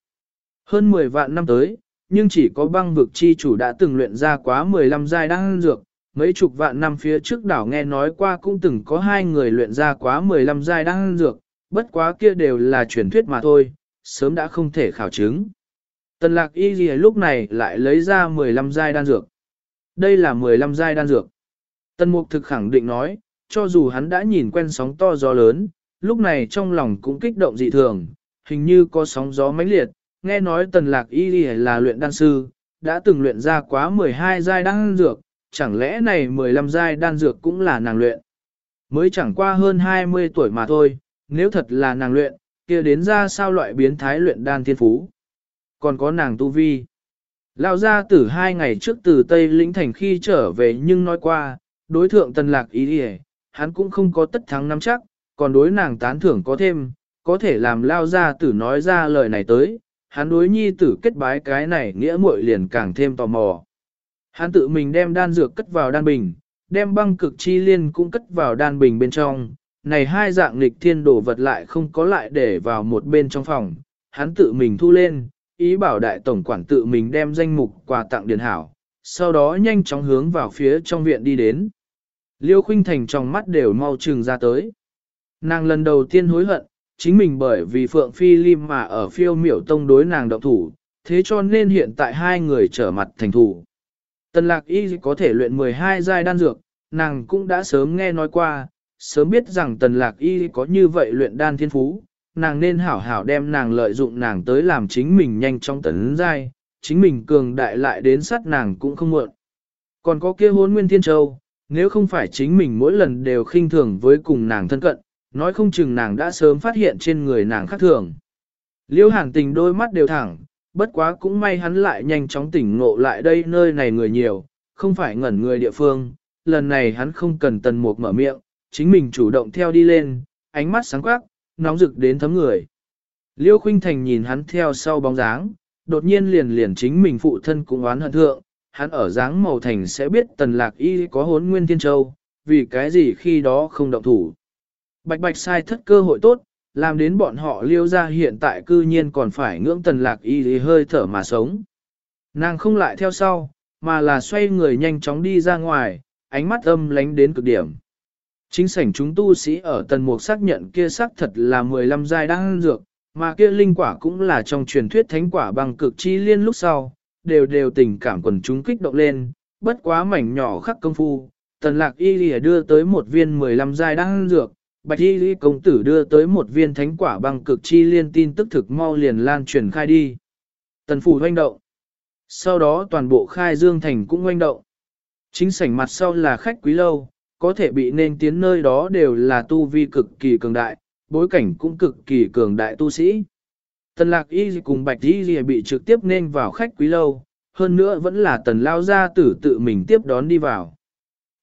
Hơn 10 vạn năm tới, nhưng chỉ có băng vực chi chủ đã từng luyện ra quá 15 giai đan dược, mấy chục vạn năm phía trước đảo nghe nói qua cũng từng có hai người luyện ra quá 15 giai đan dược, bất quá kia đều là truyền thuyết mà thôi, sớm đã không thể khảo chứng. Tần lạc y gì lúc này lại lấy ra 15 giai đan dược. Đây là 15 giai đan dược. Tần mục thực khẳng định nói, cho dù hắn đã nhìn quen sóng to gió lớn, lúc này trong lòng cũng kích động dị thường, hình như có sóng gió mãnh liệt, nghe nói tần lạc y là luyện đan sư, đã từng luyện ra quá 12 giai đan dược, chẳng lẽ này 15 giai đan dược cũng là nàng luyện. Mới chẳng qua hơn 20 tuổi mà thôi, nếu thật là nàng luyện, kia đến ra sao loại biến thái luyện đan thiên phú. Còn có nàng tu vi. lao gia tử hai ngày trước từ Tây Lĩnh Thành khi trở về nhưng nói qua, đối thượng tần lạc ý đi hắn cũng không có tất thắng nắm chắc, còn đối nàng tán thưởng có thêm, có thể làm lao gia tử nói ra lời này tới, hắn đối nhi tử kết bái cái này nghĩa muội liền càng thêm tò mò. Hắn tự mình đem đan dược cất vào đan bình, đem băng cực chi liên cũng cất vào đan bình bên trong, này hai dạng nghịch thiên đồ vật lại không có lại để vào một bên trong phòng, hắn tự mình thu lên, ý bảo đại tổng quản tự mình đem danh mục quà tặng điền hảo, sau đó nhanh chóng hướng vào phía trong viện đi đến. Liêu khuynh thành trong mắt đều mau trừng ra tới. Nàng lần đầu tiên hối hận, chính mình bởi vì Phượng Phi Lim mà ở phiêu miểu tông đối nàng động thủ, thế cho nên hiện tại hai người trở mặt thành thủ. Tần lạc y có thể luyện 12 giai đan dược, nàng cũng đã sớm nghe nói qua, sớm biết rằng tần lạc y có như vậy luyện đan thiên phú, nàng nên hảo hảo đem nàng lợi dụng nàng tới làm chính mình nhanh trong tấn giai, chính mình cường đại lại đến sát nàng cũng không muộn. Còn có kia hôn nguyên thiên châu, nếu không phải chính mình mỗi lần đều khinh thường với cùng nàng thân cận, nói không chừng nàng đã sớm phát hiện trên người nàng khác thường. Liêu hàng tình đôi mắt đều thẳng, bất quá cũng may hắn lại nhanh chóng tỉnh ngộ lại đây nơi này người nhiều, không phải ngẩn người địa phương, lần này hắn không cần tần mục mở miệng, chính mình chủ động theo đi lên, ánh mắt sáng quắc, nóng rực đến thấm người. Liêu Khuynh Thành nhìn hắn theo sau bóng dáng, đột nhiên liền liền chính mình phụ thân cũng oán hận thượng, hắn ở dáng màu thành sẽ biết tần lạc y có hốn nguyên thiên châu, vì cái gì khi đó không động thủ. Bạch bạch sai thất cơ hội tốt, làm đến bọn họ liêu ra hiện tại cư nhiên còn phải ngưỡng tần lạc y hơi thở mà sống. Nàng không lại theo sau, mà là xoay người nhanh chóng đi ra ngoài, ánh mắt âm lánh đến cực điểm. Chính sảnh chúng tu sĩ ở tần mục xác nhận kia xác thật là 15 giai đang dược, mà kia linh quả cũng là trong truyền thuyết thánh quả bằng cực chi liên lúc sau, đều đều tình cảm quần chúng kích động lên, bất quá mảnh nhỏ khắc công phu, tần lạc y lìa đưa tới một viên 15 giai đang dược, bạch y lý công tử đưa tới một viên thánh quả bằng cực chi liên tin tức thực mau liền lan truyền khai đi. Tần phủ hoanh động. Sau đó toàn bộ khai dương thành cũng hoanh động. Chính sảnh mặt sau là khách quý lâu, có thể bị nên tiến nơi đó đều là tu vi cực kỳ cường đại, bối cảnh cũng cực kỳ cường đại tu sĩ. Tần lạc y cùng bạch y bị trực tiếp nên vào khách quý lâu, hơn nữa vẫn là tần lao gia tử tự mình tiếp đón đi vào.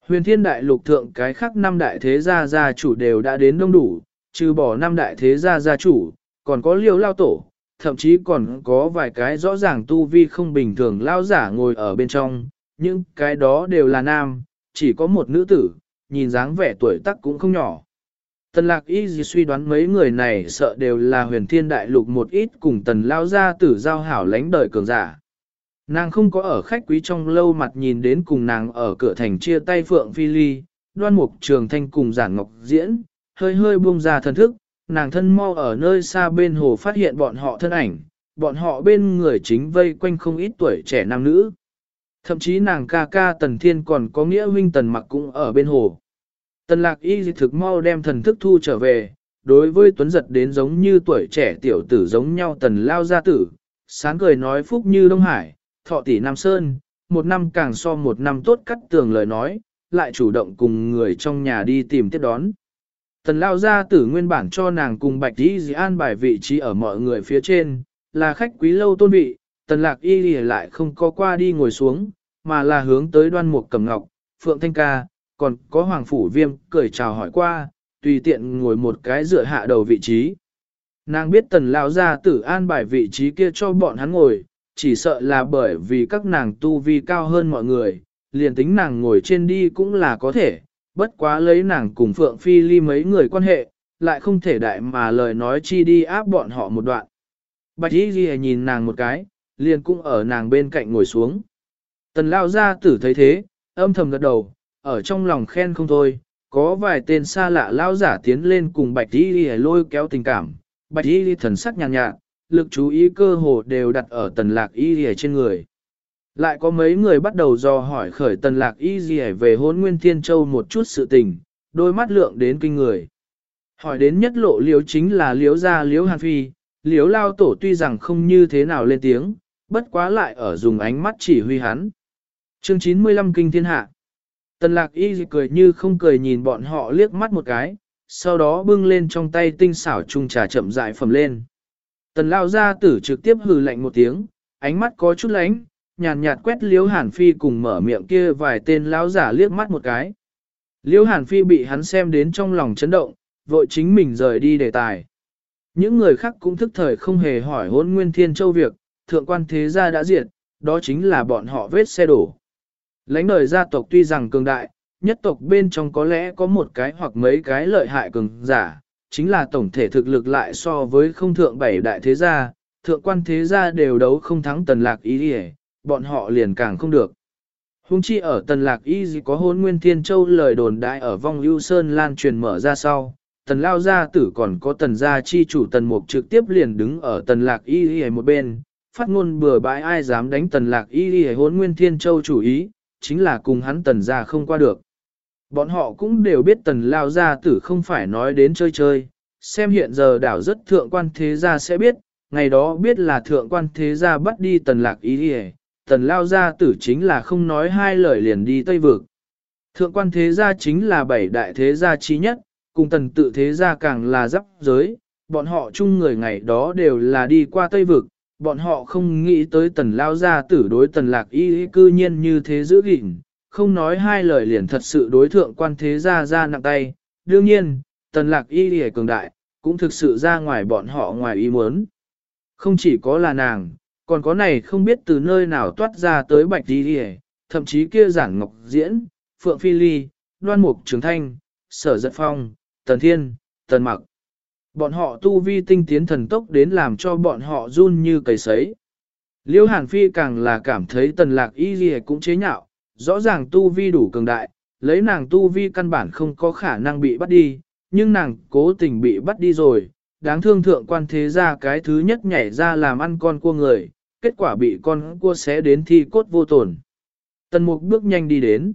Huyền thiên đại lục thượng cái khác năm đại thế gia gia chủ đều đã đến đông đủ, trừ bỏ năm đại thế gia gia chủ, còn có liều lao tổ, thậm chí còn có vài cái rõ ràng tu vi không bình thường lao giả ngồi ở bên trong, những cái đó đều là nam, chỉ có một nữ tử, nhìn dáng vẻ tuổi tác cũng không nhỏ. Tần lạc y gì suy đoán mấy người này sợ đều là huyền thiên đại lục một ít cùng tần lao gia tử giao hảo lánh đời cường giả. Nàng không có ở khách quý trong lâu mặt nhìn đến cùng nàng ở cửa thành chia tay Phượng Phi Ly, đoan mục trường thanh cùng giản ngọc diễn, hơi hơi buông ra thần thức, nàng thân mau ở nơi xa bên hồ phát hiện bọn họ thân ảnh, bọn họ bên người chính vây quanh không ít tuổi trẻ nam nữ. Thậm chí nàng ca ca tần thiên còn có nghĩa huynh tần mặc cũng ở bên hồ. Tần lạc y thực mau đem thần thức thu trở về, đối với tuấn giật đến giống như tuổi trẻ tiểu tử giống nhau tần lao gia tử, sáng cười nói phúc như Đông Hải, thọ tỷ Nam Sơn, một năm càng so một năm tốt cắt tường lời nói, lại chủ động cùng người trong nhà đi tìm tiếp đón. Tần lao gia tử nguyên bản cho nàng cùng bạch y dì an bài vị trí ở mọi người phía trên, là khách quý lâu tôn vị, tần lạc y lại không có qua đi ngồi xuống, mà là hướng tới đoan mục cầm ngọc, phượng thanh ca, còn có hoàng phủ viêm cười chào hỏi qua, tùy tiện ngồi một cái dựa hạ đầu vị trí. Nàng biết tần lao gia tử an bài vị trí kia cho bọn hắn ngồi, chỉ sợ là bởi vì các nàng tu vi cao hơn mọi người, liền tính nàng ngồi trên đi cũng là có thể, bất quá lấy nàng cùng Phượng Phi Ly mấy người quan hệ, lại không thể đại mà lời nói chi đi áp bọn họ một đoạn. Bạch Y Ghi nhìn nàng một cái, liền cũng ở nàng bên cạnh ngồi xuống. Tần lao gia tử thấy thế, âm thầm gật đầu, ở trong lòng khen không thôi, có vài tên xa lạ lao giả tiến lên cùng Bạch Y đi lôi kéo tình cảm. Bạch Y đi thần sắc nhàn nhạt, nhạt, lực chú ý cơ hồ đều đặt ở tần lạc Y đi trên người. Lại có mấy người bắt đầu dò hỏi khởi tần lạc y gì về hôn nguyên thiên châu một chút sự tình, đôi mắt lượng đến kinh người. Hỏi đến nhất lộ liếu chính là liếu gia liếu hàn phi, liếu lao tổ tuy rằng không như thế nào lên tiếng, bất quá lại ở dùng ánh mắt chỉ huy hắn. Chương 95 Kinh Thiên Hạ Tần lạc y cười như không cười nhìn bọn họ liếc mắt một cái, sau đó bưng lên trong tay tinh xảo chung trà chậm dại phẩm lên. Tần lao gia tử trực tiếp hừ lạnh một tiếng, ánh mắt có chút lánh, nhàn nhạt quét Liễu Hàn Phi cùng mở miệng kia vài tên lão giả liếc mắt một cái. Liễu Hàn Phi bị hắn xem đến trong lòng chấn động, vội chính mình rời đi đề tài. Những người khác cũng thức thời không hề hỏi hôn nguyên thiên châu việc, thượng quan thế gia đã diệt, đó chính là bọn họ vết xe đổ. Lãnh đời gia tộc tuy rằng cường đại, nhất tộc bên trong có lẽ có một cái hoặc mấy cái lợi hại cường giả, chính là tổng thể thực lực lại so với không thượng bảy đại thế gia, thượng quan thế gia đều đấu không thắng tần lạc ý đi bọn họ liền càng không được. Hùng chi ở tần lạc y gì có hôn nguyên thiên châu lời đồn đại ở vong ưu sơn lan truyền mở ra sau, tần lao gia tử còn có tần gia chi chủ tần mục trực tiếp liền đứng ở tần lạc y y một bên, phát ngôn bừa bãi ai dám đánh tần lạc y y hốn nguyên thiên châu chủ ý, chính là cùng hắn tần gia không qua được. Bọn họ cũng đều biết tần lao gia tử không phải nói đến chơi chơi, xem hiện giờ đảo rất thượng quan thế gia sẽ biết, ngày đó biết là thượng quan thế gia bắt đi tần lạc y y tần lao gia tử chính là không nói hai lời liền đi Tây Vực. Thượng quan thế gia chính là bảy đại thế gia trí nhất, cùng tần tự thế gia càng là giáp giới, bọn họ chung người ngày đó đều là đi qua Tây Vực, bọn họ không nghĩ tới tần lao gia tử đối tần lạc y cư nhiên như thế giữ gìn, không nói hai lời liền thật sự đối thượng quan thế gia ra nặng tay, đương nhiên, tần lạc y hề cường đại, cũng thực sự ra ngoài bọn họ ngoài ý muốn. Không chỉ có là nàng, còn có này không biết từ nơi nào toát ra tới bạch y đi thậm chí kia giản ngọc diễn, phượng phi ly, đoan mục trường thanh, sở giật phong, tần thiên, tần mặc. Bọn họ tu vi tinh tiến thần tốc đến làm cho bọn họ run như cầy sấy. Liêu hàn phi càng là cảm thấy tần lạc y gì cũng chế nhạo, rõ ràng tu vi đủ cường đại, lấy nàng tu vi căn bản không có khả năng bị bắt đi, nhưng nàng cố tình bị bắt đi rồi, đáng thương thượng quan thế ra cái thứ nhất nhảy ra làm ăn con cua người, kết quả bị con cua xé đến thi cốt vô tổn. Tần mục bước nhanh đi đến.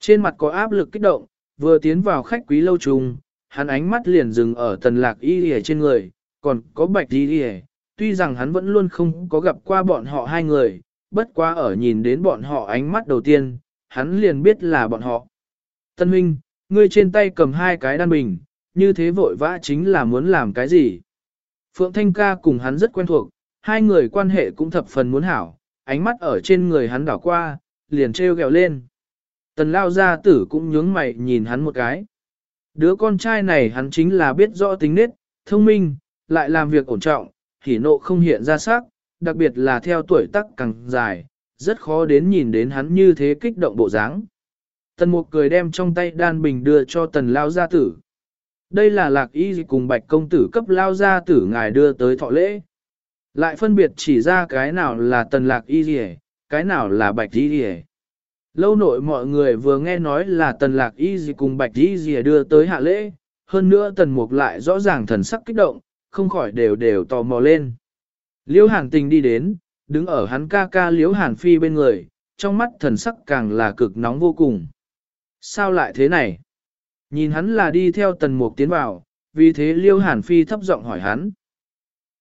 Trên mặt có áp lực kích động, vừa tiến vào khách quý lâu trùng, hắn ánh mắt liền dừng ở tần lạc y lìa trên người, còn có bạch y lìa. Tuy rằng hắn vẫn luôn không có gặp qua bọn họ hai người, bất quá ở nhìn đến bọn họ ánh mắt đầu tiên, hắn liền biết là bọn họ. Tân huynh, ngươi trên tay cầm hai cái đan bình, như thế vội vã chính là muốn làm cái gì? Phượng Thanh ca cùng hắn rất quen thuộc, Hai người quan hệ cũng thập phần muốn hảo, ánh mắt ở trên người hắn đảo qua, liền treo gẹo lên. Tần lao gia tử cũng nhướng mày nhìn hắn một cái. Đứa con trai này hắn chính là biết rõ tính nết, thông minh, lại làm việc ổn trọng, hỉ nộ không hiện ra sắc, đặc biệt là theo tuổi tác càng dài, rất khó đến nhìn đến hắn như thế kích động bộ dáng. Tần mục cười đem trong tay đan bình đưa cho tần lao gia tử. Đây là lạc y cùng bạch công tử cấp lao gia tử ngài đưa tới thọ lễ. Lại phân biệt chỉ ra cái nào là tần lạc y cái nào là bạch y. Lâu nội mọi người vừa nghe nói là tần lạc y gì cùng bạch y gì đưa tới hạ lễ, hơn nữa tần mục lại rõ ràng thần sắc kích động, không khỏi đều đều tò mò lên. Liễu hàn tình đi đến, đứng ở hắn ca ca liễu hàn phi bên người, trong mắt thần sắc càng là cực nóng vô cùng. Sao lại thế này? Nhìn hắn là đi theo tần mục tiến vào, vì thế liễu hàn phi thấp giọng hỏi hắn.